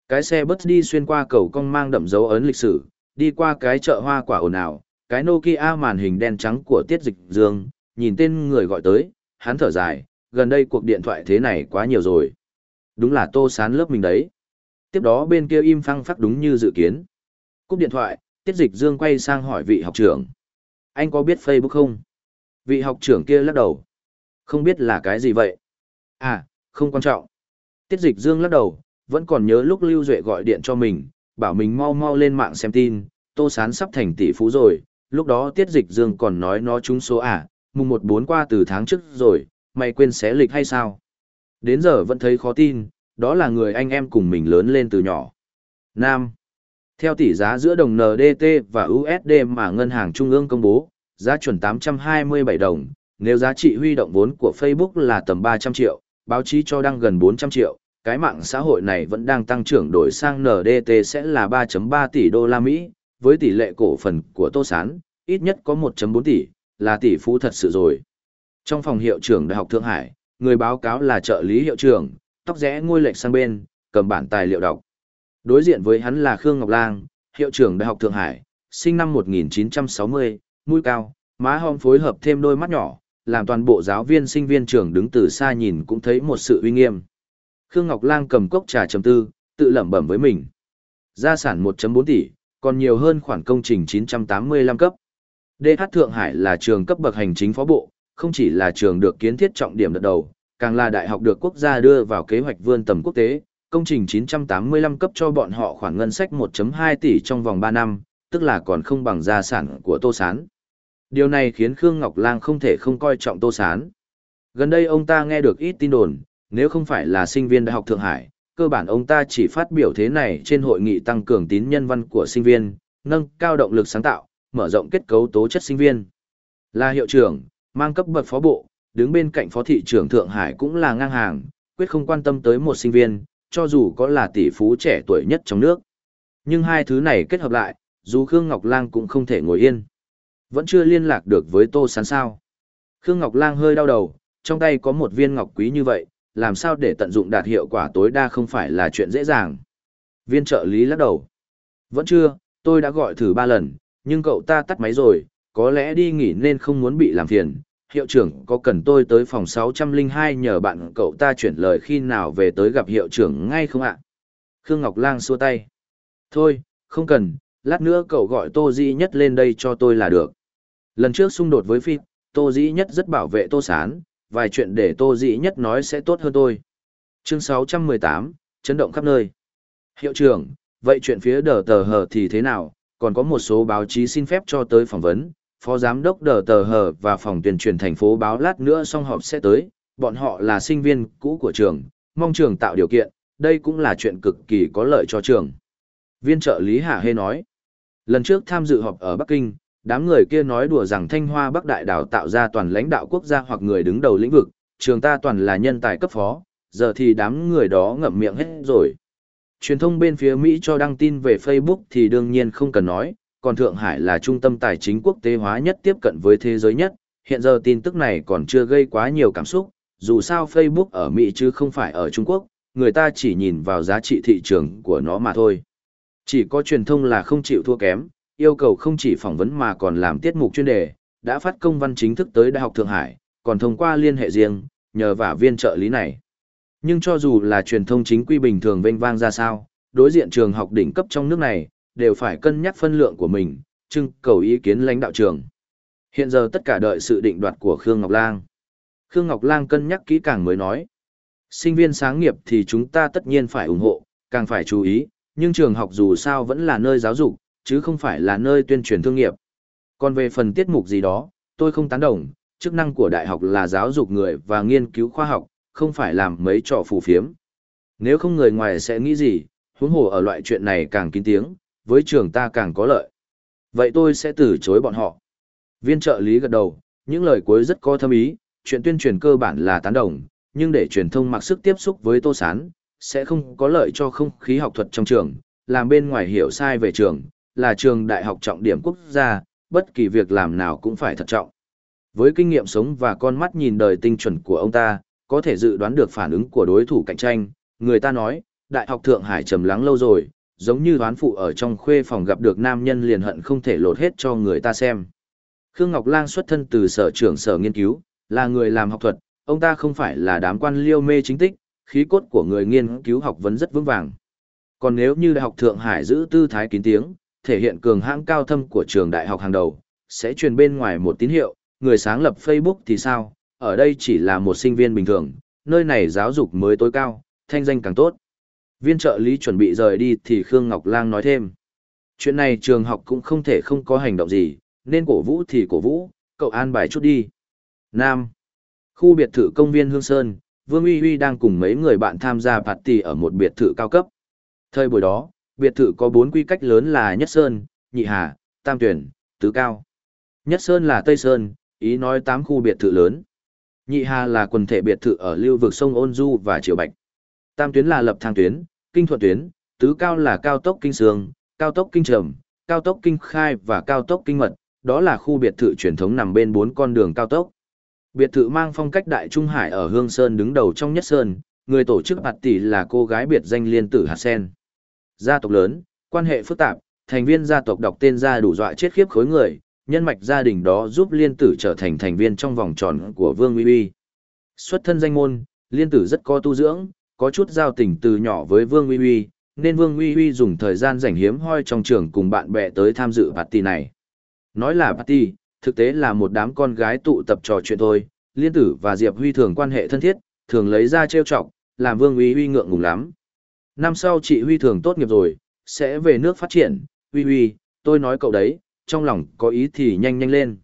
Cái xe bus đi xuyên qua cầu cong mang đậm dấu ấn lịch sử, đi qua cái chợ hoa quả ồn ào, cái Nokia màn hình đen trắng của Tiết Dịch Dương, nhìn tên người gọi tới, hắn thở dài, gần đây cuộc điện thoại thế này quá nhiều rồi. Đúng là tô sán lớp mình đấy. Tiếp đó bên kia im phăng phát đúng như dự kiến. Cúp điện thoại, Tiết Dịch Dương quay sang hỏi vị học trưởng. Anh có biết Facebook không? Vị học trưởng kia lắc đầu. Không biết là cái gì vậy? À, không quan trọng. Tiết Dịch Dương lắc đầu, vẫn còn nhớ lúc Lưu Duệ gọi điện cho mình, bảo mình mau mau lên mạng xem tin, Tô Sán sắp thành tỷ phú rồi, lúc đó Tiết Dịch Dương còn nói nó trúng số à, mùng một bốn qua từ tháng trước rồi, mày quên xé lịch hay sao? Đến giờ vẫn thấy khó tin, đó là người anh em cùng mình lớn lên từ nhỏ. Nam. Theo tỷ giá giữa đồng NDT và USD mà Ngân hàng Trung ương công bố, giá chuẩn 827 đồng, nếu giá trị huy động vốn của Facebook là tầm 300 triệu, báo chí cho đăng gần 400 triệu, cái mạng xã hội này vẫn đang tăng trưởng đổi sang NDT sẽ là 3.3 tỷ đô la Mỹ, với tỷ lệ cổ phần của Tô Sán, ít nhất có 1.4 tỷ, là tỷ phú thật sự rồi. Trong phòng hiệu trưởng Đại học Thượng Hải, người báo cáo là trợ lý hiệu trưởng, tóc rẽ ngôi lệch sang bên, cầm bản tài liệu đọc. Đối diện với hắn là Khương Ngọc Lang, hiệu trưởng Đại học Thượng Hải, sinh năm 1960, mũi cao, má hom phối hợp thêm đôi mắt nhỏ, làm toàn bộ giáo viên sinh viên trường đứng từ xa nhìn cũng thấy một sự uy nghiêm. Khương Ngọc Lang cầm cốc trà chấm tư, tự lẩm bẩm với mình. Gia sản 1.4 tỷ, còn nhiều hơn khoản công trình 985 cấp. DH Thượng Hải là trường cấp bậc hành chính phó bộ, không chỉ là trường được kiến thiết trọng điểm đợt đầu, càng là đại học được quốc gia đưa vào kế hoạch vươn tầm quốc tế, công trình 985 cấp cho bọn họ khoản ngân sách 1.2 tỷ trong vòng 3 năm, tức là còn không bằng gia sản của Tô Sán. Điều này khiến Khương Ngọc Lang không thể không coi trọng Tô Sán. Gần đây ông ta nghe được ít tin đồn, nếu không phải là sinh viên Đại học Thượng Hải, cơ bản ông ta chỉ phát biểu thế này trên hội nghị tăng cường tín nhân văn của sinh viên, nâng cao động lực sáng tạo, mở rộng kết cấu tố chất sinh viên. Là hiệu trưởng, mang cấp bậc phó bộ, đứng bên cạnh phó thị trưởng Thượng Hải cũng là ngang hàng, quyết không quan tâm tới một sinh viên, cho dù có là tỷ phú trẻ tuổi nhất trong nước. Nhưng hai thứ này kết hợp lại, dù Khương Ngọc Lang cũng không thể ngồi yên. Vẫn chưa liên lạc được với Tô Sán sao. Khương Ngọc Lang hơi đau đầu, trong tay có một viên ngọc quý như vậy, làm sao để tận dụng đạt hiệu quả tối đa không phải là chuyện dễ dàng. Viên trợ lý lắc đầu. Vẫn chưa, tôi đã gọi thử ba lần, nhưng cậu ta tắt máy rồi, có lẽ đi nghỉ nên không muốn bị làm phiền. Hiệu trưởng có cần tôi tới phòng 602 nhờ bạn cậu ta chuyển lời khi nào về tới gặp hiệu trưởng ngay không ạ? Khương Ngọc Lang xua tay. Thôi, không cần, Lát nữa cậu gọi Tô Dĩ Nhất lên đây cho tôi là được. Lần trước xung đột với Phi, Tô Dĩ Nhất rất bảo vệ Tô Sán, vài chuyện để Tô Dĩ Nhất nói sẽ tốt hơn tôi. Chương 618, chấn động khắp nơi. Hiệu trưởng, vậy chuyện phía đờ tờ hờ thì thế nào? Còn có một số báo chí xin phép cho tới phỏng vấn, phó giám đốc đờ tờ hờ và phòng tuyên truyền thành phố báo lát nữa xong họp sẽ tới, bọn họ là sinh viên cũ của trường, mong trường tạo điều kiện, đây cũng là chuyện cực kỳ có lợi cho trường. Viên trợ lý Hạ Hê nói, lần trước tham dự họp ở Bắc Kinh, đám người kia nói đùa rằng Thanh Hoa Bắc Đại đào tạo ra toàn lãnh đạo quốc gia hoặc người đứng đầu lĩnh vực, trường ta toàn là nhân tài cấp phó, giờ thì đám người đó ngậm miệng hết rồi. Truyền thông bên phía Mỹ cho đăng tin về Facebook thì đương nhiên không cần nói, còn Thượng Hải là trung tâm tài chính quốc tế hóa nhất tiếp cận với thế giới nhất, hiện giờ tin tức này còn chưa gây quá nhiều cảm xúc, dù sao Facebook ở Mỹ chứ không phải ở Trung Quốc, người ta chỉ nhìn vào giá trị thị trường của nó mà thôi. Chỉ có truyền thông là không chịu thua kém, yêu cầu không chỉ phỏng vấn mà còn làm tiết mục chuyên đề, đã phát công văn chính thức tới Đại học Thượng Hải, còn thông qua liên hệ riêng, nhờ vả viên trợ lý này. Nhưng cho dù là truyền thông chính quy bình thường vênh vang ra sao, đối diện trường học đỉnh cấp trong nước này, đều phải cân nhắc phân lượng của mình, trưng cầu ý kiến lãnh đạo trường. Hiện giờ tất cả đợi sự định đoạt của Khương Ngọc Lang. Khương Ngọc Lang cân nhắc kỹ càng mới nói. Sinh viên sáng nghiệp thì chúng ta tất nhiên phải ủng hộ, càng phải chú ý, nhưng trường học dù sao vẫn là nơi giáo dục, chứ không phải là nơi tuyên truyền thương nghiệp. Còn về phần tiết mục gì đó, tôi không tán đồng, chức năng của đại học là giáo dục người và nghiên cứu khoa học, không phải làm mấy trò phù phiếm. Nếu không người ngoài sẽ nghĩ gì, huống hồ ở loại chuyện này càng kín tiếng, với trường ta càng có lợi. Vậy tôi sẽ từ chối bọn họ. Viên trợ lý gật đầu, những lời cuối rất có thâm ý, chuyện tuyên truyền cơ bản là tán đồng, nhưng để truyền thông mặc sức tiếp xúc với Tô Sán, sẽ không có lợi cho không khí học thuật trong trường, làm bên ngoài hiểu sai về trường, là trường đại học trọng điểm quốc gia, bất kỳ việc làm nào cũng phải thận trọng. Với kinh nghiệm sống và con mắt nhìn đời tinh chuẩn của ông ta, có thể dự đoán được phản ứng của đối thủ cạnh tranh, người ta nói, Đại học Thượng Hải trầm lắng lâu rồi, giống như đoán phụ ở trong khuê phòng gặp được nam nhân liền hận không thể lột hết cho người ta xem. Khương Ngọc Lang xuất thân từ sở trưởng sở nghiên cứu, là người làm học thuật, ông ta không phải là đám quan liêu mê chính tích, khí cốt của người nghiên cứu học vấn rất vững vàng. Còn nếu như Đại học Thượng Hải giữ tư thái kín tiếng, thể hiện cường hãng cao thâm của trường đại học hàng đầu, sẽ truyền bên ngoài một tín hiệu, người sáng lập Facebook thì sao, ở đây chỉ là một sinh viên bình thường, nơi này giáo dục mới tối cao, thanh danh càng tốt. Viên trợ lý chuẩn bị rời đi thì Khương Ngọc Lang nói thêm. Chuyện này trường học cũng không thể không có hành động gì, nên cổ vũ thì cổ vũ, cậu an bài chút đi. Nam. Khu biệt thự công viên Hương Sơn, Vương Uy Uy đang cùng mấy người bạn tham gia party ở một biệt thự cao cấp. Thời buổi đó, biệt thự có bốn quy cách lớn là Nhất Sơn, Nhị Hà, Tam Tuyển, Tứ Cao. Nhất Sơn là Tây Sơn, ý nói tám khu biệt thự lớn. Nhị Hà là quần thể biệt thự ở lưu vực sông Ôn Du và Triều Bạch. Tam tuyến là lập thang tuyến, kinh thuận tuyến, tứ cao là cao tốc kinh sương, cao tốc kinh trầm, cao tốc kinh khai và cao tốc kinh mật, đó là khu biệt thự truyền thống nằm bên bốn con đường cao tốc. Biệt thự mang phong cách đại trung hải ở Hương Sơn đứng đầu trong nhất sơn, người tổ chức bạt tỷ là cô gái biệt danh liên tử hạt sen. Gia tộc lớn, quan hệ phức tạp, thành viên gia tộc đọc tên ra đủ dọa chết khiếp khối người, nhân mạch gia đình đó giúp liên tử trở thành thành viên trong vòng tròn của Vương Uy Uy. Xuất thân danh môn, liên tử rất có tu dưỡng, có chút giao tình từ nhỏ với Vương Uy Uy, nên Vương Uy Uy dùng thời gian rảnh hiếm hoi trong trường cùng bạn bè tới tham dự party này. Nói là party, thực tế là một đám con gái tụ tập trò chuyện thôi, Liên Tử và Diệp Huy thường quan hệ thân thiết, thường lấy ra trêu chọc, làm Vương Uy Uy ngượng ngùng lắm. Năm sau chị Huy thường tốt nghiệp rồi, sẽ về nước phát triển, Huy Huy, tôi nói cậu đấy, trong lòng có ý thì nhanh nhanh lên.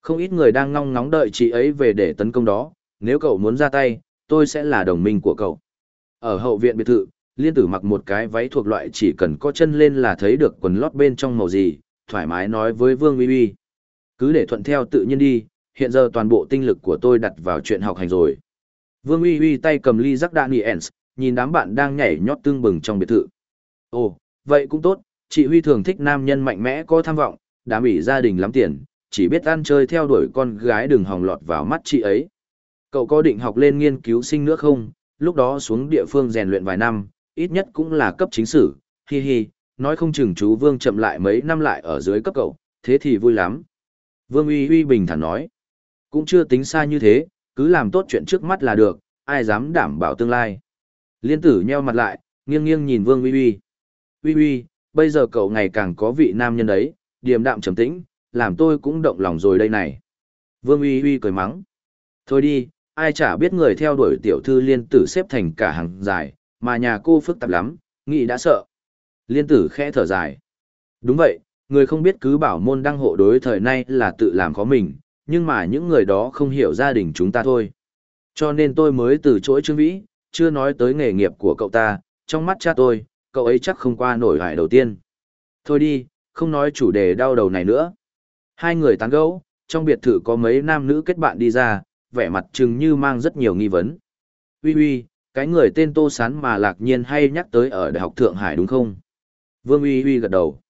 Không ít người đang ngong ngóng đợi chị ấy về để tấn công đó, nếu cậu muốn ra tay, tôi sẽ là đồng minh của cậu. Ở hậu viện biệt thự, liên tử mặc một cái váy thuộc loại chỉ cần có chân lên là thấy được quần lót bên trong màu gì, thoải mái nói với Vương Uy Uy. Cứ để thuận theo tự nhiên đi, hiện giờ toàn bộ tinh lực của tôi đặt vào chuyện học hành rồi. Vương Uy Uy tay cầm ly rắc Daniels, nhìn đám bạn đang nhảy nhót tương bừng trong biệt thự. Ồ, vậy cũng tốt, chị Huy thường thích nam nhân mạnh mẽ có tham vọng, đám ủy gia đình lắm tiền, chỉ biết ăn chơi theo đuổi con gái đừng hòng lọt vào mắt chị ấy. Cậu có định học lên nghiên cứu sinh nữa không, lúc đó xuống địa phương rèn luyện vài năm, ít nhất cũng là cấp chính sử, hi hi, nói không chừng chú Vương chậm lại mấy năm lại ở dưới cấp cậu, thế thì vui lắm. Vương uy uy bình thản nói, cũng chưa tính xa như thế, cứ làm tốt chuyện trước mắt là được, ai dám đảm bảo tương lai. Liên tử nheo mặt lại, nghiêng nghiêng nhìn Vương uy uy. Uy uy, Bây giờ cậu ngày càng có vị nam nhân đấy, điềm đạm trầm tĩnh, làm tôi cũng động lòng rồi đây này. Vương uy uy cười mắng. Thôi đi, ai chả biết người theo đuổi tiểu thư liên tử xếp thành cả hàng dài, mà nhà cô phức tạp lắm, nghĩ đã sợ. Liên tử khẽ thở dài. Đúng vậy, người không biết cứ bảo môn đăng hộ đối thời nay là tự làm khó mình, nhưng mà những người đó không hiểu gia đình chúng ta thôi. Cho nên tôi mới từ chối Trương Vĩ, chưa nói tới nghề nghiệp của cậu ta, trong mắt cha tôi, cậu ấy chắc không qua nổi hải đầu tiên. Thôi đi, không nói chủ đề đau đầu này nữa. Hai người tán gẫu, trong biệt thự có mấy nam nữ kết bạn đi ra, vẻ mặt chừng như mang rất nhiều nghi vấn. Ui ui, cái người tên Tô Sán mà lạc nhiên hay nhắc tới ở Đại học Thượng Hải đúng không? Vương Uy Uy gật đầu.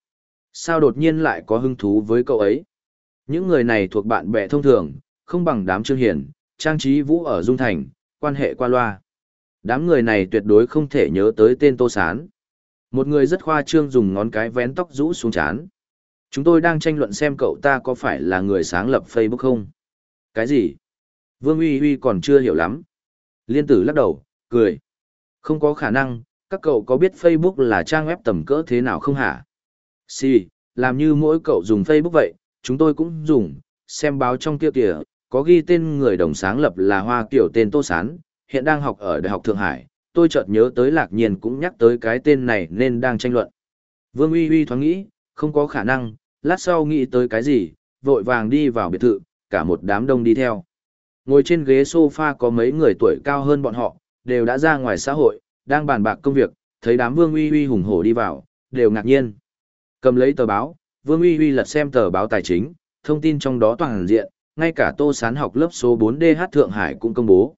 Sao đột nhiên lại có hứng thú với cậu ấy? Những người này thuộc bạn bè thông thường, không bằng đám Trương Hiển, Trang Trí Vũ ở Dung Thành, quan hệ qua loa. Đám người này tuyệt đối không thể nhớ tới tên Tô Sán. Một người rất khoa trương dùng ngón cái vén tóc rũ xuống chán. Chúng tôi đang tranh luận xem cậu ta có phải là người sáng lập Facebook không? Cái gì? Vương Uy Uy còn chưa hiểu lắm. Liên tử lắc đầu, cười. Không có khả năng, các cậu có biết Facebook là trang web tầm cỡ thế nào không hả? Sì, làm như mỗi cậu dùng Facebook vậy, chúng tôi cũng dùng, xem báo trong kia kìa, có ghi tên người đồng sáng lập là Hoa Kiều tên Tô Sán, hiện đang học ở Đại học Thượng Hải, tôi chợt nhớ tới lạc nhiên cũng nhắc tới cái tên này nên đang tranh luận. Vương Uy Uy thoáng nghĩ, không có khả năng, lát sau nghĩ tới cái gì, vội vàng đi vào biệt thự, cả một đám đông đi theo. Ngồi trên ghế sofa có mấy người tuổi cao hơn bọn họ, đều đã ra ngoài xã hội, đang bàn bạc công việc, thấy đám Vương Uy Uy hùng hổ đi vào, đều ngạc nhiên. Cầm lấy tờ báo, Vương Uy Uy lật xem tờ báo tài chính, thông tin trong đó toàn diện, ngay cả Tô Sán học lớp số 4DH Thượng Hải cũng công bố.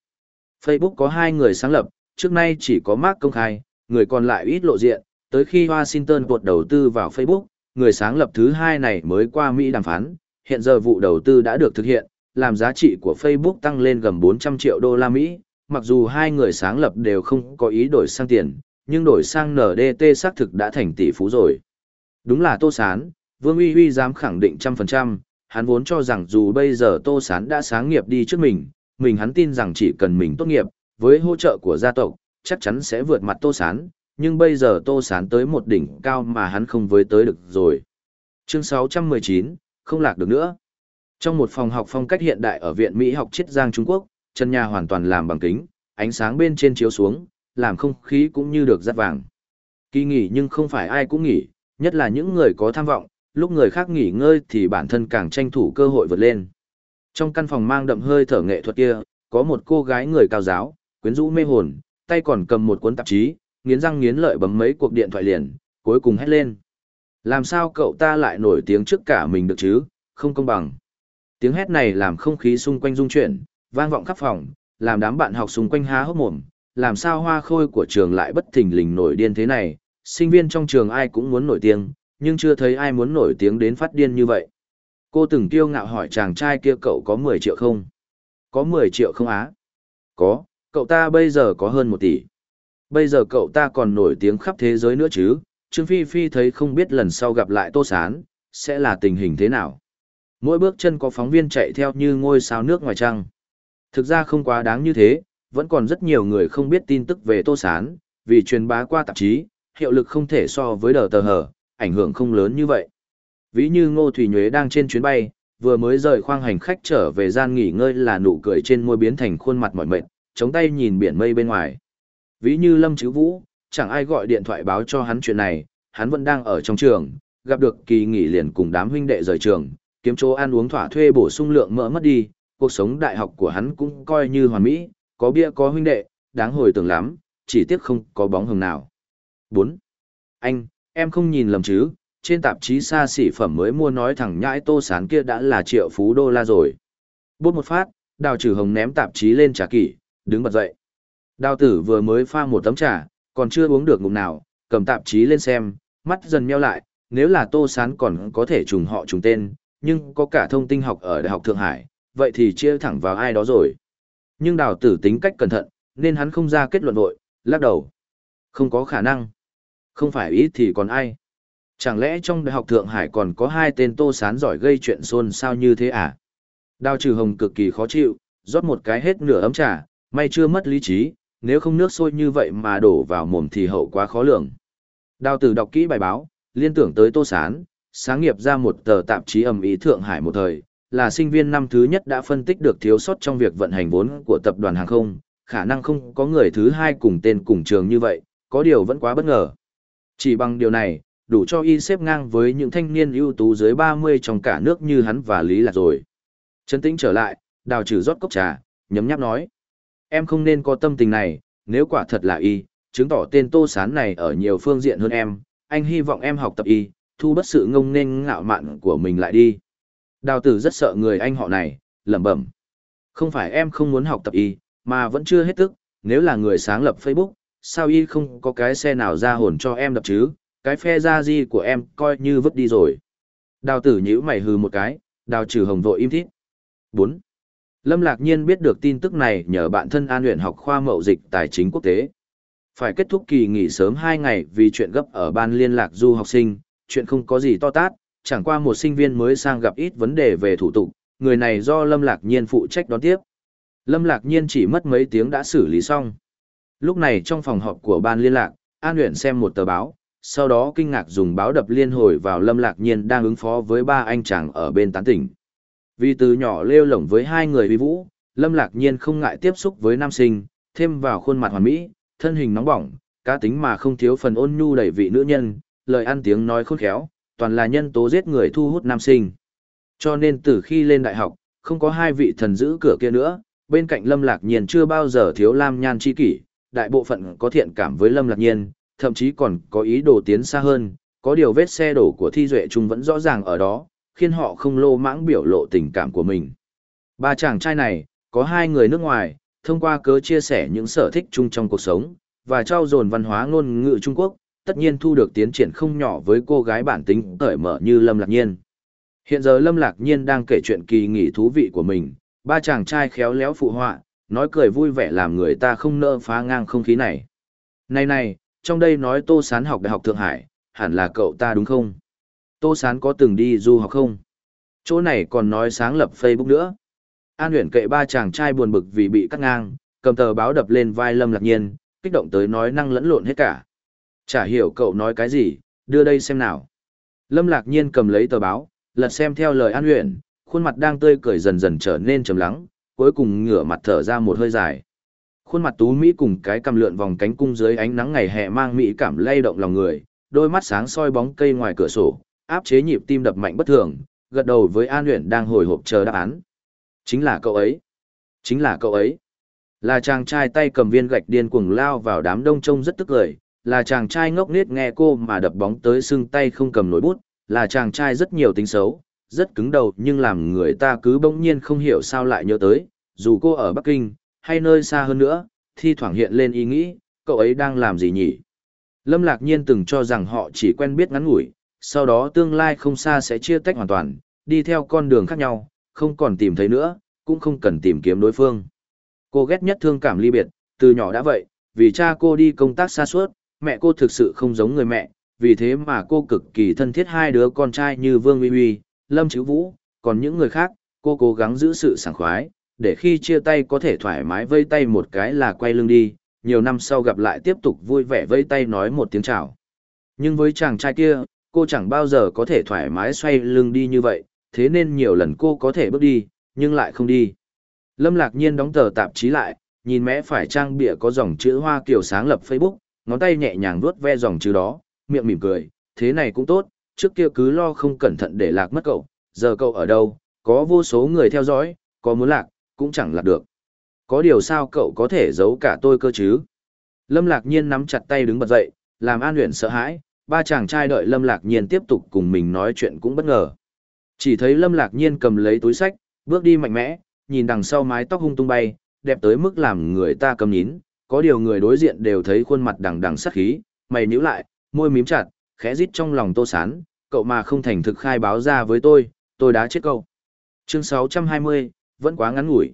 Facebook có hai người sáng lập, trước nay chỉ có Mark công khai, người còn lại ít lộ diện, tới khi Washington tuột đầu tư vào Facebook, người sáng lập thứ hai này mới qua Mỹ đàm phán, hiện giờ vụ đầu tư đã được thực hiện, làm giá trị của Facebook tăng lên gần 400 triệu đô la Mỹ, mặc dù hai người sáng lập đều không có ý đổi sang tiền, nhưng đổi sang NDT xác thực đã thành tỷ phú rồi. Đúng là Tô Sán, Vương Uy Uy dám khẳng định trăm phần trăm, hắn vốn cho rằng dù bây giờ Tô Sán đã sáng nghiệp đi trước mình, mình hắn tin rằng chỉ cần mình tốt nghiệp, với hỗ trợ của gia tộc, chắc chắn sẽ vượt mặt Tô Sán, nhưng bây giờ Tô Sán tới một đỉnh cao mà hắn không với tới được rồi. Chương 619, không lạc được nữa. Trong một phòng học phong cách hiện đại ở Viện Mỹ học Chiết Giang Trung Quốc, chân nhà hoàn toàn làm bằng kính, ánh sáng bên trên chiếu xuống, làm không khí cũng như được dắt vàng. Kỳ nghỉ nhưng không phải ai cũng nghỉ, nhất là những người có tham vọng, lúc người khác nghỉ ngơi thì bản thân càng tranh thủ cơ hội vượt lên. Trong căn phòng mang đậm hơi thở nghệ thuật kia, có một cô gái người cao giáo, quyến rũ mê hồn, tay còn cầm một cuốn tạp chí, nghiến răng nghiến lợi bấm mấy cuộc điện thoại liền, cuối cùng hét lên. Làm sao cậu ta lại nổi tiếng trước cả mình được chứ, không công bằng. Tiếng hét này làm không khí xung quanh rung chuyển, vang vọng khắp phòng, làm đám bạn học xung quanh há hốc mồm, làm sao hoa khôi của trường lại bất thình lình nổi điên thế này, sinh viên trong trường ai cũng muốn nổi tiếng, nhưng chưa thấy ai muốn nổi tiếng đến phát điên như vậy. Cô từng kiêu ngạo hỏi chàng trai kia cậu có 10 triệu không? Có 10 triệu không á? Có, cậu ta bây giờ có hơn 1 tỷ. Bây giờ cậu ta còn nổi tiếng khắp thế giới nữa chứ, Trương Phi Phi thấy không biết lần sau gặp lại Tô Sán, sẽ là tình hình thế nào. Mỗi bước chân có phóng viên chạy theo như ngôi sao nước ngoài trăng. Thực ra không quá đáng như thế, vẫn còn rất nhiều người không biết tin tức về Tô Sán, vì truyền bá qua tạp chí, hiệu lực không thể so với đờ tờ hở, ảnh hưởng không lớn như vậy. Ví như Ngô Thủy Nhuế đang trên chuyến bay, vừa mới rời khoang hành khách trở về gian nghỉ ngơi là nụ cười trên môi biến thành khuôn mặt mỏi mệt, chống tay nhìn biển mây bên ngoài. Ví như Lâm Chữ Vũ, chẳng ai gọi điện thoại báo cho hắn chuyện này, hắn vẫn đang ở trong trường, gặp được kỳ nghỉ liền cùng đám huynh đệ rời trường, kiếm chỗ ăn uống thỏa thuê bổ sung lượng mỡ mất đi, cuộc sống đại học của hắn cũng coi như hoàn mỹ, có bia có huynh đệ, đáng hồi tưởng lắm, chỉ tiếc không có bóng hồng nào. 4. Anh, em không nhìn lầm chứ, trên tạp chí xa xỉ phẩm mới mua nói thẳng nhãi tô sán kia đã là triệu phú đô la rồi. Bút một phát, đào trừ hồng ném tạp chí lên trà kỷ, đứng bật dậy. Đào tử vừa mới pha một tấm trà, còn chưa uống được ngụm nào, cầm tạp chí lên xem, mắt dần meo lại, nếu là tô sán còn có thể trùng họ trùng tên, nhưng có cả thông tin học ở Đại học Thượng Hải, vậy thì chia thẳng vào ai đó rồi. Nhưng đào tử tính cách cẩn thận, nên hắn không ra kết luận vội, lắc đầu. Không có khả năng. Không phải ít thì còn ai. Chẳng lẽ trong Đại học Thượng Hải còn có hai tên tô sán giỏi gây chuyện xôn xao như thế à? Đào trừ hồng cực kỳ khó chịu, rót một cái hết nửa ấm trà, may chưa mất lý trí, nếu không nước sôi như vậy mà đổ vào mồm thì hậu quá khó lường. Đào tử đọc kỹ bài báo, liên tưởng tới Tô Sán, sáng nghiệp ra một tờ tạp chí ẩm ý Thượng Hải một thời, là sinh viên năm thứ nhất đã phân tích được thiếu sót trong việc vận hành vốn của tập đoàn hàng không, khả năng không có người thứ hai cùng tên cùng trường như vậy, có điều vẫn quá bất ngờ. Chỉ bằng điều này, đủ cho y xếp ngang với những thanh niên ưu tú dưới 30 trong cả nước như hắn và Lý Lạc rồi. Trấn tĩnh trở lại, đào trừ rót cốc trà, nhấm nháp nói. Em không nên có tâm tình này, nếu quả thật là y, chứng tỏ tên Tô Sán này ở nhiều phương diện hơn em, anh hy vọng em học tập y, thu bất sự ngông nên ngạo mạn của mình lại đi. Đào tử rất sợ người anh họ này, lẩm bẩm. Không phải em không muốn học tập y, mà vẫn chưa hết tức, nếu là người sáng lập Facebook, sao y không có cái xe nào ra hồn cho em đập chứ, cái phe ra di của em coi như vứt đi rồi. Đào tử nhữ mày hừ một cái, đào trừ hồng vội im thít. 4. Lâm Lạc Nhiên biết được tin tức này nhờ bạn thân an luyện học khoa mậu dịch tài chính quốc tế. Phải kết thúc kỳ nghỉ sớm 2 ngày vì chuyện gấp ở ban liên lạc du học sinh, chuyện không có gì to tát, chẳng qua một sinh viên mới sang gặp ít vấn đề về thủ tục, người này do Lâm Lạc Nhiên phụ trách đón tiếp. Lâm Lạc Nhiên chỉ mất mấy tiếng đã xử lý xong. Lúc này trong phòng họp của ban liên lạc, An luyện xem một tờ báo, sau đó kinh ngạc dùng báo đập liên hồi vào Lâm Lạc Nhiên đang ứng phó với ba anh chàng ở bên tán tỉnh. Vì từ nhỏ lêu lổng với hai người vi vũ, Lâm Lạc Nhiên không ngại tiếp xúc với nam sinh, thêm vào khuôn mặt hoàn mỹ, thân hình nóng bỏng, cá tính mà không thiếu phần ôn nhu đầy vị nữ nhân, lời ăn tiếng nói khôn khéo, toàn là nhân tố giết người thu hút nam sinh. Cho nên từ khi lên đại học, không có hai vị thần giữ cửa kia nữa, bên cạnh Lâm Lạc Nhiên chưa bao giờ thiếu lam nhan chi kỷ, đại bộ phận có thiện cảm với Lâm Lạc Nhiên, thậm chí còn có ý đồ tiến xa hơn, có điều vết xe đổ của Thi Duệ Trung vẫn rõ ràng ở đó, khiến họ không lô mãng biểu lộ tình cảm của mình. Ba chàng trai này, có hai người nước ngoài, thông qua cớ chia sẻ những sở thích chung trong cuộc sống, và trao dồn văn hóa ngôn ngữ Trung Quốc, tất nhiên thu được tiến triển không nhỏ với cô gái bản tính cởi mở như Lâm Lạc Nhiên. Hiện giờ Lâm Lạc Nhiên đang kể chuyện kỳ nghỉ thú vị của mình, ba chàng trai khéo léo phụ họa, nói cười vui vẻ làm người ta không nỡ phá ngang không khí này. Này này, trong đây nói Tô Sán học Đại học Thượng Hải, hẳn là cậu ta đúng không? Tô Sán có từng đi du học không? Chỗ này còn nói sáng lập Facebook nữa. An Huyền kệ ba chàng trai buồn bực vì bị cắt ngang, cầm tờ báo đập lên vai Lâm Lạc Nhiên, kích động tới nói năng lẫn lộn hết cả. Chả hiểu cậu nói cái gì, đưa đây xem nào. Lâm Lạc Nhiên cầm lấy tờ báo, lật xem theo lời An Huyền, khuôn mặt đang tươi cười dần dần trở nên trầm lắng, cuối cùng ngửa mặt thở ra một hơi dài. Khuôn mặt tú Mỹ cùng cái cầm lượn vòng cánh cung dưới ánh nắng ngày hè mang mỹ cảm lay động lòng người, đôi mắt sáng soi bóng cây ngoài cửa sổ, áp chế nhịp tim đập mạnh bất thường, gật đầu với An Uyển đang hồi hộp chờ đáp án. Chính là cậu ấy. Chính là cậu ấy. Là chàng trai tay cầm viên gạch điên cuồng lao vào đám đông trông rất tức cười, là chàng trai ngốc nghếch nghe cô mà đập bóng tới xương tay không cầm nổi bút, là chàng trai rất nhiều tính xấu, rất cứng đầu nhưng làm người ta cứ bỗng nhiên không hiểu sao lại nhớ tới, dù cô ở Bắc Kinh, hay nơi xa hơn nữa, thi thoảng hiện lên ý nghĩ, cậu ấy đang làm gì nhỉ? Lâm Lạc Nhiên từng cho rằng họ chỉ quen biết ngắn ngủi, sau đó tương lai không xa sẽ chia tách hoàn toàn, đi theo con đường khác nhau, không còn tìm thấy nữa, cũng không cần tìm kiếm đối phương. Cô ghét nhất thương cảm ly biệt, từ nhỏ đã vậy, vì cha cô đi công tác xa suốt, mẹ cô thực sự không giống người mẹ, vì thế mà cô cực kỳ thân thiết hai đứa con trai như Vương Uy Uy, Lâm Chữ Vũ, còn những người khác, cô cố gắng giữ sự sảng khoái, để khi chia tay có thể thoải mái vây tay một cái là quay lưng đi, nhiều năm sau gặp lại tiếp tục vui vẻ vây tay nói một tiếng chào. Nhưng với chàng trai kia, cô chẳng bao giờ có thể thoải mái xoay lưng đi như vậy, thế nên nhiều lần cô có thể bước đi, nhưng lại không đi. Lâm Lạc Nhiên đóng tờ tạp chí lại, nhìn mẽ phải trang bìa có dòng chữ hoa kiểu sáng lập Facebook, ngón tay nhẹ nhàng vuốt ve dòng chữ đó, miệng mỉm cười, thế này cũng tốt, trước kia cứ lo không cẩn thận để lạc mất cậu, giờ cậu ở đâu, có vô số người theo dõi, có muốn lạc, cũng chẳng lạc được. Có điều sao cậu có thể giấu cả tôi cơ chứ? Lâm Lạc Nhiên nắm chặt tay đứng bật dậy, làm An Uyển sợ hãi, ba chàng trai đợi Lâm Lạc Nhiên tiếp tục cùng mình nói chuyện cũng bất ngờ. Chỉ thấy Lâm Lạc Nhiên cầm lấy túi sách, bước đi mạnh mẽ, nhìn đằng sau mái tóc hung tung bay, đẹp tới mức làm người ta cầm nhín, có điều người đối diện đều thấy khuôn mặt đằng đằng sát khí, mày nhíu lại, môi mím chặt, khẽ rít trong lòng Tô Sán, cậu mà không thành thực khai báo ra với tôi, tôi đã chết cậu. Chương 620, vẫn quá ngắn ngủi.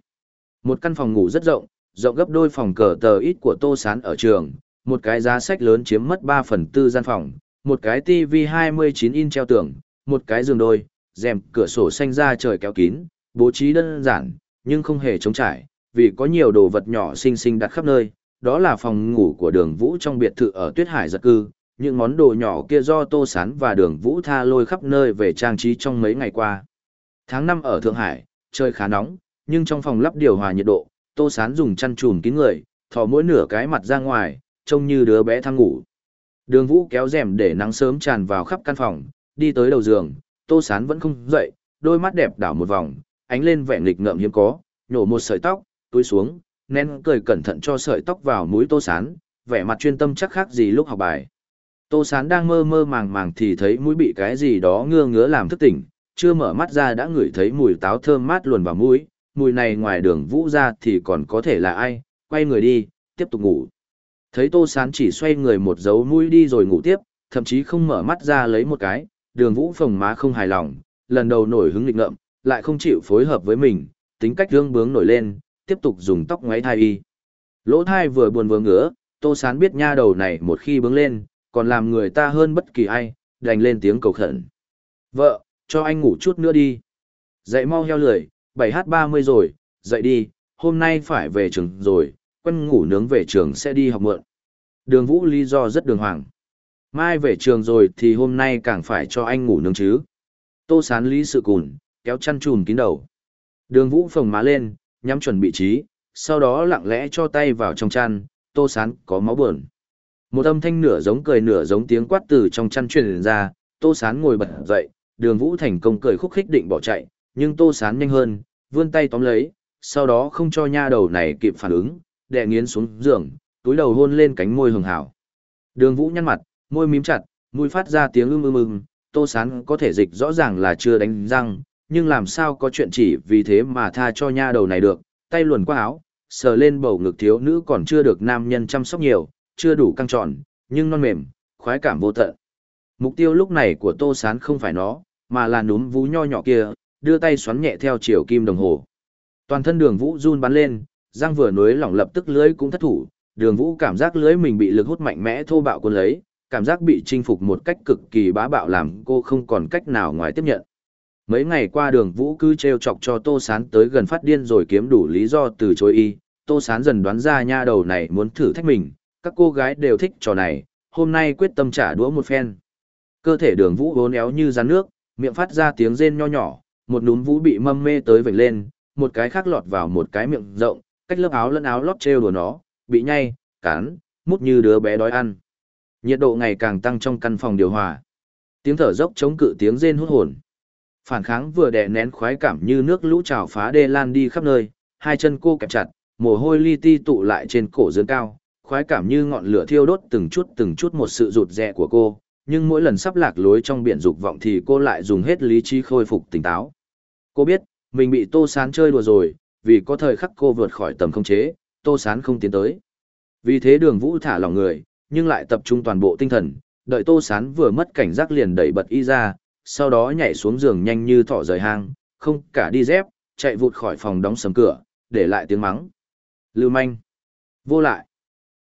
Một căn phòng ngủ rất rộng, rộng gấp đôi phòng cờ tờ ít của Tô Sán ở trường, một cái giá sách lớn chiếm mất 3 phần tư gian phòng, một cái TV 29 in treo tường, một cái giường đôi, rèm cửa sổ xanh ra trời kéo kín, bố trí đơn giản, nhưng không hề trống trải, vì có nhiều đồ vật nhỏ xinh xinh đặt khắp nơi. Đó là phòng ngủ của đường Vũ trong biệt thự ở Tuyết Hải giật cư, những món đồ nhỏ kia do Tô Sán và Đường Vũ tha lôi khắp nơi về trang trí trong mấy ngày qua. Tháng 5 ở Thượng Hải, trời khá nóng, nhưng trong phòng lắp điều hòa nhiệt độ, Tô Sán dùng chăn trùm kín người, thò mỗi nửa cái mặt ra ngoài, trông như đứa bé thang ngủ. Đường Vũ kéo rèm để nắng sớm tràn vào khắp căn phòng, đi tới đầu giường, Tô Sán vẫn không dậy, đôi mắt đẹp đảo một vòng, ánh lên vẻ nghịch ngợm hiếm có, nhổ một sợi tóc, túi xuống, nén cười cẩn thận cho sợi tóc vào mũi Tô Sán, vẻ mặt chuyên tâm chắc khác gì lúc học bài. Tô Sán đang mơ mơ màng màng thì thấy mũi bị cái gì đó ngưa ngứa làm thức tỉnh, chưa mở mắt ra đã ngửi thấy mùi táo thơm mát luồn vào mũi, mùi này ngoài đường vũ ra thì còn có thể là ai, quay người đi, tiếp tục ngủ. Thấy Tô Sán chỉ xoay người một dấu mũi đi rồi ngủ tiếp, thậm chí không mở mắt ra lấy một cái, đường vũ phồng má không hài lòng, lần đầu nổi hứng nghịch ngợm, lại không chịu phối hợp với mình, tính cách gương bướng nổi lên, tiếp tục dùng tóc ngoáy thai y. Lỗ thai vừa buồn vừa ngứa, Tô Sán biết nha đầu này một khi bướng lên, còn làm người ta hơn bất kỳ ai, đành lên tiếng cầu khẩn. Vợ, cho anh ngủ chút nữa đi. Dậy mau heo lười, 7h30 rồi, dậy đi, hôm nay phải về trường rồi, quân ngủ nướng về trường sẽ đi học mượn. Đường Vũ lý do rất đường hoàng. Mai về trường rồi thì hôm nay càng phải cho anh ngủ nướng chứ. Tô sán lý sự cùn, kéo chăn chùm kín đầu. Đường Vũ phồng má lên, nhắm chuẩn bị trí, sau đó lặng lẽ cho tay vào trong chăn, tô sán có máu bờn. Một âm thanh nửa giống cười nửa giống tiếng quát từ trong chăn truyền ra, tô sán ngồi bật dậy, đường Vũ thành công cười khúc khích định bỏ chạy, nhưng tô sán nhanh hơn, vươn tay tóm lấy, sau đó không cho nha đầu này kịp phản ứng, đè nghiến xuống giường, túi đầu hôn lên cánh môi hường hảo. Đường Vũ nhăn mặt, môi mím chặt, mũi phát ra tiếng ưm ưm ưm, Tô Sán có thể dịch rõ ràng là chưa đánh răng, nhưng làm sao có chuyện chỉ vì thế mà tha cho nha đầu này được, tay luồn qua áo, sờ lên bầu ngực thiếu nữ còn chưa được nam nhân chăm sóc nhiều, chưa đủ căng tròn, nhưng non mềm, khoái cảm vô tận. Mục tiêu lúc này của Tô Sán không phải nó, mà là núm vú nho nhỏ kia, đưa tay xoắn nhẹ theo chiều kim đồng hồ. Toàn thân đường vũ run bắn lên, răng vừa nối lỏng lập tức lưới cũng thất thủ, đường vũ cảm giác lưới mình bị lực hút mạnh mẽ thô bạo cuốn lấy, cảm giác bị chinh phục một cách cực kỳ bá bạo làm cô không còn cách nào ngoài tiếp nhận. Mấy ngày qua đường vũ cứ treo chọc cho Tô Sán tới gần phát điên rồi kiếm đủ lý do từ chối y, Tô Sán dần đoán ra nha đầu này muốn thử thách mình, các cô gái đều thích trò này, hôm nay quyết tâm trả đũa một phen. Cơ thể đường vũ vốn éo như rắn nước, miệng phát ra tiếng rên nho nhỏ, một núm vũ bị mâm mê tới vểnh lên, một cái khác lọt vào một cái miệng rộng, cách lớp áo lẫn áo lót treo đùa nó, bị nhay, cắn, mút như đứa bé đói ăn. Nhiệt độ ngày càng tăng trong căn phòng điều hòa. Tiếng thở dốc chống cự tiếng rên hút hồn. Phản kháng vừa đè nén khoái cảm như nước lũ trào phá đê lan đi khắp nơi, hai chân cô kẹp chặt, mồ hôi li ti tụ lại trên cổ dương cao, khoái cảm như ngọn lửa thiêu đốt từng chút từng chút một sự rụt rè của cô, nhưng mỗi lần sắp lạc lối trong biển dục vọng thì cô lại dùng hết lý trí khôi phục tỉnh táo. Cô biết, mình bị Tô Sán chơi đùa rồi, vì có thời khắc cô vượt khỏi tầm không chế, Tô Sán không tiến tới. Vì thế đường vũ thả lòng người, nhưng lại tập trung toàn bộ tinh thần, đợi Tô Sán vừa mất cảnh giác liền đẩy bật y ra, sau đó nhảy xuống giường nhanh như thỏ rời hang, không cả đi dép, chạy vụt khỏi phòng đóng sầm cửa, để lại tiếng mắng. Lưu manh. Vô lại.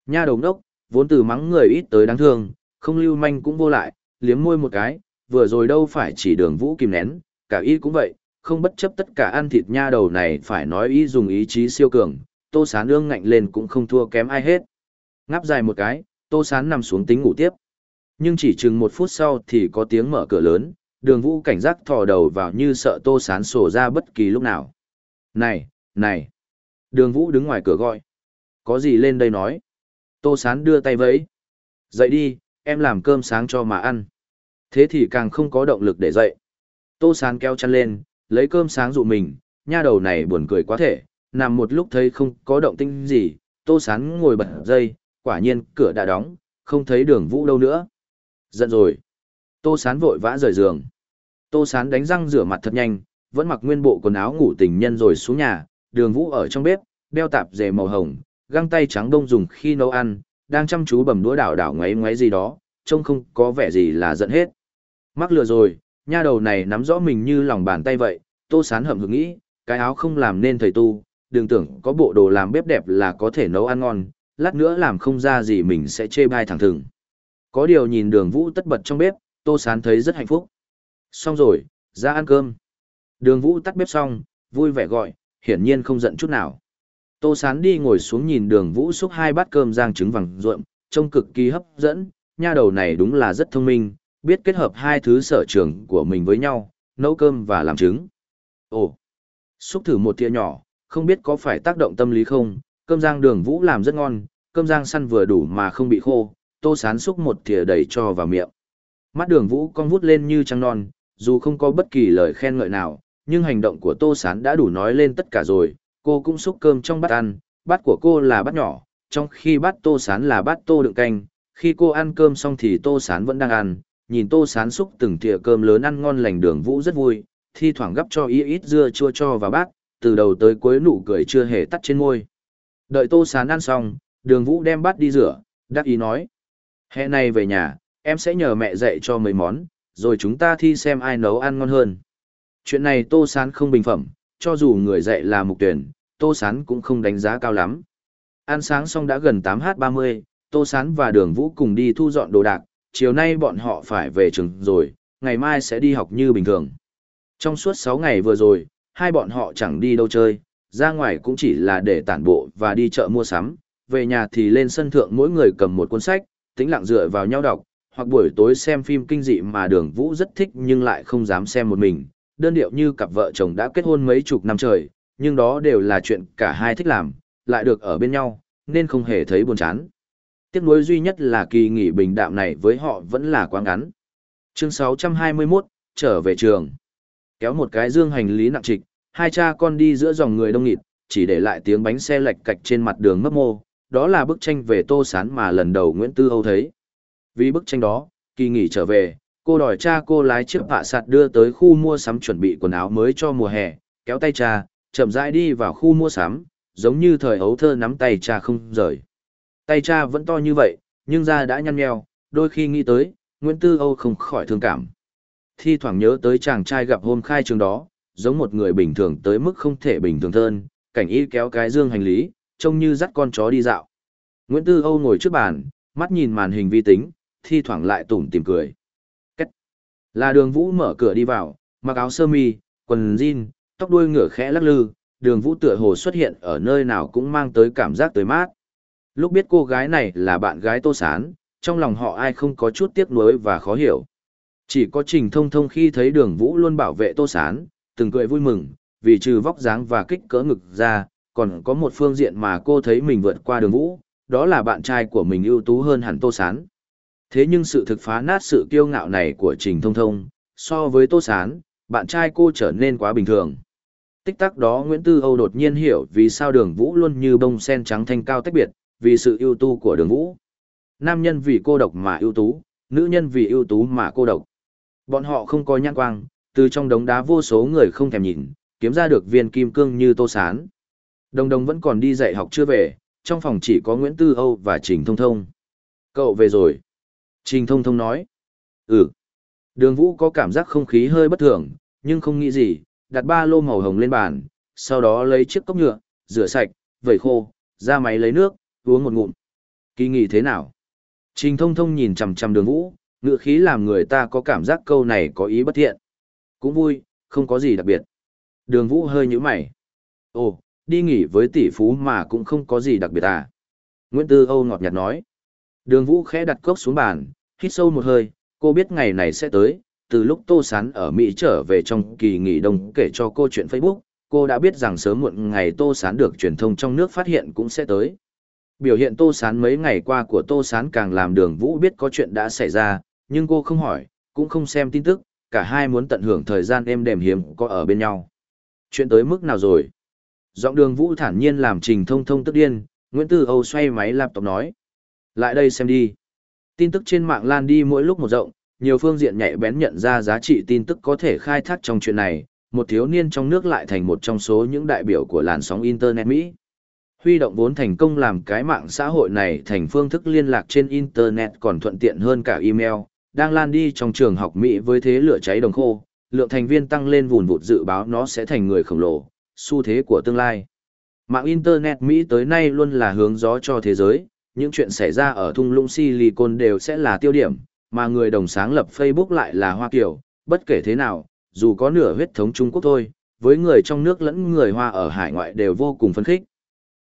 Nha đồng đốc, vốn từ mắng người ít tới đáng thương, không lưu manh cũng vô lại, liếm môi một cái, vừa rồi đâu phải chỉ đường vũ kìm nén, cả y cũng vậy, không bất chấp tất cả ăn thịt nha đầu này phải nói y dùng ý chí siêu cường, tô sán ương ngạnh lên cũng không thua kém ai hết. Ngáp dài một cái, tô sán nằm xuống tính ngủ tiếp. Nhưng chỉ chừng một phút sau thì có tiếng mở cửa lớn, đường vũ cảnh giác thò đầu vào như sợ tô sán sổ ra bất kỳ lúc nào. Này, này! Đường vũ đứng ngoài cửa gọi. Có gì lên đây nói? Tô sán đưa tay vẫy. Dậy đi, em làm cơm sáng cho mà ăn. Thế thì càng không có động lực để dậy. Tô sán kéo chăn lên, lấy cơm sáng dụ mình, nha đầu này buồn cười quá thể, nằm một lúc thấy không có động tinh gì, tô sán ngồi bật dây, quả nhiên cửa đã đóng, không thấy đường vũ đâu nữa. Giận rồi. Tô sán vội vã rời giường. Tô sán đánh răng rửa mặt thật nhanh, vẫn mặc nguyên bộ quần áo ngủ tình nhân rồi xuống nhà, đường vũ ở trong bếp, đeo tạp dề màu hồng, găng tay trắng đông dùng khi nấu ăn, đang chăm chú bầm đũa đảo đảo ngoáy ngoáy gì đó, trông không có vẻ gì là giận hết. Mắc lừa rồi, nha đầu này nắm rõ mình như lòng bàn tay vậy, tô sán hậm hực nghĩ, cái áo không làm nên thầy tu, đừng tưởng có bộ đồ làm bếp đẹp là có thể nấu ăn ngon, lát nữa làm không ra gì mình sẽ chê bai thẳng thừng. Có điều nhìn đường vũ tất bật trong bếp, tô sán thấy rất hạnh phúc. Xong rồi, ra ăn cơm. Đường vũ tắt bếp xong, vui vẻ gọi, hiển nhiên không giận chút nào. Tô sán đi ngồi xuống nhìn đường vũ xúc hai bát cơm rang trứng vàng ruộm, trông cực kỳ hấp dẫn, nha đầu này đúng là rất thông minh, biết kết hợp hai thứ sở trường của mình với nhau, nấu cơm và làm trứng. Ồ, xúc thử một thìa nhỏ, không biết có phải tác động tâm lý không, cơm rang đường vũ làm rất ngon, cơm rang săn vừa đủ mà không bị khô, tô sán xúc một thìa đầy cho vào miệng. Mắt đường vũ con vút lên như trăng non, dù không có bất kỳ lời khen ngợi nào, nhưng hành động của tô sán đã đủ nói lên tất cả rồi, cô cũng xúc cơm trong bát ăn, bát của cô là bát nhỏ, trong khi bát tô sán là bát tô đựng canh, khi cô ăn cơm xong thì tô sán vẫn đang ăn, nhìn tô sán xúc từng thìa cơm lớn ăn ngon lành đường vũ rất vui, thi thoảng gấp cho ít ít dưa chua cho vào bát, từ đầu tới cuối nụ cười chưa hề tắt trên môi. Đợi tô sán ăn xong, đường vũ đem bát đi rửa, đắc ý nói. Hè này về nhà, em sẽ nhờ mẹ dạy cho mấy món, rồi chúng ta thi xem ai nấu ăn ngon hơn. Chuyện này tô sán không bình phẩm, cho dù người dạy là mục tuyển, tô sán cũng không đánh giá cao lắm. Ăn sáng xong đã gần 8h30, tô sán và đường vũ cùng đi thu dọn đồ đạc, chiều nay bọn họ phải về trường rồi, ngày mai sẽ đi học như bình thường. Trong suốt 6 ngày vừa rồi, hai bọn họ chẳng đi đâu chơi, ra ngoài cũng chỉ là để tản bộ và đi chợ mua sắm, về nhà thì lên sân thượng mỗi người cầm một cuốn sách, tĩnh lặng dựa vào nhau đọc, hoặc buổi tối xem phim kinh dị mà đường vũ rất thích nhưng lại không dám xem một mình, đơn điệu như cặp vợ chồng đã kết hôn mấy chục năm trời, nhưng đó đều là chuyện cả hai thích làm, lại được ở bên nhau, nên không hề thấy buồn chán. Tiếc nuối duy nhất là kỳ nghỉ bình đạm này với họ vẫn là quá ngắn. Chương 621, trở về trường. Kéo một cái dương hành lý nặng trịch, hai cha con đi giữa dòng người đông nghịt, chỉ để lại tiếng bánh xe lạch cạch trên mặt đường mấp mô. Đó là bức tranh về tô sán mà lần đầu Nguyễn Tư Âu thấy. Vì bức tranh đó, kỳ nghỉ trở về, cô đòi cha cô lái chiếc bạ sạt đưa tới khu mua sắm chuẩn bị quần áo mới cho mùa hè, kéo tay cha, chậm rãi đi vào khu mua sắm, giống như thời ấu thơ nắm tay cha không rời. Tay cha vẫn to như vậy, nhưng da đã nhăn nheo, đôi khi nghĩ tới, Nguyễn Tư Âu không khỏi thương cảm. Thi thoảng nhớ tới chàng trai gặp hôm khai trường đó, giống một người bình thường tới mức không thể bình thường hơn, cảnh y kéo cái dương hành lý, trông như dắt con chó đi dạo. Nguyễn Tư Âu ngồi trước bàn, mắt nhìn màn hình vi tính, thi thoảng lại tủm tìm cười. Là đường vũ mở cửa đi vào, mặc áo sơ mi, quần jean, tóc đuôi ngựa khẽ lắc lư, đường vũ tựa hồ xuất hiện ở nơi nào cũng mang tới cảm giác tới mát. Lúc biết cô gái này là bạn gái Tô Sán, trong lòng họ ai không có chút tiếc nuối và khó hiểu. Chỉ có Trình Thông Thông khi thấy đường vũ luôn bảo vệ Tô Sán, từng cười vui mừng, vì trừ vóc dáng và kích cỡ ngực ra, còn có một phương diện mà cô thấy mình vượt qua đường vũ, đó là bạn trai của mình ưu tú hơn hẳn Tô Sán. Thế nhưng sự thực phá nát sự kiêu ngạo này của Trình Thông Thông, so với Tô Sán, bạn trai cô trở nên quá bình thường. Tích tắc đó Nguyễn Tư Âu đột nhiên hiểu vì sao đường vũ luôn như bông sen trắng thanh cao tách biệt, vì sự ưu tú của đường vũ. Nam nhân vì cô độc mà ưu tú, nữ nhân vì ưu tú mà cô độc. Bọn họ không có nhãn quang, từ trong đống đá vô số người không thèm nhìn, kiếm ra được viên kim cương như tô sán. Đồng đồng vẫn còn đi dạy học chưa về, trong phòng chỉ có Nguyễn Tư Âu và Trình Thông Thông. Cậu về rồi. Trình Thông Thông nói. Ừ. Đường Vũ có cảm giác không khí hơi bất thường, nhưng không nghĩ gì, đặt ba lô màu hồng lên bàn, sau đó lấy chiếc cốc nhựa, rửa sạch, vẩy khô, ra máy lấy nước, uống một ngụm. Kỳ nghỉ thế nào? Trình thông thông nhìn chằm chằm đường vũ, ngựa khí làm người ta có cảm giác câu này có ý bất thiện. Cũng vui, không có gì đặc biệt. Đường vũ hơi nhíu mày. Ồ, đi nghỉ với tỷ phú mà cũng không có gì đặc biệt à? Nguyễn Tư Âu ngọt nhạt nói. Đường vũ khẽ đặt cốc xuống bàn, hít sâu một hơi, cô biết ngày này sẽ tới. Từ lúc Tô Sán ở Mỹ trở về trong kỳ nghỉ đông kể cho cô chuyện Facebook, cô đã biết rằng sớm muộn ngày Tô Sán được truyền thông trong nước phát hiện cũng sẽ tới. Biểu hiện Tô Sán mấy ngày qua của Tô Sán càng làm đường vũ biết có chuyện đã xảy ra, nhưng cô không hỏi, cũng không xem tin tức, cả hai muốn tận hưởng thời gian êm đềm hiếm có ở bên nhau. Chuyện tới mức nào rồi? Giọng đường vũ thản nhiên làm trình thông thông tức điên, Nguyễn Tư Âu xoay máy laptop nói. Lại đây xem đi. Tin tức trên mạng lan đi mỗi lúc một rộng, nhiều phương diện nhạy bén nhận ra giá trị tin tức có thể khai thác trong chuyện này, một thiếu niên trong nước lại thành một trong số những đại biểu của làn sóng Internet Mỹ. Huy động vốn thành công làm cái mạng xã hội này thành phương thức liên lạc trên Internet còn thuận tiện hơn cả email, đang lan đi trong trường học Mỹ với thế lửa cháy đồng khô, lượng thành viên tăng lên vùn vụt dự báo nó sẽ thành người khổng lồ, xu thế của tương lai. Mạng Internet Mỹ tới nay luôn là hướng gió cho thế giới, những chuyện xảy ra ở thung lũng Silicon đều sẽ là tiêu điểm, mà người đồng sáng lập Facebook lại là Hoa Kiều, bất kể thế nào, dù có nửa huyết thống Trung Quốc thôi, với người trong nước lẫn người Hoa ở hải ngoại đều vô cùng phấn khích.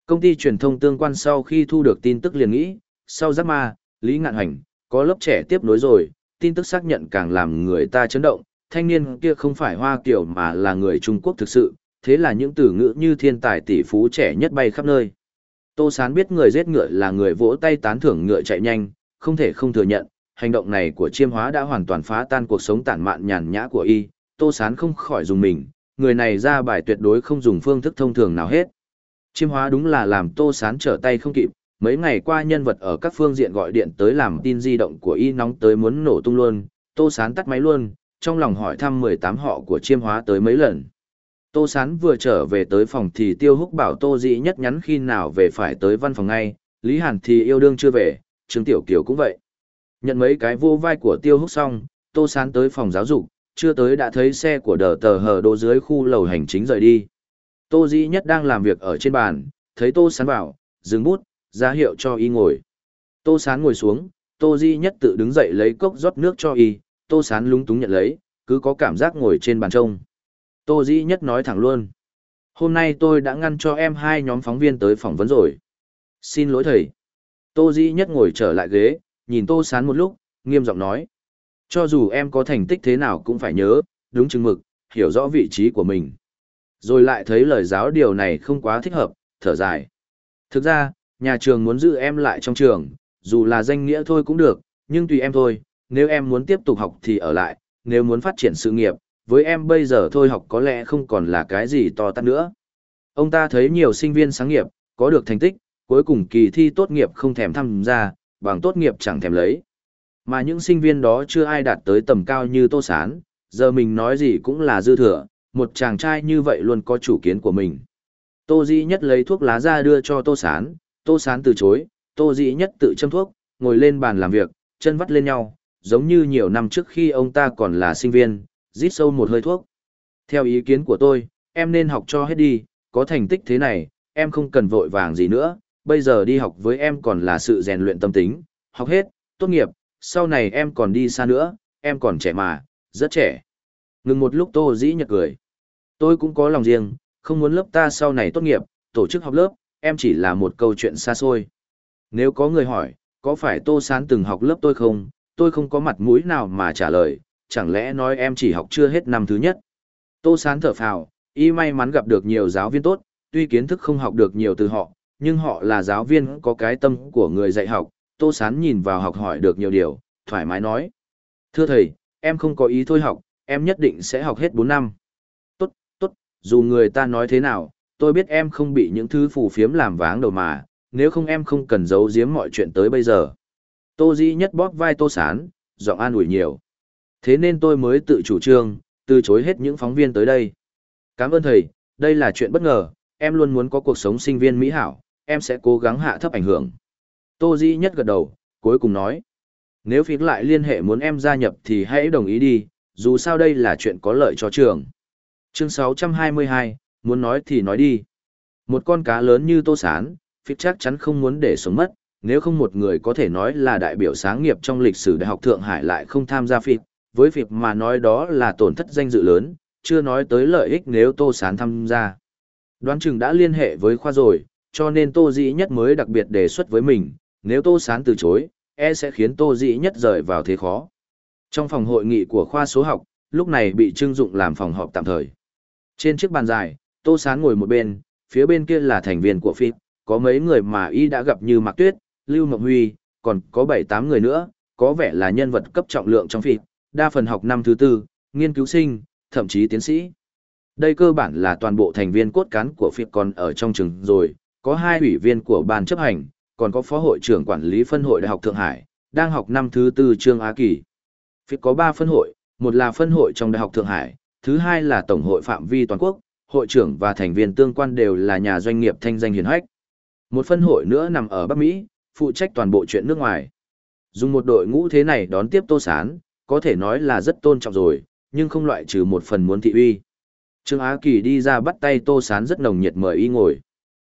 Công ty truyền thông tương quan sau khi thu được tin tức liền nghĩ, sau giác ma, Lý Ngạn Hành, Có lớp trẻ tiếp nối rồi, tin tức xác nhận càng làm người ta chấn động, thanh niên kia không phải Hoa Kiều mà là người Trung Quốc thực sự, thế là những từ ngữ như thiên tài tỷ phú trẻ nhất bay khắp nơi. Tô Sán biết người giết ngựa là người vỗ tay tán thưởng ngựa chạy nhanh, không thể không thừa nhận, hành động này của chiêm hóa đã hoàn toàn phá tan cuộc sống tản mạn nhàn nhã của y, Tô Sán không khỏi dùng mình, người này ra bài tuyệt đối không dùng phương thức thông thường nào hết. Chiêm hóa đúng là làm Tô Sán trở tay không kịp, mấy ngày qua nhân vật ở các phương diện gọi điện tới làm tin di động của y nóng tới muốn nổ tung luôn, Tô Sán tắt máy luôn, trong lòng hỏi thăm 18 họ của chiêm hóa tới mấy lần. Tô Sán vừa trở về tới phòng thì Tiêu Húc bảo Tô Dĩ nhất nhắn khi nào về phải tới văn phòng ngay, Lý Hàn thì yêu đương chưa về, Trương Tiểu Kiều cũng vậy. Nhận mấy cái vô vai của Tiêu Húc xong, Tô Sán tới phòng giáo dục, chưa tới đã thấy xe của đờ tờ hờ đỗ dưới khu lầu hành chính rời đi. Tô Dĩ nhất đang làm việc ở trên bàn, thấy Tô Sán vào, dừng bút, ra hiệu cho y ngồi. Tô Sán ngồi xuống, Tô Dĩ nhất tự đứng dậy lấy cốc rót nước cho y, Tô Sán lúng túng nhận lấy, cứ có cảm giác ngồi trên bàn trông. Tô Dĩ Nhất nói thẳng luôn. Hôm nay tôi đã ngăn cho em hai nhóm phóng viên tới phỏng vấn rồi. Xin lỗi thầy. Tô Dĩ Nhất ngồi trở lại ghế, nhìn Tô Sán một lúc, nghiêm giọng nói. Cho dù em có thành tích thế nào cũng phải nhớ, đúng chừng mực, hiểu rõ vị trí của mình. Rồi lại thấy lời giáo điều này không quá thích hợp, thở dài. Thực ra, nhà trường muốn giữ em lại trong trường, dù là danh nghĩa thôi cũng được, nhưng tùy em thôi, nếu em muốn tiếp tục học thì ở lại, nếu muốn phát triển sự nghiệp, với em bây giờ thôi học có lẽ không còn là cái gì to tát nữa. Ông ta thấy nhiều sinh viên sáng nghiệp, có được thành tích, cuối cùng kỳ thi tốt nghiệp không thèm tham gia, bằng tốt nghiệp chẳng thèm lấy. Mà những sinh viên đó chưa ai đạt tới tầm cao như Tô Sán, giờ mình nói gì cũng là dư thừa, một chàng trai như vậy luôn có chủ kiến của mình. Tô Dĩ Nhất lấy thuốc lá ra đưa cho Tô Sán, Tô Sán từ chối, Tô Dĩ Nhất tự châm thuốc, ngồi lên bàn làm việc, chân vắt lên nhau, giống như nhiều năm trước khi ông ta còn là sinh viên, rít sâu một hơi thuốc. Theo ý kiến của tôi, em nên học cho hết đi, có thành tích thế này, em không cần vội vàng gì nữa, bây giờ đi học với em còn là sự rèn luyện tâm tính, học hết, tốt nghiệp, sau này em còn đi xa nữa, em còn trẻ mà, rất trẻ. Ngừng một lúc Tô Dĩ nhật cười. Tôi cũng có lòng riêng, không muốn lớp ta sau này tốt nghiệp, tổ chức học lớp, em chỉ là một câu chuyện xa xôi. Nếu có người hỏi, có phải Tô Sán từng học lớp tôi không, tôi không có mặt mũi nào mà trả lời, chẳng lẽ nói em chỉ học chưa hết năm thứ nhất. Tô Sán thở phào, y may mắn gặp được nhiều giáo viên tốt, tuy kiến thức không học được nhiều từ họ, nhưng họ là giáo viên có cái tâm của người dạy học, Tô Sán nhìn vào học hỏi được nhiều điều, thoải mái nói. Thưa thầy, em không có ý thôi học, em nhất định sẽ học hết 4 năm. Tốt, tốt, dù người ta nói thế nào, tôi biết em không bị những thứ phù phiếm làm váng đầu mà, nếu không em không cần giấu giếm mọi chuyện tới bây giờ. Tô Di nhất bóp vai Tô Sán, giọng an ủi nhiều. Thế nên tôi mới tự chủ trương, từ chối hết những phóng viên tới đây. Cảm ơn thầy, đây là chuyện bất ngờ, em luôn muốn có cuộc sống sinh viên mỹ hảo, em sẽ cố gắng hạ thấp ảnh hưởng. Tô Di nhất gật đầu, cuối cùng nói. Nếu phiến lại liên hệ muốn em gia nhập thì hãy đồng ý đi, dù sao đây là chuyện có lợi cho trường. Chương 622, muốn nói thì nói đi. Một con cá lớn như tô sán, phiến chắc chắn không muốn để sống mất, nếu không một người có thể nói là đại biểu sáng nghiệp trong lịch sử Đại học Thượng Hải lại không tham gia phiến, với việc mà nói đó là tổn thất danh dự lớn, chưa nói tới lợi ích nếu Tô Sán tham gia. Đoán chừng đã liên hệ với khoa rồi, cho nên Tô Dĩ Nhất mới đặc biệt đề xuất với mình, nếu Tô Sán từ chối, e sẽ khiến Tô Dĩ Nhất rời vào thế khó. Trong phòng hội nghị của khoa số học, lúc này bị trưng dụng làm phòng họp tạm thời. Trên chiếc bàn dài, Tô Sán ngồi một bên, phía bên kia là thành viên của phim, có mấy người mà y đã gặp như Mạc Tuyết, Lưu Mộng Huy, còn có 7-8 người nữa, có vẻ là nhân vật cấp trọng lượng trong phim, đa phần học năm thứ tư, nghiên cứu sinh, thậm chí tiến sĩ. Đây cơ bản là toàn bộ thành viên cốt cán của phiệp còn ở trong trường rồi, có hai ủy viên của ban chấp hành, còn có phó hội trưởng quản lý phân hội Đại học Thượng Hải, đang học năm thứ tư Trương Á Kỳ. Phiệp có ba phân hội, một là phân hội trong Đại học Thượng Hải, thứ hai là tổng hội phạm vi toàn quốc, hội trưởng và thành viên tương quan đều là nhà doanh nghiệp thanh danh hiền hách. Một phân hội nữa nằm ở Bắc Mỹ, phụ trách toàn bộ chuyện nước ngoài. Dùng một đội ngũ thế này đón tiếp Tô Sán, có thể nói là rất tôn trọng rồi, nhưng không loại trừ một phần muốn thị uy. Trương Á Kỳ đi ra bắt tay Tô Sán rất nồng nhiệt mời y ngồi.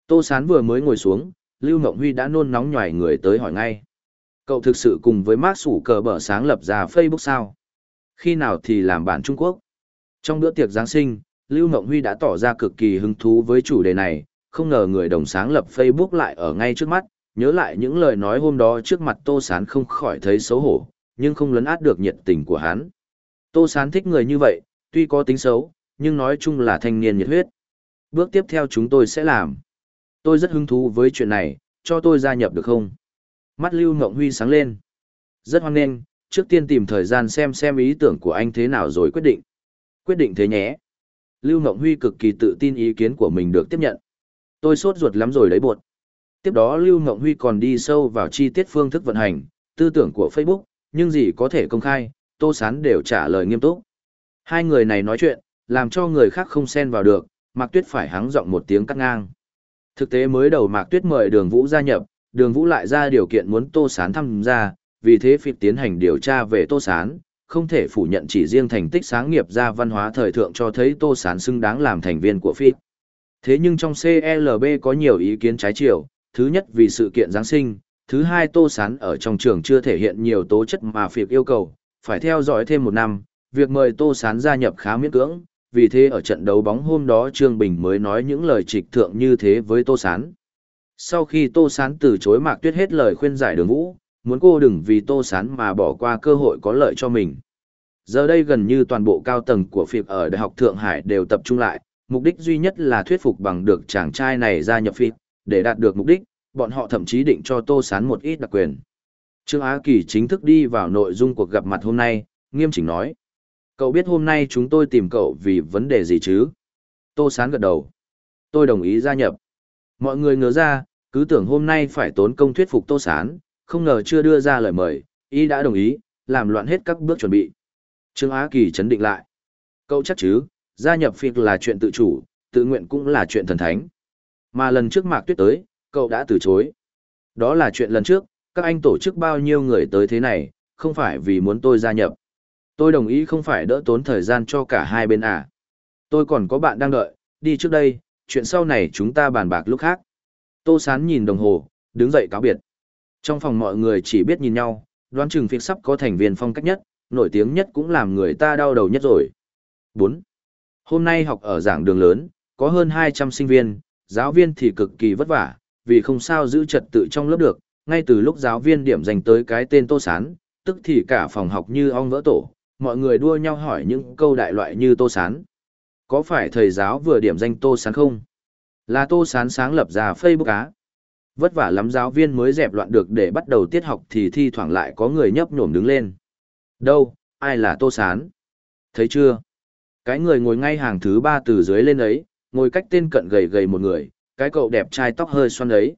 Tô Sán vừa mới ngồi xuống, Lưu Ngộng Huy đã nôn nóng nhòi người tới hỏi ngay. Cậu thực sự cùng với Mark Sủ cờ bở sáng lập ra Facebook sao? Khi nào thì làm bản Trung Quốc? Trong bữa tiệc Giáng sinh, Lưu Ngộng Huy đã tỏ ra cực kỳ hứng thú với chủ đề này, không ngờ người đồng sáng lập Facebook lại ở ngay trước mắt, nhớ lại những lời nói hôm đó trước mặt Tô Sán không khỏi thấy xấu hổ, nhưng không lấn át được nhiệt tình của hắn. Tô Sán thích người như vậy, tuy có tính xấu, nhưng nói chung là thanh niên nhiệt huyết. Bước tiếp theo chúng tôi sẽ làm. Tôi rất hứng thú với chuyện này, cho tôi gia nhập được không? Mắt Lưu Ngộng Huy sáng lên. Rất hoan nghênh, trước tiên tìm thời gian xem xem ý tưởng của anh thế nào rồi quyết định. Quyết định thế nhé. Lưu Ngộng Huy cực kỳ tự tin ý kiến của mình được tiếp nhận. Tôi sốt ruột lắm rồi đấy buộc. Tiếp đó Lưu Ngộng Huy còn đi sâu vào chi tiết phương thức vận hành, tư tưởng của Facebook, nhưng gì có thể công khai, Tô Sán đều trả lời nghiêm túc. Hai người này nói chuyện, làm cho người khác không xen vào được, Mạc Tuyết phải hắng giọng một tiếng cắt ngang. Thực tế mới đầu Mạc Tuyết mời Đường Vũ gia nhập, Đường Vũ lại ra điều kiện muốn Tô Sán tham gia, vì thế phịp tiến hành điều tra về Tô Sán, không thể phủ nhận chỉ riêng thành tích sáng nghiệp ra văn hóa thời thượng cho thấy Tô Sán xứng đáng làm thành viên của phịp. Thế nhưng trong CLB có nhiều ý kiến trái chiều, thứ nhất vì sự kiện Giáng sinh, thứ hai Tô Sán ở trong trường chưa thể hiện nhiều tố chất mà phiệt yêu cầu, phải theo dõi thêm một năm, việc mời Tô Sán gia nhập khá miễn cưỡng, vì thế ở trận đấu bóng hôm đó Trương Bình mới nói những lời trịch thượng như thế với Tô Sán. Sau khi Tô Sán từ chối Mạc Tuyết hết lời khuyên giải đường vũ, muốn cô đừng vì Tô Sán mà bỏ qua cơ hội có lợi cho mình. Giờ đây gần như toàn bộ cao tầng của phiệp ở Đại học Thượng Hải đều tập trung lại, mục đích duy nhất là thuyết phục bằng được chàng trai này gia nhập phiệp để đạt được mục đích, bọn họ thậm chí định cho Tô Sán một ít đặc quyền. Trương Á Kỳ chính thức đi vào nội dung cuộc gặp mặt hôm nay, nghiêm chỉnh nói. Cậu biết hôm nay chúng tôi tìm cậu vì vấn đề gì chứ? Tô Sán gật đầu. Tôi đồng ý gia nhập. Mọi người ngờ ra, cứ tưởng hôm nay phải tốn công thuyết phục Tô Sán, không ngờ chưa đưa ra lời mời, y đã đồng ý, làm loạn hết các bước chuẩn bị. Trương Á Kỳ chấn định lại. Cậu chắc chứ, gia nhập phiệt là chuyện tự chủ, tự nguyện cũng là chuyện thần thánh. Mà lần trước Mạc Tuyết tới, cậu đã từ chối. Đó là chuyện lần trước, các anh tổ chức bao nhiêu người tới thế này, không phải vì muốn tôi gia nhập. Tôi đồng ý không phải đỡ tốn thời gian cho cả hai bên à. Tôi còn có bạn đang đợi, đi trước đây, chuyện sau này chúng ta bàn bạc lúc khác. Tô Sán nhìn đồng hồ, đứng dậy cáo biệt. Trong phòng mọi người chỉ biết nhìn nhau, đoán chừng phiệt sắp có thành viên phong cách nhất, nổi tiếng nhất cũng làm người ta đau đầu nhất rồi. 4. Hôm nay học ở giảng đường lớn, có hơn 200 sinh viên, giáo viên thì cực kỳ vất vả, vì không sao giữ trật tự trong lớp được, ngay từ lúc giáo viên điểm dành tới cái tên Tô Sán, tức thì cả phòng học như ong vỡ tổ, mọi người đua nhau hỏi những câu đại loại như Tô Sán. Có phải thầy giáo vừa điểm danh Tô Sán không? Là Tô Sán sáng lập ra Facebook á. Vất vả lắm giáo viên mới dẹp loạn được để bắt đầu tiết học thì thi thoảng lại có người nhấp nhổm đứng lên. Đâu, ai là Tô Sán? Thấy chưa? Cái người ngồi ngay hàng thứ ba từ dưới lên ấy, ngồi cách tên cận gầy gầy một người, cái cậu đẹp trai tóc hơi xoăn ấy.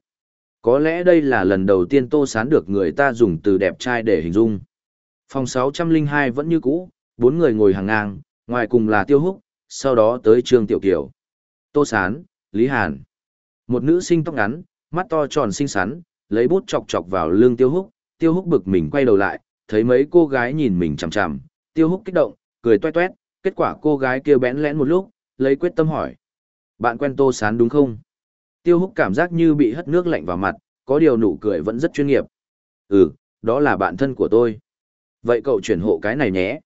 Có lẽ đây là lần đầu tiên Tô Sán được người ta dùng từ đẹp trai để hình dung. Phòng 602 vẫn như cũ, bốn người ngồi hàng ngang, ngoài cùng là Tiêu Húc, sau đó tới Trương Tiểu Kiều. Tô Sán, Lý Hàn. Một nữ sinh tóc ngắn, mắt to tròn xinh xắn, lấy bút chọc chọc vào lưng Tiêu Húc, Tiêu Húc bực mình quay đầu lại, thấy mấy cô gái nhìn mình chằm chằm, Tiêu Húc kích động, cười toe toét, kết quả cô gái kia bẽn lẽn một lúc, lấy quyết tâm hỏi. Bạn quen Tô Sán đúng không? Tiêu Húc cảm giác như bị hất nước lạnh vào mặt, có điều nụ cười vẫn rất chuyên nghiệp. Ừ, đó là bạn thân của tôi. Vậy cậu chuyển hộ cái này nhé.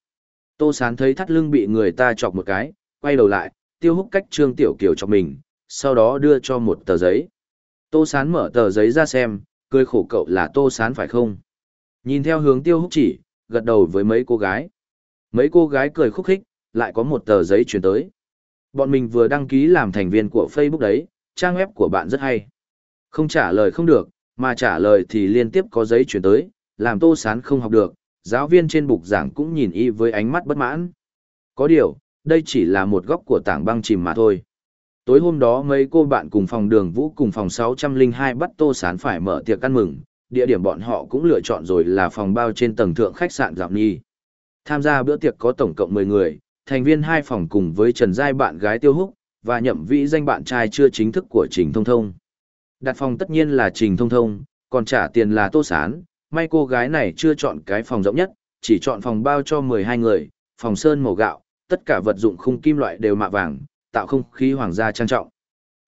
Tô Sán thấy thắt lưng bị người ta chọc một cái, quay đầu lại, tiêu húc cách Trương Tiểu Kiều cho mình, sau đó đưa cho một tờ giấy. Tô Sán mở tờ giấy ra xem, cười khổ cậu là Tô Sán phải không? Nhìn theo hướng tiêu húc chỉ, gật đầu với mấy cô gái. Mấy cô gái cười khúc khích, lại có một tờ giấy chuyển tới. Bọn mình vừa đăng ký làm thành viên của Facebook đấy, trang web của bạn rất hay. Không trả lời không được, mà trả lời thì liên tiếp có giấy chuyển tới, làm Tô Sán không học được, giáo viên trên bục giảng cũng nhìn y với ánh mắt bất mãn. Có điều, đây chỉ là một góc của tảng băng chìm mà thôi. Tối hôm đó mấy cô bạn cùng phòng đường vũ cùng phòng 602 bắt Tô Sán phải mở tiệc ăn mừng, địa điểm bọn họ cũng lựa chọn rồi là phòng bao trên tầng thượng khách sạn Dạo Nhi. Tham gia bữa tiệc có tổng cộng 10 người, thành viên hai phòng cùng với Trần Giai bạn gái Tiêu Húc, và nhậm vĩ danh bạn trai chưa chính thức của Trình Thông Thông. Đặt phòng tất nhiên là Trình Thông Thông, còn trả tiền là Tô Sán, may cô gái này chưa chọn cái phòng rộng nhất, chỉ chọn phòng bao cho 12 người, phòng sơn màu gạo, tất cả vật dụng khung kim loại đều mạ vàng, tạo không khí hoàng gia trang trọng.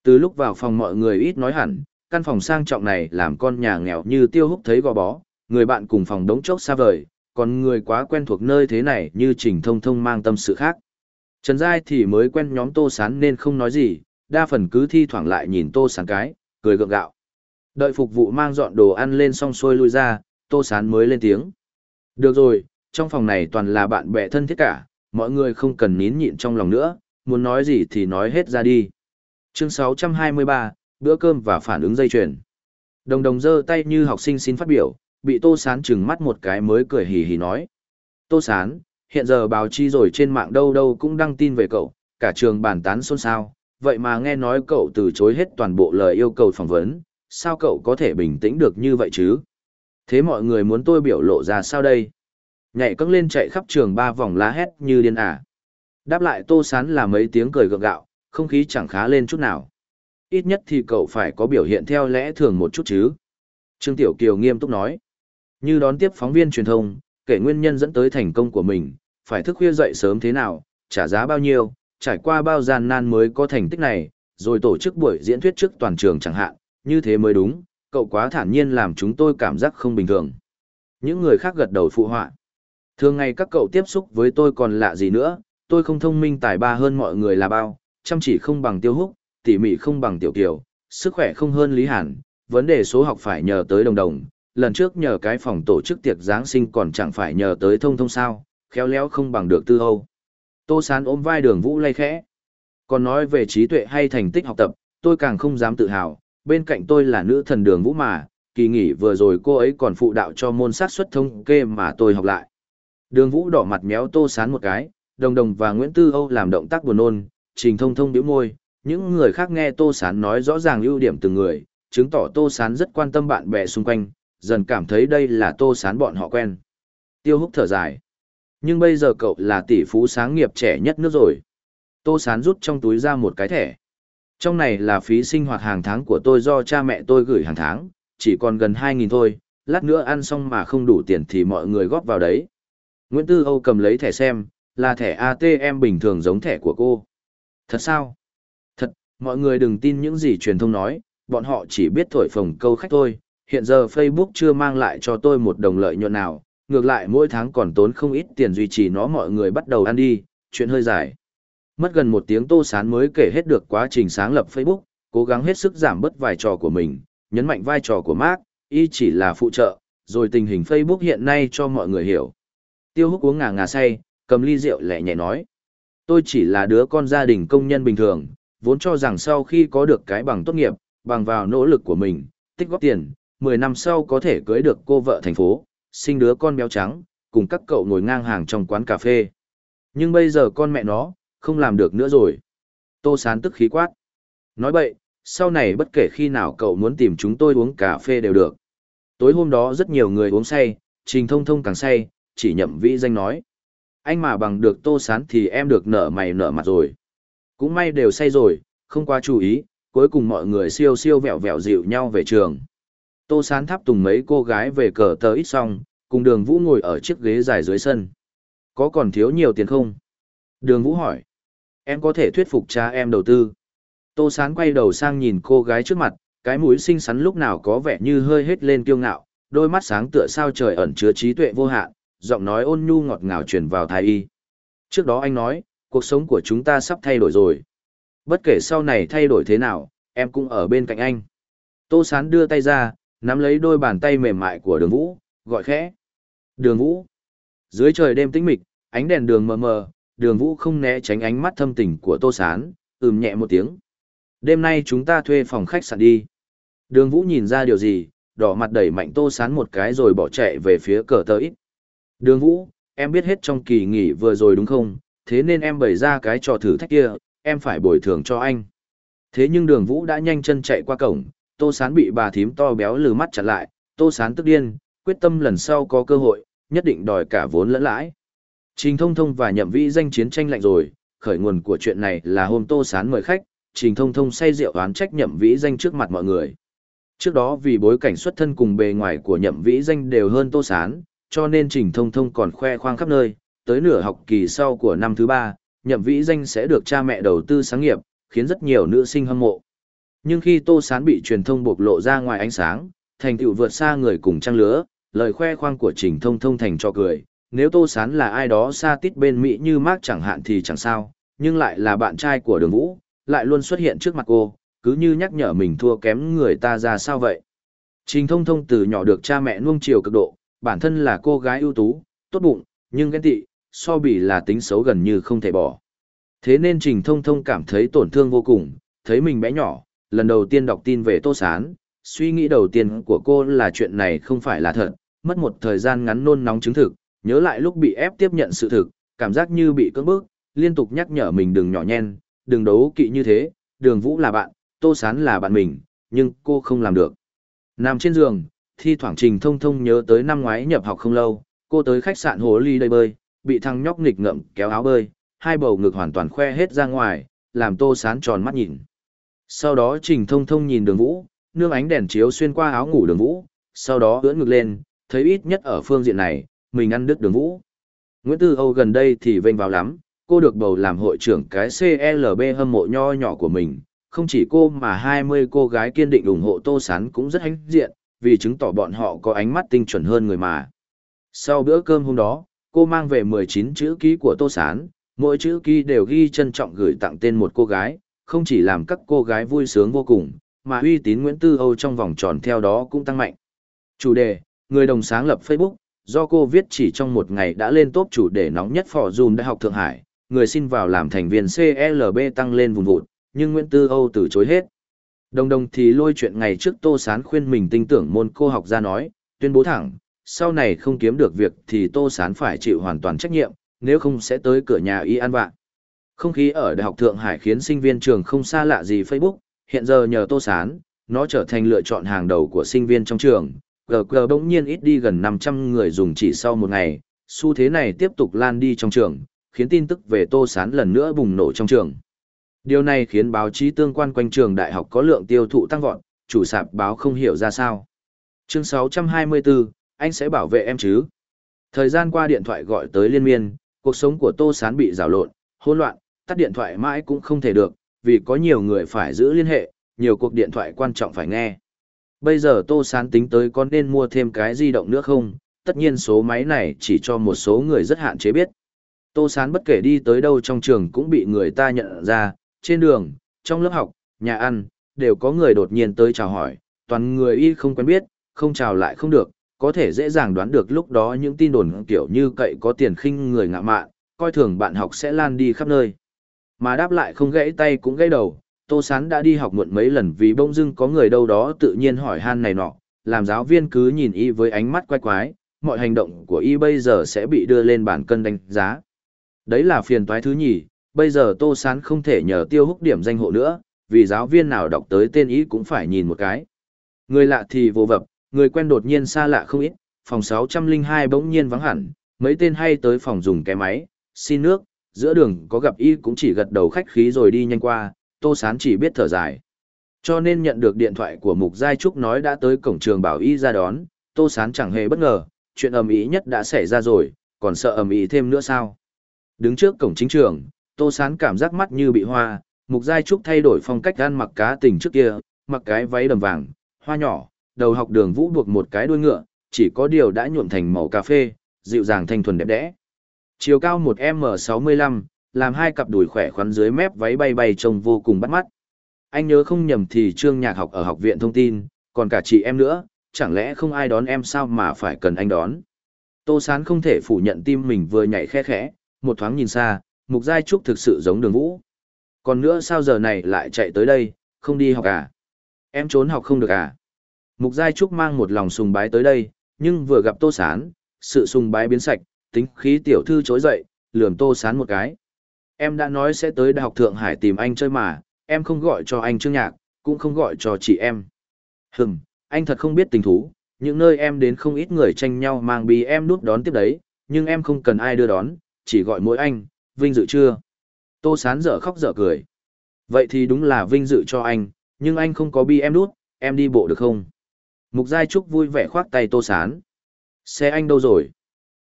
Từ lúc vào phòng mọi người ít nói hẳn, căn phòng sang trọng này làm con nhà nghèo như tiêu húc thấy gò bó, người bạn cùng phòng đống chốc xa vời, còn người quá quen thuộc nơi thế này như trình thông thông mang tâm sự khác. Trần Giai thì mới quen nhóm tô sán nên không nói gì, đa phần cứ thi thoảng lại nhìn tô sán cái, cười gượng gạo. Đợi phục vụ mang dọn đồ ăn lên xong xuôi lui ra, Tô Sán mới lên tiếng. Được rồi, trong phòng này toàn là bạn bè thân thiết cả, mọi người không cần nín nhịn trong lòng nữa, muốn nói gì thì nói hết ra đi. Chương 623, bữa cơm và phản ứng dây chuyền. Đồng đồng giơ tay như học sinh xin phát biểu, bị Tô Sán chừng mắt một cái mới cười hì hì nói. Tô Sán, hiện giờ báo chi rồi trên mạng đâu đâu cũng đăng tin về cậu, cả trường bàn tán xôn xao, vậy mà nghe nói cậu từ chối hết toàn bộ lời yêu cầu phỏng vấn, sao cậu có thể bình tĩnh được như vậy chứ? Thế mọi người muốn tôi biểu lộ ra sao đây? Nhảy căng lên chạy khắp trường ba vòng lá hét như điên à. Đáp lại Tô Sán là mấy tiếng cười gượng gạo, không khí chẳng khá lên chút nào. Ít nhất thì cậu phải có biểu hiện theo lẽ thường một chút chứ. Trương Tiểu Kiều nghiêm túc nói. Như đón tiếp phóng viên truyền thông, kể nguyên nhân dẫn tới thành công của mình, phải thức khuya dậy sớm thế nào, trả giá bao nhiêu, trải qua bao gian nan mới có thành tích này, rồi tổ chức buổi diễn thuyết trước toàn trường chẳng hạn, như thế mới đúng, cậu quá thản nhiên làm chúng tôi cảm giác không bình thường. Những người khác gật đầu phụ họa. Thường ngày các cậu tiếp xúc với tôi còn lạ gì nữa, tôi không thông minh tài ba hơn mọi người là bao, chăm chỉ không bằng tiêu húc, tỉ mỉ không bằng tiểu kiều, sức khỏe không hơn Lý Hàn, vấn đề số học phải nhờ tới đồng đồng, lần trước nhờ cái phòng tổ chức tiệc Giáng sinh còn chẳng phải nhờ tới thông thông sao, khéo léo không bằng được tư âu. Tô Sán ôm vai đường vũ lay khẽ. Còn nói về trí tuệ hay thành tích học tập, tôi càng không dám tự hào, bên cạnh tôi là nữ thần đường vũ mà, kỳ nghỉ vừa rồi cô ấy còn phụ đạo cho môn sát xuất thông kê mà tôi học lại. Đường vũ đỏ mặt méo Tô Sán một cái, đồng đồng và Nguyễn Tư Âu làm động tác buồn nôn, trình thông thông biểu môi, những người khác nghe Tô Sán nói rõ ràng ưu điểm từng người, chứng tỏ Tô Sán rất quan tâm bạn bè xung quanh, dần cảm thấy đây là Tô Sán bọn họ quen. Tiêu húc thở dài. Nhưng bây giờ cậu là tỷ phú sáng nghiệp trẻ nhất nước rồi. Tô Sán rút trong túi ra một cái thẻ. Trong này là phí sinh hoạt hàng tháng của tôi do cha mẹ tôi gửi hàng tháng, chỉ còn gần 2.000 thôi, lát nữa ăn xong mà không đủ tiền thì mọi người góp vào đấy. Nguyễn Tư Âu cầm lấy thẻ xem, là thẻ ATM bình thường giống thẻ của cô. Thật sao? Thật, mọi người đừng tin những gì truyền thông nói, bọn họ chỉ biết thổi phồng câu khách thôi. Hiện giờ Facebook chưa mang lại cho tôi một đồng lợi nhuận nào, ngược lại mỗi tháng còn tốn không ít tiền duy trì nó mọi người bắt đầu ăn đi, chuyện hơi dài. Mất gần một tiếng Tô Sán mới kể hết được quá trình sáng lập Facebook, cố gắng hết sức giảm bớt vai trò của mình, nhấn mạnh vai trò của Mark, y chỉ là phụ trợ, rồi tình hình Facebook hiện nay cho mọi người hiểu. Tiêu húc uống ngà ngà say, cầm ly rượu lẻ nhẹ nói. Tôi chỉ là đứa con gia đình công nhân bình thường, vốn cho rằng sau khi có được cái bằng tốt nghiệp, bằng vào nỗ lực của mình, tích góp tiền, 10 năm sau có thể cưới được cô vợ thành phố, sinh đứa con béo trắng, cùng các cậu ngồi ngang hàng trong quán cà phê. Nhưng bây giờ con mẹ nó, không làm được nữa rồi. Tô sán tức khí quát. Nói bậy, sau này bất kể khi nào cậu muốn tìm chúng tôi uống cà phê đều được. Tối hôm đó rất nhiều người uống say, trình thông thông càng say, chỉ nhậm vĩ danh nói. Anh mà bằng được tô sán thì em được nở mày nở mặt rồi. Cũng may đều say rồi, không quá chú ý, cuối cùng mọi người siêu siêu vẹo vẹo dịu nhau về trường. Tô sán tháp tùng mấy cô gái về cờ tờ ít xong, cùng đường vũ ngồi ở chiếc ghế dài dưới sân. Có còn thiếu nhiều tiền không? Đường vũ hỏi. Em có thể thuyết phục cha em đầu tư. Tô sán quay đầu sang nhìn cô gái trước mặt, cái mũi xinh xắn lúc nào có vẻ như hơi hết lên kiêu ngạo, đôi mắt sáng tựa sao trời ẩn chứa trí tuệ vô hạn, giọng nói ôn nhu ngọt ngào truyền vào thái y. Trước đó anh nói, cuộc sống của chúng ta sắp thay đổi rồi. Bất kể sau này thay đổi thế nào, em cũng ở bên cạnh anh. Tô Sán đưa tay ra, nắm lấy đôi bàn tay mềm mại của đường vũ, gọi khẽ. Đường vũ. Dưới trời đêm tĩnh mịch, ánh đèn đường mờ mờ, đường vũ không né tránh ánh mắt thâm tình của Tô Sán, ừm nhẹ một tiếng. Đêm nay chúng ta thuê phòng khách sạn đi. Đường vũ nhìn ra điều gì, đỏ mặt đẩy mạnh Tô Sán một cái rồi bỏ chạy về phía cờ tờ ít. Đường Vũ, em biết hết trong kỳ nghỉ vừa rồi đúng không? Thế nên em bày ra cái trò thử thách kia, em phải bồi thường cho anh. Thế nhưng đường Vũ đã nhanh chân chạy qua cổng, Tô Sán bị bà thím to béo lừ mắt chặt lại, Tô Sán tức điên, quyết tâm lần sau có cơ hội, nhất định đòi cả vốn lẫn lãi. Trình Thông Thông và Nhậm Vĩ danh chiến tranh lạnh rồi, khởi nguồn của chuyện này là hôm Tô Sán mời khách, Trình Thông Thông say rượu oán trách Nhậm Vĩ danh trước mặt mọi người. Trước đó vì bối cảnh xuất thân cùng bề ngoài của Nhậm Vĩ danh đều hơn Tô Sán, cho nên Trình Thông Thông còn khoe khoang khắp nơi, tới nửa học kỳ sau của năm thứ ba, nhậm vĩ danh sẽ được cha mẹ đầu tư sáng nghiệp, khiến rất nhiều nữ sinh hâm mộ. Nhưng khi Tô Sán bị truyền thông bộc lộ ra ngoài ánh sáng, thành tựu vượt xa người cùng trang lứa, lời khoe khoang của Trình Thông Thông thành cho cười, nếu Tô Sán là ai đó xa tít bên Mỹ như Mark chẳng hạn thì chẳng sao, nhưng lại là bạn trai của đường vũ, lại luôn xuất hiện trước mặt cô, cứ như nhắc nhở mình thua kém người ta ra sao vậy. Trình thông thông từ nhỏ được cha mẹ nuông chiều cực độ, bản thân là cô gái ưu tú, tốt bụng, nhưng ghen tị, so bỉ là tính xấu gần như không thể bỏ. Thế nên Trình thông thông cảm thấy tổn thương vô cùng, thấy mình bé nhỏ, lần đầu tiên đọc tin về Tô Sán, suy nghĩ đầu tiên của cô là chuyện này không phải là thật, mất một thời gian ngắn nôn nóng chứng thực, nhớ lại lúc bị ép tiếp nhận sự thực, cảm giác như bị cưỡng bức, liên tục nhắc nhở mình đừng nhỏ nhen, đừng đấu kỵ như thế, đường vũ là bạn, Tô Sán là bạn mình, nhưng cô không làm được. Nằm trên giường, thi thoảng Trình Thông Thông nhớ tới năm ngoái nhập học không lâu, cô tới khách sạn Hồ Ly đây bơi, bị thằng nhóc nghịch ngậm kéo áo bơi, hai bầu ngực hoàn toàn khoe hết ra ngoài, làm Tô Sán tròn mắt nhìn. Sau đó Trình Thông Thông nhìn đường vũ, nương ánh đèn chiếu xuyên qua áo ngủ đường vũ, sau đó ưỡn ngực lên, thấy ít nhất ở phương diện này, mình ăn đứt đường vũ. Nguyễn Tư Âu gần đây thì vênh vào lắm, cô được bầu làm hội trưởng cái CLB hâm mộ nho nhỏ của mình, không chỉ cô mà 20 cô gái kiên định ủng hộ Tô Sán cũng rất hãnh diện, vì chứng tỏ bọn họ có ánh mắt tinh chuẩn hơn người mà. Sau bữa cơm hôm đó, cô mang về 19 chữ ký của Tô Sán, mỗi chữ ký đều ghi trân trọng gửi tặng tên một cô gái, không chỉ làm các cô gái vui sướng vô cùng, mà uy tín Nguyễn Tư Âu trong vòng tròn theo đó cũng tăng mạnh. Chủ đề, người đồng sáng lập Facebook, do cô viết chỉ trong một ngày đã lên top chủ đề nóng nhất phò dùm Đại học Thượng Hải, người xin vào làm thành viên CLB tăng lên vùng vụt, nhưng Nguyễn Tư Âu từ chối hết. Đồng đồng thì lôi chuyện ngày trước Tô Sán khuyên mình tin tưởng môn cô học ra nói, tuyên bố thẳng, sau này không kiếm được việc thì Tô Sán phải chịu hoàn toàn trách nhiệm, nếu không sẽ tới cửa nhà y ăn vạ. Không khí ở Đại học Thượng Hải khiến sinh viên trường không xa lạ gì Facebook, hiện giờ nhờ Tô Sán, nó trở thành lựa chọn hàng đầu của sinh viên trong trường. GG bỗng nhiên ít đi gần 500 người dùng chỉ sau một ngày, xu thế này tiếp tục lan đi trong trường, khiến tin tức về Tô Sán lần nữa bùng nổ trong trường. Điều này khiến báo chí tương quan quanh trường đại học có lượng tiêu thụ tăng vọt, chủ sạp báo không hiểu ra sao. Chương 624, anh sẽ bảo vệ em chứ? Thời gian qua điện thoại gọi tới liên miên, cuộc sống của Tô Sán bị rào lộn, hỗn loạn, tắt điện thoại mãi cũng không thể được, vì có nhiều người phải giữ liên hệ, nhiều cuộc điện thoại quan trọng phải nghe. Bây giờ Tô Sán tính tới có nên mua thêm cái di động nữa không? Tất nhiên số máy này chỉ cho một số người rất hạn chế biết. Tô Sán bất kể đi tới đâu trong trường cũng bị người ta nhận ra, trên đường, trong lớp học, nhà ăn, đều có người đột nhiên tới chào hỏi, toàn người y không quen biết, không chào lại không được, có thể dễ dàng đoán được lúc đó những tin đồn kiểu như cậy có tiền khinh người ngạ mạn, coi thường bạn học sẽ lan đi khắp nơi. Mà đáp lại không gãy tay cũng gãy đầu, Tô Sán đã đi học muộn mấy lần vì bỗng dưng có người đâu đó tự nhiên hỏi han này nọ, làm giáo viên cứ nhìn y với ánh mắt quay quái, mọi hành động của y bây giờ sẽ bị đưa lên bản cân đánh giá. Đấy là phiền toái thứ nhì, bây giờ Tô Sán không thể nhờ tiêu húc điểm danh hộ nữa, vì giáo viên nào đọc tới tên ý cũng phải nhìn một cái. Người lạ thì vô vập, người quen đột nhiên xa lạ không ít, phòng 602 bỗng nhiên vắng hẳn, mấy tên hay tới phòng dùng cái máy, xin nước, giữa đường có gặp y cũng chỉ gật đầu khách khí rồi đi nhanh qua, Tô Sán chỉ biết thở dài. Cho nên nhận được điện thoại của Mục Giai Trúc nói đã tới cổng trường bảo y ra đón, Tô Sán chẳng hề bất ngờ, chuyện ầm ĩ nhất đã xảy ra rồi, còn sợ ầm ĩ thêm nữa sao? Đứng trước cổng chính trường, Tô Sán cảm giác mắt như bị hoa, Mục Giai Trúc thay đổi phong cách ăn mặc cá tình trước kia, mặc cái váy đầm vàng, hoa nhỏ, đầu học đường vũ buộc một cái đuôi ngựa, chỉ có điều đã nhuộm thành màu cà phê, dịu dàng thanh thuần đẹp đẽ. Chiều cao 1M65, làm hai cặp đùi khỏe khoắn dưới mép váy bay bay trông vô cùng bắt mắt. Anh nhớ không nhầm thì Trương Nhạc học ở học viện thông tin, còn cả chị em nữa, chẳng lẽ không ai đón em sao mà phải cần anh đón. Tô Sán không thể phủ nhận tim mình vừa nhảy khẽ khẽ, một thoáng nhìn xa, Mục Giai Trúc thực sự giống đường vũ. Còn nữa sao giờ này lại chạy tới đây, không đi học à? Em trốn học không được à? Mục Giai Trúc mang một lòng sùng bái tới đây, nhưng vừa gặp Tô Sán, sự sùng bái biến sạch, tính khí tiểu thư trỗi dậy, lườm Tô Sán một cái. Em đã nói sẽ tới Đại học Thượng Hải tìm anh chơi mà, em không gọi cho anh Trương Nhạc, cũng không gọi cho chị em. Hừm, anh thật không biết tình thú, những nơi em đến không ít người tranh nhau mang bì em đút đón tiếp đấy, nhưng em không cần ai đưa đón, chỉ gọi mỗi anh, vinh dự chưa? Tô Sán dở khóc dở cười. Vậy thì đúng là vinh dự cho anh, nhưng anh không có bi em đút, em đi bộ được không? Mục Giai Trúc vui vẻ khoác tay Tô Sán. Xe anh đâu rồi?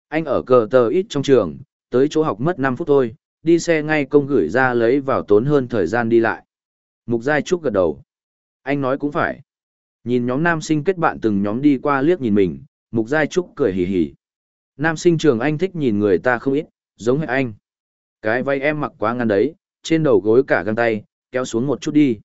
Anh ở cờ tờ ít trong trường, tới chỗ học mất 5 phút thôi, đi xe ngay công gửi ra lấy vào tốn hơn thời gian đi lại. Mục Giai Trúc gật đầu. Anh nói cũng phải. Nhìn nhóm nam sinh kết bạn từng nhóm đi qua liếc nhìn mình, Mục Giai Trúc cười hì hì. Nam sinh trường anh thích nhìn người ta không ít, giống hệ anh. Cái váy em mặc quá ngăn đấy, trên đầu gối cả găng tay, kéo xuống một chút đi.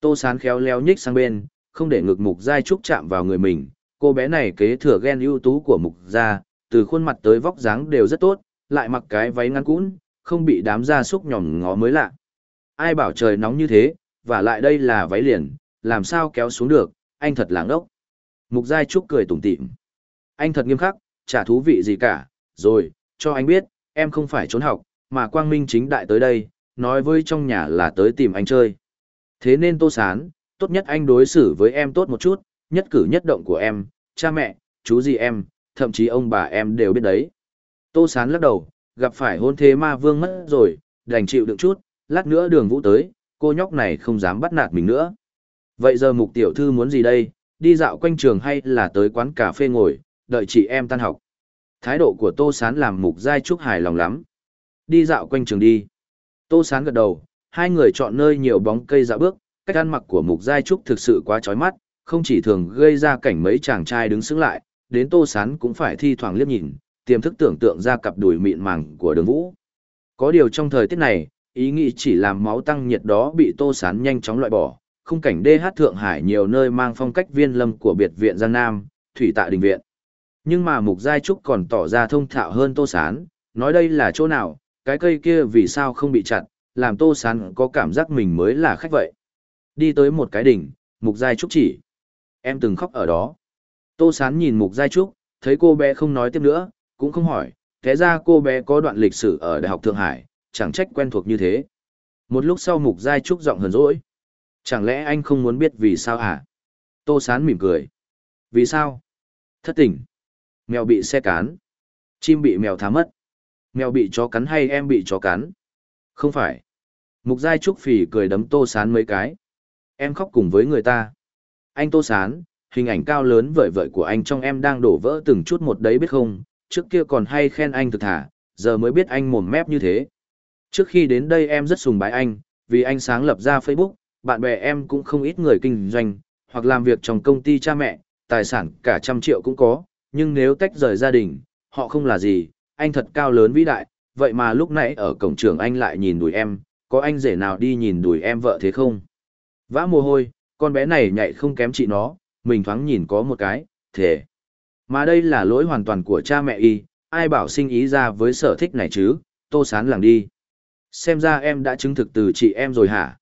Tô sán khéo leo nhích sang bên, không để ngực mục giai trúc chạm vào người mình, cô bé này kế thừa ghen ưu tú của mục gia, từ khuôn mặt tới vóc dáng đều rất tốt, lại mặc cái váy ngắn cũn, không bị đám gia súc nhòm ngó mới lạ. Ai bảo trời nóng như thế, và lại đây là váy liền, làm sao kéo xuống được, anh thật láng ốc. Mục Giai Trúc cười tủm tỉm. Anh thật nghiêm khắc, chả thú vị gì cả, rồi, cho anh biết, em không phải trốn học, mà Quang Minh chính đại tới đây, nói với trong nhà là tới tìm anh chơi. Thế nên Tô Sán, tốt nhất anh đối xử với em tốt một chút, nhất cử nhất động của em, cha mẹ, chú gì em, thậm chí ông bà em đều biết đấy. Tô Sán lắc đầu, gặp phải hôn thế ma vương mất rồi, đành chịu đựng chút, lát nữa đường vũ tới, cô nhóc này không dám bắt nạt mình nữa. Vậy giờ mục tiểu thư muốn gì đây, đi dạo quanh trường hay là tới quán cà phê ngồi, đợi chị em tan học. Thái độ của Tô Sán làm mục giai trúc hài lòng lắm. Đi dạo quanh trường đi. Tô Sán gật đầu, hai người chọn nơi nhiều bóng cây dạo bước, cách ăn mặc của mục giai trúc thực sự quá chói mắt, không chỉ thường gây ra cảnh mấy chàng trai đứng xứng lại, đến Tô Sán cũng phải thi thoảng liếc nhìn, tiềm thức tưởng tượng ra cặp đùi mịn màng của đường vũ. Có điều trong thời tiết này, ý nghĩ chỉ làm máu tăng nhiệt đó bị Tô Sán nhanh chóng loại bỏ, khung cảnh DH Thượng Hải nhiều nơi mang phong cách viên lâm của biệt viện Giang Nam, thủy tạ đình viện. Nhưng mà Mục Giai Trúc còn tỏ ra thông thạo hơn Tô Sán, nói đây là chỗ nào, cái cây kia vì sao không bị chặt, làm Tô Sán có cảm giác mình mới là khách vậy. Đi tới một cái đỉnh, Mục Giai Trúc chỉ. Em từng khóc ở đó. Tô Sán nhìn Mục Giai Trúc, thấy cô bé không nói tiếp nữa, cũng không hỏi, thế ra cô bé có đoạn lịch sử ở Đại học Thượng Hải, chẳng trách quen thuộc như thế. Một lúc sau Mục Giai Trúc giọng hờn dỗi. Chẳng lẽ anh không muốn biết vì sao hả? Tô Sán mỉm cười. Vì sao? Thất tỉnh. Mèo bị xe cán. Chim bị mèo thá mất. Mèo bị chó cắn hay em bị chó cắn? Không phải. Mục Giai Trúc phì cười đấm Tô Sán mấy cái. Em khóc cùng với người ta. Anh Tô Sán, hình ảnh cao lớn vợi vợi của anh trong em đang đổ vỡ từng chút một đấy biết không? Trước kia còn hay khen anh thực thả, giờ mới biết anh mồm mép như thế. Trước khi đến đây em rất sùng bái anh, vì anh sáng lập ra Facebook, bạn bè em cũng không ít người kinh doanh, hoặc làm việc trong công ty cha mẹ, tài sản cả trăm triệu cũng có, nhưng nếu tách rời gia đình, họ không là gì, anh thật cao lớn vĩ đại, vậy mà lúc nãy ở cổng trường anh lại nhìn đùi em, có anh rể nào đi nhìn đùi em vợ thế không? Vã mồ hôi, con bé này nhạy không kém chị nó, mình thoáng nhìn có một cái, thể. Mà đây là lỗi hoàn toàn của cha mẹ y, ai bảo sinh ý ra với sở thích này chứ, tô sán làng đi. Xem ra em đã chứng thực từ chị em rồi hả?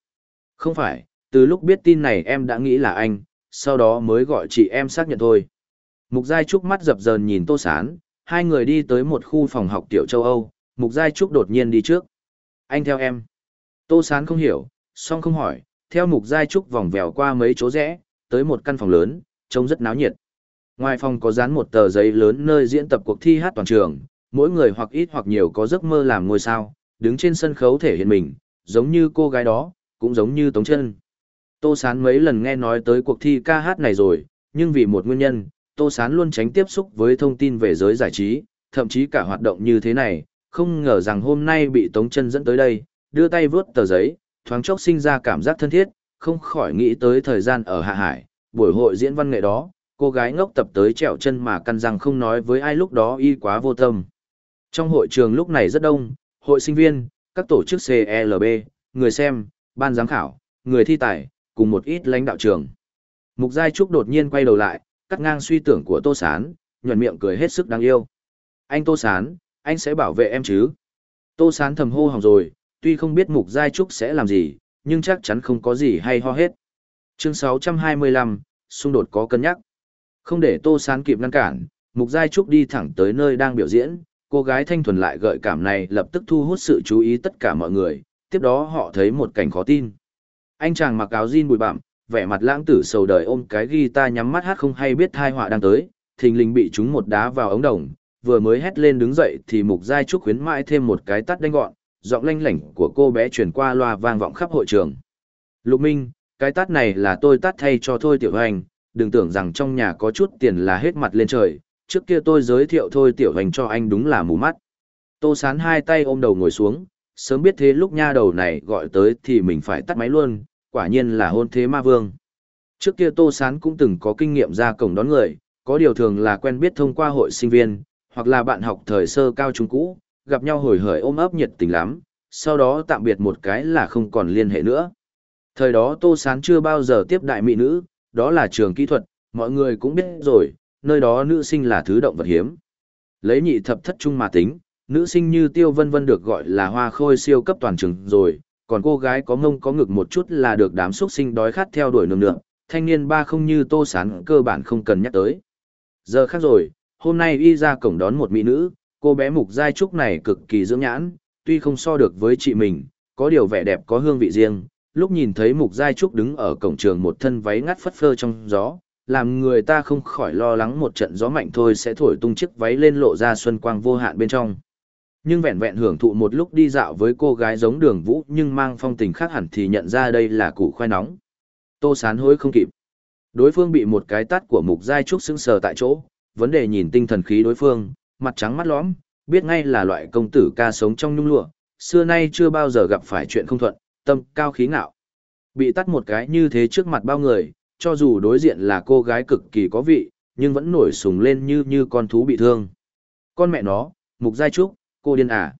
Không phải, từ lúc biết tin này em đã nghĩ là anh, sau đó mới gọi chị em xác nhận thôi. Mục Giai Trúc mắt dập dờn nhìn Tô Sán, hai người đi tới một khu phòng học tiểu châu Âu, Mục Giai Trúc đột nhiên đi trước. Anh theo em. Tô Sán không hiểu, song không hỏi, theo Mục Giai Trúc vòng vèo qua mấy chỗ rẽ, tới một căn phòng lớn, trông rất náo nhiệt. Ngoài phòng có dán một tờ giấy lớn nơi diễn tập cuộc thi hát toàn trường, mỗi người hoặc ít hoặc nhiều có giấc mơ làm ngôi sao, đứng trên sân khấu thể hiện mình, giống như cô gái đó, cũng giống như Tống Chân. Tô Sán mấy lần nghe nói tới cuộc thi ca hát này rồi, nhưng vì một nguyên nhân, Tô Sán luôn tránh tiếp xúc với thông tin về giới giải trí, thậm chí cả hoạt động như thế này, không ngờ rằng hôm nay bị Tống Chân dẫn tới đây, đưa tay vướt tờ giấy, thoáng chốc sinh ra cảm giác thân thiết, không khỏi nghĩ tới thời gian ở Hạ Hải, buổi hội diễn văn nghệ đó, cô gái ngốc tập tới trèo chân mà căn răng không nói với ai lúc đó y quá vô tâm. Trong hội trường lúc này rất đông, hội sinh viên, các tổ chức CLB, người xem, ban giám khảo, người thi tài, cùng một ít lãnh đạo trường. Mục Giai Trúc đột nhiên quay đầu lại, cắt ngang suy tưởng của Tô Sán, nhuận miệng cười hết sức đáng yêu. Anh Tô Sán, anh sẽ bảo vệ em chứ? Tô Sán thầm hô hỏng rồi, tuy không biết Mục Giai Trúc sẽ làm gì, nhưng chắc chắn không có gì hay ho hết. Chương 625, xung đột có cân nhắc. Không để Tô Sán kịp ngăn cản, Mục Giai Trúc đi thẳng tới nơi đang biểu diễn, cô gái thanh thuần lại gợi cảm này lập tức thu hút sự chú ý tất cả mọi người, tiếp đó họ thấy một cảnh khó tin. Anh chàng mặc áo jean bụi bặm, vẻ mặt lãng tử sầu đời ôm cái guitar nhắm mắt hát không hay biết thai họa đang tới, thình lình bị chúng một đá vào ống đồng, vừa mới hét lên đứng dậy thì mục giai trúc khuyến mãi thêm một cái tắt đánh gọn, giọng lanh lảnh của cô bé truyền qua loa vang vọng khắp hội trường. Lục Minh, cái tắt này là tôi tắt thay cho thôi tiểu hành, đừng tưởng rằng trong nhà có chút tiền là hết mặt lên trời, trước kia tôi giới thiệu thôi tiểu hành cho anh đúng là mù mắt. Tô sán hai tay ôm đầu ngồi xuống, sớm biết thế lúc nha đầu này gọi tới thì mình phải tắt máy luôn, quả nhiên là hôn thế ma vương. Trước kia Tô Sán cũng từng có kinh nghiệm ra cổng đón người, có điều thường là quen biết thông qua hội sinh viên, hoặc là bạn học thời sơ cao trung cũ, gặp nhau hồi hởi ôm ấp nhiệt tình lắm, sau đó tạm biệt một cái là không còn liên hệ nữa. Thời đó Tô Sán chưa bao giờ tiếp đại mỹ nữ, đó là trường kỹ thuật, mọi người cũng biết rồi, nơi đó nữ sinh là thứ động vật hiếm. Lấy nhị thập thất trung mà tính, nữ sinh như Tiêu Vân Vân được gọi là hoa khôi siêu cấp toàn trường rồi, còn cô gái có mông có ngực một chút là được đám xuất sinh đói khát theo đuổi nương nương, thanh niên ba không như tô sán cơ bản không cần nhắc tới. Giờ khác rồi, hôm nay y ra cổng đón một mỹ nữ, cô bé mục giai trúc này cực kỳ dưỡng nhãn, tuy không so được với chị mình, có điều vẻ đẹp có hương vị riêng. Lúc nhìn thấy mục giai trúc đứng ở cổng trường một thân váy ngắt phất phơ trong gió, làm người ta không khỏi lo lắng một trận gió mạnh thôi sẽ thổi tung chiếc váy lên lộ ra xuân quang vô hạn bên trong. Nhưng vẹn vẹn hưởng thụ một lúc đi dạo với cô gái giống đường vũ nhưng mang phong tình khác hẳn thì nhận ra đây là củ khoai nóng. Tô sán hối không kịp. Đối phương bị một cái tát của mục giai trúc sững sờ tại chỗ, vấn đề nhìn tinh thần khí đối phương, mặt trắng mắt lõm, biết ngay là loại công tử ca sống trong nhung lụa, xưa nay chưa bao giờ gặp phải chuyện không thuận, tâm cao khí ngạo. Bị tắt một cái như thế trước mặt bao người, cho dù đối diện là cô gái cực kỳ có vị, nhưng vẫn nổi sùng lên như như con thú bị thương. Con mẹ nó, mục giai trúc, cô điên à.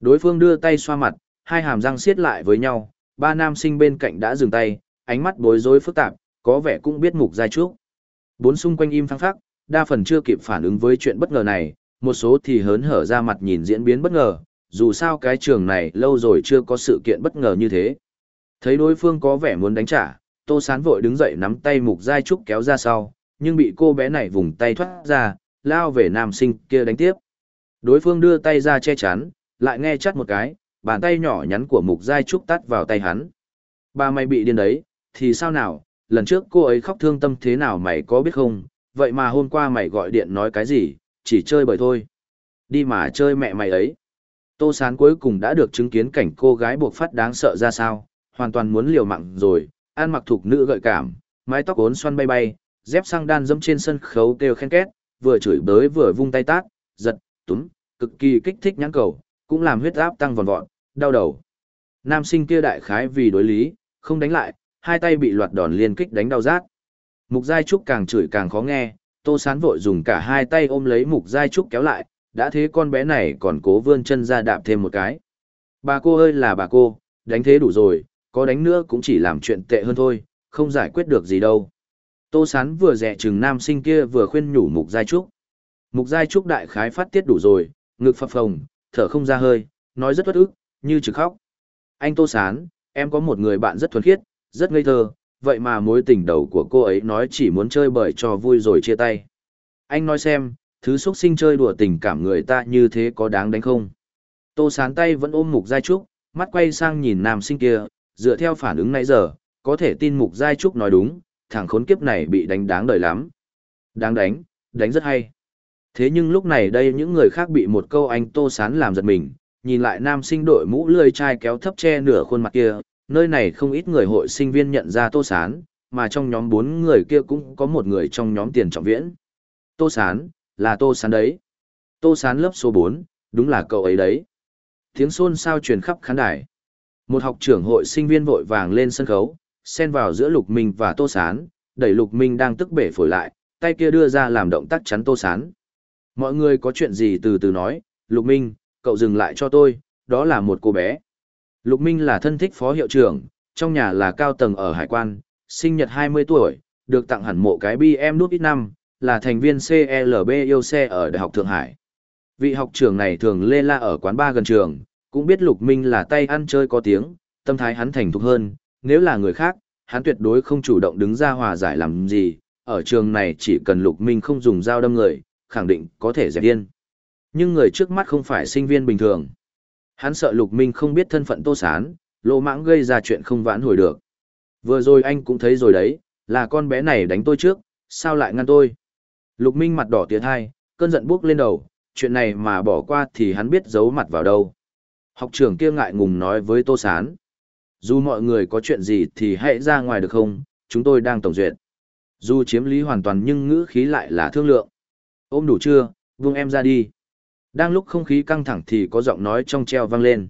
Đối phương đưa tay xoa mặt, hai hàm răng siết lại với nhau, ba nam sinh bên cạnh đã dừng tay, ánh mắt bối rối phức tạp, có vẻ cũng biết mục giai trúc. Bốn xung quanh im phăng phắc, đa phần chưa kịp phản ứng với chuyện bất ngờ này, một số thì hớn hở ra mặt nhìn diễn biến bất ngờ, dù sao cái trường này lâu rồi chưa có sự kiện bất ngờ như thế. Thấy đối phương có vẻ muốn đánh trả, Tô Sán vội đứng dậy nắm tay Mục Giai Trúc kéo ra sau, nhưng bị cô bé này vùng tay thoát ra, lao về nam sinh kia đánh tiếp. Đối phương đưa tay ra che chắn, lại nghe chắt một cái, bàn tay nhỏ nhắn của Mục Giai Trúc tắt vào tay hắn. Ba mày bị điên đấy, thì sao nào, lần trước cô ấy khóc thương tâm thế nào mày có biết không, vậy mà hôm qua mày gọi điện nói cái gì, chỉ chơi bởi thôi. Đi mà chơi mẹ mày ấy. Tô Sán cuối cùng đã được chứng kiến cảnh cô gái buộc phát đáng sợ ra sao, hoàn toàn muốn liều mạng rồi, ăn mặc thục nữ gợi cảm, mái tóc ốn xoăn bay bay, dép sang đan dẫm trên sân khấu kêu khen két, vừa chửi bới vừa vung tay tát, giật, túm, cực kỳ kích thích nhãn cầu, cũng làm huyết áp tăng vòn vọt, đau đầu. Nam sinh kia đại khái vì đối lý, không đánh lại, hai tay bị loạt đòn liên kích đánh đau rát. Mục Giai Trúc càng chửi càng khó nghe, Tô Sán vội dùng cả hai tay ôm lấy Mục Giai Trúc kéo lại, đã thế con bé này còn cố vươn chân ra đạp thêm một cái. Bà cô ơi là bà cô, đánh thế đủ rồi, có đánh nữa cũng chỉ làm chuyện tệ hơn thôi, không giải quyết được gì đâu. Tô Sán vừa dẹ chừng nam sinh kia vừa khuyên nhủ Mục Giai Trúc. Mục Giai Trúc đại khái phát tiết đủ rồi, ngực phập phồng, thở không ra hơi, nói rất bất ức, như trực khóc. Anh Tô Sán, em có một người bạn rất thuần khiết, rất ngây thơ, vậy mà mối tình đầu của cô ấy nói chỉ muốn chơi bời cho vui rồi chia tay. Anh nói xem, thứ xuất sinh chơi đùa tình cảm người ta như thế có đáng đánh không? Tô sán tay vẫn ôm mục giai trúc, mắt quay sang nhìn nam sinh kia, dựa theo phản ứng nãy giờ, có thể tin mục giai trúc nói đúng, thằng khốn kiếp này bị đánh đáng đời lắm. Đáng đánh, đánh rất hay. Thế nhưng lúc này đây những người khác bị một câu anh tô sán làm giật mình, nhìn lại nam sinh đội mũ lươi chai kéo thấp che nửa khuôn mặt kia, nơi này không ít người hội sinh viên nhận ra Tô Sán, mà trong nhóm bốn người kia cũng có một người trong nhóm tiền trọng viễn. Tô Sán, là Tô Sán đấy. Tô Sán lớp số bốn, đúng là cậu ấy đấy. Tiếng xôn xao truyền khắp khán đài. Một học trưởng hội sinh viên vội vàng lên sân khấu, xen vào giữa Lục Minh và Tô Sán, đẩy Lục Minh đang tức bể phổi lại, tay kia đưa ra làm động tác chắn Tô Sán. Mọi người có chuyện gì từ từ nói, Lục Minh, cậu dừng lại cho tôi, đó là một cô bé. Lục Minh là thân thích phó hiệu trưởng, trong nhà là cao tầng ở hải quan, sinh nhật 20 tuổi, được tặng hẳn mộ cái BM nút ít năm, là thành viên CLB yêu xe ở Đại học Thượng Hải. Vị học trưởng này thường lê la ở quán bar gần trường, cũng biết Lục Minh là tay ăn chơi có tiếng, tâm thái hắn thành thục hơn, nếu là người khác, hắn tuyệt đối không chủ động đứng ra hòa giải làm gì, ở trường này chỉ cần Lục Minh không dùng dao đâm người, khẳng định có thể dẹp điên. Nhưng người trước mắt không phải sinh viên bình thường. Hắn sợ Lục Minh không biết thân phận Tô Sán, lỗ mãng gây ra chuyện không vãn hồi được. Vừa rồi anh cũng thấy rồi đấy, là con bé này đánh tôi trước, sao lại ngăn tôi? Lục Minh mặt đỏ tiến hai, cơn giận buốc lên đầu, chuyện này mà bỏ qua thì hắn biết giấu mặt vào đâu. Học trưởng kia ngại ngùng nói với Tô Sán. Dù mọi người có chuyện gì thì hãy ra ngoài được không, chúng tôi đang tổng duyệt. Dù chiếm lý hoàn toàn nhưng ngữ khí lại là thương lượng. Ôm đủ chưa, vung em ra đi. Đang lúc không khí căng thẳng thì có giọng nói trong treo vang lên.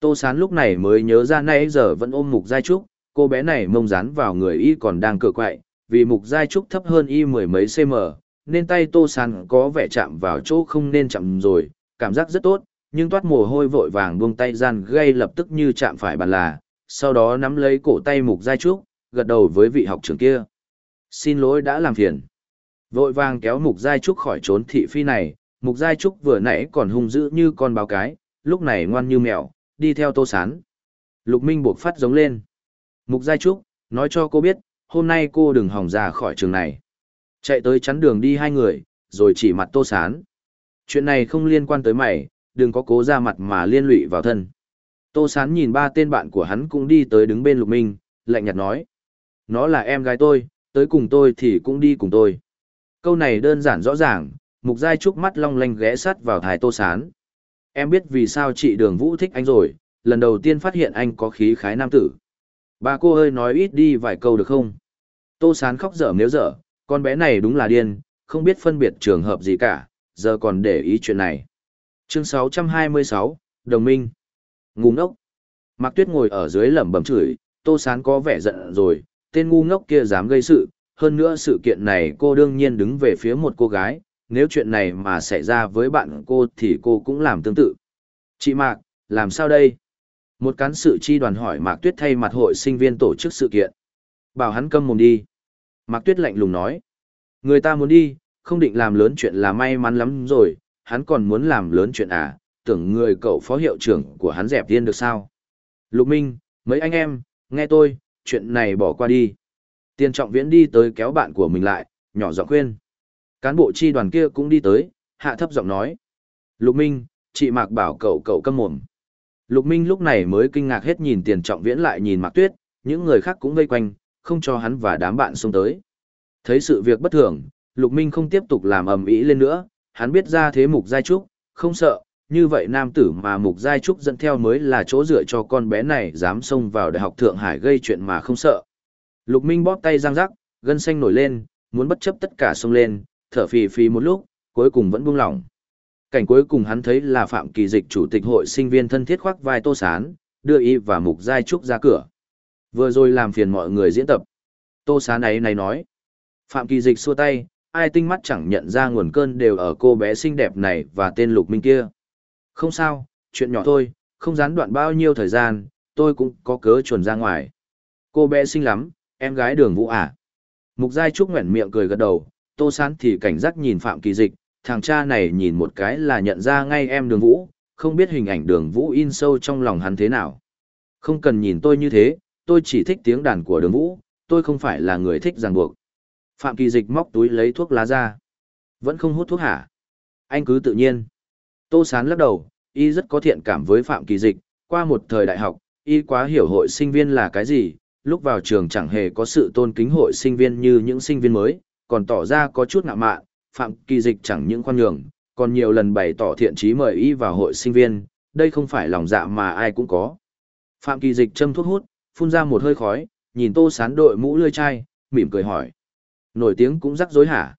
Tô Sán lúc này mới nhớ ra nay giờ vẫn ôm Mục Giai Trúc, cô bé này mông dán vào người y còn đang cựa quậy, vì Mục Giai Trúc thấp hơn y mười mấy cm, nên tay Tô Sán có vẻ chạm vào chỗ không nên chạm rồi, cảm giác rất tốt, nhưng toát mồ hôi vội vàng buông tay gian gây lập tức như chạm phải bàn là, sau đó nắm lấy cổ tay Mục Giai Trúc, gật đầu với vị học trưởng kia. Xin lỗi đã làm phiền. Vội vàng kéo Mục Giai Trúc khỏi trốn thị phi này, Mục Giai Trúc vừa nãy còn hung dữ như con báo cái, lúc này ngoan như mèo, đi theo Tô Sán. Lục Minh buộc phát giống lên. Mục Giai Trúc, nói cho cô biết, hôm nay cô đừng hỏng ra khỏi trường này. Chạy tới chắn đường đi hai người, rồi chỉ mặt Tô Sán. Chuyện này không liên quan tới mày, đừng có cố ra mặt mà liên lụy vào thân. Tô Sán nhìn ba tên bạn của hắn cũng đi tới đứng bên Lục Minh, lạnh nhạt nói. Nó là em gái tôi, tới cùng tôi thì cũng đi cùng tôi. Câu này đơn giản rõ ràng, Mục Giai Trúc mắt long lanh ghé sắt vào thái Tô Sán. Em biết vì sao chị Đường Vũ thích anh rồi, lần đầu tiên phát hiện anh có khí khái nam tử. Bà cô ơi nói ít đi vài câu được không? Tô Sán khóc dở nếu dở, con bé này đúng là điên, không biết phân biệt trường hợp gì cả, giờ còn để ý chuyện này. Chương 626, Đồng minh. Ngu ngốc. Mạc Tuyết ngồi ở dưới lẩm bẩm chửi, Tô Sán có vẻ giận rồi, tên ngu ngốc kia dám gây sự, hơn nữa sự kiện này cô đương nhiên đứng về phía một cô gái, nếu chuyện này mà xảy ra với bạn cô thì cô cũng làm tương tự. Chị Mạc, làm sao đây? Một cán sự chi đoàn hỏi Mạc Tuyết thay mặt hội sinh viên tổ chức sự kiện. Bảo hắn câm mồm đi. Mạc Tuyết lạnh lùng nói. Người ta muốn đi, không định làm lớn chuyện là may mắn lắm rồi, hắn còn muốn làm lớn chuyện à, tưởng người cậu phó hiệu trưởng của hắn dẹp tiên được sao. Lục Minh, mấy anh em, nghe tôi, chuyện này bỏ qua đi. Tiên trọng viễn đi tới kéo bạn của mình lại, nhỏ giọng khuyên. Cán bộ chi đoàn kia cũng đi tới, hạ thấp giọng nói. Lục Minh, chị Mạc bảo cậu cậu câm mồm. Lục Minh lúc này mới kinh ngạc hết nhìn tiền trọng viễn lại nhìn Mạc Tuyết, những người khác cũng vây quanh, không cho hắn và đám bạn xông tới. Thấy sự việc bất thường, Lục Minh không tiếp tục làm ầm ĩ lên nữa, hắn biết ra thế Mục Giai Trúc, không sợ, như vậy nam tử mà Mục Giai Trúc dẫn theo mới là chỗ dựa cho con bé này dám xông vào Đại học Thượng Hải gây chuyện mà không sợ. Lục Minh bóp tay răng rắc, gân xanh nổi lên, muốn bất chấp tất cả xông lên, thở phì phì một lúc, cuối cùng vẫn buông lỏng. Cảnh cuối cùng hắn thấy là Phạm Kỳ Dịch chủ tịch hội sinh viên thân thiết khoác vai Tô Sán, đưa y và Mục Giai Trúc ra cửa. Vừa rồi làm phiền mọi người diễn tập. Tô Sán ấy này nói. Phạm Kỳ Dịch xua tay, ai tinh mắt chẳng nhận ra nguồn cơn đều ở cô bé xinh đẹp này và tên Lục Minh kia. Không sao, chuyện nhỏ thôi, không gián đoạn bao nhiêu thời gian, tôi cũng có cớ chuồn ra ngoài. Cô bé xinh lắm, em gái đường vũ à. Mục Giai Trúc nguyện miệng cười gật đầu, Tô Sán thì cảnh giác nhìn Phạm Kỳ Dịch, thằng cha này nhìn một cái là nhận ra ngay em đường vũ, không biết hình ảnh đường vũ in sâu trong lòng hắn thế nào. Không cần nhìn tôi như thế, tôi chỉ thích tiếng đàn của đường vũ, tôi không phải là người thích ràng buộc. Phạm Kỳ Dịch móc túi lấy thuốc lá ra. Vẫn không hút thuốc hả? Anh cứ tự nhiên. Tô Sán lắc đầu, y rất có thiện cảm với Phạm Kỳ Dịch, qua một thời đại học, y quá hiểu hội sinh viên là cái gì, lúc vào trường chẳng hề có sự tôn kính hội sinh viên như những sinh viên mới, còn tỏ ra có chút ngạo mạn, Phạm Kỳ Dịch chẳng những khoan nhường, còn nhiều lần bày tỏ thiện chí mời y vào hội sinh viên, đây không phải lòng dạ mà ai cũng có. Phạm Kỳ Dịch châm thuốc hút, phun ra một hơi khói, nhìn Tô Sán đội mũ lươi chai, mỉm cười hỏi. Nổi tiếng cũng rắc rối hả?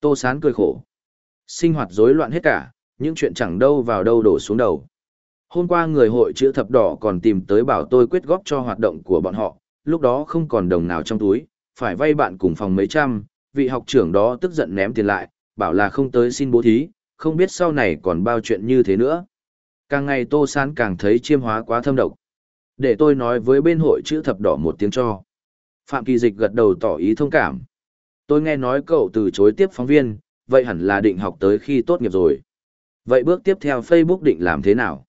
Tô Sán cười khổ. Sinh hoạt rối loạn hết cả, những chuyện chẳng đâu vào đâu đổ xuống đầu. Hôm qua người hội chữ thập đỏ còn tìm tới bảo tôi quyết góp cho hoạt động của bọn họ, lúc đó không còn đồng nào trong túi, phải vay bạn cùng phòng mấy trăm, vị học trưởng đó tức giận ném tiền lại, bảo là không tới xin bố thí, không biết sau này còn bao chuyện như thế nữa. Càng ngày Tô Sán càng thấy chiêm hóa quá thâm độc. Để tôi nói với bên hội chữ thập đỏ một tiếng cho. Phạm Kỳ Dịch gật đầu tỏ ý thông cảm. Tôi nghe nói cậu từ chối tiếp phóng viên, vậy hẳn là định học tới khi tốt nghiệp rồi. Vậy bước tiếp theo Facebook định làm thế nào?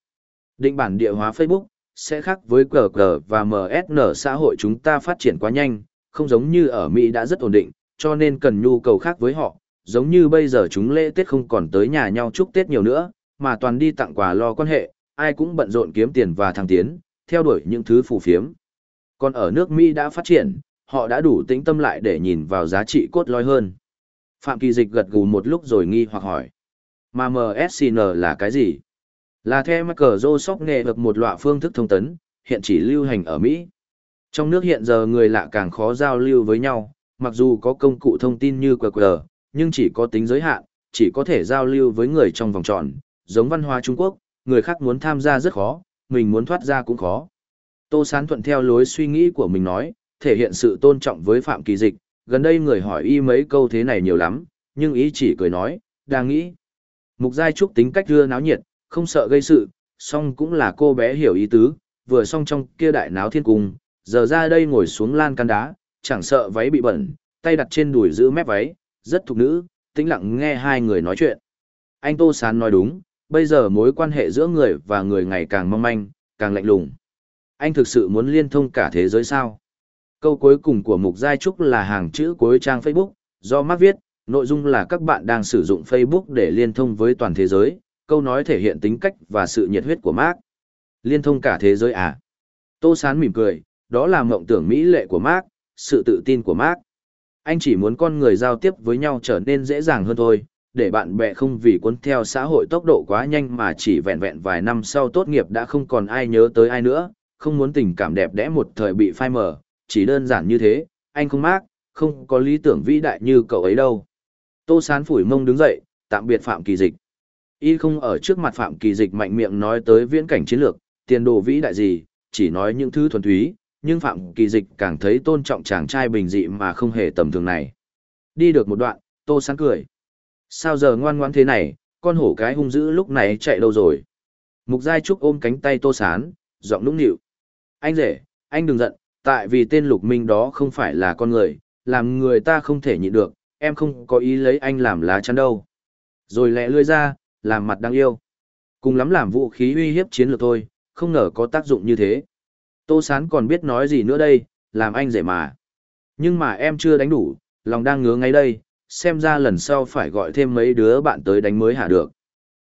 Định bản địa hóa Facebook, sẽ khác với QG và MSN xã hội chúng ta phát triển quá nhanh, không giống như ở Mỹ đã rất ổn định, cho nên cần nhu cầu khác với họ, giống như bây giờ chúng lễ Tết không còn tới nhà nhau chúc Tết nhiều nữa, mà toàn đi tặng quà lo quan hệ, ai cũng bận rộn kiếm tiền và thăng tiến, theo đuổi những thứ phù phiếm. Còn ở nước Mỹ đã phát triển, họ đã đủ tĩnh tâm lại để nhìn vào giá trị cốt lõi hơn. Phạm Kỳ Dịch gật gù một lúc rồi nghi hoặc hỏi. Mà MSCN là cái gì? Là theo Microsoft nghệ được một loại phương thức thông tấn, hiện chỉ lưu hành ở Mỹ. Trong nước hiện giờ người lạ càng khó giao lưu với nhau, mặc dù có công cụ thông tin như QR, nhưng chỉ có tính giới hạn, chỉ có thể giao lưu với người trong vòng tròn, giống văn hóa Trung Quốc, người khác muốn tham gia rất khó, mình muốn thoát ra cũng khó. Tô Sán thuận theo lối suy nghĩ của mình nói, thể hiện sự tôn trọng với Phạm Kỳ Dịch, gần đây người hỏi y mấy câu thế này nhiều lắm, nhưng ý chỉ cười nói, đang nghĩ. Mục Giai Trúc tính cách đưa náo nhiệt, không sợ gây sự, song cũng là cô bé hiểu ý tứ, vừa xong trong kia đại náo thiên cung, giờ ra đây ngồi xuống lan can đá, chẳng sợ váy bị bẩn, tay đặt trên đùi giữ mép váy, rất thục nữ, tĩnh lặng nghe hai người nói chuyện. Anh Tô Sán nói đúng, bây giờ mối quan hệ giữa người và người ngày càng mong manh, càng lạnh lùng. Anh thực sự muốn liên thông cả thế giới sao? Câu cuối cùng của Mục Giai Trúc là hàng chữ cuối trang Facebook, do Mark viết, nội dung là các bạn đang sử dụng Facebook để liên thông với toàn thế giới, câu nói thể hiện tính cách và sự nhiệt huyết của Mark. Liên thông cả thế giới à? Tô Sán mỉm cười, đó là mộng tưởng mỹ lệ của Mark, sự tự tin của Mark. Anh chỉ muốn con người giao tiếp với nhau trở nên dễ dàng hơn thôi, để bạn bè không vì cuốn theo xã hội tốc độ quá nhanh mà chỉ vẹn vẹn vài năm sau tốt nghiệp đã không còn ai nhớ tới ai nữa, không muốn tình cảm đẹp đẽ một thời bị phai mờ, chỉ đơn giản như thế, anh không mác, không có lý tưởng vĩ đại như cậu ấy đâu. Tô Sán phủi mông đứng dậy, tạm biệt Phạm Kỳ Dịch. Y không ở trước mặt Phạm Kỳ Dịch mạnh miệng nói tới viễn cảnh chiến lược, tiền đồ vĩ đại gì, chỉ nói những thứ thuần túy, nhưng Phạm Kỳ Dịch càng thấy tôn trọng chàng trai bình dị mà không hề tầm thường này. Đi được một đoạn, Tô sáng cười. Sao giờ ngoan ngoãn thế này, con hổ cái hung dữ lúc này chạy đâu rồi? Mục Giai Trúc ôm cánh tay Tô Sán, giọng nũng nịu. Anh rể, anh đừng giận, tại vì tên Lục Minh đó không phải là con người, làm người ta không thể nhịn được, em không có ý lấy anh làm lá chắn đâu. Rồi lẹ lươi ra, làm mặt đáng yêu. Cùng lắm làm vũ khí uy hiếp chiến lược thôi, không ngờ có tác dụng như thế. Tô Sán còn biết nói gì nữa đây, làm anh dễ mà. Nhưng mà em chưa đánh đủ, lòng đang ngứa ngay đây, xem ra lần sau phải gọi thêm mấy đứa bạn tới đánh mới hả được.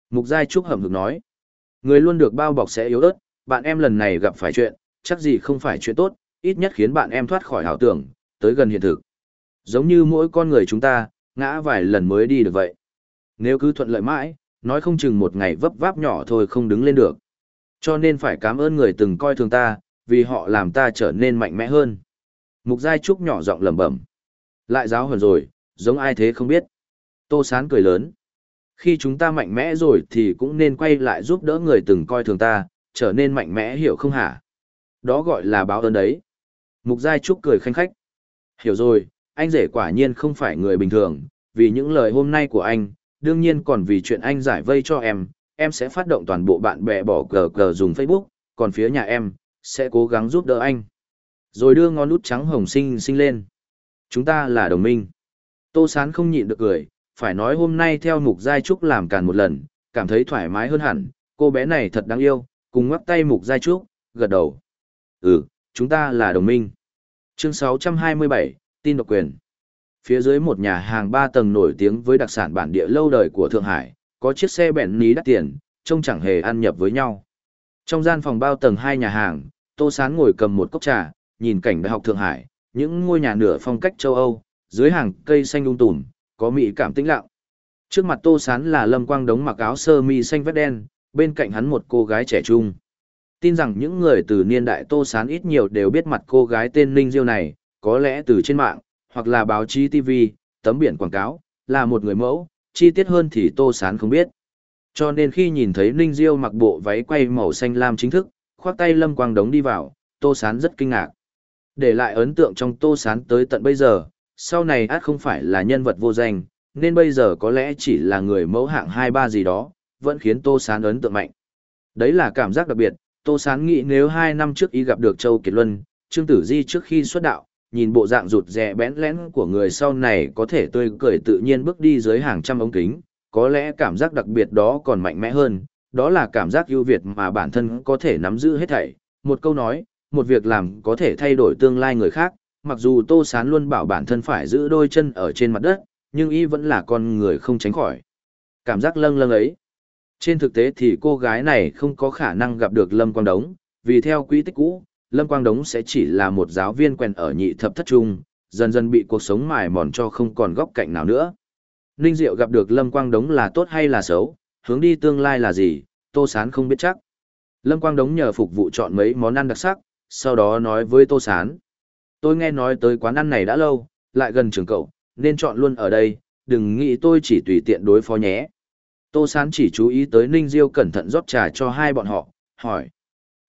Mục Giai Trúc hầm hực nói. Người luôn được bao bọc sẽ yếu ớt, bạn em lần này gặp phải chuyện, chắc gì không phải chuyện tốt, ít nhất khiến bạn em thoát khỏi ảo tưởng, tới gần hiện thực. Giống như mỗi con người chúng ta, ngã vài lần mới đi được vậy. Nếu cứ thuận lợi mãi, nói không chừng một ngày vấp váp nhỏ thôi không đứng lên được. Cho nên phải cảm ơn người từng coi thường ta, vì họ làm ta trở nên mạnh mẽ hơn. Mục Giai Trúc nhỏ giọng lẩm bẩm. Lại giáo hờn rồi, giống ai thế không biết. Tô Sán cười lớn. Khi chúng ta mạnh mẽ rồi thì cũng nên quay lại giúp đỡ người từng coi thường ta, trở nên mạnh mẽ hiểu không hả? Đó gọi là báo ơn đấy. Mục Giai Trúc cười khanh khách. Hiểu rồi, anh rể quả nhiên không phải người bình thường, vì những lời hôm nay của anh, đương nhiên còn vì chuyện anh giải vây cho em, em sẽ phát động toàn bộ bạn bè bỏ cờ cờ dùng Facebook, còn phía nhà em, sẽ cố gắng giúp đỡ anh. Rồi đưa ngón út trắng hồng sinh sinh lên. Chúng ta là đồng minh. Tô Sán không nhịn được cười, phải nói hôm nay theo Mục Giai Trúc làm càn một lần, cảm thấy thoải mái hơn hẳn, cô bé này thật đáng yêu, cùng ngoắc tay Mục Giai Trúc, gật đầu. Ừ, chúng ta là đồng minh. Chương 627, tin độc quyền. Phía dưới một nhà hàng ba tầng nổi tiếng với đặc sản bản địa lâu đời của Thượng Hải, có chiếc xe bẹn ní đắt tiền, trông chẳng hề ăn nhập với nhau. Trong gian phòng bao tầng hai nhà hàng, Tô Sán ngồi cầm một cốc trà, nhìn cảnh đại học Thượng Hải, những ngôi nhà nửa phong cách châu Âu, dưới hàng cây xanh lung tùm, có mỹ cảm tĩnh lặng. Trước mặt Tô Sán là Lâm Quang Đống mặc áo sơ mi xanh vét đen, bên cạnh hắn một cô gái trẻ trung. Tin rằng những người từ niên đại Tô Sán ít nhiều đều biết mặt cô gái tên Ninh Diêu này, có lẽ từ trên mạng, hoặc là báo chí TV, tấm biển quảng cáo, là một người mẫu, chi tiết hơn thì Tô Sán không biết. Cho nên khi nhìn thấy Ninh Diêu mặc bộ váy quay màu xanh lam chính thức, khoác tay Lâm Quang Đống đi vào, Tô Sán rất kinh ngạc. Để lại ấn tượng trong Tô Sán tới tận bây giờ, sau này át không phải là nhân vật vô danh, nên bây giờ có lẽ chỉ là người mẫu hạng hai ba gì đó, vẫn khiến Tô Sán ấn tượng mạnh. Đấy là cảm giác đặc biệt, Tô Sán nghĩ nếu hai năm trước y gặp được Châu Kiệt Luân, Trương Tử Di trước khi xuất đạo, nhìn bộ dạng rụt rè bén lẽn của người sau này có thể tươi cười tự nhiên bước đi dưới hàng trăm ống kính, có lẽ cảm giác đặc biệt đó còn mạnh mẽ hơn, đó là cảm giác ưu việt mà bản thân có thể nắm giữ hết thảy. Một câu nói, một việc làm có thể thay đổi tương lai người khác, mặc dù Tô Sán luôn bảo bản thân phải giữ đôi chân ở trên mặt đất, nhưng y vẫn là con người không tránh khỏi. Cảm giác lâng lâng ấy. Trên thực tế thì cô gái này không có khả năng gặp được Lâm Quang Đống, vì theo quỹ tích cũ, Lâm Quang Đống sẽ chỉ là một giáo viên quen ở nhị thập thất trung, dần dần bị cuộc sống mài mòn cho không còn góc cạnh nào nữa. Ninh Diệu gặp được Lâm Quang Đống là tốt hay là xấu, hướng đi tương lai là gì, Tô Sán không biết chắc. Lâm Quang Đống nhờ phục vụ chọn mấy món ăn đặc sắc, sau đó nói với Tô Sán. Tôi nghe nói tới quán ăn này đã lâu, lại gần trường cậu, nên chọn luôn ở đây, đừng nghĩ tôi chỉ tùy tiện đối phó nhé. Tô Sán chỉ chú ý tới Ninh Diêu cẩn thận rót trà cho hai bọn họ, hỏi.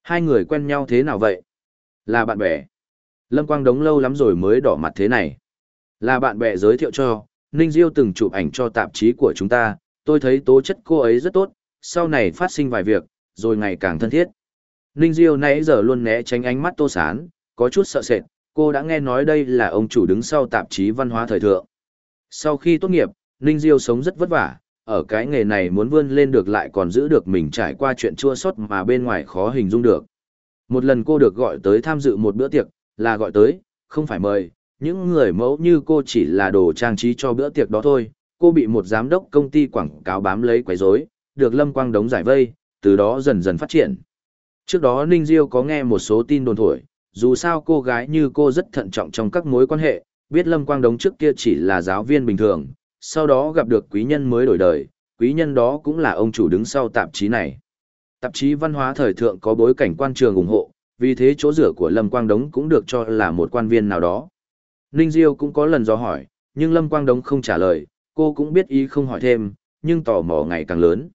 Hai người quen nhau thế nào vậy? Là bạn bè. Lâm Quang Đống lâu lắm rồi mới đỏ mặt thế này. Là bạn bè giới thiệu cho, Ninh Diêu từng chụp ảnh cho tạp chí của chúng ta, tôi thấy tố chất cô ấy rất tốt, sau này phát sinh vài việc, rồi ngày càng thân thiết. Ninh Diêu nãy giờ luôn né tránh ánh mắt Tô Sán, có chút sợ sệt, cô đã nghe nói đây là ông chủ đứng sau tạp chí văn hóa thời thượng. Sau khi tốt nghiệp, Ninh Diêu sống rất vất vả, ở cái nghề này muốn vươn lên được lại còn giữ được mình trải qua chuyện chua xót mà bên ngoài khó hình dung được. Một lần cô được gọi tới tham dự một bữa tiệc, là gọi tới, không phải mời, những người mẫu như cô chỉ là đồ trang trí cho bữa tiệc đó thôi. Cô bị một giám đốc công ty quảng cáo bám lấy quấy rối, được Lâm Quang Đống giải vây, từ đó dần dần phát triển. Trước đó Ninh Diêu có nghe một số tin đồn thổi, dù sao cô gái như cô rất thận trọng trong các mối quan hệ, biết Lâm Quang Đống trước kia chỉ là giáo viên bình thường, sau đó gặp được quý nhân mới đổi đời, quý nhân đó cũng là ông chủ đứng sau tạp chí này. Tạp chí văn hóa thời thượng có bối cảnh quan trường ủng hộ, vì thế chỗ rửa của Lâm Quang Đống cũng được cho là một quan viên nào đó. Ninh Diêu cũng có lần do hỏi, nhưng Lâm Quang Đống không trả lời, cô cũng biết ý không hỏi thêm, nhưng tò mò ngày càng lớn.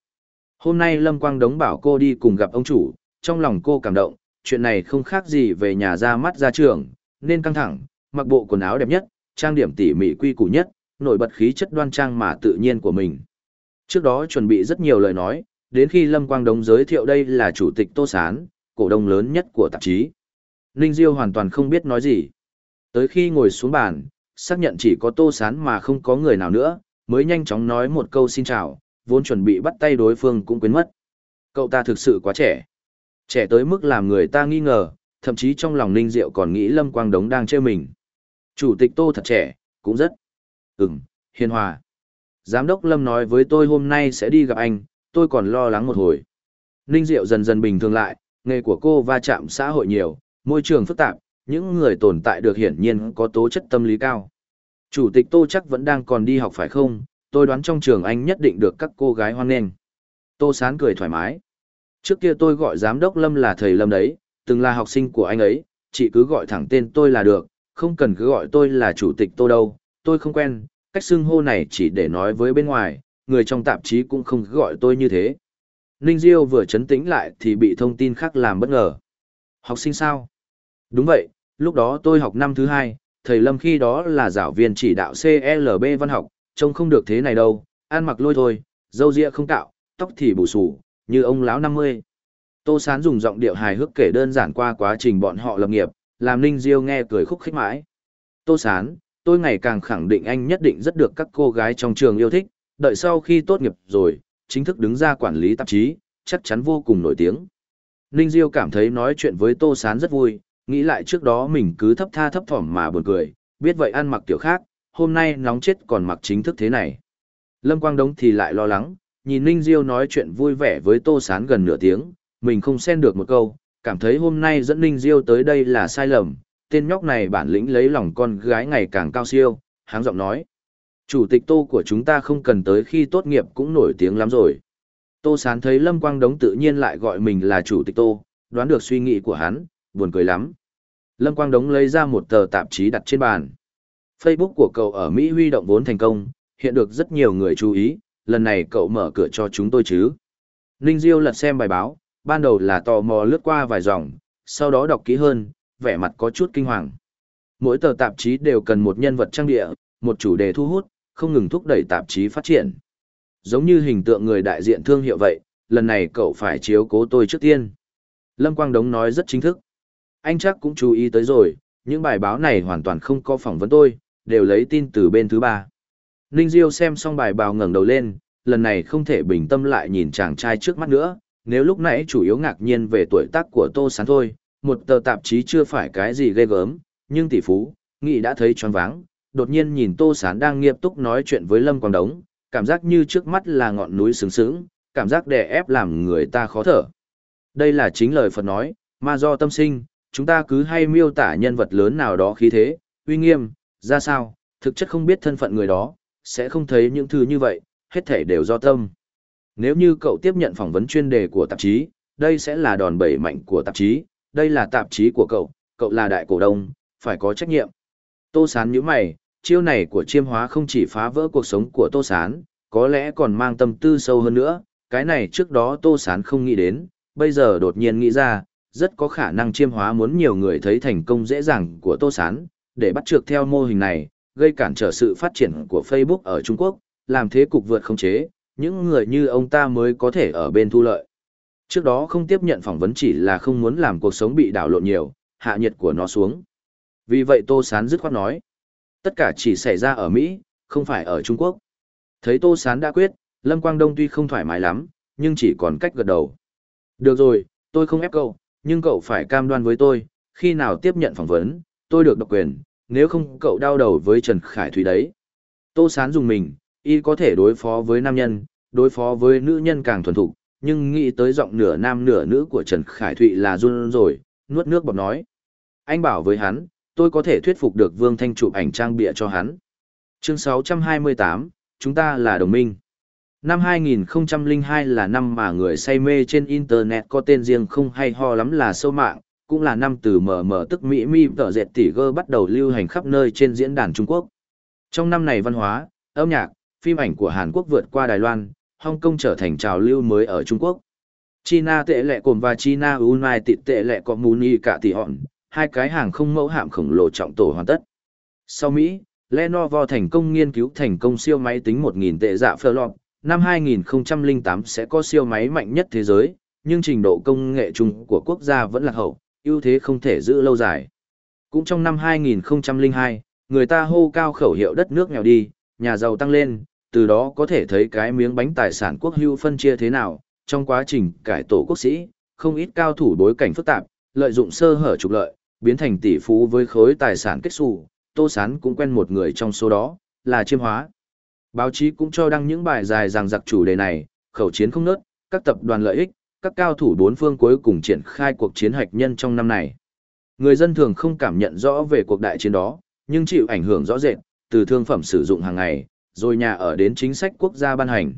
Hôm nay Lâm Quang Đống bảo cô đi cùng gặp ông chủ, trong lòng cô cảm động, chuyện này không khác gì về nhà ra mắt ra trường, nên căng thẳng, mặc bộ quần áo đẹp nhất, trang điểm tỉ mỉ quy củ nhất, nổi bật khí chất đoan trang mà tự nhiên của mình. Trước đó chuẩn bị rất nhiều lời nói, đến khi Lâm Quang Đống giới thiệu đây là chủ tịch Tô Sán, cổ đông lớn nhất của tạp chí. Ninh Diêu hoàn toàn không biết nói gì. Tới khi ngồi xuống bàn, xác nhận chỉ có Tô Sán mà không có người nào nữa, mới nhanh chóng nói một câu xin chào, vốn chuẩn bị bắt tay đối phương cũng quên mất. Cậu ta thực sự quá trẻ. Trẻ tới mức làm người ta nghi ngờ, thậm chí trong lòng Ninh Diệu còn nghĩ Lâm Quang Đống đang chơi mình. Chủ tịch Tô thật trẻ, cũng rất. Ừm, hiền hòa. Giám đốc Lâm nói với tôi hôm nay sẽ đi gặp anh, tôi còn lo lắng một hồi. Ninh Diệu dần dần bình thường lại, nghề của cô va chạm xã hội nhiều, môi trường phức tạp, những người tồn tại được hiển nhiên có tố chất tâm lý cao. Chủ tịch Tô chắc vẫn đang còn đi học phải không? Tôi đoán trong trường anh nhất định được các cô gái hoan nghênh. Tô Sán cười thoải mái. Trước kia tôi gọi giám đốc Lâm là thầy Lâm đấy, từng là học sinh của anh ấy, chị cứ gọi thẳng tên tôi là được, không cần cứ gọi tôi là chủ tịch Tô đâu, tôi không quen, cách xưng hô này chỉ để nói với bên ngoài, người trong tạp chí cũng không gọi tôi như thế. Ninh Diêu vừa chấn tĩnh lại thì bị thông tin khác làm bất ngờ. Học sinh sao? Đúng vậy, lúc đó tôi học năm thứ hai, thầy Lâm khi đó là giáo viên chỉ đạo CLB văn học, trông không được thế này đâu, ăn mặc lôi thôi, dâu ria không cạo, tóc thì bù sù, như ông lão 50. Tô Sán dùng giọng điệu hài hước kể đơn giản qua quá trình bọn họ lập nghiệp, làm Ninh Diêu nghe cười khúc khích mãi. Tô Sán, tôi ngày càng khẳng định anh nhất định rất được các cô gái trong trường yêu thích, đợi sau khi tốt nghiệp rồi, chính thức đứng ra quản lý tạp chí, chắc chắn vô cùng nổi tiếng. Ninh Diêu cảm thấy nói chuyện với Tô Sán rất vui, nghĩ lại trước đó mình cứ thấp tha thấp thỏm mà buồn cười, biết vậy ăn mặc kiểu khác, hôm nay nóng chết còn mặc chính thức thế này. Lâm Quang Đống thì lại lo lắng, nhìn Ninh Diêu nói chuyện vui vẻ với Tô Sán gần nửa tiếng, mình không xen được một câu, cảm thấy hôm nay dẫn Ninh Diêu tới đây là sai lầm, tên nhóc này bản lĩnh lấy lòng con gái ngày càng cao siêu, háng giọng nói. Chủ tịch Tô của chúng ta không cần tới khi tốt nghiệp cũng nổi tiếng lắm rồi. Tô Sán thấy Lâm Quang Đống tự nhiên lại gọi mình là chủ tịch Tô, đoán được suy nghĩ của hắn, buồn cười lắm. Lâm Quang Đống lấy ra một tờ tạp chí đặt trên bàn. Facebook của cậu ở Mỹ huy động vốn thành công, hiện được rất nhiều người chú ý, lần này cậu mở cửa cho chúng tôi chứ. Ninh Diêu lật xem bài báo, ban đầu là tò mò lướt qua vài dòng, sau đó đọc kỹ hơn, vẻ mặt có chút kinh hoàng. Mỗi tờ tạp chí đều cần một nhân vật trang địa, một chủ đề thu hút, không ngừng thúc đẩy tạp chí phát triển. Giống như hình tượng người đại diện thương hiệu vậy, lần này cậu phải chiếu cố tôi trước tiên. Lâm Quang Đống nói rất chính thức. Anh chắc cũng chú ý tới rồi, những bài báo này hoàn toàn không có phỏng vấn tôi, đều lấy tin từ bên thứ ba. Ninh Diêu xem xong bài báo ngẩng đầu lên, lần này không thể bình tâm lại nhìn chàng trai trước mắt nữa, nếu lúc nãy chủ yếu ngạc nhiên về tuổi tác của Tô Sán thôi, một tờ tạp chí chưa phải cái gì ghê gớm, nhưng tỷ phú, nghị đã thấy choáng váng, đột nhiên nhìn Tô Sán đang nghiêm túc nói chuyện với Lâm Quang Đống, cảm giác như trước mắt là ngọn núi sướng sướng, cảm giác đè ép làm người ta khó thở. Đây là chính lời Phật nói, mà do tâm sinh, chúng ta cứ hay miêu tả nhân vật lớn nào đó khí thế, uy nghiêm, ra sao, thực chất không biết thân phận người đó, sẽ không thấy những thứ như vậy, hết thể đều do tâm. Nếu như cậu tiếp nhận phỏng vấn chuyên đề của tạp chí, đây sẽ là đòn bẩy mạnh của tạp chí, đây là tạp chí của cậu, cậu là đại cổ đông, phải có trách nhiệm. Tô Sán như mày, chiêu này của chiêm hóa không chỉ phá vỡ cuộc sống của Tô Sán, có lẽ còn mang tâm tư sâu hơn nữa, cái này trước đó Tô Sán không nghĩ đến, bây giờ đột nhiên nghĩ ra, rất có khả năng chiêm hóa muốn nhiều người thấy thành công dễ dàng của Tô Sán, để bắt trược theo mô hình này, gây cản trở sự phát triển của Facebook ở Trung Quốc, làm thế cục vượt khống chế, những người như ông ta mới có thể ở bên thu lợi. Trước đó không tiếp nhận phỏng vấn chỉ là không muốn làm cuộc sống bị đảo lộn nhiều, hạ nhiệt của nó xuống. Vì vậy Tô Sán dứt khoát nói. Tất cả chỉ xảy ra ở Mỹ, không phải ở Trung Quốc. Thấy Tô Sán đã quyết, Lâm Quang Đông tuy không thoải mái lắm, nhưng chỉ còn cách gật đầu. Được rồi, tôi không ép câu nhưng cậu phải cam đoan với tôi, khi nào tiếp nhận phỏng vấn, tôi được độc quyền, nếu không cậu đau đầu với Trần Khải Thúy đấy. Tô Sán dùng mình, y có thể đối phó với nam nhân, đối phó với nữ nhân càng thuần thục, nhưng nghĩ tới giọng nửa nam nửa nữ của Trần Khải Thụy là run rồi, nuốt nước bọt nói. Anh bảo với hắn, tôi có thể thuyết phục được Vương Thanh chụp ảnh trang bịa cho hắn. Chương 628, chúng ta là đồng minh. Năm 2002 là năm mà người say mê trên Internet có tên riêng không hay ho lắm là sâu mạng, cũng là năm từ mở mở tức Mỹ mi tờ dệt tỷ gơ bắt đầu lưu hành khắp nơi trên diễn đàn Trung Quốc. Trong năm này văn hóa, âm nhạc, phim ảnh của Hàn Quốc vượt qua Đài Loan, Hong Kong trở thành trào lưu mới ở Trung Quốc. China tệ lệ cồn và China United tệ lệ có muni cả tỷ hòn, hai cái hàng không mẫu hạm khổng lồ trọng tổ hoàn tất. Sau Mỹ, Lenovo thành công nghiên cứu thành công siêu máy tính 1000 tệ dạ Flop, năm 2008 sẽ có siêu máy mạnh nhất thế giới, nhưng trình độ công nghệ chung của quốc gia vẫn là hậu, ưu thế không thể giữ lâu dài. Cũng trong năm 2002, người ta hô cao khẩu hiệu đất nước nghèo đi, nhà giàu tăng lên, từ đó có thể thấy cái miếng bánh tài sản quốc hữu phân chia thế nào, trong quá trình cải tổ quốc sĩ, không ít cao thủ đối cảnh phức tạp, lợi dụng sơ hở trục lợi, biến thành tỷ phú với khối tài sản kết xù, Tô Sán cũng quen một người trong số đó, là chiêm hóa. Báo chí cũng cho đăng những bài dài rằng giặc chủ đề này, khẩu chiến không nớt, các tập đoàn lợi ích, các cao thủ bốn phương cuối cùng triển khai cuộc chiến hạch nhân trong năm này. Người dân thường không cảm nhận rõ về cuộc đại chiến đó, nhưng chịu ảnh hưởng rõ rệt, từ thương phẩm sử dụng hàng ngày, rồi nhà ở đến chính sách quốc gia ban hành.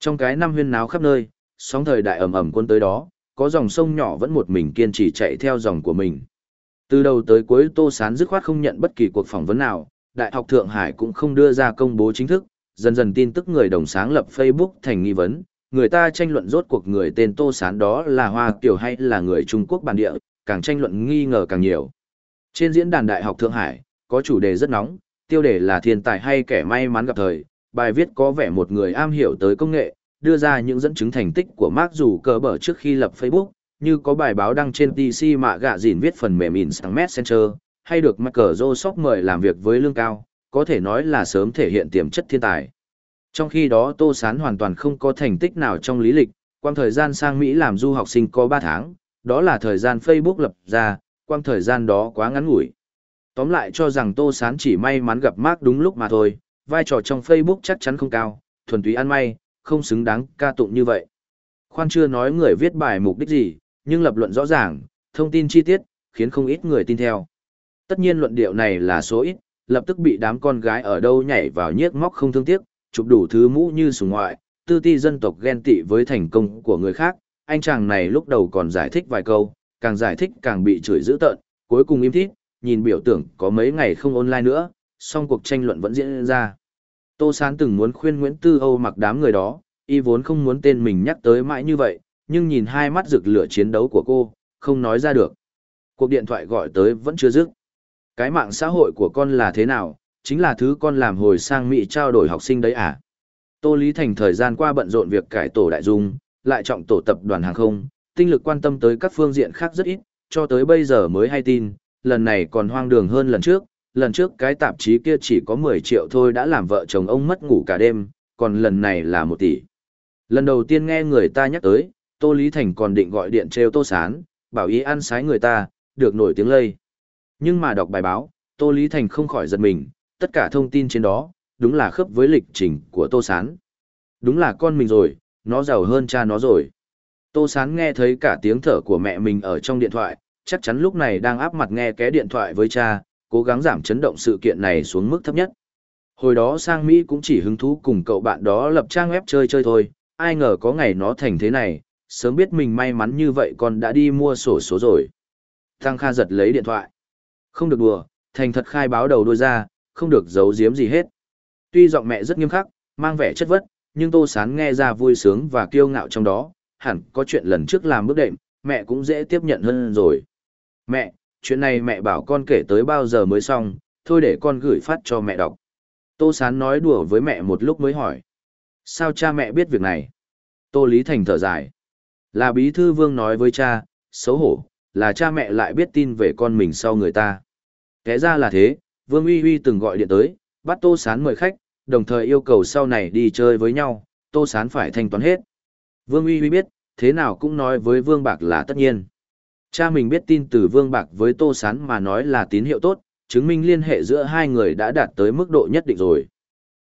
Trong cái năm huyên náo khắp nơi, sóng thời đại ầm ầm quân tới đó, có dòng sông nhỏ vẫn một mình kiên trì chạy theo dòng của mình. Từ đầu tới cuối Tô Sán dứt khoát không nhận bất kỳ cuộc phỏng vấn nào, Đại học Thượng Hải cũng không đưa ra công bố chính thức, dần dần tin tức người đồng sáng lập Facebook thành nghi vấn, người ta tranh luận rốt cuộc người tên Tô Sán đó là Hoa Kiều hay là người Trung Quốc bản địa, càng tranh luận nghi ngờ càng nhiều. Trên diễn đàn Đại học Thượng Hải, có chủ đề rất nóng, tiêu đề là thiên tài hay kẻ may mắn gặp thời, bài viết có vẻ một người am hiểu tới công nghệ, đưa ra những dẫn chứng thành tích của Mark dù cờ bở trước khi lập Facebook, như có bài báo đăng trên TC mạ gạ dìn viết phần mềm Instant Messenger, hay được Microsoft mời làm việc với lương cao, có thể nói là sớm thể hiện tiềm chất thiên tài. Trong khi đó Tô Sán hoàn toàn không có thành tích nào trong lý lịch, quang thời gian sang Mỹ làm du học sinh có 3 tháng, đó là thời gian Facebook lập ra, quang thời gian đó quá ngắn ngủi. Tóm lại cho rằng Tô Sán chỉ may mắn gặp Mark đúng lúc mà thôi, vai trò trong Facebook chắc chắn không cao, thuần túy ăn may, không xứng đáng ca tụng như vậy. Khoan chưa nói người viết bài mục đích gì, nhưng lập luận rõ ràng, thông tin chi tiết, khiến không ít người tin theo. Tất nhiên luận điệu này là số ít, lập tức bị đám con gái ở đâu nhảy vào nhiếc móc không thương tiếc, chụp đủ thứ mũ như sùng ngoại, tư ti dân tộc ghen tị với thành công của người khác. Anh chàng này lúc đầu còn giải thích vài câu, càng giải thích càng bị chửi dữ tợn, cuối cùng im thít, nhìn biểu tưởng có mấy ngày không online nữa, song cuộc tranh luận vẫn diễn ra. Tô Sán từng muốn khuyên Nguyễn Tư Âu mặc đám người đó, y vốn không muốn tên mình nhắc tới mãi như vậy, nhưng nhìn hai mắt rực lửa chiến đấu của cô, không nói ra được. Cuộc điện thoại gọi tới vẫn chưa dứt. Cái mạng xã hội của con là thế nào, chính là thứ con làm hồi sang Mỹ trao đổi học sinh đấy à? Tô Lý Thành thời gian qua bận rộn việc cải tổ đại dung, lại trọng tổ tập đoàn hàng không, tinh lực quan tâm tới các phương diện khác rất ít, cho tới bây giờ mới hay tin, lần này còn hoang đường hơn lần trước, lần trước cái tạp chí kia chỉ có 10 triệu thôi đã làm vợ chồng ông mất ngủ cả đêm, còn lần này là 1 tỷ. Lần đầu tiên nghe người ta nhắc tới, Tô Lý Thành còn định gọi điện treo Tô Sán, bảo ý ăn sái người ta, được nổi tiếng lây. Nhưng mà đọc bài báo, Tô Lý Thành không khỏi giật mình, tất cả thông tin trên đó, đúng là khớp với lịch trình của Tô Sán. Đúng là con mình rồi, nó giàu hơn cha nó rồi. Tô Sán nghe thấy cả tiếng thở của mẹ mình ở trong điện thoại, chắc chắn lúc này đang áp mặt nghe ké điện thoại với cha, cố gắng giảm chấn động sự kiện này xuống mức thấp nhất. Hồi đó sang Mỹ cũng chỉ hứng thú cùng cậu bạn đó lập trang web chơi chơi thôi, ai ngờ có ngày nó thành thế này, sớm biết mình may mắn như vậy còn đã đi mua sổ số rồi. Tăng Kha giật lấy điện thoại. Không được đùa, thành thật khai báo đầu đôi ra, không được giấu giếm gì hết. Tuy giọng mẹ rất nghiêm khắc, mang vẻ chất vất, nhưng Tô Sán nghe ra vui sướng và kiêu ngạo trong đó, hẳn có chuyện lần trước làm bước đệm, mẹ cũng dễ tiếp nhận hơn rồi. Mẹ, chuyện này mẹ bảo con kể tới bao giờ mới xong, thôi để con gửi phát cho mẹ đọc. Tô Sán nói đùa với mẹ một lúc mới hỏi. Sao cha mẹ biết việc này? Tô Lý Thành thở dài. Là bí thư vương nói với cha, xấu hổ, là cha mẹ lại biết tin về con mình sau người ta. Thế ra là thế, Vương Uy Uy từng gọi điện tới, bắt Tô Sán mời khách, đồng thời yêu cầu sau này đi chơi với nhau, Tô Sán phải thanh toán hết. Vương Uy Uy biết, thế nào cũng nói với Vương Bạc là tất nhiên. Cha mình biết tin từ Vương Bạc với Tô Sán mà nói là tín hiệu tốt, chứng minh liên hệ giữa hai người đã đạt tới mức độ nhất định rồi.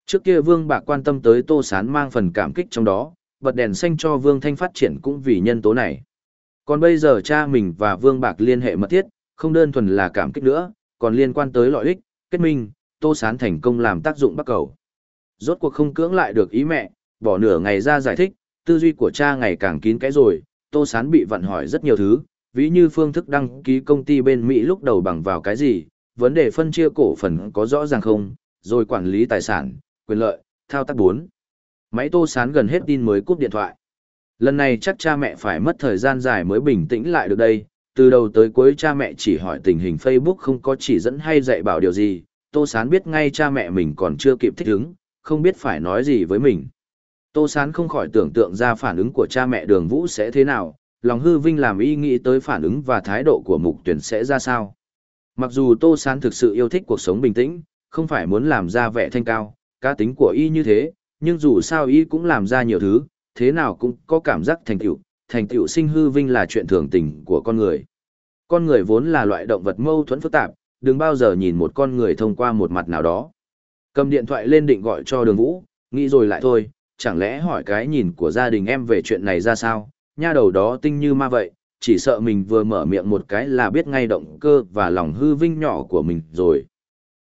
Trước kia Vương Bạc quan tâm tới Tô Sán mang phần cảm kích trong đó, bật đèn xanh cho Vương Thanh phát triển cũng vì nhân tố này. Còn bây giờ cha mình và Vương Bạc liên hệ mật thiết, không đơn thuần là cảm kích nữa, còn liên quan tới lợi ích, kết minh, Tô Sán thành công làm tác dụng bắt cầu. Rốt cuộc không cưỡng lại được ý mẹ, bỏ nửa ngày ra giải thích, tư duy của cha ngày càng kín kẽ rồi, Tô Sán bị vận hỏi rất nhiều thứ, ví như phương thức đăng ký công ty bên Mỹ lúc đầu bằng vào cái gì, vấn đề phân chia cổ phần có rõ ràng không, rồi quản lý tài sản, quyền lợi, thao tác 4. Máy Tô Sán gần hết tin mới cúp điện thoại. Lần này chắc cha mẹ phải mất thời gian dài mới bình tĩnh lại được đây, từ đầu tới cuối cha mẹ chỉ hỏi tình hình Facebook không có chỉ dẫn hay dạy bảo điều gì, Tô Sán biết ngay cha mẹ mình còn chưa kịp thích ứng, không biết phải nói gì với mình. Tô Sán không khỏi tưởng tượng ra phản ứng của cha mẹ đường vũ sẽ thế nào, lòng hư vinh làm y nghĩ tới phản ứng và thái độ của mục tuyển sẽ ra sao. Mặc dù Tô Sán thực sự yêu thích cuộc sống bình tĩnh, không phải muốn làm ra vẻ thanh cao, cá tính của y như thế, nhưng dù sao y cũng làm ra nhiều thứ, thế nào cũng có cảm giác thành tựu, thành tựu sinh hư vinh là chuyện thường tình của con người. Con người vốn là loại động vật mâu thuẫn phức tạp, đừng bao giờ nhìn một con người thông qua một mặt nào đó. Cầm điện thoại lên định gọi cho đường vũ, nghĩ rồi lại thôi, chẳng lẽ hỏi cái nhìn của gia đình em về chuyện này ra sao, nha đầu đó tinh như ma vậy, chỉ sợ mình vừa mở miệng một cái là biết ngay động cơ và lòng hư vinh nhỏ của mình rồi.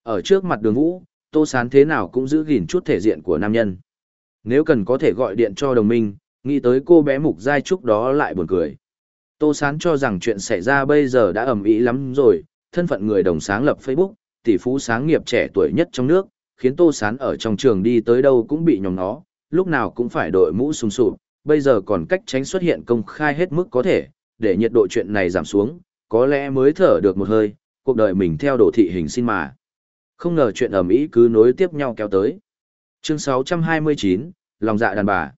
Ở trước mặt đường vũ, tô sán thế nào cũng giữ gìn chút thể diện của nam nhân. Nếu cần có thể gọi điện cho đồng minh, nghĩ tới cô bé mục giai trúc đó lại buồn cười. Tô Sán cho rằng chuyện xảy ra bây giờ đã ầm ĩ lắm rồi, thân phận người đồng sáng lập Facebook, tỷ phú sáng nghiệp trẻ tuổi nhất trong nước, khiến Tô Sán ở trong trường đi tới đâu cũng bị nhòm nó, lúc nào cũng phải đội mũ sùng sụp, bây giờ còn cách tránh xuất hiện công khai hết mức có thể, để nhiệt độ chuyện này giảm xuống, có lẽ mới thở được một hơi, cuộc đời mình theo đồ thị hình xin mà. Không ngờ chuyện ầm ĩ cứ nối tiếp nhau kéo tới. Chương 629, lòng dạ đàn bà.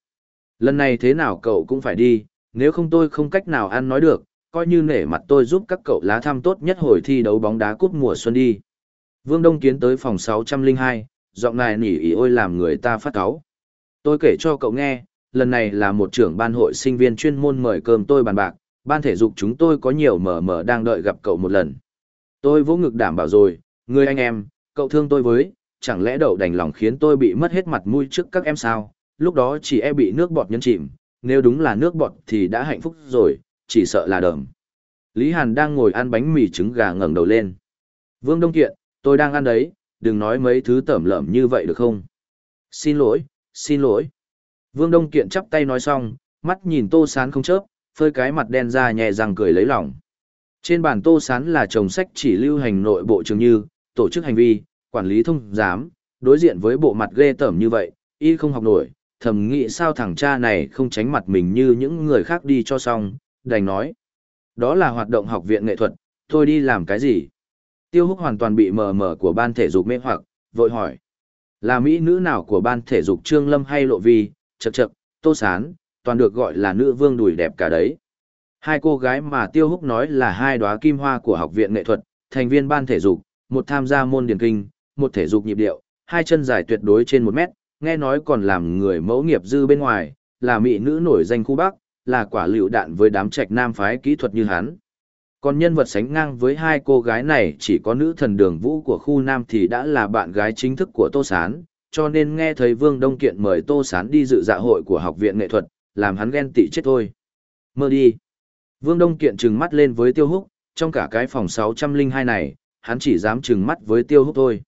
Lần này thế nào cậu cũng phải đi, nếu không tôi không cách nào ăn nói được, coi như nể mặt tôi giúp các cậu lá thăm tốt nhất hồi thi đấu bóng đá cúp mùa xuân đi. Vương Đông Kiến tới phòng 602, giọng này nỉ ý ôi làm người ta phát cáu. Tôi kể cho cậu nghe, lần này là một trưởng ban hội sinh viên chuyên môn mời cơm tôi bàn bạc, ban thể dục chúng tôi có nhiều mở mở đang đợi gặp cậu một lần. Tôi vỗ ngực đảm bảo rồi, người anh em, cậu thương tôi với, chẳng lẽ đậu đành lòng khiến tôi bị mất hết mặt mũi trước các em sao, lúc đó chỉ e bị nước bọt nhấn chìm, nếu đúng là nước bọt thì đã hạnh phúc rồi, chỉ sợ là đờm. Lý Hàn đang ngồi ăn bánh mì trứng gà ngẩng đầu lên. Vương Đông Kiện, tôi đang ăn đấy, đừng nói mấy thứ tẩm lợm như vậy được không? Xin lỗi, xin lỗi. Vương Đông Kiện chắp tay nói xong, mắt nhìn Tô Sán không chớp, phơi cái mặt đen ra nhẹ răng cười lấy lòng. Trên bàn Tô Sán là chồng sách chỉ lưu hành nội bộ trường như, tổ chức hành vi, quản lý thông giám, đối diện với bộ mặt ghê tởm như vậy, y không học nổi, thầm nghĩ sao thằng cha này không tránh mặt mình như những người khác đi cho xong, đành nói. Đó là hoạt động học viện nghệ thuật, tôi đi làm cái gì? Tiêu húc hoàn toàn bị mờ mờ của ban thể dục mê hoặc, vội hỏi. Là mỹ nữ nào của ban thể dục Trương Lâm hay Lộ Vi, chậc chậc, tô sán, toàn được gọi là nữ vương đùi đẹp cả đấy. Hai cô gái mà Tiêu Húc nói là hai đóa kim hoa của học viện nghệ thuật, thành viên ban thể dục, một tham gia môn điển kinh, một thể dục nhịp điệu, hai chân dài tuyệt đối trên một mét, nghe nói còn làm người mẫu nghiệp dư bên ngoài, là mỹ nữ nổi danh khu Bắc, là quả lựu đạn với đám trạch nam phái kỹ thuật như hắn. Còn nhân vật sánh ngang với hai cô gái này chỉ có nữ thần đường vũ của khu Nam thì đã là bạn gái chính thức của Tô Sán, cho nên nghe thấy Vương Đông Kiện mời Tô Sán đi dự dạ hội của học viện nghệ thuật, làm hắn ghen tị chết thôi. Mơ đi. Vương Đông Kiện trừng mắt lên với Tiêu Húc, trong cả cái phòng 602 này, hắn chỉ dám trừng mắt với Tiêu Húc thôi.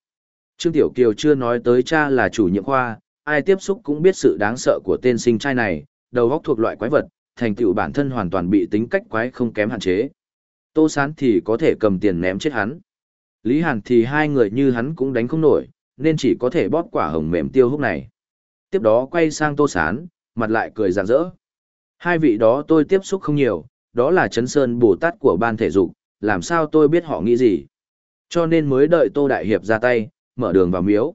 Trương Tiểu Kiều chưa nói tới cha là chủ nhiệm khoa, ai tiếp xúc cũng biết sự đáng sợ của tên sinh trai này, đầu óc thuộc loại quái vật, thành tựu bản thân hoàn toàn bị tính cách quái không kém hạn chế. Tô Sán thì có thể cầm tiền ném chết hắn. Lý Hàn thì hai người như hắn cũng đánh không nổi, nên chỉ có thể bóp quả hồng mềm tiêu húc này. Tiếp đó quay sang Tô Sán, mặt lại cười rạng rỡ. Hai vị đó tôi tiếp xúc không nhiều, đó là chấn sơn bồ tát của ban thể dục, làm sao tôi biết họ nghĩ gì. Cho nên mới đợi Tô Đại Hiệp ra tay, mở đường vào miếu.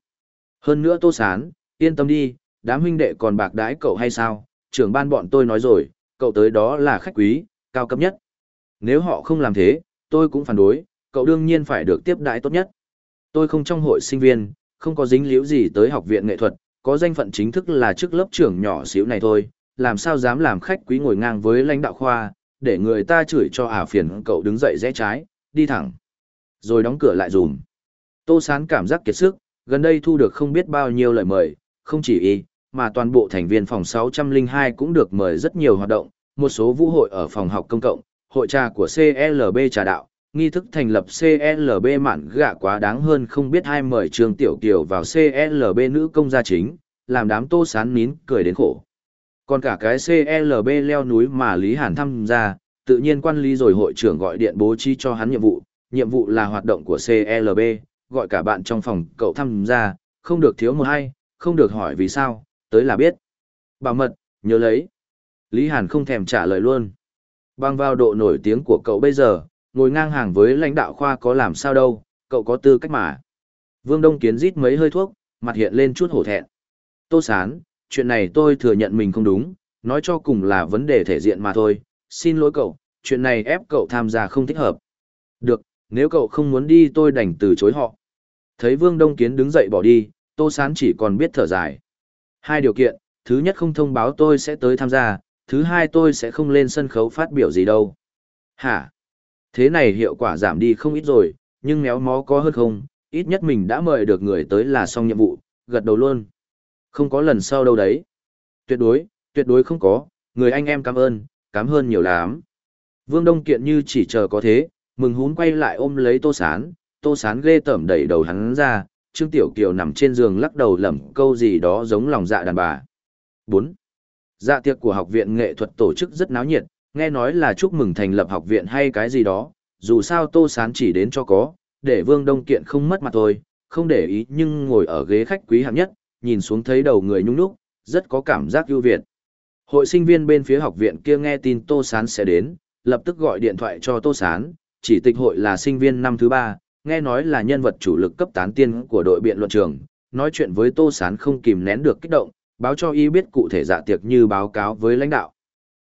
Hơn nữa Tô Sán, yên tâm đi, đám huynh đệ còn bạc đái cậu hay sao, trưởng ban bọn tôi nói rồi, cậu tới đó là khách quý, cao cấp nhất. Nếu họ không làm thế, tôi cũng phản đối, cậu đương nhiên phải được tiếp đãi tốt nhất. Tôi không trong hội sinh viên, không có dính liễu gì tới học viện nghệ thuật, có danh phận chính thức là chức lớp trưởng nhỏ xíu này thôi, làm sao dám làm khách quý ngồi ngang với lãnh đạo khoa, để người ta chửi cho ả phiền cậu đứng dậy rẽ trái, đi thẳng. Rồi đóng cửa lại dùm. Tô Sán cảm giác kiệt sức, gần đây thu được không biết bao nhiêu lời mời, không chỉ y, mà toàn bộ thành viên phòng 602 cũng được mời rất nhiều hoạt động, một số vũ hội ở phòng học công cộng, hội trà của CLB trà đạo, nghi thức thành lập CLB mạn gạ quá đáng hơn không biết ai mời Trương Tiểu Kiều vào CLB nữ công gia chính, làm đám tô sán nín cười đến khổ. Còn cả cái CLB leo núi mà Lý Hàn tham gia, tự nhiên quan lý rồi hội trưởng gọi điện bố trí cho hắn nhiệm vụ, nhiệm vụ là hoạt động của CLB, gọi cả bạn trong phòng cậu tham gia, không được thiếu một hay, không được hỏi vì sao, tới là biết. Bảo mật, nhớ lấy. Lý Hàn không thèm trả lời luôn. Bằng vào độ nổi tiếng của cậu bây giờ, ngồi ngang hàng với lãnh đạo khoa có làm sao đâu, cậu có tư cách mà. Vương Đông Kiến rít mấy hơi thuốc, mặt hiện lên chút hổ thẹn. Tô Sán, chuyện này tôi thừa nhận mình không đúng, nói cho cùng là vấn đề thể diện mà thôi, xin lỗi cậu, chuyện này ép cậu tham gia không thích hợp. Được, nếu cậu không muốn đi tôi đành từ chối họ. Thấy Vương Đông Kiến đứng dậy bỏ đi, Tô Sán chỉ còn biết thở dài. Hai điều kiện, thứ nhất không thông báo tôi sẽ tới tham gia, thứ hai tôi sẽ không lên sân khấu phát biểu gì đâu. Hả? Thế này hiệu quả giảm đi không ít rồi, nhưng méo mó có hơn không, ít nhất mình đã mời được người tới là xong nhiệm vụ, gật đầu luôn. Không có lần sau đâu đấy. Tuyệt đối, tuyệt đối không có, người anh em cảm ơn, cảm ơn nhiều lắm. Vương Đông Kiện như chỉ chờ có thế, mừng hún quay lại ôm lấy Tô Sán, Tô Sán ghê tởm đẩy đầu hắn ra, Trương Tiểu Kiều nằm trên giường lắc đầu lẩm câu gì đó giống lòng dạ đàn bà. 4. Dạ tiệc của học viện nghệ thuật tổ chức rất náo nhiệt, nghe nói là chúc mừng thành lập học viện hay cái gì đó, dù sao Tô Sán chỉ đến cho có, để Vương Đông Kiện không mất mặt thôi, không để ý nhưng ngồi ở ghế khách quý hạng nhất, nhìn xuống thấy đầu người nhung nhúc, rất có cảm giác ưu việt. Hội sinh viên bên phía học viện kia nghe tin Tô Sán sẽ đến, lập tức gọi điện thoại cho Tô Sán, chỉ tịch hội là sinh viên năm thứ ba, nghe nói là nhân vật chủ lực cấp tán tiên của đội biện luận trường, nói chuyện với Tô Sán không kìm nén được kích động, báo cho y biết cụ thể dạ tiệc như báo cáo với lãnh đạo.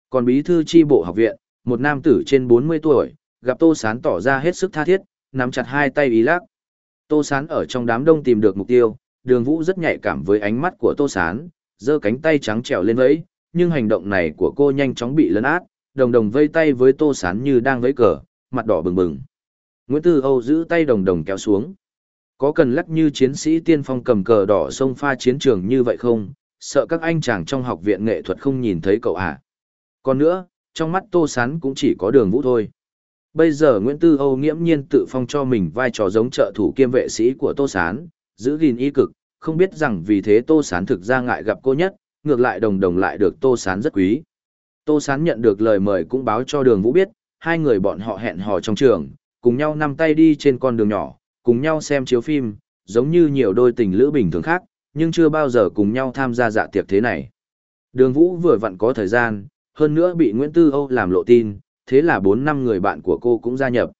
Còn bí thư tri bộ học viện, một nam tử trên 40 tuổi, gặp Tô Sán tỏ ra hết sức tha thiết, nắm chặt hai tay ý lắc. Tô Sán ở trong đám đông tìm được mục tiêu, đường vũ rất nhạy cảm với ánh mắt của Tô Sán, giơ cánh tay trắng trèo lên vẫy, nhưng hành động này của cô nhanh chóng bị lấn át, đồng đồng vây tay với Tô Sán như đang vẫy cờ, mặt đỏ bừng bừng. Nguyễn Tư Âu giữ tay đồng đồng kéo xuống. Có cần lắc như chiến sĩ tiên phong cầm cờ đỏ sông pha chiến trường như vậy không? Sợ các anh chàng trong học viện nghệ thuật không nhìn thấy cậu à? Còn nữa, trong mắt Tô Sán cũng chỉ có đường vũ thôi. Bây giờ Nguyễn Tư Âu nghiễm nhiên tự phong cho mình vai trò giống trợ thủ kiêm vệ sĩ của Tô Sán, giữ gìn y cực, không biết rằng vì thế Tô Sán thực ra ngại gặp cô nhất, ngược lại đồng đồng lại được Tô Sán rất quý. Tô Sán nhận được lời mời cũng báo cho đường vũ biết, hai người bọn họ hẹn hò trong trường, cùng nhau nắm tay đi trên con đường nhỏ, cùng nhau xem chiếu phim, giống như nhiều đôi tình lữ bình thường khác, nhưng chưa bao giờ cùng nhau tham gia dạ tiệc thế này. Đường Vũ vừa vặn có thời gian, hơn nữa bị Nguyễn Tư Âu làm lộ tin, thế là 4 năm người bạn của cô cũng gia nhập.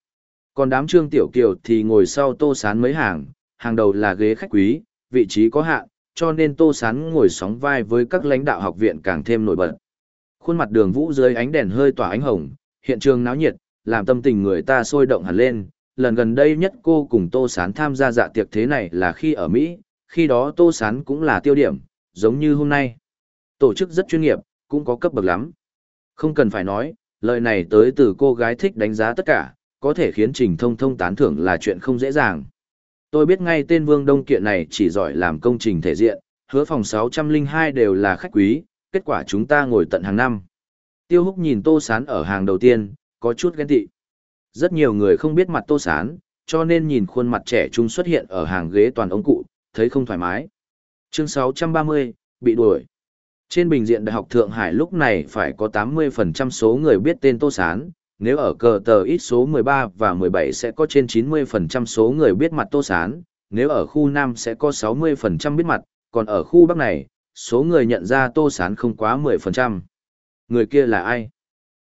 Còn đám Trương Tiểu Kiều thì ngồi sau Tô Sán mấy hàng, hàng đầu là ghế khách quý, vị trí có hạn, cho nên Tô Sán ngồi sóng vai với các lãnh đạo học viện càng thêm nổi bật. Khuôn mặt đường vũ dưới ánh đèn hơi tỏa ánh hồng, hiện trường náo nhiệt, làm tâm tình người ta sôi động hẳn lên. Lần gần đây nhất cô cùng Tô Sán tham gia dạ tiệc thế này là khi ở Mỹ, khi đó Tô Sán cũng là tiêu điểm, giống như hôm nay. Tổ chức rất chuyên nghiệp, cũng có cấp bậc lắm. Không cần phải nói, lời này tới từ cô gái thích đánh giá tất cả, có thể khiến Trình Thông Thông tán thưởng là chuyện không dễ dàng. Tôi biết ngay tên Vương Đông Kiện này chỉ giỏi làm công trình thể diện, hứa phòng 602 đều là khách quý, kết quả chúng ta ngồi tận hàng năm. Tiêu Húc nhìn Tô Sán ở hàng đầu tiên, có chút ghen tị. Rất nhiều người không biết mặt Tô Sán, cho nên nhìn khuôn mặt trẻ trung xuất hiện ở hàng ghế toàn ông cụ, thấy không thoải mái. Chương 630, bị đuổi. Trên bình diện Đại học Thượng Hải lúc này phải có 80% số người biết tên Tô Sán, nếu ở cờ tờ ít số 13 và 17 sẽ có trên 90% số người biết mặt Tô Sán, nếu ở khu Nam sẽ có 60% biết mặt, còn ở khu Bắc này, số người nhận ra Tô Sán không quá 10%. Người kia là ai?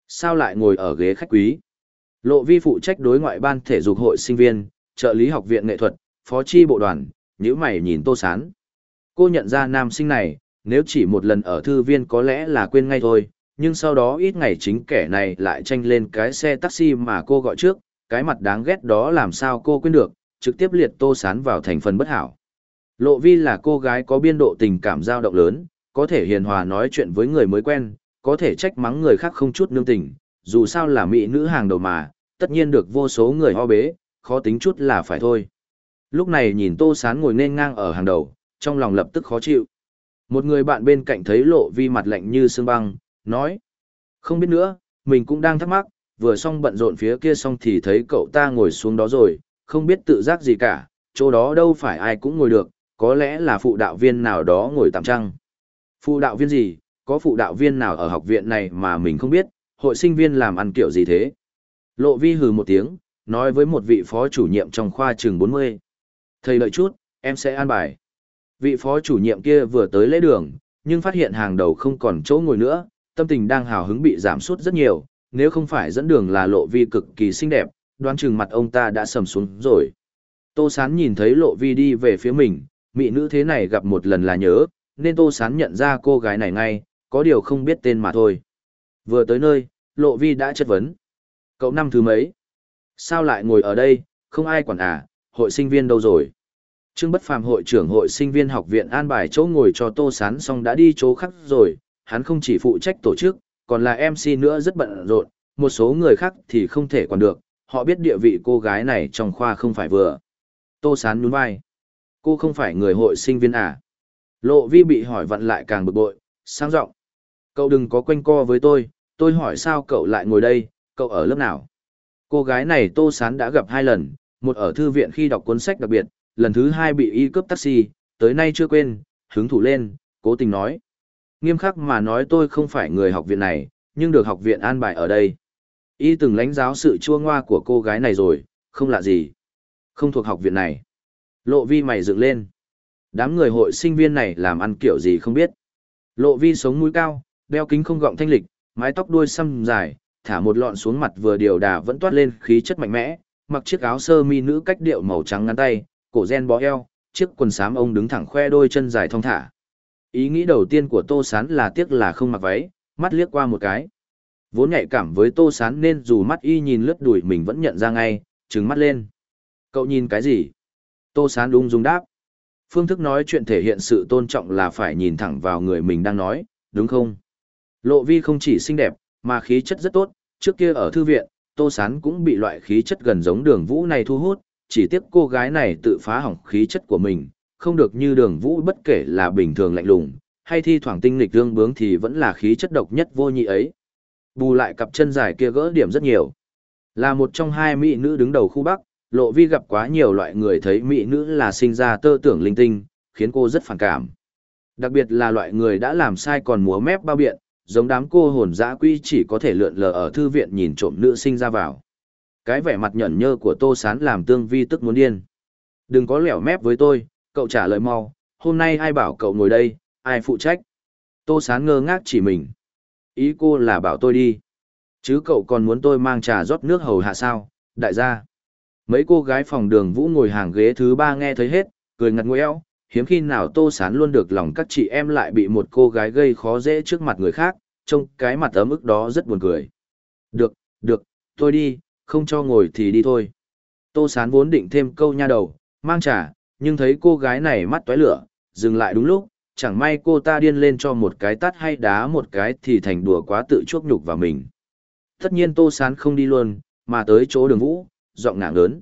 Sao lại ngồi ở ghế khách quý? Lộ vi phụ trách đối ngoại ban thể dục hội sinh viên, trợ lý học viện nghệ thuật, phó chi bộ đoàn, nhíu mày nhìn Tô Sán. Cô nhận ra nam sinh này, nếu chỉ một lần ở thư viên có lẽ là quên ngay thôi, nhưng sau đó ít ngày chính kẻ này lại tranh lên cái xe taxi mà cô gọi trước, cái mặt đáng ghét đó làm sao cô quên được, trực tiếp liệt tô sán vào thành phần bất hảo. Lộ vi là cô gái có biên độ tình cảm dao động lớn, có thể hiền hòa nói chuyện với người mới quen, có thể trách mắng người khác không chút nương tình, dù sao là mỹ nữ hàng đầu mà, tất nhiên được vô số người ho bế, khó tính chút là phải thôi. Lúc này nhìn tô sán ngồi nên ngang ở hàng đầu, trong lòng lập tức khó chịu. Một người bạn bên cạnh thấy lộ vi mặt lạnh như sương băng, nói. Không biết nữa, mình cũng đang thắc mắc, vừa xong bận rộn phía kia xong thì thấy cậu ta ngồi xuống đó rồi, không biết tự giác gì cả, chỗ đó đâu phải ai cũng ngồi được, có lẽ là phụ đạo viên nào đó ngồi tạm trăng. Phụ đạo viên gì, có phụ đạo viên nào ở học viện này mà mình không biết, hội sinh viên làm ăn kiểu gì thế? Lộ vi hừ một tiếng, nói với một vị phó chủ nhiệm trong khoa trường 40. Thầy đợi chút, em sẽ an bài. Vị phó chủ nhiệm kia vừa tới lễ đường, nhưng phát hiện hàng đầu không còn chỗ ngồi nữa, tâm tình đang hào hứng bị giảm sút rất nhiều, nếu không phải dẫn đường là lộ vi cực kỳ xinh đẹp, đoán chừng mặt ông ta đã sầm xuống rồi. Tô Sán nhìn thấy lộ vi đi về phía mình, mỹ nữ thế này gặp một lần là nhớ, nên Tô Sán nhận ra cô gái này ngay, có điều không biết tên mà thôi. Vừa tới nơi, lộ vi đã chất vấn. Cậu năm thứ mấy? Sao lại ngồi ở đây, không ai quản à, hội sinh viên đâu rồi? Trương Bất Phàm hội trưởng hội sinh viên học viện an bài chỗ ngồi cho Tô Sán xong đã đi chỗ khác rồi, hắn không chỉ phụ trách tổ chức, còn là MC nữa rất bận rộn, một số người khác thì không thể quản được, họ biết địa vị cô gái này trong khoa không phải vừa. Tô Sán nhún vai. Cô không phải người hội sinh viên à? Lộ vi bị hỏi vặn lại càng bực bội, sang giọng Cậu đừng có quanh co với tôi, tôi hỏi sao cậu lại ngồi đây, cậu ở lớp nào? Cô gái này Tô Sán đã gặp hai lần, một ở thư viện khi đọc cuốn sách đặc biệt, lần thứ hai bị y cướp taxi, tới nay chưa quên, hứng thủ lên, cố tình nói. Nghiêm khắc mà nói tôi không phải người học viện này, nhưng được học viện an bài ở đây. Y từng lãnh giáo sự chua ngoa của cô gái này rồi, không lạ gì. Không thuộc học viện này. Lộ vi mày dựng lên. Đám người hội sinh viên này làm ăn kiểu gì không biết. Lộ vi sống mũi cao, đeo kính không gọng thanh lịch, mái tóc đuôi xăm dài, thả một lọn xuống mặt vừa điều đà vẫn toát lên khí chất mạnh mẽ, mặc chiếc áo sơ mi nữ cách điệu màu trắng ngắn tay, cổ gen bó eo, chiếc quần xám ông đứng thẳng khoe đôi chân dài thong thả. Ý nghĩ đầu tiên của Tô Sán là tiếc là không mặc váy, mắt liếc qua một cái. Vốn nhạy cảm với Tô Sán nên dù mắt y nhìn lướt đuổi mình vẫn nhận ra ngay, trừng mắt lên. Cậu nhìn cái gì? Tô Sán ung dung đáp. Phương thức nói chuyện thể hiện sự tôn trọng là phải nhìn thẳng vào người mình đang nói, đúng không? Lộ vi không chỉ xinh đẹp, mà khí chất rất tốt, trước kia ở thư viện, Tô Sán cũng bị loại khí chất gần giống đường vũ này thu hút, chỉ tiếc cô gái này tự phá hỏng khí chất của mình, không được như đường vũ bất kể là bình thường lạnh lùng, hay thi thoảng tinh lịch tương bướng thì vẫn là khí chất độc nhất vô nhị ấy. Bù lại cặp chân dài kia gỡ điểm rất nhiều. Là một trong hai mỹ nữ đứng đầu khu Bắc, Lộ Vi gặp quá nhiều loại người thấy mỹ nữ là sinh ra tơ tưởng linh tinh, khiến cô rất phản cảm. Đặc biệt là loại người đã làm sai còn múa mép bao biện, giống đám cô hồn dã quy chỉ có thể lượn lờ ở thư viện nhìn trộm nữ sinh ra vào. Cái vẻ mặt nhẫn nhơ của Tô Sán làm Tương Vi tức muốn điên. Đừng có lẻo mép với tôi, cậu trả lời mau, hôm nay ai bảo cậu ngồi đây, ai phụ trách. Tô Sán ngơ ngác chỉ mình. Ý cô là bảo tôi đi. Chứ cậu còn muốn tôi mang trà rót nước hầu hạ sao, đại gia. Mấy cô gái phòng đường vũ ngồi hàng ghế thứ ba nghe thấy hết, cười ngặt ngoẽo, hiếm khi nào Tô Sán luôn được lòng các chị em lại bị một cô gái gây khó dễ trước mặt người khác, trông cái mặt ấm ức đó rất buồn cười. Được, được, tôi đi, không cho ngồi thì đi thôi. Tô Sán vốn định thêm câu nha đầu, mang trà, nhưng thấy cô gái này mắt toái lửa, dừng lại đúng lúc, chẳng may cô ta điên lên cho một cái tát hay đá một cái thì thành đùa quá tự chuốc nhục vào mình. Tất nhiên Tô Sán không đi luôn, mà tới chỗ đường vũ, giọng ngạng lớn.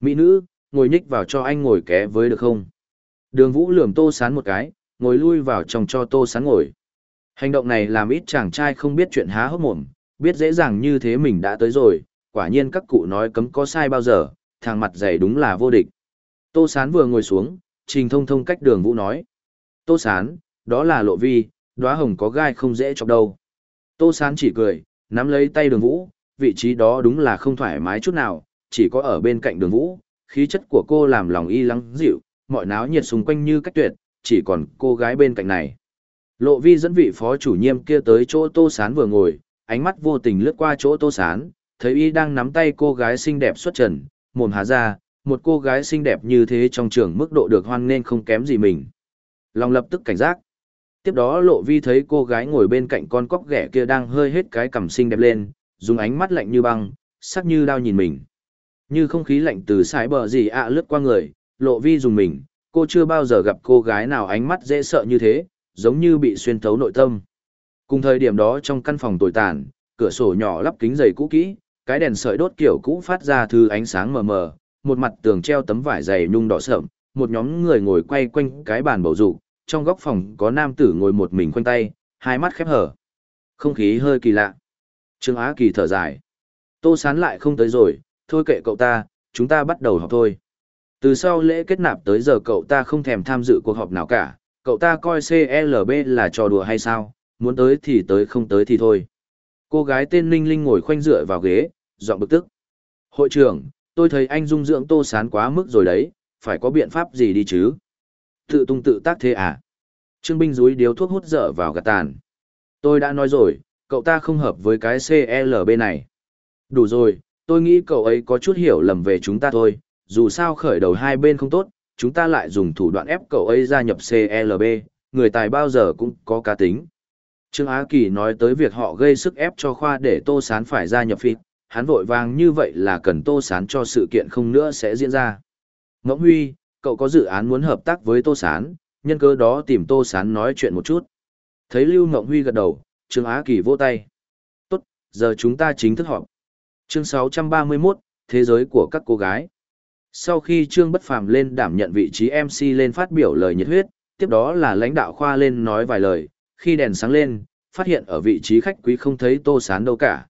Mỹ nữ, ngồi nhích vào cho anh ngồi ké với được không? Đường vũ lườm Tô Sán một cái, ngồi lui vào trong cho Tô Sán ngồi. Hành động này làm ít chàng trai không biết chuyện há hốc mồm, biết dễ dàng như thế mình đã tới rồi, quả nhiên các cụ nói cấm có sai bao giờ, thằng mặt dày đúng là vô địch. Tô Sán vừa ngồi xuống, Trình Thông Thông cách đường Vũ nói. Tô Sán, đó là lộ vi, đóa hồng có gai không dễ chọc đâu. Tô Sán chỉ cười, nắm lấy tay đường Vũ, vị trí đó đúng là không thoải mái chút nào, chỉ có ở bên cạnh đường Vũ, khí chất của cô làm lòng y lắng dịu, mọi náo nhiệt xung quanh như cách tuyệt, chỉ còn cô gái bên cạnh này. Lộ vi dẫn vị phó chủ nhiệm kia tới chỗ Tô Sán vừa ngồi, ánh mắt vô tình lướt qua chỗ Tô Sán, thấy y đang nắm tay cô gái xinh đẹp xuất trần, mồm há ra, một cô gái xinh đẹp như thế trong trường mức độ được hoan nên không kém gì mình. Lòng lập tức cảnh giác. Tiếp đó lộ vi thấy cô gái ngồi bên cạnh con cóc ghẻ kia đang hơi hết cái cằm xinh đẹp lên, dùng ánh mắt lạnh như băng, sắc như đao nhìn mình. Như không khí lạnh từ sái bờ gì ạ lướt qua người, lộ vi dùng mình, cô chưa bao giờ gặp cô gái nào ánh mắt dễ sợ như thế, giống như bị xuyên thấu nội tâm. Cùng thời điểm đó trong căn phòng tồi tàn, cửa sổ nhỏ lắp kính dày cũ kỹ, cái đèn sợi đốt kiểu cũ phát ra thư ánh sáng mờ mờ, một mặt tường treo tấm vải dày nhung đỏ sợm, một nhóm người ngồi quay quanh cái bàn bầu dục, trong góc phòng có nam tử ngồi một mình khoanh tay, hai mắt khép hở. Không khí hơi kỳ lạ. Trương Á Kỳ thở dài. Tô Sán lại không tới rồi, thôi kệ cậu ta, chúng ta bắt đầu học thôi. Từ sau lễ kết nạp tới giờ cậu ta không thèm tham dự cuộc họp nào cả, cậu ta coi CLB là trò đùa hay sao, muốn tới thì tới không tới thì thôi. Cô gái tên Linh Linh ngồi khoanh dựa vào ghế, giọng bực tức. Hội trưởng, tôi thấy anh dung dưỡng tô sán quá mức rồi đấy, phải có biện pháp gì đi chứ? Tự tung tự tác thế à? Trương Binh rúi điếu thuốc hút dở vào gạt tàn. Tôi đã nói rồi, cậu ta không hợp với cái CLB này. Đủ rồi, tôi nghĩ cậu ấy có chút hiểu lầm về chúng ta thôi, dù sao khởi đầu hai bên không tốt, chúng ta lại dùng thủ đoạn ép cậu ấy gia nhập CLB, người tài bao giờ cũng có cá tính. Trương Á Kỳ nói tới việc họ gây sức ép cho khoa để Tô Sán phải gia nhập phịt, hắn vội vàng như vậy là cần Tô Sán cho sự kiện không nữa sẽ diễn ra. Ngỗng Huy, cậu có dự án muốn hợp tác với Tô Sán, nhân cơ đó tìm Tô Sán nói chuyện một chút. Thấy Lưu Ngộng Huy gật đầu, Trương Á Kỳ vỗ tay. Tốt, giờ chúng ta chính thức họp. Chương 631, Thế giới của các cô gái. Sau khi Trương Bất Phàm lên đảm nhận vị trí MC lên phát biểu lời nhiệt huyết, tiếp đó là lãnh đạo khoa lên nói vài lời, khi đèn sáng lên, phát hiện ở vị trí khách quý không thấy Tô Sán đâu cả.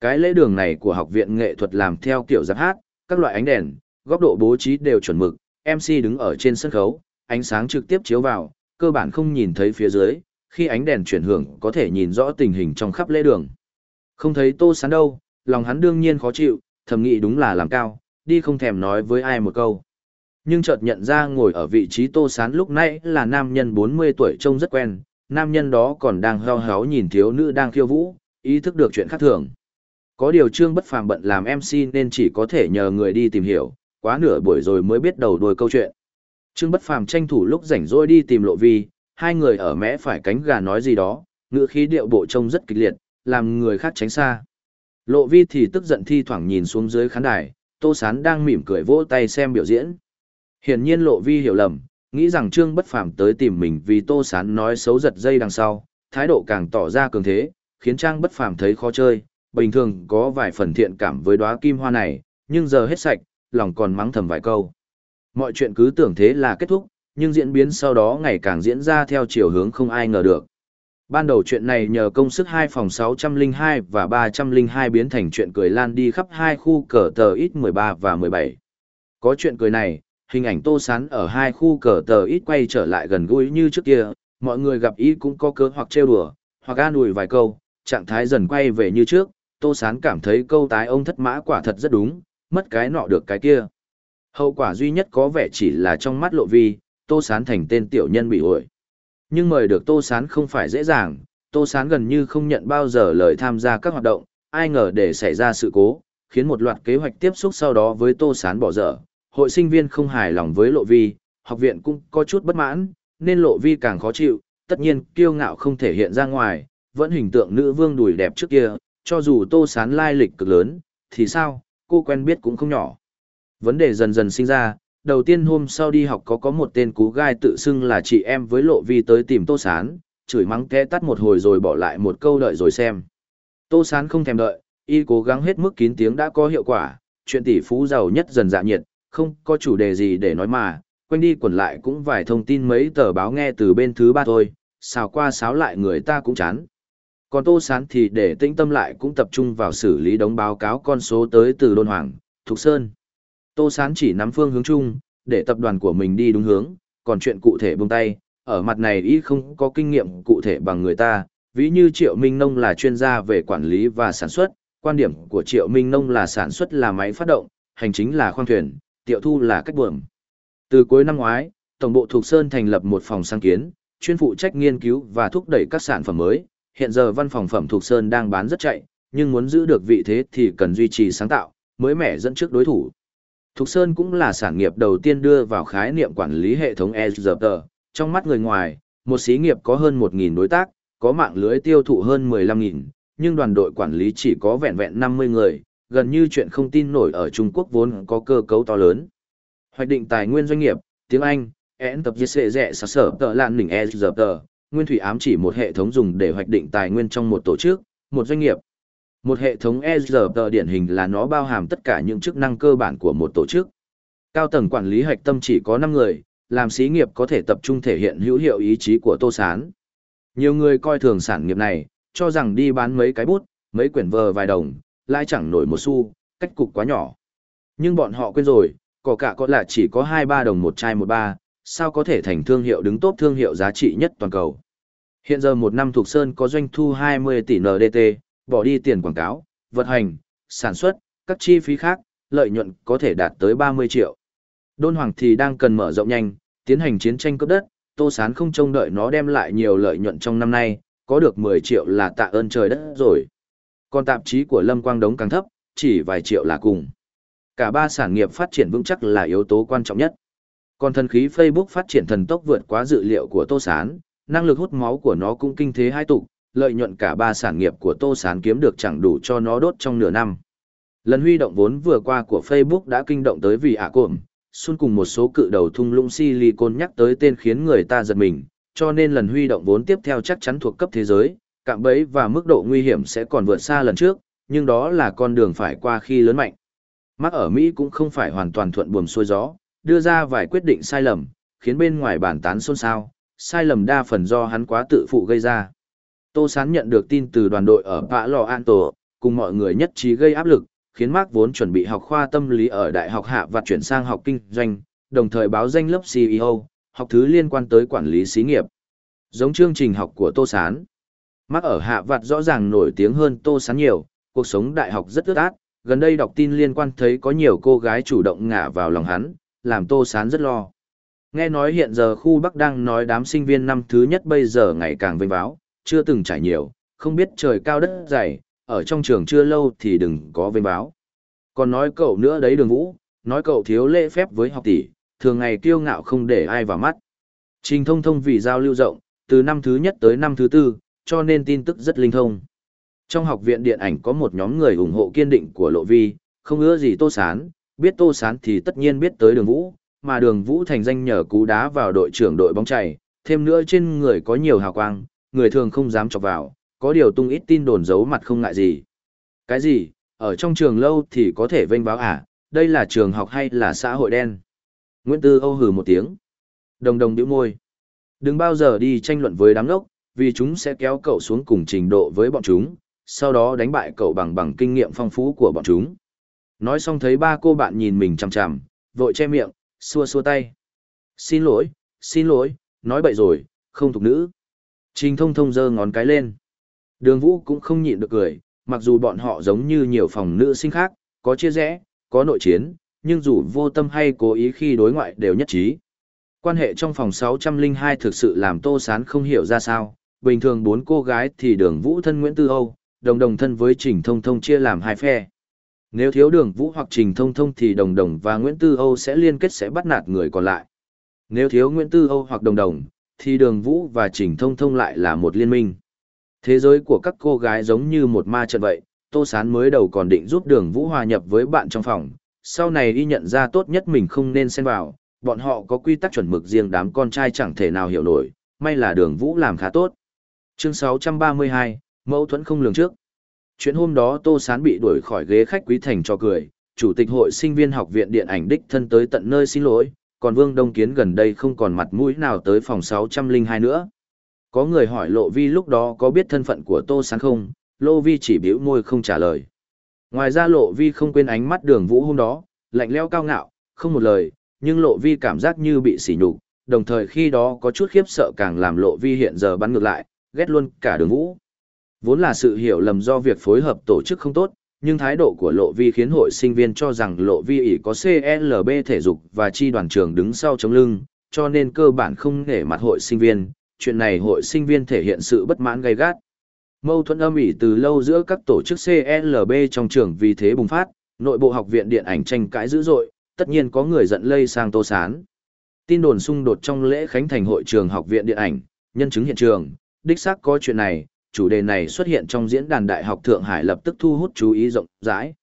Cái lễ đường này của học viện nghệ thuật làm theo kiểu giáp hát, các loại ánh đèn, góc độ bố trí đều chuẩn mực, MC đứng ở trên sân khấu, ánh sáng trực tiếp chiếu vào, cơ bản không nhìn thấy phía dưới, khi ánh đèn chuyển hưởng có thể nhìn rõ tình hình trong khắp lễ đường. Không thấy Tô Sán đâu, lòng hắn đương nhiên khó chịu, thầm nghĩ đúng là làm cao, đi không thèm nói với ai một câu. Nhưng chợt nhận ra ngồi ở vị trí Tô Sán lúc nãy là nam nhân 40 tuổi trông rất quen, nam nhân đó còn đang heo héo nhìn thiếu nữ đang khiêu vũ, ý thức được chuyện khác thường. Có điều Trương Bất Phàm bận làm MC nên chỉ có thể nhờ người đi tìm hiểu, quá nửa buổi rồi mới biết đầu đuôi câu chuyện. Trương Bất Phàm tranh thủ lúc rảnh rỗi đi tìm Lộ Vi, hai người ở mẽ phải cánh gà nói gì đó, ngựa khí điệu bộ trông rất kịch liệt, làm người khác tránh xa. Lộ Vi thì tức giận thi thoảng nhìn xuống dưới khán đài, Tô Sán đang mỉm cười vỗ tay xem biểu diễn. Hiển nhiên Lộ Vi hiểu lầm, nghĩ rằng Trương Bất Phàm tới tìm mình vì Tô Sán nói xấu giật dây đằng sau, thái độ càng tỏ ra cường thế, khiến Trang Bất Phàm thấy khó chơi, bình thường có vài phần thiện cảm với đóa kim hoa này, nhưng giờ hết sạch, lòng còn mắng thầm vài câu. Mọi chuyện cứ tưởng thế là kết thúc, nhưng diễn biến sau đó ngày càng diễn ra theo chiều hướng không ai ngờ được. Ban đầu chuyện này nhờ công sức hai phòng 602 và 302 biến thành chuyện cười lan đi khắp hai khu cờ tờ ít 13 và 17. Có chuyện cười này, hình ảnh tô sán ở hai khu cờ tờ ít quay trở lại gần gũi như trước kia, mọi người gặp ý cũng có cớ hoặc trêu đùa, hoặc an ủi vài câu, trạng thái dần quay về như trước, tô sán cảm thấy câu tái ông thất mã quả thật rất đúng, mất cái nọ được cái kia. Hậu quả duy nhất có vẻ chỉ là trong mắt lộ vi, tô sán thành tên tiểu nhân bị ổi. Nhưng mời được tô sán không phải dễ dàng, tô sán gần như không nhận bao giờ lời tham gia các hoạt động, ai ngờ để xảy ra sự cố, khiến một loạt kế hoạch tiếp xúc sau đó với tô sán bỏ dở, hội sinh viên không hài lòng với lộ vi, học viện cũng có chút bất mãn, nên lộ vi càng khó chịu, tất nhiên kiêu ngạo không thể hiện ra ngoài, vẫn hình tượng nữ vương đùi đẹp trước kia, cho dù tô sán lai lịch cực lớn, thì sao, cô quen biết cũng không nhỏ. Vấn đề dần dần sinh ra, đầu tiên hôm sau đi học có có một tên cú gai tự xưng là chị em với lộ vi tới tìm tô sán, chửi mắng kẽ tắt một hồi rồi bỏ lại một câu đợi rồi xem. Tô sán không thèm đợi, y cố gắng hết mức kín tiếng đã có hiệu quả, chuyện tỷ phú giàu nhất dần dạ nhiệt, không có chủ đề gì để nói mà, quanh đi quẩn lại cũng vài thông tin mấy tờ báo nghe từ bên thứ ba thôi, xào qua xáo lại người ta cũng chán. Còn Tô Sán thì để tĩnh tâm lại cũng tập trung vào xử lý đống báo cáo con số tới từ Đôn Hoàng, Thục Sơn. Tô Sán chỉ nắm phương hướng chung, để tập đoàn của mình đi đúng hướng, còn chuyện cụ thể buông tay, ở mặt này ý không có kinh nghiệm cụ thể bằng người ta, ví như Triệu Minh Nông là chuyên gia về quản lý và sản xuất, quan điểm của Triệu Minh Nông là sản xuất là máy phát động, hành chính là khoang thuyền, tiệu thu là cách buồm. Từ cuối năm ngoái, Tổng bộ Thục Sơn thành lập một phòng sáng kiến, chuyên phụ trách nghiên cứu và thúc đẩy các sản phẩm mới. Hiện giờ văn phòng phẩm Thục Sơn đang bán rất chạy, nhưng muốn giữ được vị thế thì cần duy trì sáng tạo, mới mẻ dẫn trước đối thủ. Thục Sơn cũng là sản nghiệp đầu tiên đưa vào khái niệm quản lý hệ thống EZT. Trong mắt người ngoài, một xí nghiệp có hơn 1.000 đối tác, có mạng lưới tiêu thụ hơn 15.000, nhưng đoàn đội quản lý chỉ có vẹn vẹn 50 người, gần như chuyện không tin nổi ở Trung Quốc vốn có cơ cấu to lớn. Hoạch định tài nguyên doanh nghiệp, tiếng Anh, EN tập dễ rẻ sở sở tờ lạn đỉnh EZT, nguyên thủy ám chỉ một hệ thống dùng để hoạch định tài nguyên trong một tổ chức, một doanh nghiệp. Một hệ thống EZR điển hình là nó bao hàm tất cả những chức năng cơ bản của một tổ chức. Cao tầng quản lý hạch tâm chỉ có 5 người, làm xí nghiệp có thể tập trung thể hiện hữu hiệu ý chí của Tô Sán. Nhiều người coi thường sản nghiệp này, cho rằng đi bán mấy cái bút, mấy quyển vờ vài đồng, lại chẳng nổi một xu, cách cục quá nhỏ. Nhưng bọn họ quên rồi, có cả có là chỉ có 2-3 đồng một chai một ba, sao có thể thành thương hiệu đứng top thương hiệu giá trị nhất toàn cầu. Hiện giờ một năm thuộc Sơn có doanh thu 20 tỷ NDT, bỏ đi tiền quảng cáo, vận hành, sản xuất, các chi phí khác, lợi nhuận có thể đạt tới 30 triệu. Đôn Hoàng thì đang cần mở rộng nhanh, tiến hành chiến tranh cấp đất, Tô Sán không trông đợi nó đem lại nhiều lợi nhuận trong năm nay, có được 10 triệu là tạ ơn trời đất rồi. Còn tạp chí của Lâm Quang Đống càng thấp, chỉ vài triệu là cùng. Cả ba sản nghiệp phát triển vững chắc là yếu tố quan trọng nhất. Còn thần khí Facebook phát triển thần tốc vượt quá dự liệu của Tô Sán, năng lực hút máu của nó cũng kinh thế hai tục, lợi nhuận cả ba sản nghiệp của Tô Sán kiếm được chẳng đủ cho nó đốt trong nửa năm. Lần huy động vốn vừa qua của Facebook đã kinh động tới vì ả à cộm, xuân cùng một số cự đầu thung lũng silicon nhắc tới tên khiến người ta giật mình, cho nên lần huy động vốn tiếp theo chắc chắn thuộc cấp thế giới, cạm bẫy và mức độ nguy hiểm sẽ còn vượt xa lần trước, nhưng đó là con đường phải qua khi lớn mạnh. Mắc ở Mỹ cũng không phải hoàn toàn thuận buồm xuôi gió, đưa ra vài quyết định sai lầm, khiến bên ngoài bàn tán xôn xao, sai lầm đa phần do hắn quá tự phụ gây ra. Tô Sán nhận được tin từ đoàn đội ở Pạ Lò An Tổ, cùng mọi người nhất trí gây áp lực, khiến Mark vốn chuẩn bị học khoa tâm lý ở Đại học Hạ và chuyển sang học kinh doanh, đồng thời báo danh lớp CEO, học thứ liên quan tới quản lý xí nghiệp. Giống chương trình học của Tô Sán. Mark ở Hạ Vặt rõ ràng nổi tiếng hơn Tô Sán nhiều, cuộc sống đại học rất ướt át, gần đây đọc tin liên quan thấy có nhiều cô gái chủ động ngả vào lòng hắn, làm Tô Sán rất lo. Nghe nói hiện giờ khu Bắc đang nói đám sinh viên năm thứ nhất bây giờ ngày càng vinh báo, chưa từng trải nhiều, không biết trời cao đất dày, ở trong trường chưa lâu thì đừng có vênh báo. Còn nói cậu nữa đấy đường vũ, nói cậu thiếu lễ phép với học tỷ, thường ngày kiêu ngạo không để ai vào mắt. Trình thông thông vì giao lưu rộng, từ năm thứ nhất tới năm thứ tư, cho nên tin tức rất linh thông. Trong học viện điện ảnh có một nhóm người ủng hộ kiên định của Lộ Vi, không ưa gì Tô Sán, biết Tô Sán thì tất nhiên biết tới đường Vũ, mà đường Vũ thành danh nhờ cú đá vào đội trưởng đội bóng chày, thêm nữa trên người có nhiều hào quang, người thường không dám chọc vào, có điều tung ít tin đồn giấu mặt không ngại gì. Cái gì, ở trong trường lâu thì có thể vênh báo à, đây là trường học hay là xã hội đen? Nguyễn Tư Âu hừ một tiếng. Đồng đồng điệu môi. Đừng bao giờ đi tranh luận với đám lốc, vì chúng sẽ kéo cậu xuống cùng trình độ với bọn chúng, sau đó đánh bại cậu bằng bằng kinh nghiệm phong phú của bọn chúng. Nói xong thấy ba cô bạn nhìn mình chằm chằm, vội che miệng, xua xua tay. Xin lỗi, xin lỗi, nói bậy rồi, không thuộc nữ. Trình thông thông giơ ngón cái lên. Đường vũ cũng không nhịn được cười, mặc dù bọn họ giống như nhiều phòng nữ sinh khác, có chia rẽ, có nội chiến, nhưng dù vô tâm hay cố ý khi đối ngoại đều nhất trí. Quan hệ trong phòng 602 thực sự làm Tô Sán không hiểu ra sao, bình thường bốn cô gái thì đường vũ thân Nguyễn Tư Âu, đồng đồng thân với Trình Thông Thông chia làm hai phe. Nếu thiếu đường vũ hoặc Trình Thông Thông thì đồng đồng và Nguyễn Tư Âu sẽ liên kết sẽ bắt nạt người còn lại. Nếu thiếu Nguyễn Tư Âu hoặc đồng đồng, thì đường vũ và Trình Thông Thông lại là một liên minh. Thế giới của các cô gái giống như một ma trận vậy, Tô Sán mới đầu còn định giúp đường vũ hòa nhập với bạn trong phòng, sau này y nhận ra tốt nhất mình không nên xen vào, bọn họ có quy tắc chuẩn mực riêng đám con trai chẳng thể nào hiểu nổi, may là đường vũ làm khá tốt. Chương 632, Mâu thuẫn không lường trước. Chuyện hôm đó Tô Sán bị đuổi khỏi ghế khách quý thành cho cười, chủ tịch hội sinh viên học viện điện ảnh đích thân tới tận nơi xin lỗi, còn Vương Đông Kiến gần đây không còn mặt mũi nào tới phòng 602 nữa. Có người hỏi Lộ Vi lúc đó có biết thân phận của Tô Sán không, Lộ Vi chỉ biểu môi không trả lời. Ngoài ra Lộ Vi không quên ánh mắt đường vũ hôm đó, lạnh leo cao ngạo, không một lời, nhưng Lộ Vi cảm giác như bị sỉ nhục, đồng thời khi đó có chút khiếp sợ càng làm Lộ Vi hiện giờ bắn ngược lại, ghét luôn cả đường vũ. Vốn là sự hiểu lầm do việc phối hợp tổ chức không tốt, nhưng thái độ của Lộ Vi khiến hội sinh viên cho rằng Lộ Vi ỷ có CLB thể dục và chi đoàn trường đứng sau chống lưng, cho nên cơ bản không nể mặt hội sinh viên, chuyện này hội sinh viên thể hiện sự bất mãn gay gắt. Mâu thuẫn âm ỉ từ lâu giữa các tổ chức CLB trong trường vì thế bùng phát, nội bộ học viện điện ảnh tranh cãi dữ dội, tất nhiên có người giận lây sang Tô Sán. Tin đồn xung đột trong lễ khánh thành hội trường học viện điện ảnh, nhân chứng hiện trường, đích xác có chuyện này, chủ đề này xuất hiện trong diễn đàn Đại học Thượng Hải lập tức thu hút chú ý rộng rãi.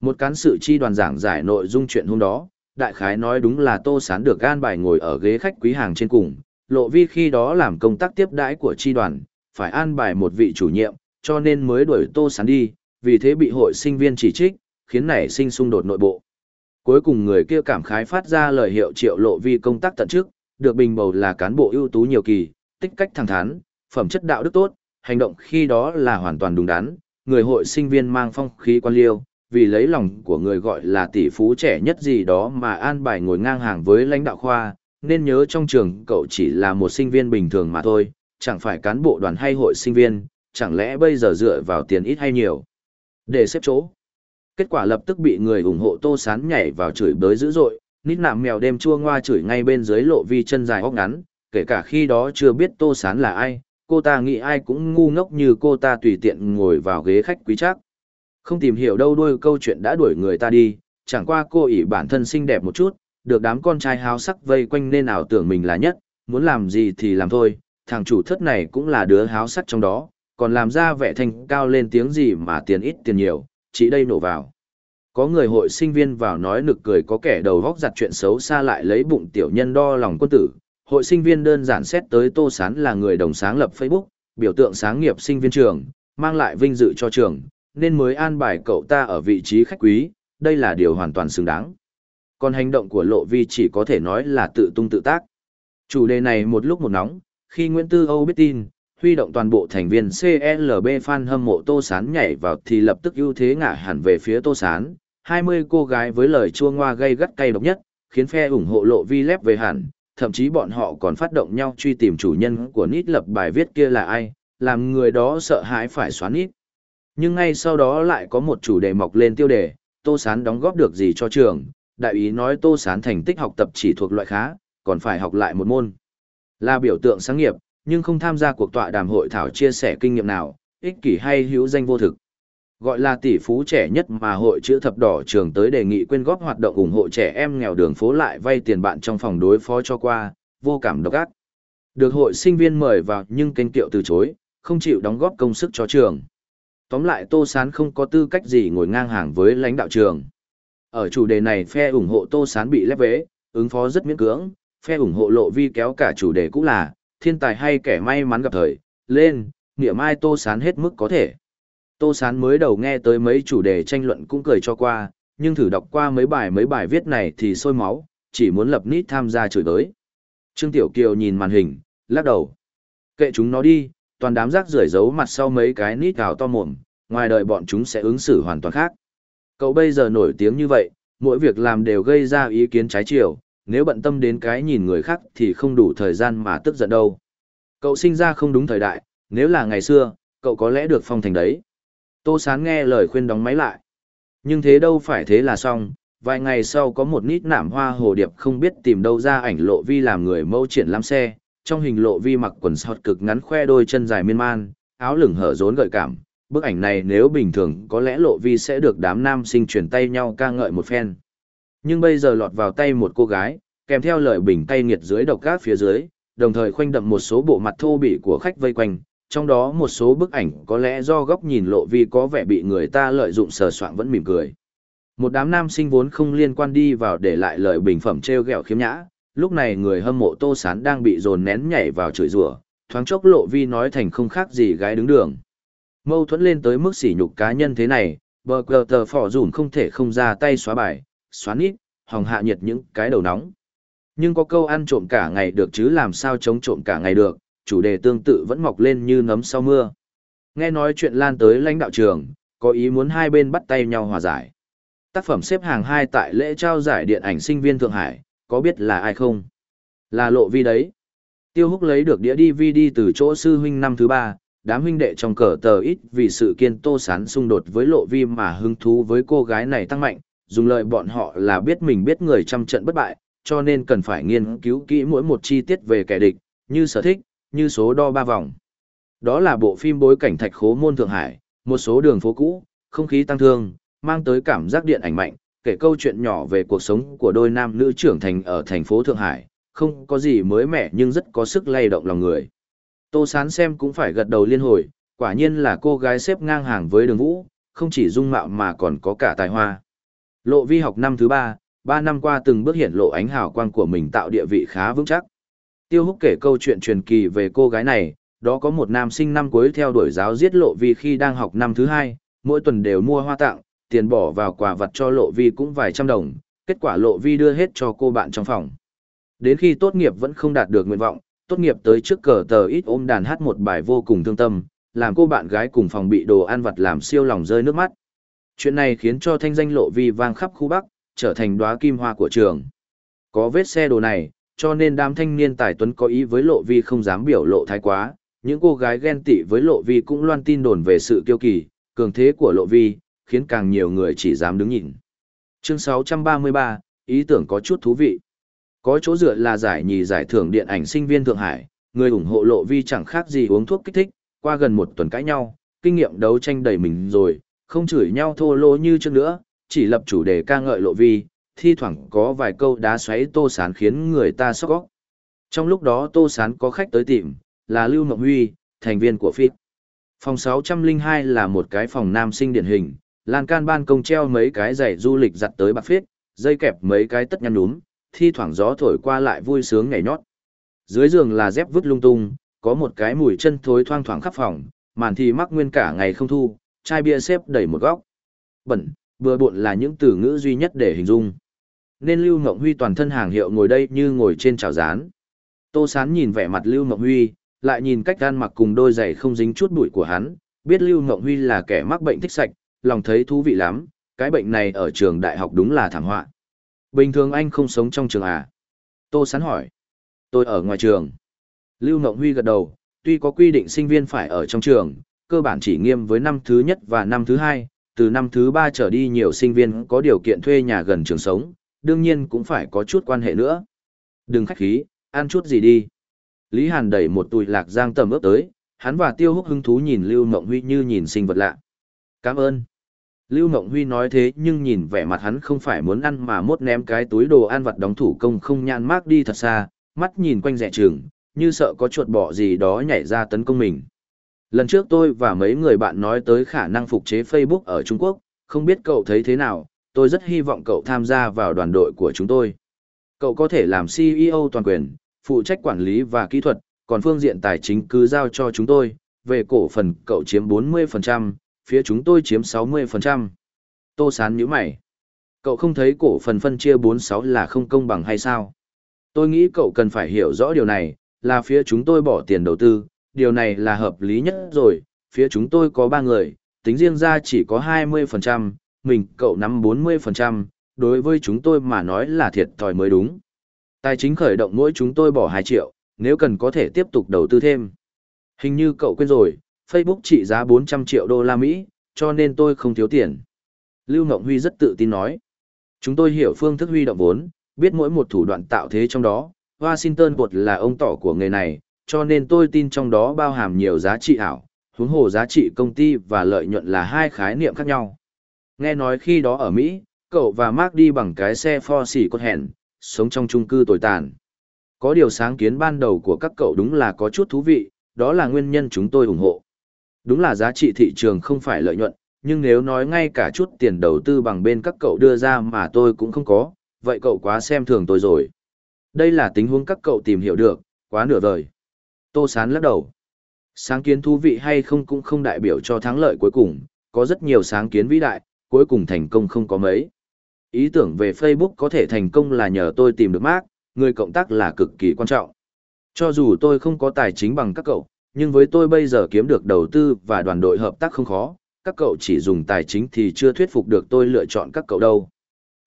Một cán sự chi đoàn giảng giải nội dung chuyện hôm đó, đại khái nói đúng là Tô Sán được gan bài ngồi ở ghế khách quý hàng trên cùng, lộ vi khi đó làm công tác tiếp đãi của chi đoàn, phải an bài một vị chủ nhiệm, cho nên mới đuổi Tô Sán đi, vì thế bị hội sinh viên chỉ trích, khiến nảy sinh xung đột nội bộ. Cuối cùng người kia cảm khái phát ra lời hiệu triệu lộ vi công tác tận trước, được bình bầu là cán bộ ưu tú nhiều kỳ, tích cách thẳng thắn, phẩm chất đạo đức tốt, hành động khi đó là hoàn toàn đúng đắn, người hội sinh viên mang phong khí quan liêu, vì lấy lòng của người gọi là tỷ phú trẻ nhất gì đó mà an bài ngồi ngang hàng với lãnh đạo khoa, nên nhớ trong trường cậu chỉ là một sinh viên bình thường mà thôi, chẳng phải cán bộ đoàn hay hội sinh viên, chẳng lẽ bây giờ dựa vào tiền ít hay nhiều. Để xếp chỗ. Kết quả lập tức bị người ủng hộ tô sán nhảy vào chửi bới dữ dội, nít nạm mèo đêm chua ngoa chửi ngay bên dưới lộ vi chân dài óc ngắn, kể cả khi đó chưa biết tô sán là ai, cô ta nghĩ ai cũng ngu ngốc như cô ta tùy tiện ngồi vào ghế khách quý chắc. Không tìm hiểu đâu đôi câu chuyện đã đuổi người ta đi, chẳng qua cô ỷ bản thân xinh đẹp một chút, được đám con trai háo sắc vây quanh nên ảo tưởng mình là nhất, muốn làm gì thì làm thôi, thằng chủ thất này cũng là đứa háo sắc trong đó, còn làm ra vẻ thanh cao lên tiếng gì mà tiền ít tiền nhiều, chỉ đây nổ vào. Có người hội sinh viên vào nói nực cười có kẻ đầu góc giặt chuyện xấu xa lại lấy bụng tiểu nhân đo lòng quân tử. Hội sinh viên đơn giản xét tới Tô Sán là người đồng sáng lập Facebook, biểu tượng sáng nghiệp sinh viên trường, mang lại vinh dự cho trường, nên mới an bài cậu ta ở vị trí khách quý, đây là điều hoàn toàn xứng đáng. Còn hành động của Lộ Vi chỉ có thể nói là tự tung tự tác. Chủ đề này một lúc một nóng, khi Nguyễn Tư Âu biết tin, huy động toàn bộ thành viên CLB fan hâm mộ Tô Sán nhảy vào thì lập tức ưu thế ngả hẳn về phía Tô Sán, 20 cô gái với lời chua ngoa gây gắt cay độc nhất, khiến phe ủng hộ lộ vi lép về hẳn, thậm chí bọn họ còn phát động nhau truy tìm chủ nhân của nít lập bài viết kia là ai, làm người đó sợ hãi phải xóa nít. Nhưng ngay sau đó lại có một chủ đề mọc lên tiêu đề, Tô Sán đóng góp được gì cho trường, đại ý nói Tô Sán thành tích học tập chỉ thuộc loại khá, còn phải học lại một môn. Là biểu tượng sáng nghiệp, nhưng không tham gia cuộc tọa đàm hội thảo chia sẻ kinh nghiệm nào, ích kỷ hay hữu danh vô thực. Gọi là tỷ phú trẻ nhất mà hội chữ thập đỏ trường tới đề nghị quyên góp hoạt động ủng hộ trẻ em nghèo đường phố lại vay tiền bạn trong phòng đối phó cho qua, vô cảm độc ác. Được hội sinh viên mời vào nhưng kênh tiệu từ chối, không chịu đóng góp công sức cho trường. Tóm lại Tô Sán không có tư cách gì ngồi ngang hàng với lãnh đạo trường. Ở chủ đề này phe ủng hộ Tô Sán bị lép vế, ứng phó rất miễn cưỡng, phe ủng hộ lộ vi kéo cả chủ đề cũng là, thiên tài hay kẻ may mắn gặp thời, lên, nghĩa mai Tô Sán hết mức có thể. Tô Sán mới đầu nghe tới mấy chủ đề tranh luận cũng cười cho qua, nhưng thử đọc qua mấy bài mấy bài viết này thì sôi máu, chỉ muốn lập nít tham gia chửi tới. Trương Tiểu Kiều nhìn màn hình, lắc đầu. Kệ chúng nó đi, toàn đám rác rưởi giấu mặt sau mấy cái nít gào to mồm, ngoài đời bọn chúng sẽ ứng xử hoàn toàn khác. Cậu bây giờ nổi tiếng như vậy, mỗi việc làm đều gây ra ý kiến trái chiều, nếu bận tâm đến cái nhìn người khác thì không đủ thời gian mà tức giận đâu. Cậu sinh ra không đúng thời đại, nếu là ngày xưa, cậu có lẽ được phong thành đấy. Tô Sán nghe lời khuyên đóng máy lại. Nhưng thế đâu phải thế là xong, vài ngày sau có một nít nảm hoa hồ điệp không biết tìm đâu ra ảnh lộ vi làm người mẫu triển lãm xe, trong hình lộ vi mặc quần sọt cực ngắn khoe đôi chân dài miên man, áo lửng hở rốn gợi cảm. Bức ảnh này nếu bình thường có lẽ lộ vi sẽ được đám nam sinh chuyển tay nhau ca ngợi một phen. Nhưng bây giờ lọt vào tay một cô gái, kèm theo lời bình tay nghiệt dưới độc gác phía dưới, đồng thời khoanh đậm một số bộ mặt thô bỉ của khách vây quanh, trong đó một số bức ảnh có lẽ do góc nhìn lộ vi có vẻ bị người ta lợi dụng sờ soạn vẫn mỉm cười. Một đám nam sinh vốn không liên quan đi vào để lại lời bình phẩm treo gẹo khiếm nhã, lúc này người hâm mộ Tô Sán đang bị dồn nén nhảy vào chửi rủa, thoáng chốc lộ vi nói thành không khác gì gái đứng đường. Mâu thuẫn lên tới mức sỉ nhục cá nhân thế này, bờ cờ tờ phỏ dùn không thể không ra tay xóa bài, xóa nít, hòng hạ nhiệt những cái đầu nóng. Nhưng có câu ăn trộm cả ngày được chứ làm sao chống trộm cả ngày được, chủ đề tương tự vẫn mọc lên như nấm sau mưa. Nghe nói chuyện lan tới lãnh đạo trường, có ý muốn hai bên bắt tay nhau hòa giải. Tác phẩm xếp hàng hai tại lễ trao giải điện ảnh sinh viên Thượng Hải, có biết là ai không? Là lộ vi đấy. Tiêu húc lấy được đĩa DVD từ chỗ sư huynh năm thứ ba, đám huynh đệ trong cờ tờ ít vì sự kiên tô sán xung đột với lộ vi mà hứng thú với cô gái này tăng mạnh, dùng lời bọn họ là biết mình biết người trăm trận bất bại, cho nên cần phải nghiên cứu kỹ mỗi một chi tiết về kẻ địch, như sở thích, như số đo ba vòng. Đó là bộ phim bối cảnh thạch khố môn Thượng Hải, một số đường phố cũ, không khí tăng thương, mang tới cảm giác điện ảnh mạnh, kể câu chuyện nhỏ về cuộc sống của đôi nam nữ trưởng thành ở thành phố Thượng Hải, không có gì mới mẻ nhưng rất có sức lay động lòng người. Tô Sán xem cũng phải gật đầu liên hồi, quả nhiên là cô gái xếp ngang hàng với đường vũ, không chỉ dung mạo mà còn có cả tài hoa. Lộ vi học năm thứ ba, ba năm qua từng bước hiện lộ ánh hào quang của mình tạo địa vị khá vững chắc. Tiêu húc kể câu chuyện truyền kỳ về cô gái này, đó có một nam sinh năm cuối theo đuổi giáo giết lộ vi khi đang học năm thứ hai, mỗi tuần đều mua hoa tặng, tiền bỏ vào quà vật cho lộ vi cũng vài trăm đồng, kết quả lộ vi đưa hết cho cô bạn trong phòng. Đến khi tốt nghiệp vẫn không đạt được nguyện vọng, tốt nghiệp tới trước cờ tờ ít ôm đàn hát một bài vô cùng thương tâm, làm cô bạn gái cùng phòng bị đồ ăn vặt làm siêu lòng rơi nước mắt. Chuyện này khiến cho thanh danh lộ vi vang khắp khu Bắc, trở thành đóa kim hoa của trường. Có vết xe đồ này, cho nên đám thanh niên tài tuấn có ý với lộ vi không dám biểu lộ thái quá, những cô gái ghen tị với lộ vi cũng loan tin đồn về sự kiêu kỳ, cường thế của lộ vi, khiến càng nhiều người chỉ dám đứng nhìn. Chương 633, ý tưởng có chút thú vị. Có chỗ dựa là giải nhì giải thưởng điện ảnh sinh viên Thượng Hải, người ủng hộ lộ vi chẳng khác gì uống thuốc kích thích, qua gần một tuần cãi nhau, kinh nghiệm đấu tranh đầy mình rồi, không chửi nhau thô lỗ như trước nữa, chỉ lập chủ đề ca ngợi lộ vi, thi thoảng có vài câu đá xoáy tô sán khiến người ta sốc góc. Trong lúc đó tô sán có khách tới tìm, là Lưu Mộng Huy, thành viên của FIT. Phòng 602 là một cái phòng nam sinh điển hình, lan can ban công treo mấy cái giày du lịch giặt tới bạc phết, dây kẹp mấy cái tất nhăn núm, thi thoảng gió thổi qua lại vui sướng nhảy nhót. Dưới giường là dép vứt lung tung, có một cái mùi chân thối thoang thoảng khắp phòng, màn thì mắc nguyên cả ngày không thu, chai bia xếp đầy một góc. Bẩn, bừa bộn là những từ ngữ duy nhất để hình dung. Nên Lưu Ngộng Huy toàn thân hàng hiệu ngồi đây như ngồi trên chảo rán. Tô Sán nhìn vẻ mặt Lưu Ngộng Huy, lại nhìn cách gan mặc cùng đôi giày không dính chút bụi của hắn, biết Lưu Ngộng Huy là kẻ mắc bệnh thích sạch, lòng thấy thú vị lắm, cái bệnh này ở trường đại học đúng là thảm họa. Bình thường anh không sống trong trường à? Tô Sán hỏi. Tôi ở ngoài trường. Lưu Ngộng Huy gật đầu, tuy có quy định sinh viên phải ở trong trường, cơ bản chỉ nghiêm với năm thứ nhất và năm thứ hai, từ năm thứ ba trở đi nhiều sinh viên có điều kiện thuê nhà gần trường sống, đương nhiên cũng phải có chút quan hệ nữa. Đừng khách khí, ăn chút gì đi. Lý Hàn đẩy một tùi lạc giang tầm ướp tới, hắn và Tiêu Húc hứng thú nhìn Lưu Mộng Huy như nhìn sinh vật lạ. Cảm ơn. Lưu Mộng Huy nói thế nhưng nhìn vẻ mặt hắn không phải muốn ăn mà mốt ném cái túi đồ ăn vặt đóng thủ công không nhãn mát đi thật xa, mắt nhìn quanh rẻ trường, như sợ có chuột bọ gì đó nhảy ra tấn công mình. Lần trước tôi và mấy người bạn nói tới khả năng phục chế Facebook ở Trung Quốc, không biết cậu thấy thế nào, tôi rất hy vọng cậu tham gia vào đoàn đội của chúng tôi. Cậu có thể làm CEO toàn quyền, phụ trách quản lý và kỹ thuật, còn phương diện tài chính cứ giao cho chúng tôi, về cổ phần cậu chiếm 40%, phía chúng tôi chiếm 60%. Tô sán nhíu mày. Cậu không thấy cổ phần phân chia 46 là không công bằng hay sao? Tôi nghĩ cậu cần phải hiểu rõ điều này, là phía chúng tôi bỏ tiền đầu tư, điều này là hợp lý nhất rồi, phía chúng tôi có 3 người, tính riêng ra chỉ có 20%, mình cậu nắm 40%, đối với chúng tôi mà nói là thiệt thòi mới đúng. Tài chính khởi động mỗi chúng tôi bỏ 2 triệu, nếu cần có thể tiếp tục đầu tư thêm. Hình như cậu quên rồi, Facebook trị giá 400 triệu đô la Mỹ, cho nên tôi không thiếu tiền. Lưu Ngọng Huy rất tự tin nói. Chúng tôi hiểu phương thức huy động vốn, biết mỗi một thủ đoạn tạo thế trong đó. Washington bột là ông tỏ của nghề này, cho nên tôi tin trong đó bao hàm nhiều giá trị ảo, huống hồ giá trị công ty và lợi nhuận là hai khái niệm khác nhau. Nghe nói khi đó ở Mỹ, cậu và Mark đi bằng cái xe Ford cốt hẹn, sống trong chung cư tồi tàn. Có điều sáng kiến ban đầu của các cậu đúng là có chút thú vị, đó là nguyên nhân chúng tôi ủng hộ. Đúng là giá trị thị trường không phải lợi nhuận, nhưng nếu nói ngay cả chút tiền đầu tư bằng bên các cậu đưa ra mà tôi cũng không có, vậy cậu quá xem thường tôi rồi. Đây là tình huống các cậu tìm hiểu được, quá nửa vời. Tô Sán lắc đầu. Sáng kiến thú vị hay không cũng không đại biểu cho thắng lợi cuối cùng, có rất nhiều sáng kiến vĩ đại, cuối cùng thành công không có mấy. Ý tưởng về Facebook có thể thành công là nhờ tôi tìm được Mark, người cộng tác là cực kỳ quan trọng. Cho dù tôi không có tài chính bằng các cậu, nhưng với tôi bây giờ kiếm được đầu tư và đoàn đội hợp tác không khó, các cậu chỉ dùng tài chính thì chưa thuyết phục được tôi lựa chọn các cậu đâu.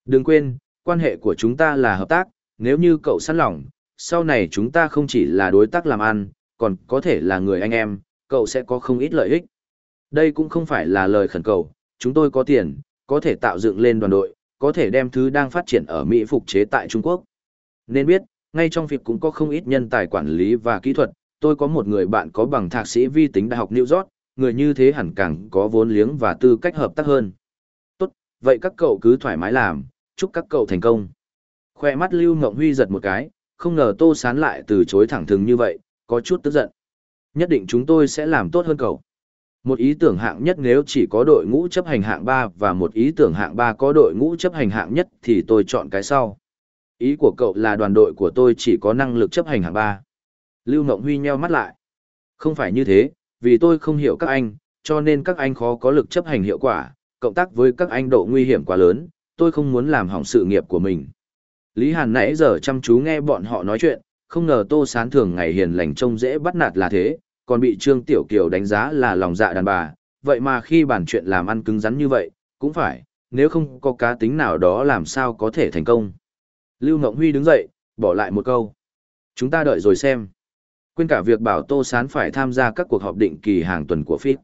Đừng quên, quan hệ của chúng ta là hợp tác, nếu như cậu sẵn lòng, sau này chúng ta không chỉ là đối tác làm ăn, còn có thể là người anh em, cậu sẽ có không ít lợi ích. Đây cũng không phải là lời khẩn cầu, chúng tôi có tiền, có thể tạo dựng lên đoàn đội, có thể đem thứ đang phát triển ở Mỹ phục chế tại Trung Quốc. Nên biết, ngay trong việc cũng có không ít nhân tài quản lý và kỹ thuật, tôi có một người bạn có bằng thạc sĩ vi tính Đại học New York, người như thế hẳn càng có vốn liếng và tư cách hợp tác hơn. Tốt, vậy các cậu cứ thoải mái làm, chúc các cậu thành công. Khoe mắt Lưu Ngộng Huy giật một cái, không ngờ Tô Sán lại từ chối thẳng thừng như vậy, có chút tức giận. Nhất định chúng tôi sẽ làm tốt hơn cậu. Một ý tưởng hạng nhất nếu chỉ có đội ngũ chấp hành hạng 3 và một ý tưởng hạng 3 có đội ngũ chấp hành hạng nhất thì tôi chọn cái sau. Ý của cậu là đoàn đội của tôi chỉ có năng lực chấp hành hạng 3. Lưu Ngộng Huy nheo mắt lại. Không phải như thế, vì tôi không hiểu các anh, cho nên các anh khó có lực chấp hành hiệu quả, cộng tác với các anh độ nguy hiểm quá lớn, tôi không muốn làm hỏng sự nghiệp của mình. Lý Hàn nãy giờ chăm chú nghe bọn họ nói chuyện, không ngờ Tô Sán thường ngày hiền lành trông dễ bắt nạt là thế, còn bị Trương Tiểu Kiều đánh giá là lòng dạ đàn bà, vậy mà khi bàn chuyện làm ăn cứng rắn như vậy, cũng phải, nếu không có cá tính nào đó làm sao có thể thành công. Lưu Ngộng Huy đứng dậy, bỏ lại một câu. Chúng ta đợi rồi xem. Quên cả việc bảo Tô Sán phải tham gia các cuộc họp định kỳ hàng tuần của FIT.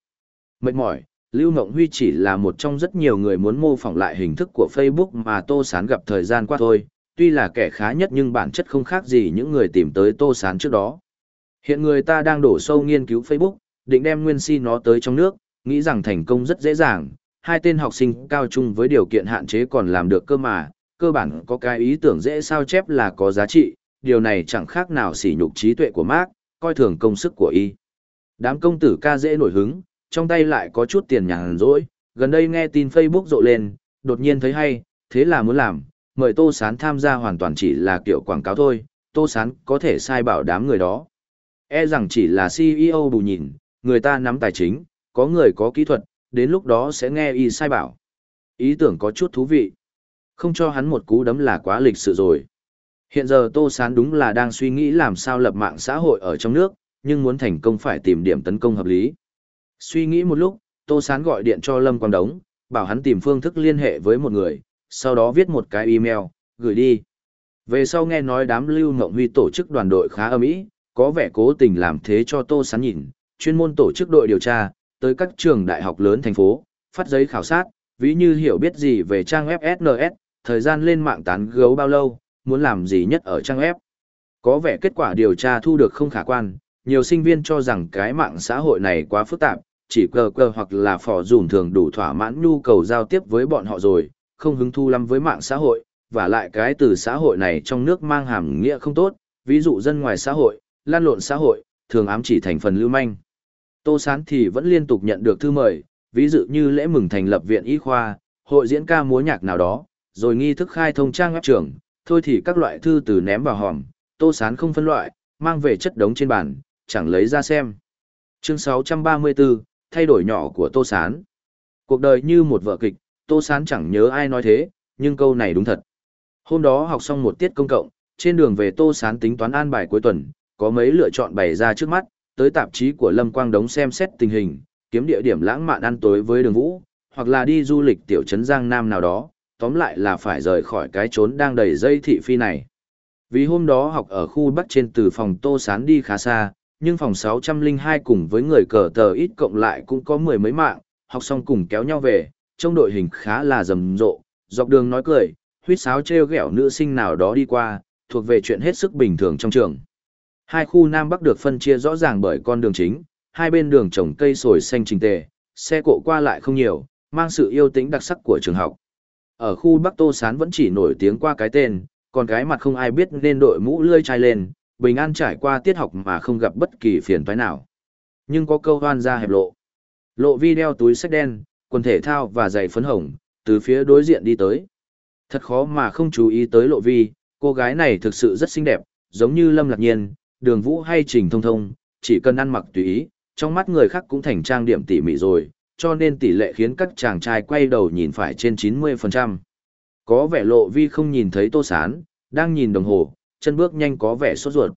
Mệt mỏi, Lưu Ngộng Huy chỉ là một trong rất nhiều người muốn mô phỏng lại hình thức của Facebook mà Tô Sán gặp thời gian qua thôi, tuy là kẻ khá nhất nhưng bản chất không khác gì những người tìm tới Tô Sán trước đó. Hiện người ta đang đổ sâu nghiên cứu Facebook, định đem nguyên si nó tới trong nước, nghĩ rằng thành công rất dễ dàng, hai tên học sinh cao trung với điều kiện hạn chế còn làm được cơ mà, cơ bản có cái ý tưởng dễ sao chép là có giá trị, điều này chẳng khác nào sỉ nhục trí tuệ của Mark, coi thường công sức của y. Đám công tử ca dễ nổi hứng, trong tay lại có chút tiền nhàn rỗi, gần đây nghe tin Facebook rộ lên, đột nhiên thấy hay, thế là muốn làm, mời Tô Sán tham gia hoàn toàn chỉ là kiểu quảng cáo thôi, Tô Sán có thể sai bảo đám người đó. E rằng chỉ là CEO bù nhìn, người ta nắm tài chính, có người có kỹ thuật, đến lúc đó sẽ nghe y sai bảo. Ý tưởng có chút thú vị. Không cho hắn một cú đấm là quá lịch sự rồi. Hiện giờ Tô Sán đúng là đang suy nghĩ làm sao lập mạng xã hội ở trong nước, nhưng muốn thành công phải tìm điểm tấn công hợp lý. Suy nghĩ một lúc, Tô Sán gọi điện cho Lâm Quang Đống, bảo hắn tìm phương thức liên hệ với một người, sau đó viết một cái email, gửi đi. Về sau nghe nói đám Lưu Ngộng Huy tổ chức đoàn đội khá âm ý, có vẻ cố tình làm thế cho Tô Sán nhìn, chuyên môn tổ chức đội điều tra, tới các trường đại học lớn thành phố, phát giấy khảo sát, ví như hiểu biết gì về trang web SNS, thời gian lên mạng tán gấu bao lâu, muốn làm gì nhất ở trang web. Có vẻ kết quả điều tra thu được không khả quan, nhiều sinh viên cho rằng cái mạng xã hội này quá phức tạp, chỉ cờ cờ hoặc là phỏ dùn thường đủ thỏa mãn nhu cầu giao tiếp với bọn họ rồi, không hứng thu lắm với mạng xã hội, và lại cái từ xã hội này trong nước mang hàm nghĩa không tốt, ví dụ dân ngoài xã hội, lan lộn xã hội, thường ám chỉ thành phần lưu manh. Tô Sán thì vẫn liên tục nhận được thư mời, ví dụ như lễ mừng thành lập viện y khoa, hội diễn ca múa nhạc nào đó, rồi nghi thức khai thông trang web trường, thôi thì các loại thư từ ném vào hòm, Tô Sán không phân loại, mang về chất đống trên bàn, chẳng lấy ra xem. Chương 634, thay đổi nhỏ của Tô Sán. Cuộc đời như một vở kịch, Tô Sán chẳng nhớ ai nói thế, nhưng câu này đúng thật. Hôm đó học xong một tiết công cộng, trên đường về Tô Sán tính toán an bài cuối tuần, có mấy lựa chọn bày ra trước mắt, tới tạp chí của Lâm Quang Đống xem xét tình hình, kiếm địa điểm lãng mạn ăn tối với đường vũ, hoặc là đi du lịch tiểu trấn Giang Nam nào đó, tóm lại là phải rời khỏi cái trốn đang đầy dây thị phi này. Vì hôm đó học ở khu Bắc trên từ phòng Tô Sán đi khá xa, nhưng phòng 602 cùng với người cờ tờ ít cộng lại cũng có mười mấy mạng, học xong cùng kéo nhau về, trong đội hình khá là rầm rộ, dọc đường nói cười, huyết sáo treo ghẹo nữ sinh nào đó đi qua, thuộc về chuyện hết sức bình thường trong trường. Hai khu Nam Bắc được phân chia rõ ràng bởi con đường chính, hai bên đường trồng cây sồi xanh trình tề, xe cộ qua lại không nhiều, mang sự yêu tính đặc sắc của trường học. Ở khu Bắc Tô Sán vẫn chỉ nổi tiếng qua cái tên, còn cái mặt không ai biết nên đội mũ lươi chai lên, bình an trải qua tiết học mà không gặp bất kỳ phiền toái nào. Nhưng có câu hoan ra hẹp lộ. Lộ vi đeo túi sách đen, quần thể thao và giày phấn hồng, từ phía đối diện đi tới. Thật khó mà không chú ý tới lộ vi, cô gái này thực sự rất xinh đẹp, giống như Lâm Lạc Nhiên, đường vũ hay trình thông thông, chỉ cần ăn mặc tùy ý, trong mắt người khác cũng thành trang điểm tỉ mỉ rồi, cho nên tỷ lệ khiến các chàng trai quay đầu nhìn phải trên 90%. Có vẻ lộ vi không nhìn thấy tô sán, đang nhìn đồng hồ, chân bước nhanh có vẻ sốt ruột.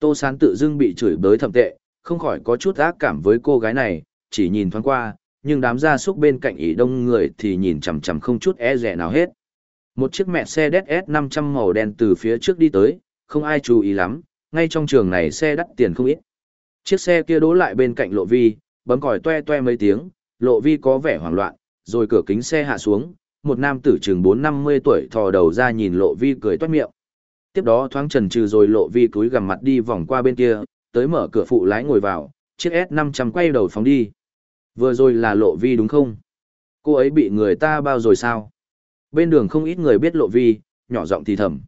Tô sán tự dưng bị chửi bới thậm tệ, không khỏi có chút ác cảm với cô gái này, chỉ nhìn thoáng qua, nhưng đám gia súc bên cạnh ý đông người thì nhìn chằm chằm không chút e rẻ nào hết. Một chiếc mẹ xe DS500 màu đen từ phía trước đi tới, không ai chú ý lắm, ngay trong trường này xe đắt tiền không ít. Chiếc xe kia đỗ lại bên cạnh lộ vi, bấm còi toe toe mấy tiếng, lộ vi có vẻ hoảng loạn, rồi cửa kính xe hạ xuống, một nam tử chừng 4-50 tuổi thò đầu ra nhìn lộ vi cười toát miệng. Tiếp đó thoáng trần trừ rồi lộ vi cúi gằm mặt đi vòng qua bên kia, tới mở cửa phụ lái ngồi vào, chiếc S500 quay đầu phóng đi. Vừa rồi là lộ vi đúng không? Cô ấy bị người ta bao rồi sao? Bên đường không ít người biết lộ vi, nhỏ giọng thì thầm.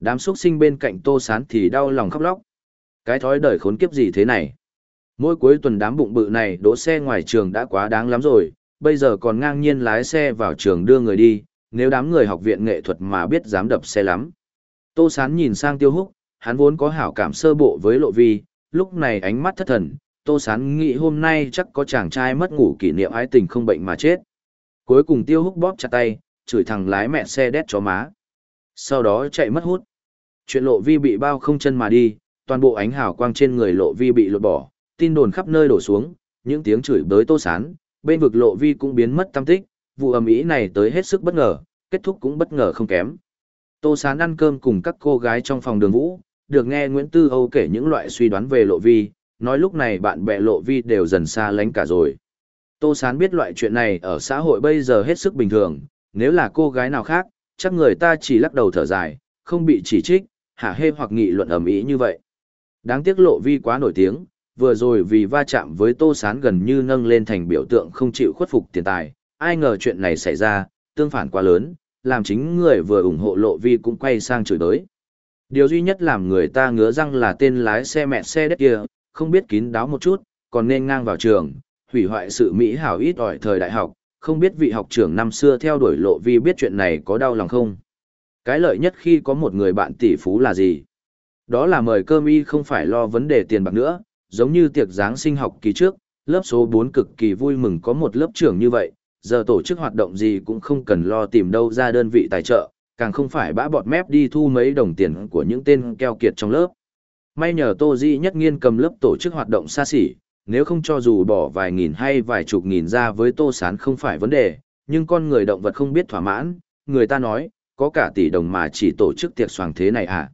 Đám xuất sinh bên cạnh tô sán thì đau lòng khóc lóc. Cái thói đời khốn kiếp gì thế này? Mỗi cuối tuần đám bụng bự này đỗ xe ngoài trường đã quá đáng lắm rồi, bây giờ còn ngang nhiên lái xe vào trường đưa người đi, nếu đám người học viện nghệ thuật mà biết dám đập xe lắm. Tô Sán nhìn sang Tiêu Húc, hắn vốn có hảo cảm sơ bộ với Lộ Vi, lúc này ánh mắt thất thần, Tô Sán nghĩ hôm nay chắc có chàng trai mất ngủ kỷ niệm ái tình không bệnh mà chết. Cuối cùng Tiêu Húc bóp chặt tay, chửi thằng lái mẹ xe đét cho má. Sau đó chạy mất hút. Chuyện Lộ Vi bị bao không chân mà đi, toàn bộ ánh hào quang trên người Lộ Vi bị lột bỏ, tin đồn khắp nơi đổ xuống, những tiếng chửi bới Tô Sán, bên vực Lộ Vi cũng biến mất tâm tích, vụ ầm ĩ này tới hết sức bất ngờ, kết thúc cũng bất ngờ không kém. Tô Sán ăn cơm cùng các cô gái trong phòng đường vũ, được nghe Nguyễn Tư Âu kể những loại suy đoán về Lộ Vi, nói lúc này bạn bè Lộ Vi đều dần xa lánh cả rồi. Tô Sán biết loại chuyện này ở xã hội bây giờ hết sức bình thường, nếu là cô gái nào khác, chắc người ta chỉ lắc đầu thở dài, không bị chỉ trích, hả hê hoặc nghị luận ầm ĩ như vậy. Đáng tiếc Lộ Vi quá nổi tiếng, vừa rồi vì va chạm với Tô Sán gần như nâng lên thành biểu tượng không chịu khuất phục tiền tài, ai ngờ chuyện này xảy ra, tương phản quá lớn, làm chính người vừa ủng hộ lộ vi cũng quay sang chửi đới. Điều duy nhất làm người ta ngứa răng là tên lái xe mẹ xe đất kia, không biết kín đáo một chút, còn nên ngang vào trường, hủy hoại sự mỹ hảo ít ỏi thời đại học, không biết vị học trưởng năm xưa theo đuổi lộ vi biết chuyện này có đau lòng không. Cái lợi nhất khi có một người bạn tỷ phú là gì? Đó là mời cơm y không phải lo vấn đề tiền bạc nữa, giống như tiệc giáng sinh học kỳ trước, lớp số 4 cực kỳ vui mừng có một lớp trưởng như vậy, giờ tổ chức hoạt động gì cũng không cần lo tìm đâu ra đơn vị tài trợ, càng không phải bã bọt mép đi thu mấy đồng tiền của những tên keo kiệt trong lớp. May nhờ Tô Di nhất nghiên cầm lớp tổ chức hoạt động xa xỉ, nếu không cho dù bỏ vài nghìn hay vài chục nghìn ra với Tô Sán không phải vấn đề, nhưng con người động vật không biết thỏa mãn, người ta nói, có cả tỷ đồng mà chỉ tổ chức tiệc soàng thế này à.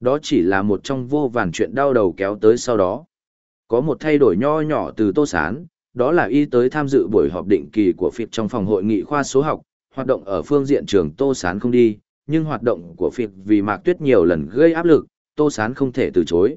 Đó chỉ là một trong vô vàn chuyện đau đầu kéo tới sau đó. Có một thay đổi nho nhỏ từ Tô Sán, đó là y tới tham dự buổi họp định kỳ của phiệt trong phòng hội nghị khoa số học, hoạt động ở phương diện trường Tô Sán không đi, nhưng hoạt động của phiệt vì Mạc Tuyết nhiều lần gây áp lực, Tô Sán không thể từ chối.